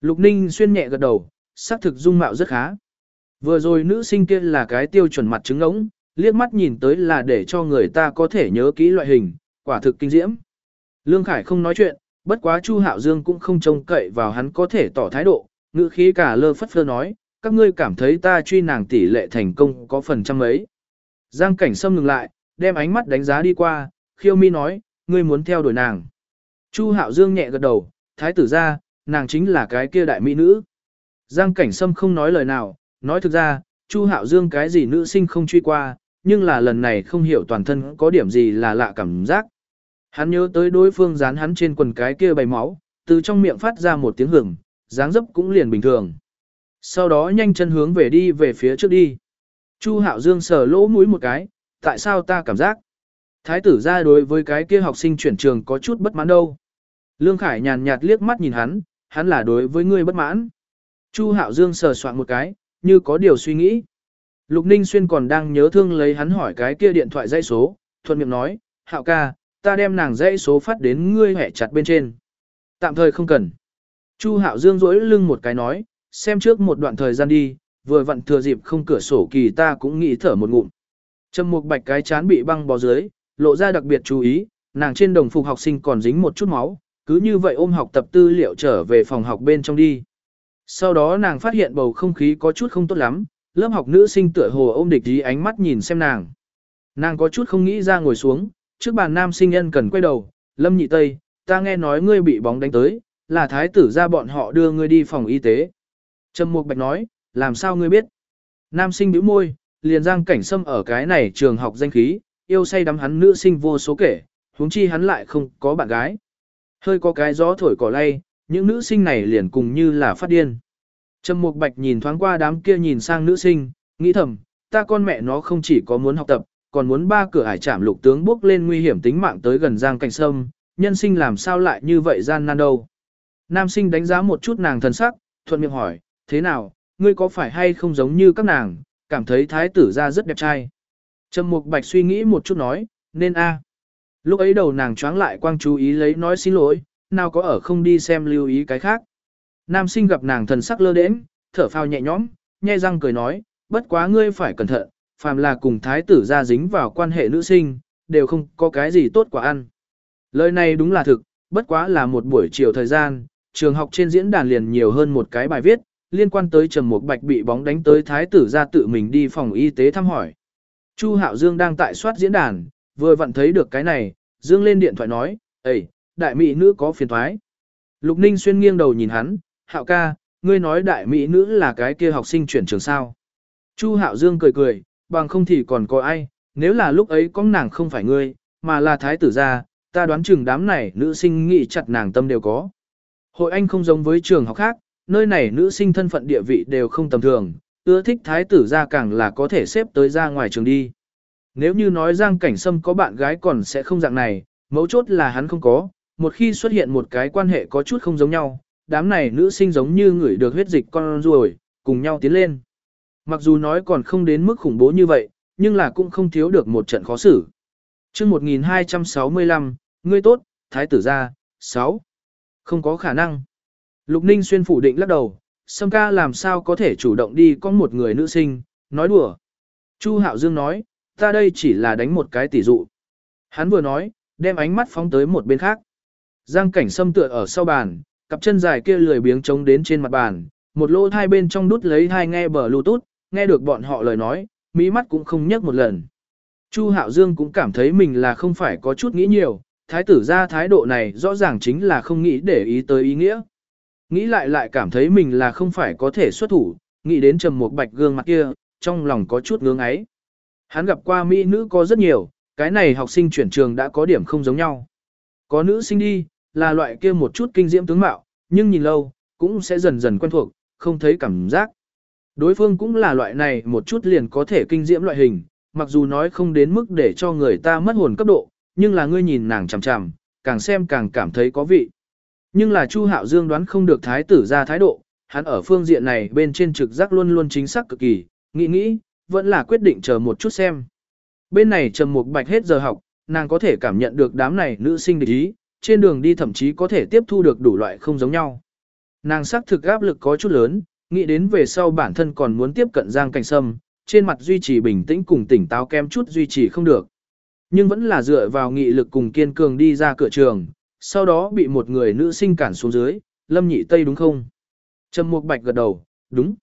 Lục Ninh xuyên nhẹ gật đầu, xác thực dung mạo rất khá. Vừa rồi nữ sinh kia là cái tiêu chuẩn mặt trứng ống, liếc mắt nhìn tới là để cho người ta có thể nhớ kỹ loại hình, quả thực kinh diễm. Lương Khải không nói chuyện, bất quá Chu Hạo Dương cũng không trông cậy vào hắn có thể tỏ thái độ, ngữ khí cả lơ phất phơ nói, các ngươi cảm thấy ta truy nàng tỷ lệ thành công có phần trăm ấy. Giang cảnh sâm ngừng lại, đem ánh mắt đánh giá đi qua, khiêu mi nói, ngươi muốn theo đuổi nàng. Chu Hạo Dương nhẹ gật đầu, thái tử ra, nàng chính là cái kia đại mỹ nữ. Giang cảnh sâm không nói lời nào, nói thực ra, Chu Hạo Dương cái gì nữ sinh không truy qua, nhưng là lần này không hiểu toàn thân có điểm gì là lạ cảm giác. Hắn nhớ tới đối phương dán hắn trên quần cái kia bày máu, từ trong miệng phát ra một tiếng hưởng, dáng dấp cũng liền bình thường. Sau đó nhanh chân hướng về đi về phía trước đi. Chu Hạo Dương sờ lỗ mũi một cái, tại sao ta cảm giác? Thái tử ra đối với cái kia học sinh chuyển trường có chút bất mãn đâu. Lương Khải nhàn nhạt liếc mắt nhìn hắn, hắn là đối với ngươi bất mãn. Chu Hạo Dương sờ soạn một cái, như có điều suy nghĩ. Lục Ninh Xuyên còn đang nhớ thương lấy hắn hỏi cái kia điện thoại dây số, thuận miệng nói, Hạo ca, ta đem nàng dãy số phát đến ngươi hẻ chặt bên trên. Tạm thời không cần. Chu Hạo Dương rỗi lưng một cái nói, xem trước một đoạn thời gian đi, vừa vặn thừa dịp không cửa sổ kỳ ta cũng nghĩ thở một ngụm. Trầm Mục Bạch cái chán bị băng bó dưới, lộ ra đặc biệt chú ý, nàng trên đồng phục học sinh còn dính một chút máu, cứ như vậy ôm học tập tư liệu trở về phòng học bên trong đi. Sau đó nàng phát hiện bầu không khí có chút không tốt lắm, lớp học nữ sinh tựa hồ ôm địch ý ánh mắt nhìn xem nàng. Nàng có chút không nghĩ ra ngồi xuống, trước bàn nam sinh nhân cần quay đầu, Lâm Nhị Tây, ta nghe nói ngươi bị bóng đánh tới, là thái tử ra bọn họ đưa ngươi đi phòng y tế. Trầm Mục Bạch nói, làm sao ngươi biết? Nam sinh bĩu môi, liền giang cảnh sâm ở cái này trường học danh khí, yêu say đắm hắn nữ sinh vô số kể, huống chi hắn lại không có bạn gái. Hơi có cái gió thổi cỏ lay, những nữ sinh này liền cùng như là phát điên. Trầm Mục Bạch nhìn thoáng qua đám kia nhìn sang nữ sinh, nghĩ thầm, ta con mẹ nó không chỉ có muốn học tập, còn muốn ba cửa ải chạm lục tướng bước lên nguy hiểm tính mạng tới gần Giang Cảnh Sâm, nhân sinh làm sao lại như vậy gian nan đâu. Nam sinh đánh giá một chút nàng thần sắc, thuận miệng hỏi, thế nào, ngươi có phải hay không giống như các nàng, cảm thấy thái tử ra rất đẹp trai. Trầm Mục Bạch suy nghĩ một chút nói, nên a. Lúc ấy đầu nàng choáng lại quang chú ý lấy nói xin lỗi, nào có ở không đi xem lưu ý cái khác. Nam sinh gặp nàng thần sắc lơ đễnh, thở phào nhẹ nhõm, nhe răng cười nói, bất quá ngươi phải cẩn thận, phàm là cùng thái tử ra dính vào quan hệ nữ sinh, đều không có cái gì tốt quả ăn. Lời này đúng là thực, bất quá là một buổi chiều thời gian, trường học trên diễn đàn liền nhiều hơn một cái bài viết, liên quan tới Trầm Mục Bạch bị bóng đánh tới thái tử ra tự mình đi phòng y tế thăm hỏi. Chu Hạo Dương đang tại soát diễn đàn, vừa vặn thấy được cái này, Dương lên điện thoại nói, "Ê, đại mỹ nữ có phiền thoái. Lục Ninh xuyên nghiêng đầu nhìn hắn, "Hạo ca, ngươi nói đại mỹ nữ là cái kia học sinh chuyển trường sao?" Chu Hạo Dương cười cười, bằng không thì còn có ai, nếu là lúc ấy có nàng không phải ngươi, mà là thái tử gia, ta đoán chừng đám này nữ sinh nghĩ chặt nàng tâm đều có. Hội anh không giống với trường học khác, nơi này nữ sinh thân phận địa vị đều không tầm thường, ưa thích thái tử gia càng là có thể xếp tới ra ngoài trường đi. Nếu như nói Giang Cảnh Sâm có bạn gái còn sẽ không dạng này, mấu chốt là hắn không có, một khi xuất hiện một cái quan hệ có chút không giống nhau, đám này nữ sinh giống như người được huyết dịch con ruồi, cùng nhau tiến lên. Mặc dù nói còn không đến mức khủng bố như vậy, nhưng là cũng không thiếu được một trận khó xử. chương 1265, ngươi tốt, thái tử gia, 6. Không có khả năng. Lục Ninh xuyên phủ định lắc đầu, Sâm ca làm sao có thể chủ động đi có một người nữ sinh, nói đùa. Chu Hạo Dương nói, ta đây chỉ là đánh một cái tỷ dụ. Hắn vừa nói, đem ánh mắt phóng tới một bên khác. Giang cảnh sâm tựa ở sau bàn, cặp chân dài kia lười biếng trống đến trên mặt bàn, một lỗ hai bên trong đút lấy hai nghe bờ bluetooth, nghe được bọn họ lời nói, mỹ mắt cũng không nhấc một lần. Chu Hạo Dương cũng cảm thấy mình là không phải có chút nghĩ nhiều, thái tử ra thái độ này rõ ràng chính là không nghĩ để ý tới ý nghĩa. Nghĩ lại lại cảm thấy mình là không phải có thể xuất thủ, nghĩ đến trầm một bạch gương mặt kia, trong lòng có chút ngưỡng ấy. Hắn gặp qua mỹ nữ có rất nhiều, cái này học sinh chuyển trường đã có điểm không giống nhau. Có nữ sinh đi, là loại kia một chút kinh diễm tướng mạo, nhưng nhìn lâu, cũng sẽ dần dần quen thuộc, không thấy cảm giác. Đối phương cũng là loại này một chút liền có thể kinh diễm loại hình, mặc dù nói không đến mức để cho người ta mất hồn cấp độ, nhưng là ngươi nhìn nàng chằm chằm, càng xem càng cảm thấy có vị. Nhưng là Chu Hạo Dương đoán không được thái tử ra thái độ, hắn ở phương diện này bên trên trực giác luôn luôn chính xác cực kỳ, nghĩ nghĩ, vẫn là quyết định chờ một chút xem. Bên này trầm một bạch hết giờ học, nàng có thể cảm nhận được đám này nữ sinh địch ý, trên đường đi thậm chí có thể tiếp thu được đủ loại không giống nhau. Nàng xác thực áp lực có chút lớn, nghĩ đến về sau bản thân còn muốn tiếp cận Giang Cảnh Sâm, trên mặt duy trì bình tĩnh cùng tỉnh táo kém chút duy trì không được. Nhưng vẫn là dựa vào nghị lực cùng kiên cường đi ra cửa trường, sau đó bị một người nữ sinh cản xuống dưới, Lâm Nhị Tây đúng không? Trầm Mục Bạch gật đầu, đúng.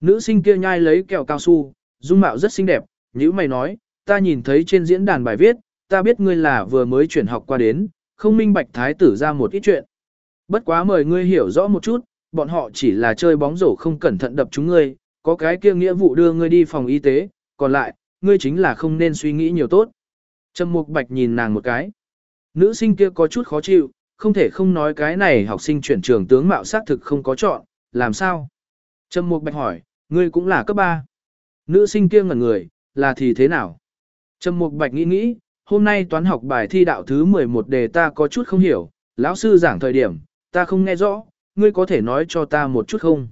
Nữ sinh kia nhai lấy kẹo cao su, dung mạo rất xinh đẹp, như mày nói, ta nhìn thấy trên diễn đàn bài viết, ta biết ngươi là vừa mới chuyển học qua đến, không minh bạch thái tử ra một ít chuyện. Bất quá mời ngươi hiểu rõ một chút, bọn họ chỉ là chơi bóng rổ không cẩn thận đập chúng ngươi, có cái kia nghĩa vụ đưa ngươi đi phòng y tế, còn lại, ngươi chính là không nên suy nghĩ nhiều tốt. Trầm Mục Bạch nhìn nàng một cái. Nữ sinh kia có chút khó chịu, không thể không nói cái này học sinh chuyển trường tướng mạo xác thực không có chọn, làm sao? Trầm Mục Bạch hỏi, ngươi cũng là cấp 3. Nữ sinh kia ngẩn người, là thì thế nào? Trầm Mục Bạch nghĩ nghĩ, hôm nay toán học bài thi đạo thứ 11 đề ta có chút không hiểu, lão sư giảng thời điểm, ta không nghe rõ, ngươi có thể nói cho ta một chút không?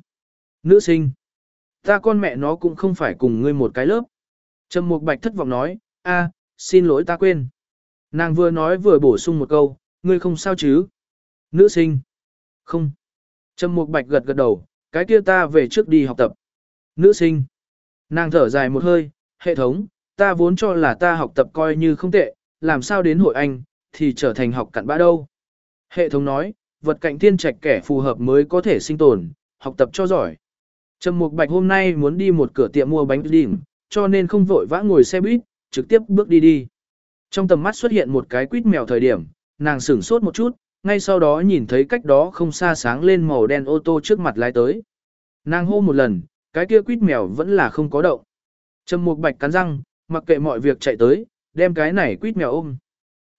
Nữ sinh, ta con mẹ nó cũng không phải cùng ngươi một cái lớp. Trầm Mục Bạch thất vọng nói, a, xin lỗi ta quên. Nàng vừa nói vừa bổ sung một câu, ngươi không sao chứ? Nữ sinh, không. Trầm Mục Bạch gật gật đầu, cái kia ta về trước đi học tập. Nữ sinh, nàng thở dài một hơi, hệ thống, ta vốn cho là ta học tập coi như không tệ, làm sao đến hội anh, thì trở thành học cặn bã đâu. Hệ thống nói, vật cạnh thiên trạch kẻ phù hợp mới có thể sinh tồn, học tập cho giỏi. Trầm Mục Bạch hôm nay muốn đi một cửa tiệm mua bánh đỉnh, cho nên không vội vã ngồi xe buýt, trực tiếp bước đi đi. Trong tầm mắt xuất hiện một cái quýt mèo thời điểm, nàng sửng sốt một chút, ngay sau đó nhìn thấy cách đó không xa sáng lên màu đen ô tô trước mặt lái tới. Nàng hô một lần, cái kia quýt mèo vẫn là không có động. Trầm Mục Bạch cắn răng, mặc kệ mọi việc chạy tới, đem cái này quýt mèo ôm.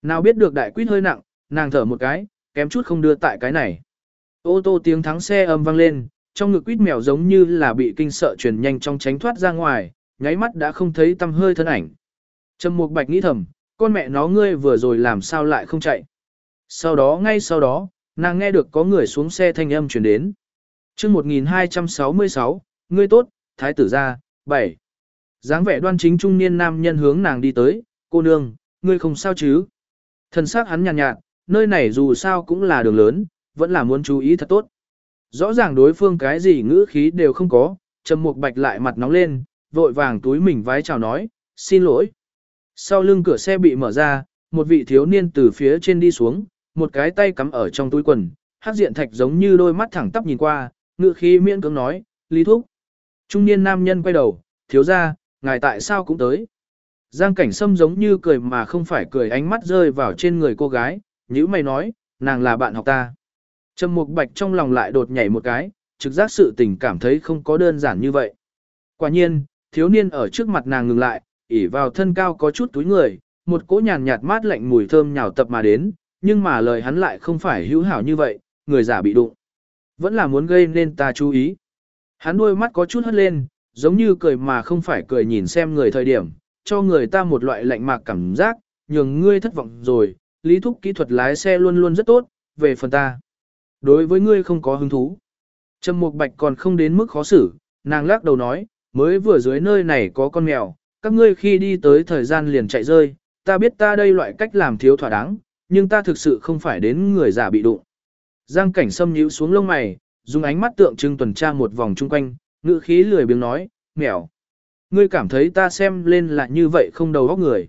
Nào biết được đại quýt hơi nặng, nàng thở một cái, kém chút không đưa tại cái này. Ô tô tiếng thắng xe âm vang lên, trong ngực quýt mèo giống như là bị kinh sợ truyền nhanh trong tránh thoát ra ngoài, nháy mắt đã không thấy tâm hơi thân ảnh. Trầm Mục Bạch nghĩ thầm, con mẹ nó ngươi vừa rồi làm sao lại không chạy. Sau đó ngay sau đó, nàng nghe được có người xuống xe thanh âm truyền đến. Chương 1266, ngươi tốt, thái tử gia, 7 dáng vẻ đoan chính trung niên nam nhân hướng nàng đi tới, cô nương, ngươi không sao chứ? Thần sắc hắn nhàn nhạt, nhạt, nơi này dù sao cũng là đường lớn, vẫn là muốn chú ý thật tốt. Rõ ràng đối phương cái gì ngữ khí đều không có, trầm mục bạch lại mặt nóng lên, vội vàng túi mình vái chào nói, xin lỗi. Sau lưng cửa xe bị mở ra, một vị thiếu niên từ phía trên đi xuống, một cái tay cắm ở trong túi quần, hát diện thạch giống như đôi mắt thẳng tắp nhìn qua, ngữ khí miễn cưỡng nói, lý thúc. Trung niên nam nhân quay đầu, thiếu ra, ngài tại sao cũng tới. Giang cảnh sâm giống như cười mà không phải cười ánh mắt rơi vào trên người cô gái, như mày nói, nàng là bạn học ta. Trầm mục bạch trong lòng lại đột nhảy một cái, trực giác sự tình cảm thấy không có đơn giản như vậy. Quả nhiên, thiếu niên ở trước mặt nàng ngừng lại, ỉ vào thân cao có chút túi người, một cỗ nhàn nhạt mát lạnh mùi thơm nhào tập mà đến, nhưng mà lời hắn lại không phải hữu hảo như vậy, người giả bị đụng. Vẫn là muốn gây nên ta chú ý. Hắn đôi mắt có chút hất lên, giống như cười mà không phải cười nhìn xem người thời điểm, cho người ta một loại lạnh mạc cảm giác, nhường ngươi thất vọng rồi, lý thúc kỹ thuật lái xe luôn luôn rất tốt, về phần ta. Đối với ngươi không có hứng thú. Trầm Mục Bạch còn không đến mức khó xử, nàng lắc đầu nói, mới vừa dưới nơi này có con mèo, các ngươi khi đi tới thời gian liền chạy rơi, ta biết ta đây loại cách làm thiếu thỏa đáng, nhưng ta thực sự không phải đến người giả bị đụng. Giang cảnh sâm nhíu xuống lông mày, dùng ánh mắt tượng trưng tuần tra một vòng chung quanh, ngữ khí lười biếng nói, mèo. Ngươi cảm thấy ta xem lên là như vậy không đầu óc người.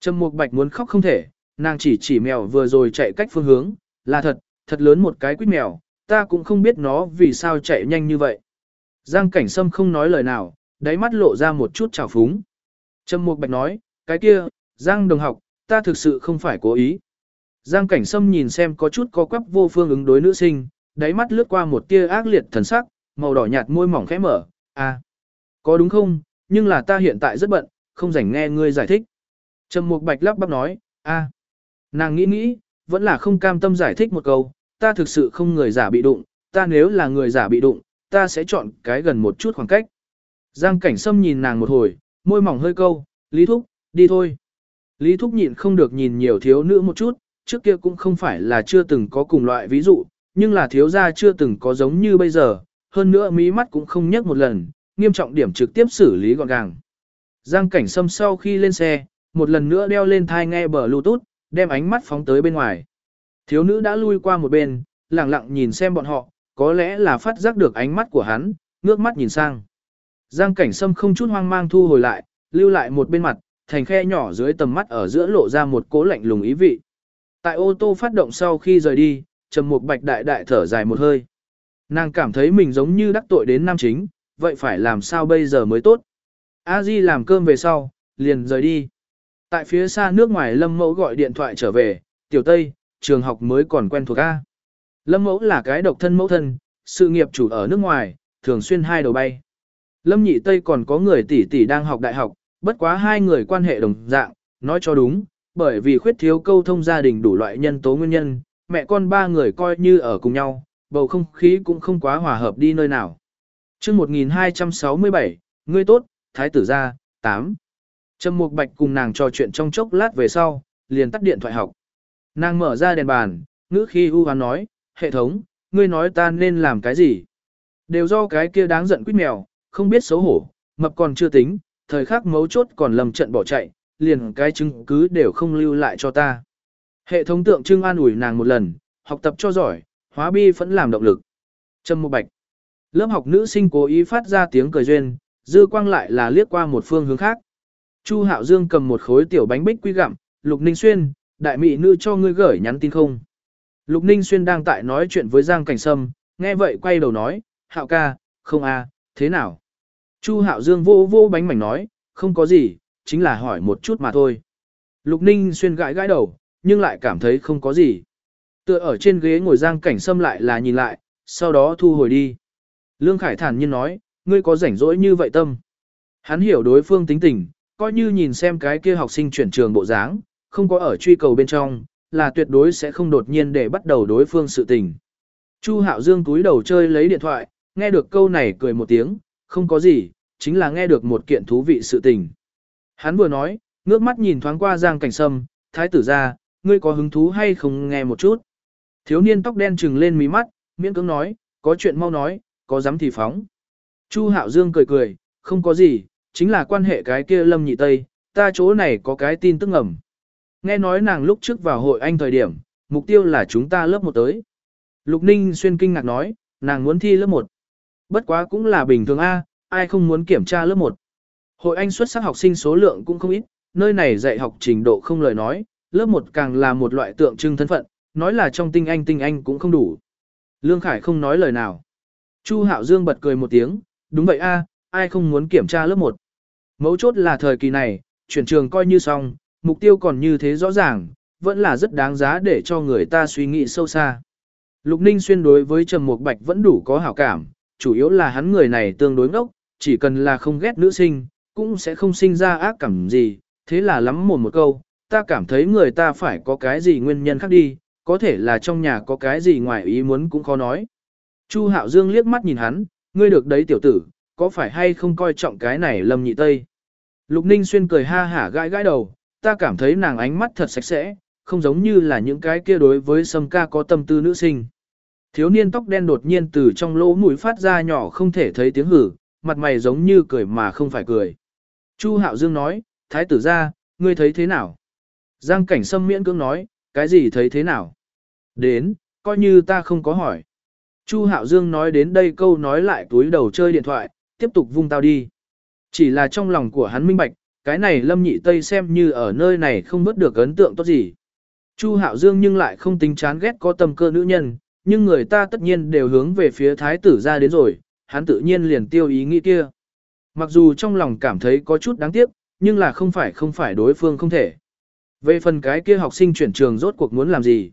Trầm Mục Bạch muốn khóc không thể, nàng chỉ chỉ mèo vừa rồi chạy cách phương hướng, là thật, thật lớn một cái quýt mèo, ta cũng không biết nó vì sao chạy nhanh như vậy. Giang cảnh sâm không nói lời nào, đáy mắt lộ ra một chút trào phúng. Trầm Mục Bạch nói, cái kia, Giang đồng học, ta thực sự không phải cố ý. Giang cảnh sâm nhìn xem có chút có quắp vô phương ứng đối nữ sinh, đáy mắt lướt qua một tia ác liệt thần sắc, màu đỏ nhạt môi mỏng khẽ mở, à, có đúng không, nhưng là ta hiện tại rất bận, không rảnh nghe ngươi giải thích. Trầm Mục Bạch lắp bắp nói, a, nàng nghĩ nghĩ, vẫn là không cam tâm giải thích một câu, ta thực sự không người giả bị đụng, ta nếu là người giả bị đụng, ta sẽ chọn cái gần một chút khoảng cách. Giang cảnh sâm nhìn nàng một hồi, môi mỏng hơi câu, Lý Thúc, đi thôi. Lý Thúc nhịn không được nhìn nhiều thiếu nữ một chút, trước kia cũng không phải là chưa từng có cùng loại ví dụ, nhưng là thiếu gia chưa từng có giống như bây giờ, hơn nữa mí mắt cũng không nhấc một lần, nghiêm trọng điểm trực tiếp xử lý gọn gàng. Giang cảnh sâm sau khi lên xe, một lần nữa đeo lên thai nghe bờ Bluetooth, đem ánh mắt phóng tới bên ngoài. Thiếu nữ đã lui qua một bên, lặng lặng nhìn xem bọn họ, có lẽ là phát giác được ánh mắt của hắn, ngước mắt nhìn sang. Giang cảnh sâm không chút hoang mang thu hồi lại, lưu lại một bên mặt, thành khe nhỏ dưới tầm mắt ở giữa lộ ra một cố lạnh lùng ý vị. Tại ô tô phát động sau khi rời đi, Trầm Mục Bạch đại đại thở dài một hơi. Nàng cảm thấy mình giống như đắc tội đến nam chính, vậy phải làm sao bây giờ mới tốt. A Di làm cơm về sau, liền rời đi. Tại phía xa nước ngoài Lâm Mẫu gọi điện thoại trở về, tiểu Tây, trường học mới còn quen thuộc A. Lâm Mẫu là cái độc thân mẫu thân, sự nghiệp chủ ở nước ngoài, thường xuyên hai đầu bay. Lâm Nhị Tây còn có người tỷ tỷ đang học đại học, bất quá hai người quan hệ đồng dạng, nói cho đúng, bởi vì khuyết thiếu câu thông gia đình đủ loại nhân tố nguyên nhân, mẹ con ba người coi như ở cùng nhau, bầu không khí cũng không quá hòa hợp đi nơi nào. chương 1267, ngươi tốt, thái tử gia, 8. Trầm Mục Bạch cùng nàng trò chuyện trong chốc lát về sau, liền tắt điện thoại học. Nàng mở ra đèn bàn, ngữ khi u hoán nói, hệ thống, ngươi nói ta nên làm cái gì? Đều do cái kia đáng giận quýt mèo, không biết xấu hổ, mập còn chưa tính, thời khắc mấu chốt còn lầm trận bỏ chạy, liền cái chứng cứ đều không lưu lại cho ta. Hệ thống tượng trưng an ủi nàng một lần, học tập cho giỏi, hóa bi vẫn làm động lực. Trâm Mộ Bạch. Lớp học nữ sinh cố ý phát ra tiếng cười duyên, dư quang lại là liếc qua một phương hướng khác. Chu Hạo Dương cầm một khối tiểu bánh bích quy gặm, Lục Ninh Xuyên, đại mỹ nữ cho ngươi gửi nhắn tin không? Lục Ninh Xuyên đang tại nói chuyện với Giang Cảnh Sâm, nghe vậy quay đầu nói, Hạo ca, không a, thế nào? Chu Hạo Dương vô vô bánh mảnh nói, không có gì, chính là hỏi một chút mà thôi. Lục Ninh Xuyên gãi gãi đầu, nhưng lại cảm thấy không có gì. Tựa ở trên ghế ngồi Giang Cảnh Sâm lại là nhìn lại, sau đó thu hồi đi. Lương Khải thản nhiên nói, ngươi có rảnh rỗi như vậy tâm. Hắn hiểu đối phương tính tình, coi như nhìn xem cái kia học sinh chuyển trường bộ dáng, không có ở truy cầu bên trong, là tuyệt đối sẽ không đột nhiên để bắt đầu đối phương sự tình. Chu Hạo Dương túi đầu chơi lấy điện thoại, nghe được câu này cười một tiếng, không có gì, chính là nghe được một kiện thú vị sự tình. Hắn vừa nói, ngước mắt nhìn thoáng qua Giang Cảnh Sâm, thái tử ra, ngươi có hứng thú hay không nghe một chút. Thiếu niên tóc đen trừng lên mí mắt, miễn cưỡng nói, có chuyện mau nói, có dám thì phóng. Chu Hạo Dương cười cười, không có gì, chính là quan hệ cái kia Lâm Nhị Tây, ta chỗ này có cái tin tức ngầm. Nghe nói nàng lúc trước vào hội anh thời điểm, mục tiêu là chúng ta lớp một tới. Lục Ninh xuyên kinh ngạc nói, nàng muốn thi lớp 1. Bất quá cũng là bình thường A, ai không muốn kiểm tra lớp 1. Hội anh xuất sắc học sinh số lượng cũng không ít, nơi này dạy học trình độ không lời nói, lớp 1 càng là một loại tượng trưng thân phận, nói là trong tinh anh tinh anh cũng không đủ. Lương Khải không nói lời nào. Chu Hạo Dương bật cười một tiếng, đúng vậy a, ai không muốn kiểm tra lớp 1. Mấu chốt là thời kỳ này, chuyển trường coi như xong, mục tiêu còn như thế rõ ràng, vẫn là rất đáng giá để cho người ta suy nghĩ sâu xa. Lục Ninh xuyên đối với Trầm Mục Bạch vẫn đủ có hảo cảm, chủ yếu là hắn người này tương đối ngốc, chỉ cần là không ghét nữ sinh, cũng sẽ không sinh ra ác cảm gì, thế là lắm mồm một câu, ta cảm thấy người ta phải có cái gì nguyên nhân khác đi, có thể là trong nhà có cái gì ngoài ý muốn cũng khó nói. Chu Hạo Dương liếc mắt nhìn hắn, ngươi được đấy tiểu tử, có phải hay không coi trọng cái này lâm nhị tây. Lục Ninh Xuyên cười ha hả gãi gãi đầu, ta cảm thấy nàng ánh mắt thật sạch sẽ, không giống như là những cái kia đối với sâm ca có tâm tư nữ sinh. Thiếu niên tóc đen đột nhiên từ trong lỗ mũi phát ra nhỏ không thể thấy tiếng hử, mặt mày giống như cười mà không phải cười. Chu Hạo Dương nói, thái tử ra, ngươi thấy thế nào? Giang cảnh sâm miễn cưỡng nói, cái gì thấy thế nào? Đến, coi như ta không có hỏi. Chu Hạo Dương nói đến đây câu nói lại túi đầu chơi điện thoại, tiếp tục vung tao đi. Chỉ là trong lòng của hắn minh bạch, cái này Lâm Nhị Tây xem như ở nơi này không mất được ấn tượng tốt gì. Chu Hạo Dương nhưng lại không tính chán ghét có tâm cơ nữ nhân, nhưng người ta tất nhiên đều hướng về phía thái tử ra đến rồi, hắn tự nhiên liền tiêu ý nghĩ kia. Mặc dù trong lòng cảm thấy có chút đáng tiếc, nhưng là không phải không phải đối phương không thể. Về phần cái kia học sinh chuyển trường rốt cuộc muốn làm gì?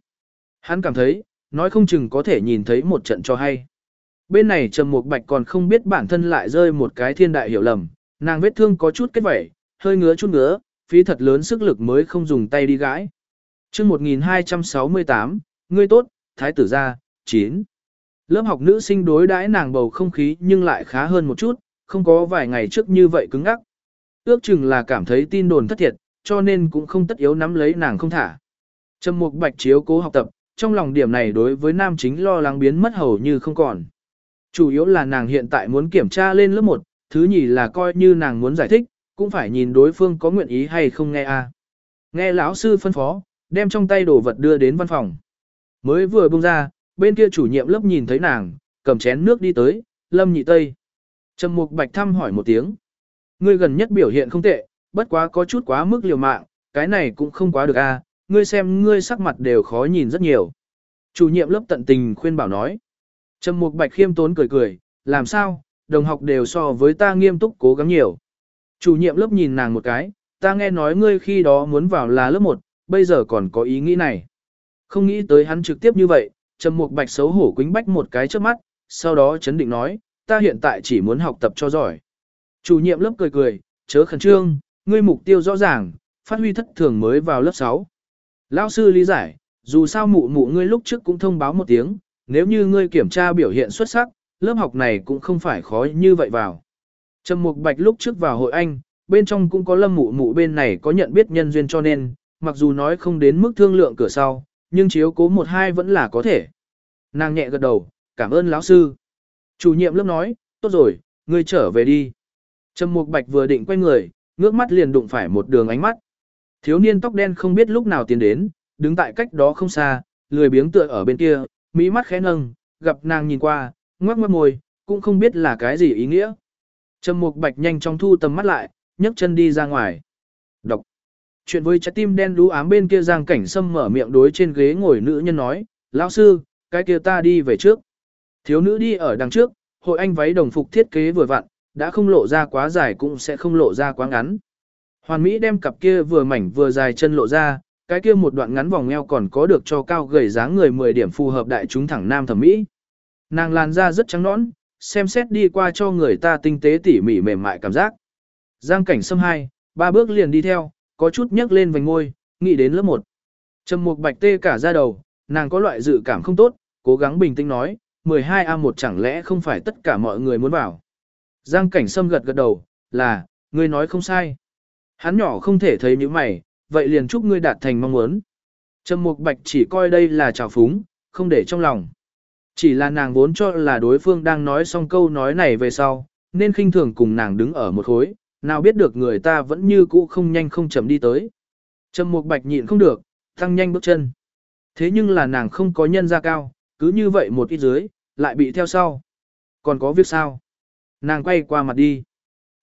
Hắn cảm thấy, nói không chừng có thể nhìn thấy một trận cho hay. Bên này Trầm Mục Bạch còn không biết bản thân lại rơi một cái thiên đại hiểu lầm, nàng vết thương có chút kết vẩy, hơi ngứa chút ngứa, phí thật lớn sức lực mới không dùng tay đi gãi. Chương 1268, ngươi tốt, thái tử gia, 9. Lớp học nữ sinh đối đãi nàng bầu không khí nhưng lại khá hơn một chút, không có vài ngày trước như vậy cứng ngắc. Ước chừng là cảm thấy tin đồn thất thiệt, cho nên cũng không tất yếu nắm lấy nàng không thả. Trầm Mục Bạch chiếu cố học tập, trong lòng điểm này đối với nam chính lo lắng biến mất hầu như không còn. Chủ yếu là nàng hiện tại muốn kiểm tra lên lớp 1, thứ nhì là coi như nàng muốn giải thích, cũng phải nhìn đối phương có nguyện ý hay không nghe a. Nghe lão sư phân phó, đem trong tay đồ vật đưa đến văn phòng. Mới vừa bung ra, bên kia chủ nhiệm lớp nhìn thấy nàng, cầm chén nước đi tới, Lâm Nhị Tây. Trầm Mục Bạch thăm hỏi một tiếng. Ngươi gần nhất biểu hiện không tệ, bất quá có chút quá mức liều mạng, cái này cũng không quá được a, ngươi xem ngươi sắc mặt đều khó nhìn rất nhiều. Chủ nhiệm lớp tận tình khuyên bảo nói. Trầm Mục Bạch khiêm tốn cười cười, làm sao, đồng học đều so với ta nghiêm túc cố gắng nhiều. Chủ nhiệm lớp nhìn nàng một cái, ta nghe nói ngươi khi đó muốn vào là lớp 1, bây giờ còn có ý nghĩ này. Không nghĩ tới hắn trực tiếp như vậy, Trầm Mục Bạch xấu hổ quính bách một cái trước mắt, sau đó chấn định nói, ta hiện tại chỉ muốn học tập cho giỏi. Chủ nhiệm lớp cười cười, chớ khẩn trương, ngươi mục tiêu rõ ràng, phát huy thất thường mới vào lớp 6. Lão sư lý giải, dù sao mụ mụ ngươi lúc trước cũng thông báo một tiếng, nếu như ngươi kiểm tra biểu hiện xuất sắc, lớp học này cũng không phải khó như vậy vào. Trầm Mục Bạch lúc trước vào hội Anh, bên trong cũng có lâm mụ mụ bên này có nhận biết nhân duyên cho nên, mặc dù nói không đến mức thương lượng cửa sau, nhưng chiếu cố một hai vẫn là có thể. Nàng nhẹ gật đầu, cảm ơn lão sư. Chủ nhiệm lớp nói, tốt rồi, ngươi trở về đi. Trầm Mục Bạch vừa định quay người, ngước mắt liền đụng phải một đường ánh mắt. Thiếu niên tóc đen không biết lúc nào tiến đến, đứng tại cách đó không xa, lười biếng tựa ở bên kia, mỹ mắt khẽ nâng, gặp nàng nhìn qua, ngoắc ngoắc môi, cũng không biết là cái gì ý nghĩa. Trầm Mục Bạch nhanh chóng thu tầm mắt lại, nhấc chân đi ra ngoài. Đọc. Chuyện với trái tim đen đú ám bên kia Giang Cảnh Sâm mở miệng đối trên ghế ngồi nữ nhân nói, lão sư, cái kia ta đi về trước. Thiếu nữ đi ở đằng trước, hội anh váy đồng phục thiết kế vừa vặn, đã không lộ ra quá dài cũng sẽ không lộ ra quá ngắn. Hoàn Mỹ đem cặp kia vừa mảnh vừa dài chân lộ ra, cái kia một đoạn ngắn vòng eo còn có được cho cao gầy dáng người 10 điểm phù hợp đại chúng thẳng nam thẩm mỹ. Nàng làn da rất trắng nõn, xem xét đi qua cho người ta tinh tế tỉ mỉ mềm mại cảm giác. Giang cảnh xâm hai, ba bước liền đi theo, có chút nhấc lên vành môi, nghĩ đến lớp 1. Trầm mục bạch tê cả ra đầu, nàng có loại dự cảm không tốt, cố gắng bình tĩnh nói, 12A1 chẳng lẽ không phải tất cả mọi người muốn vào. Giang cảnh sâm gật gật đầu, là, ngươi nói không sai. Hắn nhỏ không thể thấy những mày, vậy liền chúc ngươi đạt thành mong muốn. Trầm Mục Bạch chỉ coi đây là trào phúng, không để trong lòng. Chỉ là nàng vốn cho là đối phương đang nói xong câu nói này về sau, nên khinh thường cùng nàng đứng ở một khối, nào biết được người ta vẫn như cũ không nhanh không chậm đi tới. Trầm Mục Bạch nhịn không được, tăng nhanh bước chân. Thế nhưng là nàng không có nhân ra cao, cứ như vậy một ít dưới, lại bị theo sau. Còn có việc sao? Nàng quay qua mặt đi.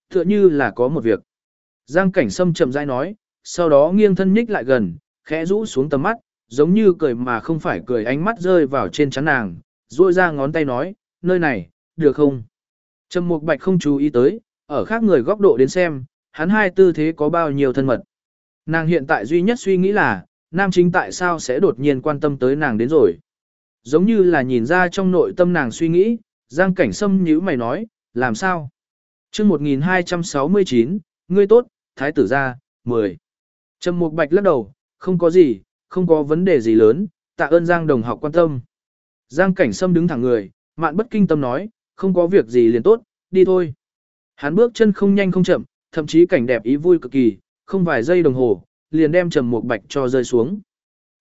Tựa như là có một việc. Giang cảnh sâm chậm rãi nói, sau đó nghiêng thân nhích lại gần, khẽ rũ xuống tầm mắt, giống như cười mà không phải cười ánh mắt rơi vào trên chắn nàng, duỗi ra ngón tay nói, nơi này, được không? Trầm Mục Bạch không chú ý tới, ở khác người góc độ đến xem, hắn hai tư thế có bao nhiêu thân mật. Nàng hiện tại duy nhất suy nghĩ là, nam chính tại sao sẽ đột nhiên quan tâm tới nàng đến rồi. Giống như là nhìn ra trong nội tâm nàng suy nghĩ, Giang Cảnh Sâm nhíu mày nói, làm sao? Chương 1269, ngươi tốt, thái tử gia, 10. Trầm Mục Bạch lắc đầu, không có gì, không có vấn đề gì lớn, tạ ơn Giang đồng học quan tâm. Giang Cảnh Sâm đứng thẳng người, mạn bất kinh tâm nói, không có việc gì liền tốt, đi thôi. Hắn bước chân không nhanh không chậm, thậm chí cảnh đẹp ý vui cực kỳ, không vài giây đồng hồ, liền đem Trầm Mục Bạch cho rơi xuống.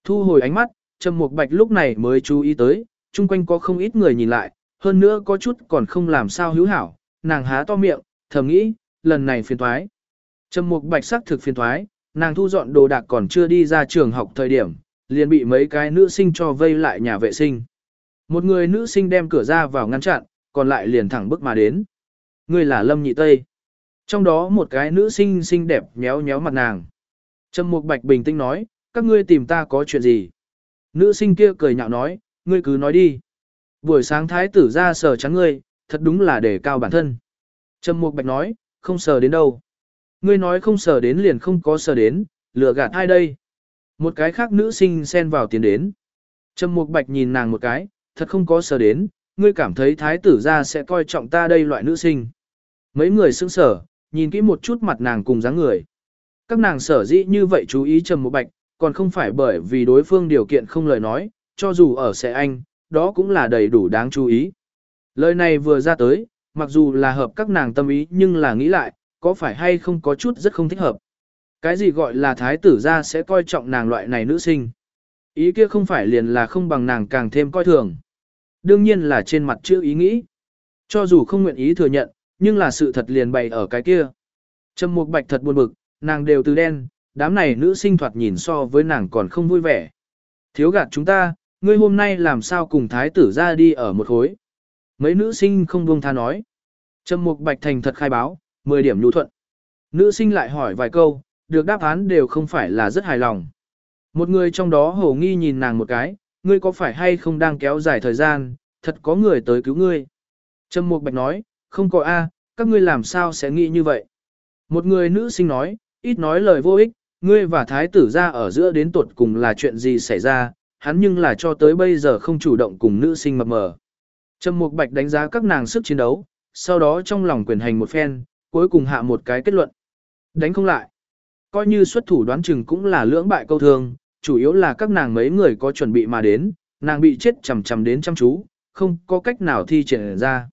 Thu hồi ánh mắt, Trầm Mục Bạch lúc này mới chú ý tới, chung quanh có không ít người nhìn lại, hơn nữa có chút còn không làm sao hữu hảo, nàng há to miệng, thầm nghĩ, lần này phiền thoái. Trầm Mục Bạch sắc thực phiền thoái, nàng thu dọn đồ đạc còn chưa đi ra trường học thời điểm, liền bị mấy cái nữ sinh cho vây lại nhà vệ sinh. Một người nữ sinh đem cửa ra vào ngăn chặn, còn lại liền thẳng bước mà đến. Người là Lâm Nhị Tây. Trong đó một cái nữ sinh xinh đẹp nhéo nhéo mặt nàng. Trầm Mục Bạch bình tĩnh nói, các ngươi tìm ta có chuyện gì? Nữ sinh kia cười nhạo nói, ngươi cứ nói đi. Buổi sáng thái tử ra sờ trắng ngươi, thật đúng là để cao bản thân. Trầm Mục Bạch nói, không sờ đến đâu. Ngươi nói không sờ đến liền không có sờ đến, lừa gạt ai đây? Một cái khác nữ sinh xen vào tiến đến. Trầm Mục Bạch nhìn nàng một cái, thật không có sờ đến, ngươi cảm thấy thái tử gia sẽ coi trọng ta đây loại nữ sinh. Mấy người sững sở, nhìn kỹ một chút mặt nàng cùng dáng người. Các nàng sở dĩ như vậy chú ý Trầm Mục Bạch, còn không phải bởi vì đối phương điều kiện không lời nói, cho dù ở sẽ anh, đó cũng là đầy đủ đáng chú ý. Lời này vừa ra tới, mặc dù là hợp các nàng tâm ý nhưng là nghĩ lại, có phải hay không có chút rất không thích hợp. Cái gì gọi là thái tử ra sẽ coi trọng nàng loại này nữ sinh. Ý kia không phải liền là không bằng nàng càng thêm coi thường. Đương nhiên là trên mặt chữ ý nghĩ. Cho dù không nguyện ý thừa nhận, nhưng là sự thật liền bày ở cái kia. Trầm Mục Bạch thật buồn bực, nàng đều từ đen, đám này nữ sinh thoạt nhìn so với nàng còn không vui vẻ. Thiếu gạt chúng ta, ngươi hôm nay làm sao cùng thái tử ra đi ở một khối. Mấy nữ sinh không buông tha nói. Trầm Mục Bạch thành thật khai báo, 10 điểm nhu thuận. Nữ sinh lại hỏi vài câu, được đáp án đều không phải là rất hài lòng. Một người trong đó hồ nghi nhìn nàng một cái, ngươi có phải hay không đang kéo dài thời gian, thật có người tới cứu ngươi. Trâm Mục Bạch nói, không có a, các ngươi làm sao sẽ nghĩ như vậy. Một người nữ sinh nói, ít nói lời vô ích, ngươi và thái tử ra ở giữa đến tuột cùng là chuyện gì xảy ra, hắn nhưng là cho tới bây giờ không chủ động cùng nữ sinh mập mờ. Trâm Mục Bạch đánh giá các nàng sức chiến đấu, sau đó trong lòng quyền hành một phen, cuối cùng hạ một cái kết luận. Đánh không lại. Coi như xuất thủ đoán chừng cũng là lưỡng bại câu thương, chủ yếu là các nàng mấy người có chuẩn bị mà đến, nàng bị chết chầm chầm đến chăm chú, không có cách nào thi triển ra.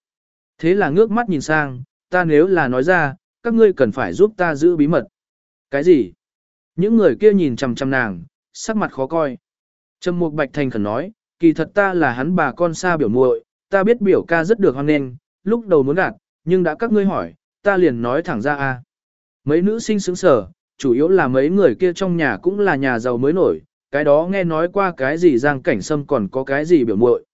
Thế là ngước mắt nhìn sang, ta nếu là nói ra, các ngươi cần phải giúp ta giữ bí mật. Cái gì? Những người kia nhìn chằm chằm nàng, sắc mặt khó coi. Trầm Mục Bạch thành khẩn nói, kỳ thật ta là hắn bà con xa biểu muội, ta biết biểu ca rất được hoan nghênh, lúc đầu muốn gạt, nhưng đã các ngươi hỏi, ta liền nói thẳng ra a. Mấy nữ sinh sững sở, chủ yếu là mấy người kia trong nhà cũng là nhà giàu mới nổi, cái đó nghe nói qua cái gì giang cảnh sâm còn có cái gì biểu muội.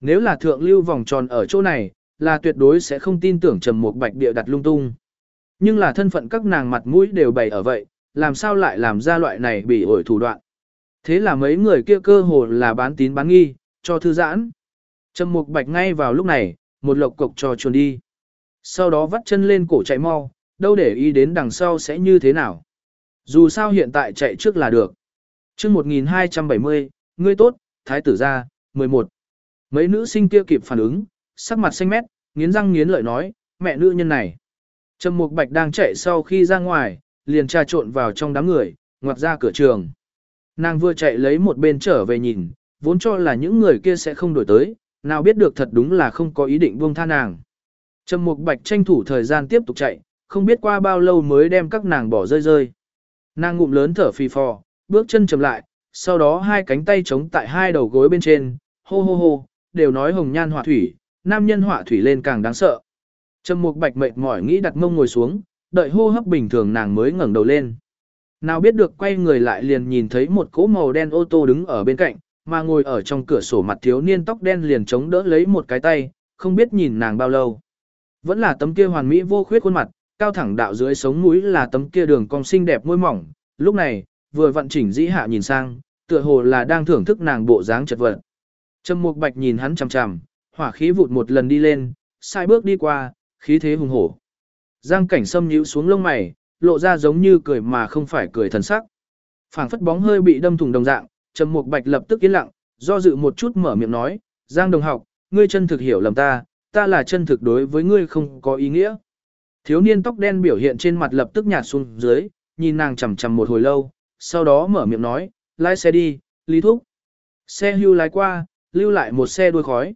Nếu là thượng lưu vòng tròn ở chỗ này, là tuyệt đối sẽ không tin tưởng trầm một bạch địa đặt lung tung. Nhưng là thân phận các nàng mặt mũi đều bày ở vậy, làm sao lại làm ra loại này bị ổi thủ đoạn. Thế là mấy người kia cơ hồ là bán tín bán nghi, cho thư giãn. Trầm mục bạch ngay vào lúc này, một lộc cộc trò chuồn đi. Sau đó vắt chân lên cổ chạy mau, đâu để ý đến đằng sau sẽ như thế nào. Dù sao hiện tại chạy trước là được. chương 1270, ngươi tốt, thái tử gia, 11. Mấy nữ sinh kia kịp phản ứng, sắc mặt xanh mét, nghiến răng nghiến lợi nói, mẹ nữ nhân này. Trầm Mục Bạch đang chạy sau khi ra ngoài, liền trà trộn vào trong đám người, ngoặt ra cửa trường. Nàng vừa chạy lấy một bên trở về nhìn, vốn cho là những người kia sẽ không đổi tới, nào biết được thật đúng là không có ý định buông tha nàng. Trầm Mục Bạch tranh thủ thời gian tiếp tục chạy, không biết qua bao lâu mới đem các nàng bỏ rơi rơi. Nàng ngụm lớn thở phì phò, bước chân chậm lại, sau đó hai cánh tay chống tại hai đầu gối bên trên, hô hô hô, đều nói hồng nhan họa thủy, nam nhân họa thủy lên càng đáng sợ. Trầm Mục Bạch mệt mỏi nghĩ đặt mông ngồi xuống, đợi hô hấp bình thường nàng mới ngẩng đầu lên. Nào biết được quay người lại liền nhìn thấy một cỗ màu đen ô tô đứng ở bên cạnh, mà ngồi ở trong cửa sổ mặt thiếu niên tóc đen liền chống đỡ lấy một cái tay, không biết nhìn nàng bao lâu. Vẫn là tấm kia hoàn mỹ vô khuyết khuôn mặt, cao thẳng đạo dưới sống mũi là tấm kia đường cong xinh đẹp môi mỏng, lúc này, vừa vận chỉnh dĩ hạ nhìn sang, tựa hồ là đang thưởng thức nàng bộ dáng chật vật. Trầm Mục Bạch nhìn hắn chằm chằm, hỏa khí vụt một lần đi lên, sai bước đi qua, khí thế hùng hổ. Giang cảnh sâm nhíu xuống lông mày, lộ ra giống như cười mà không phải cười thần sắc. Phảng phất bóng hơi bị đâm thủng đồng dạng, Trầm Mục Bạch lập tức yên lặng, do dự một chút mở miệng nói, "Giang đồng học, ngươi chân thực hiểu lầm ta, ta là chân thực đối với ngươi không có ý nghĩa." Thiếu niên tóc đen biểu hiện trên mặt lập tức nhạt xuống dưới, nhìn nàng chằm chằm một hồi lâu, sau đó mở miệng nói, lái xe đi, Lý Thúc. Xe hưu lái qua, lưu lại một xe đuôi khói.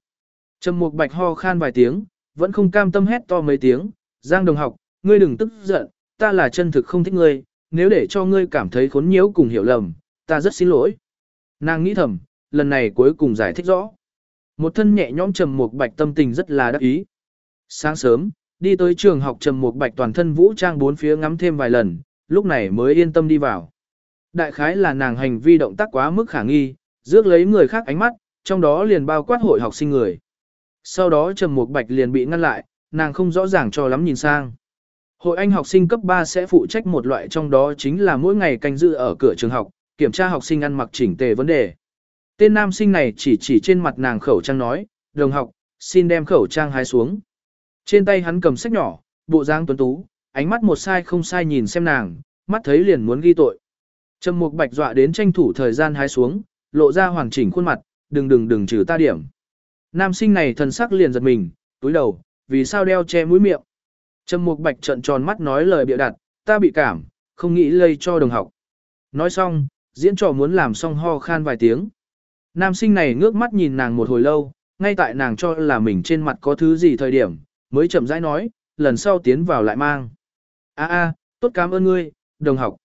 Trầm Mục Bạch ho khan vài tiếng, vẫn không cam tâm hét to mấy tiếng, Giang đồng học, ngươi đừng tức giận, ta là chân thực không thích ngươi, nếu để cho ngươi cảm thấy khốn nhiễu cùng hiểu lầm, ta rất xin lỗi. Nàng nghĩ thầm, lần này cuối cùng giải thích rõ. Một thân nhẹ nhõm trầm mục bạch tâm tình rất là đắc ý. Sáng sớm, đi tới trường học trầm mục bạch toàn thân vũ trang bốn phía ngắm thêm vài lần, lúc này mới yên tâm đi vào. Đại khái là nàng hành vi động tác quá mức khả nghi, rước lấy người khác ánh mắt, trong đó liền bao quát hội học sinh người. Sau đó Trầm Mục Bạch liền bị ngăn lại, nàng không rõ ràng cho lắm nhìn sang. Hội Anh học sinh cấp 3 sẽ phụ trách một loại trong đó chính là mỗi ngày canh giữ ở cửa trường học, kiểm tra học sinh ăn mặc chỉnh tề vấn đề. Tên nam sinh này chỉ chỉ trên mặt nàng khẩu trang nói, đồng học, xin đem khẩu trang hái xuống. Trên tay hắn cầm sách nhỏ, bộ dáng tuấn tú, ánh mắt một sai không sai nhìn xem nàng, mắt thấy liền muốn ghi tội. Trầm Mục Bạch dọa đến tranh thủ thời gian hái xuống, lộ ra hoàn chỉnh khuôn mặt, đừng đừng đừng trừ ta điểm. Nam sinh này thần sắc liền giật mình, túi đầu, vì sao đeo che mũi miệng. Trầm Mục Bạch trợn tròn mắt nói lời bịa đặt, ta bị cảm, không nghĩ lây cho đồng học. Nói xong, diễn trò muốn làm xong ho khan vài tiếng. Nam sinh này ngước mắt nhìn nàng một hồi lâu, ngay tại nàng cho là mình trên mặt có thứ gì thời điểm, mới chậm rãi nói, lần sau tiến vào lại mang. A a, tốt cảm ơn ngươi, đồng học.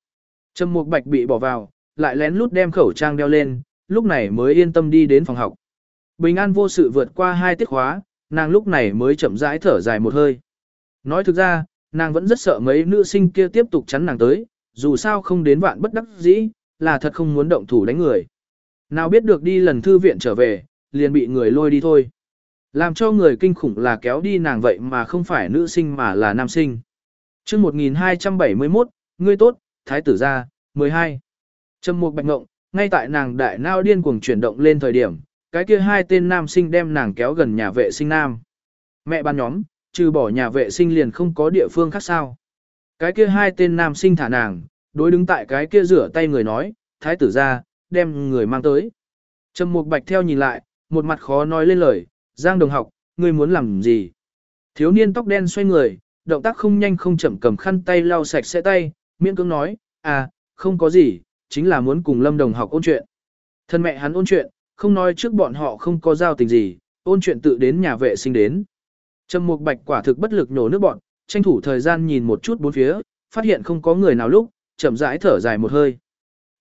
Trầm Mục Bạch bị bỏ vào, lại lén lút đem khẩu trang đeo lên, lúc này mới yên tâm đi đến phòng học. Bình an vô sự vượt qua hai tiết khóa, nàng lúc này mới chậm rãi thở dài một hơi. Nói thực ra, nàng vẫn rất sợ mấy nữ sinh kia tiếp tục chắn nàng tới, dù sao không đến vạn bất đắc dĩ, là thật không muốn động thủ đánh người. Nào biết được đi lần thư viện trở về, liền bị người lôi đi thôi. Làm cho người kinh khủng là kéo đi nàng vậy mà không phải nữ sinh mà là nam sinh. chương 1271, ngươi tốt, thái tử gia, 12. Trầm mục bạch ngộng, ngay tại nàng đại nao điên cuồng chuyển động lên thời điểm, cái kia hai tên nam sinh đem nàng kéo gần nhà vệ sinh nam. Mẹ ban nhóm, trừ bỏ nhà vệ sinh liền không có địa phương khác sao. Cái kia hai tên nam sinh thả nàng, đối đứng tại cái kia rửa tay người nói, thái tử ra, đem người mang tới. Trầm mục bạch theo nhìn lại, một mặt khó nói lên lời, Giang đồng học, ngươi muốn làm gì? Thiếu niên tóc đen xoay người, động tác không nhanh không chậm cầm khăn tay lau sạch sẽ tay, miễn cưỡng nói, à, không có gì, chính là muốn cùng lâm đồng học ôn chuyện. Thân mẹ hắn ôn chuyện, không nói trước bọn họ không có giao tình gì, ôn chuyện tự đến nhà vệ sinh đến. Trầm Mục Bạch quả thực bất lực nhổ nước bọn, tranh thủ thời gian nhìn một chút bốn phía, phát hiện không có người nào lúc, chậm rãi thở dài một hơi.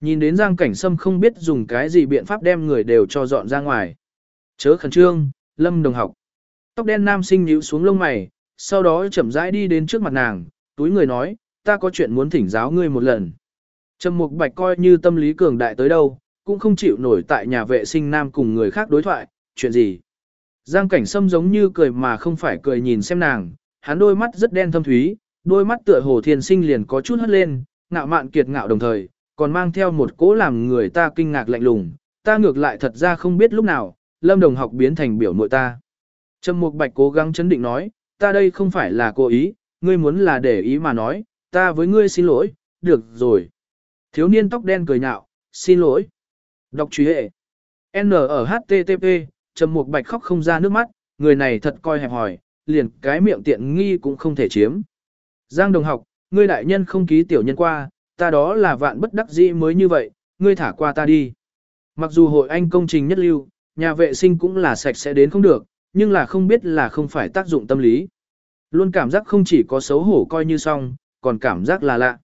Nhìn đến Giang Cảnh Sâm không biết dùng cái gì biện pháp đem người đều cho dọn ra ngoài. Chớ khẩn trương, Lâm đồng học. Tóc đen nam sinh nhíu xuống lông mày, sau đó chậm rãi đi đến trước mặt nàng, túi người nói, ta có chuyện muốn thỉnh giáo ngươi một lần. Trầm Mục Bạch coi như tâm lý cường đại tới đâu, cũng không chịu nổi tại nhà vệ sinh nam cùng người khác đối thoại, chuyện gì. Giang cảnh sâm giống như cười mà không phải cười nhìn xem nàng, hắn đôi mắt rất đen thâm thúy, đôi mắt tựa hồ thiên sinh liền có chút hất lên, ngạo mạn kiệt ngạo đồng thời, còn mang theo một cỗ làm người ta kinh ngạc lạnh lùng, ta ngược lại thật ra không biết lúc nào, lâm đồng học biến thành biểu nội ta. Trầm Mục Bạch cố gắng chấn định nói, ta đây không phải là cố ý, ngươi muốn là để ý mà nói, ta với ngươi xin lỗi, được rồi. Thiếu niên tóc đen cười nhạo, xin lỗi. Đọc truy hệ. N ở HTTP, Trầm Mục Bạch khóc không ra nước mắt, người này thật coi hẹp hỏi, liền cái miệng tiện nghi cũng không thể chiếm. Giang đồng học, ngươi đại nhân không ký tiểu nhân qua, ta đó là vạn bất đắc dĩ mới như vậy, ngươi thả qua ta đi. Mặc dù hội anh công trình nhất lưu, nhà vệ sinh cũng là sạch sẽ đến không được, nhưng là không biết là không phải tác dụng tâm lý. Luôn cảm giác không chỉ có xấu hổ coi như xong, còn cảm giác là lạ.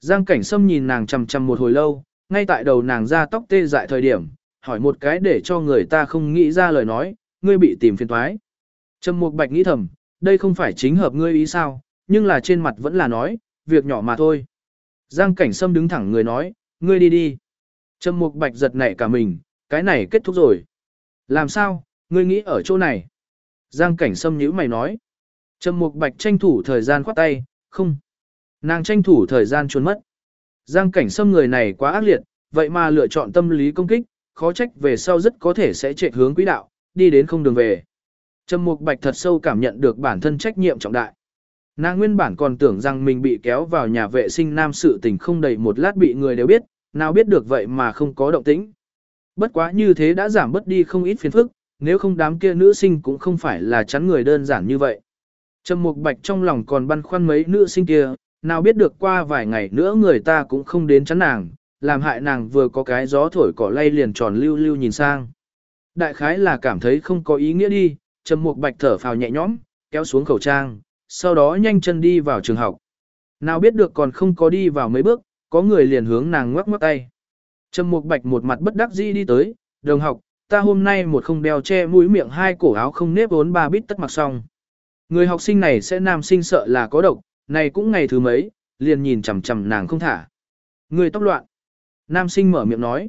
Giang cảnh sâm nhìn nàng chằm chằm một hồi lâu, ngay tại đầu nàng ra tóc tê dại thời điểm, hỏi một cái để cho người ta không nghĩ ra lời nói, ngươi bị tìm phiền toái. Trầm Mục Bạch nghĩ thầm, đây không phải chính hợp ngươi ý sao, nhưng là trên mặt vẫn là nói, việc nhỏ mà thôi. Giang Cảnh Sâm đứng thẳng người nói, ngươi đi đi. Trầm Mục Bạch giật nảy cả mình, cái này kết thúc rồi. Làm sao, ngươi nghĩ ở chỗ này? Giang Cảnh Sâm nhíu mày nói. Trầm Mục Bạch tranh thủ thời gian khoát tay, không. Nàng tranh thủ thời gian trốn mất. Giang Cảnh Sâm người này quá ác liệt, vậy mà lựa chọn tâm lý công kích, khó trách về sau rất có thể sẽ chạy hướng quỹ đạo, đi đến không đường về. Trầm Mục Bạch thật sâu cảm nhận được bản thân trách nhiệm trọng đại. Nàng nguyên bản còn tưởng rằng mình bị kéo vào nhà vệ sinh nam sự tình không đầy một lát bị người đều biết, nào biết được vậy mà không có động tĩnh. Bất quá như thế đã giảm bớt đi không ít phiền phức, nếu không đám kia nữ sinh cũng không phải là chắn người đơn giản như vậy. Trầm Mục Bạch trong lòng còn băn khoăn mấy nữ sinh kia, nào biết được qua vài ngày nữa người ta cũng không đến chắn nàng, làm hại nàng vừa có cái gió thổi cỏ lay liền tròn lưu lưu nhìn sang. Đại khái là cảm thấy không có ý nghĩa đi, Trầm Mục Bạch thở phào nhẹ nhõm, kéo xuống khẩu trang, sau đó nhanh chân đi vào trường học. Nào biết được còn không có đi vào mấy bước, có người liền hướng nàng ngoắc ngoắc tay. Trầm Mục Bạch một mặt bất đắc dĩ đi tới, "Đồng học, ta hôm nay một không đeo che mũi miệng hai cổ áo không nếp vốn ba bít tất mặc xong." Người học sinh này sẽ nam sinh sợ là có độc, này cũng ngày thứ mấy, liền nhìn chằm chằm nàng không thả. Người tóc loạn. Nam sinh mở miệng nói.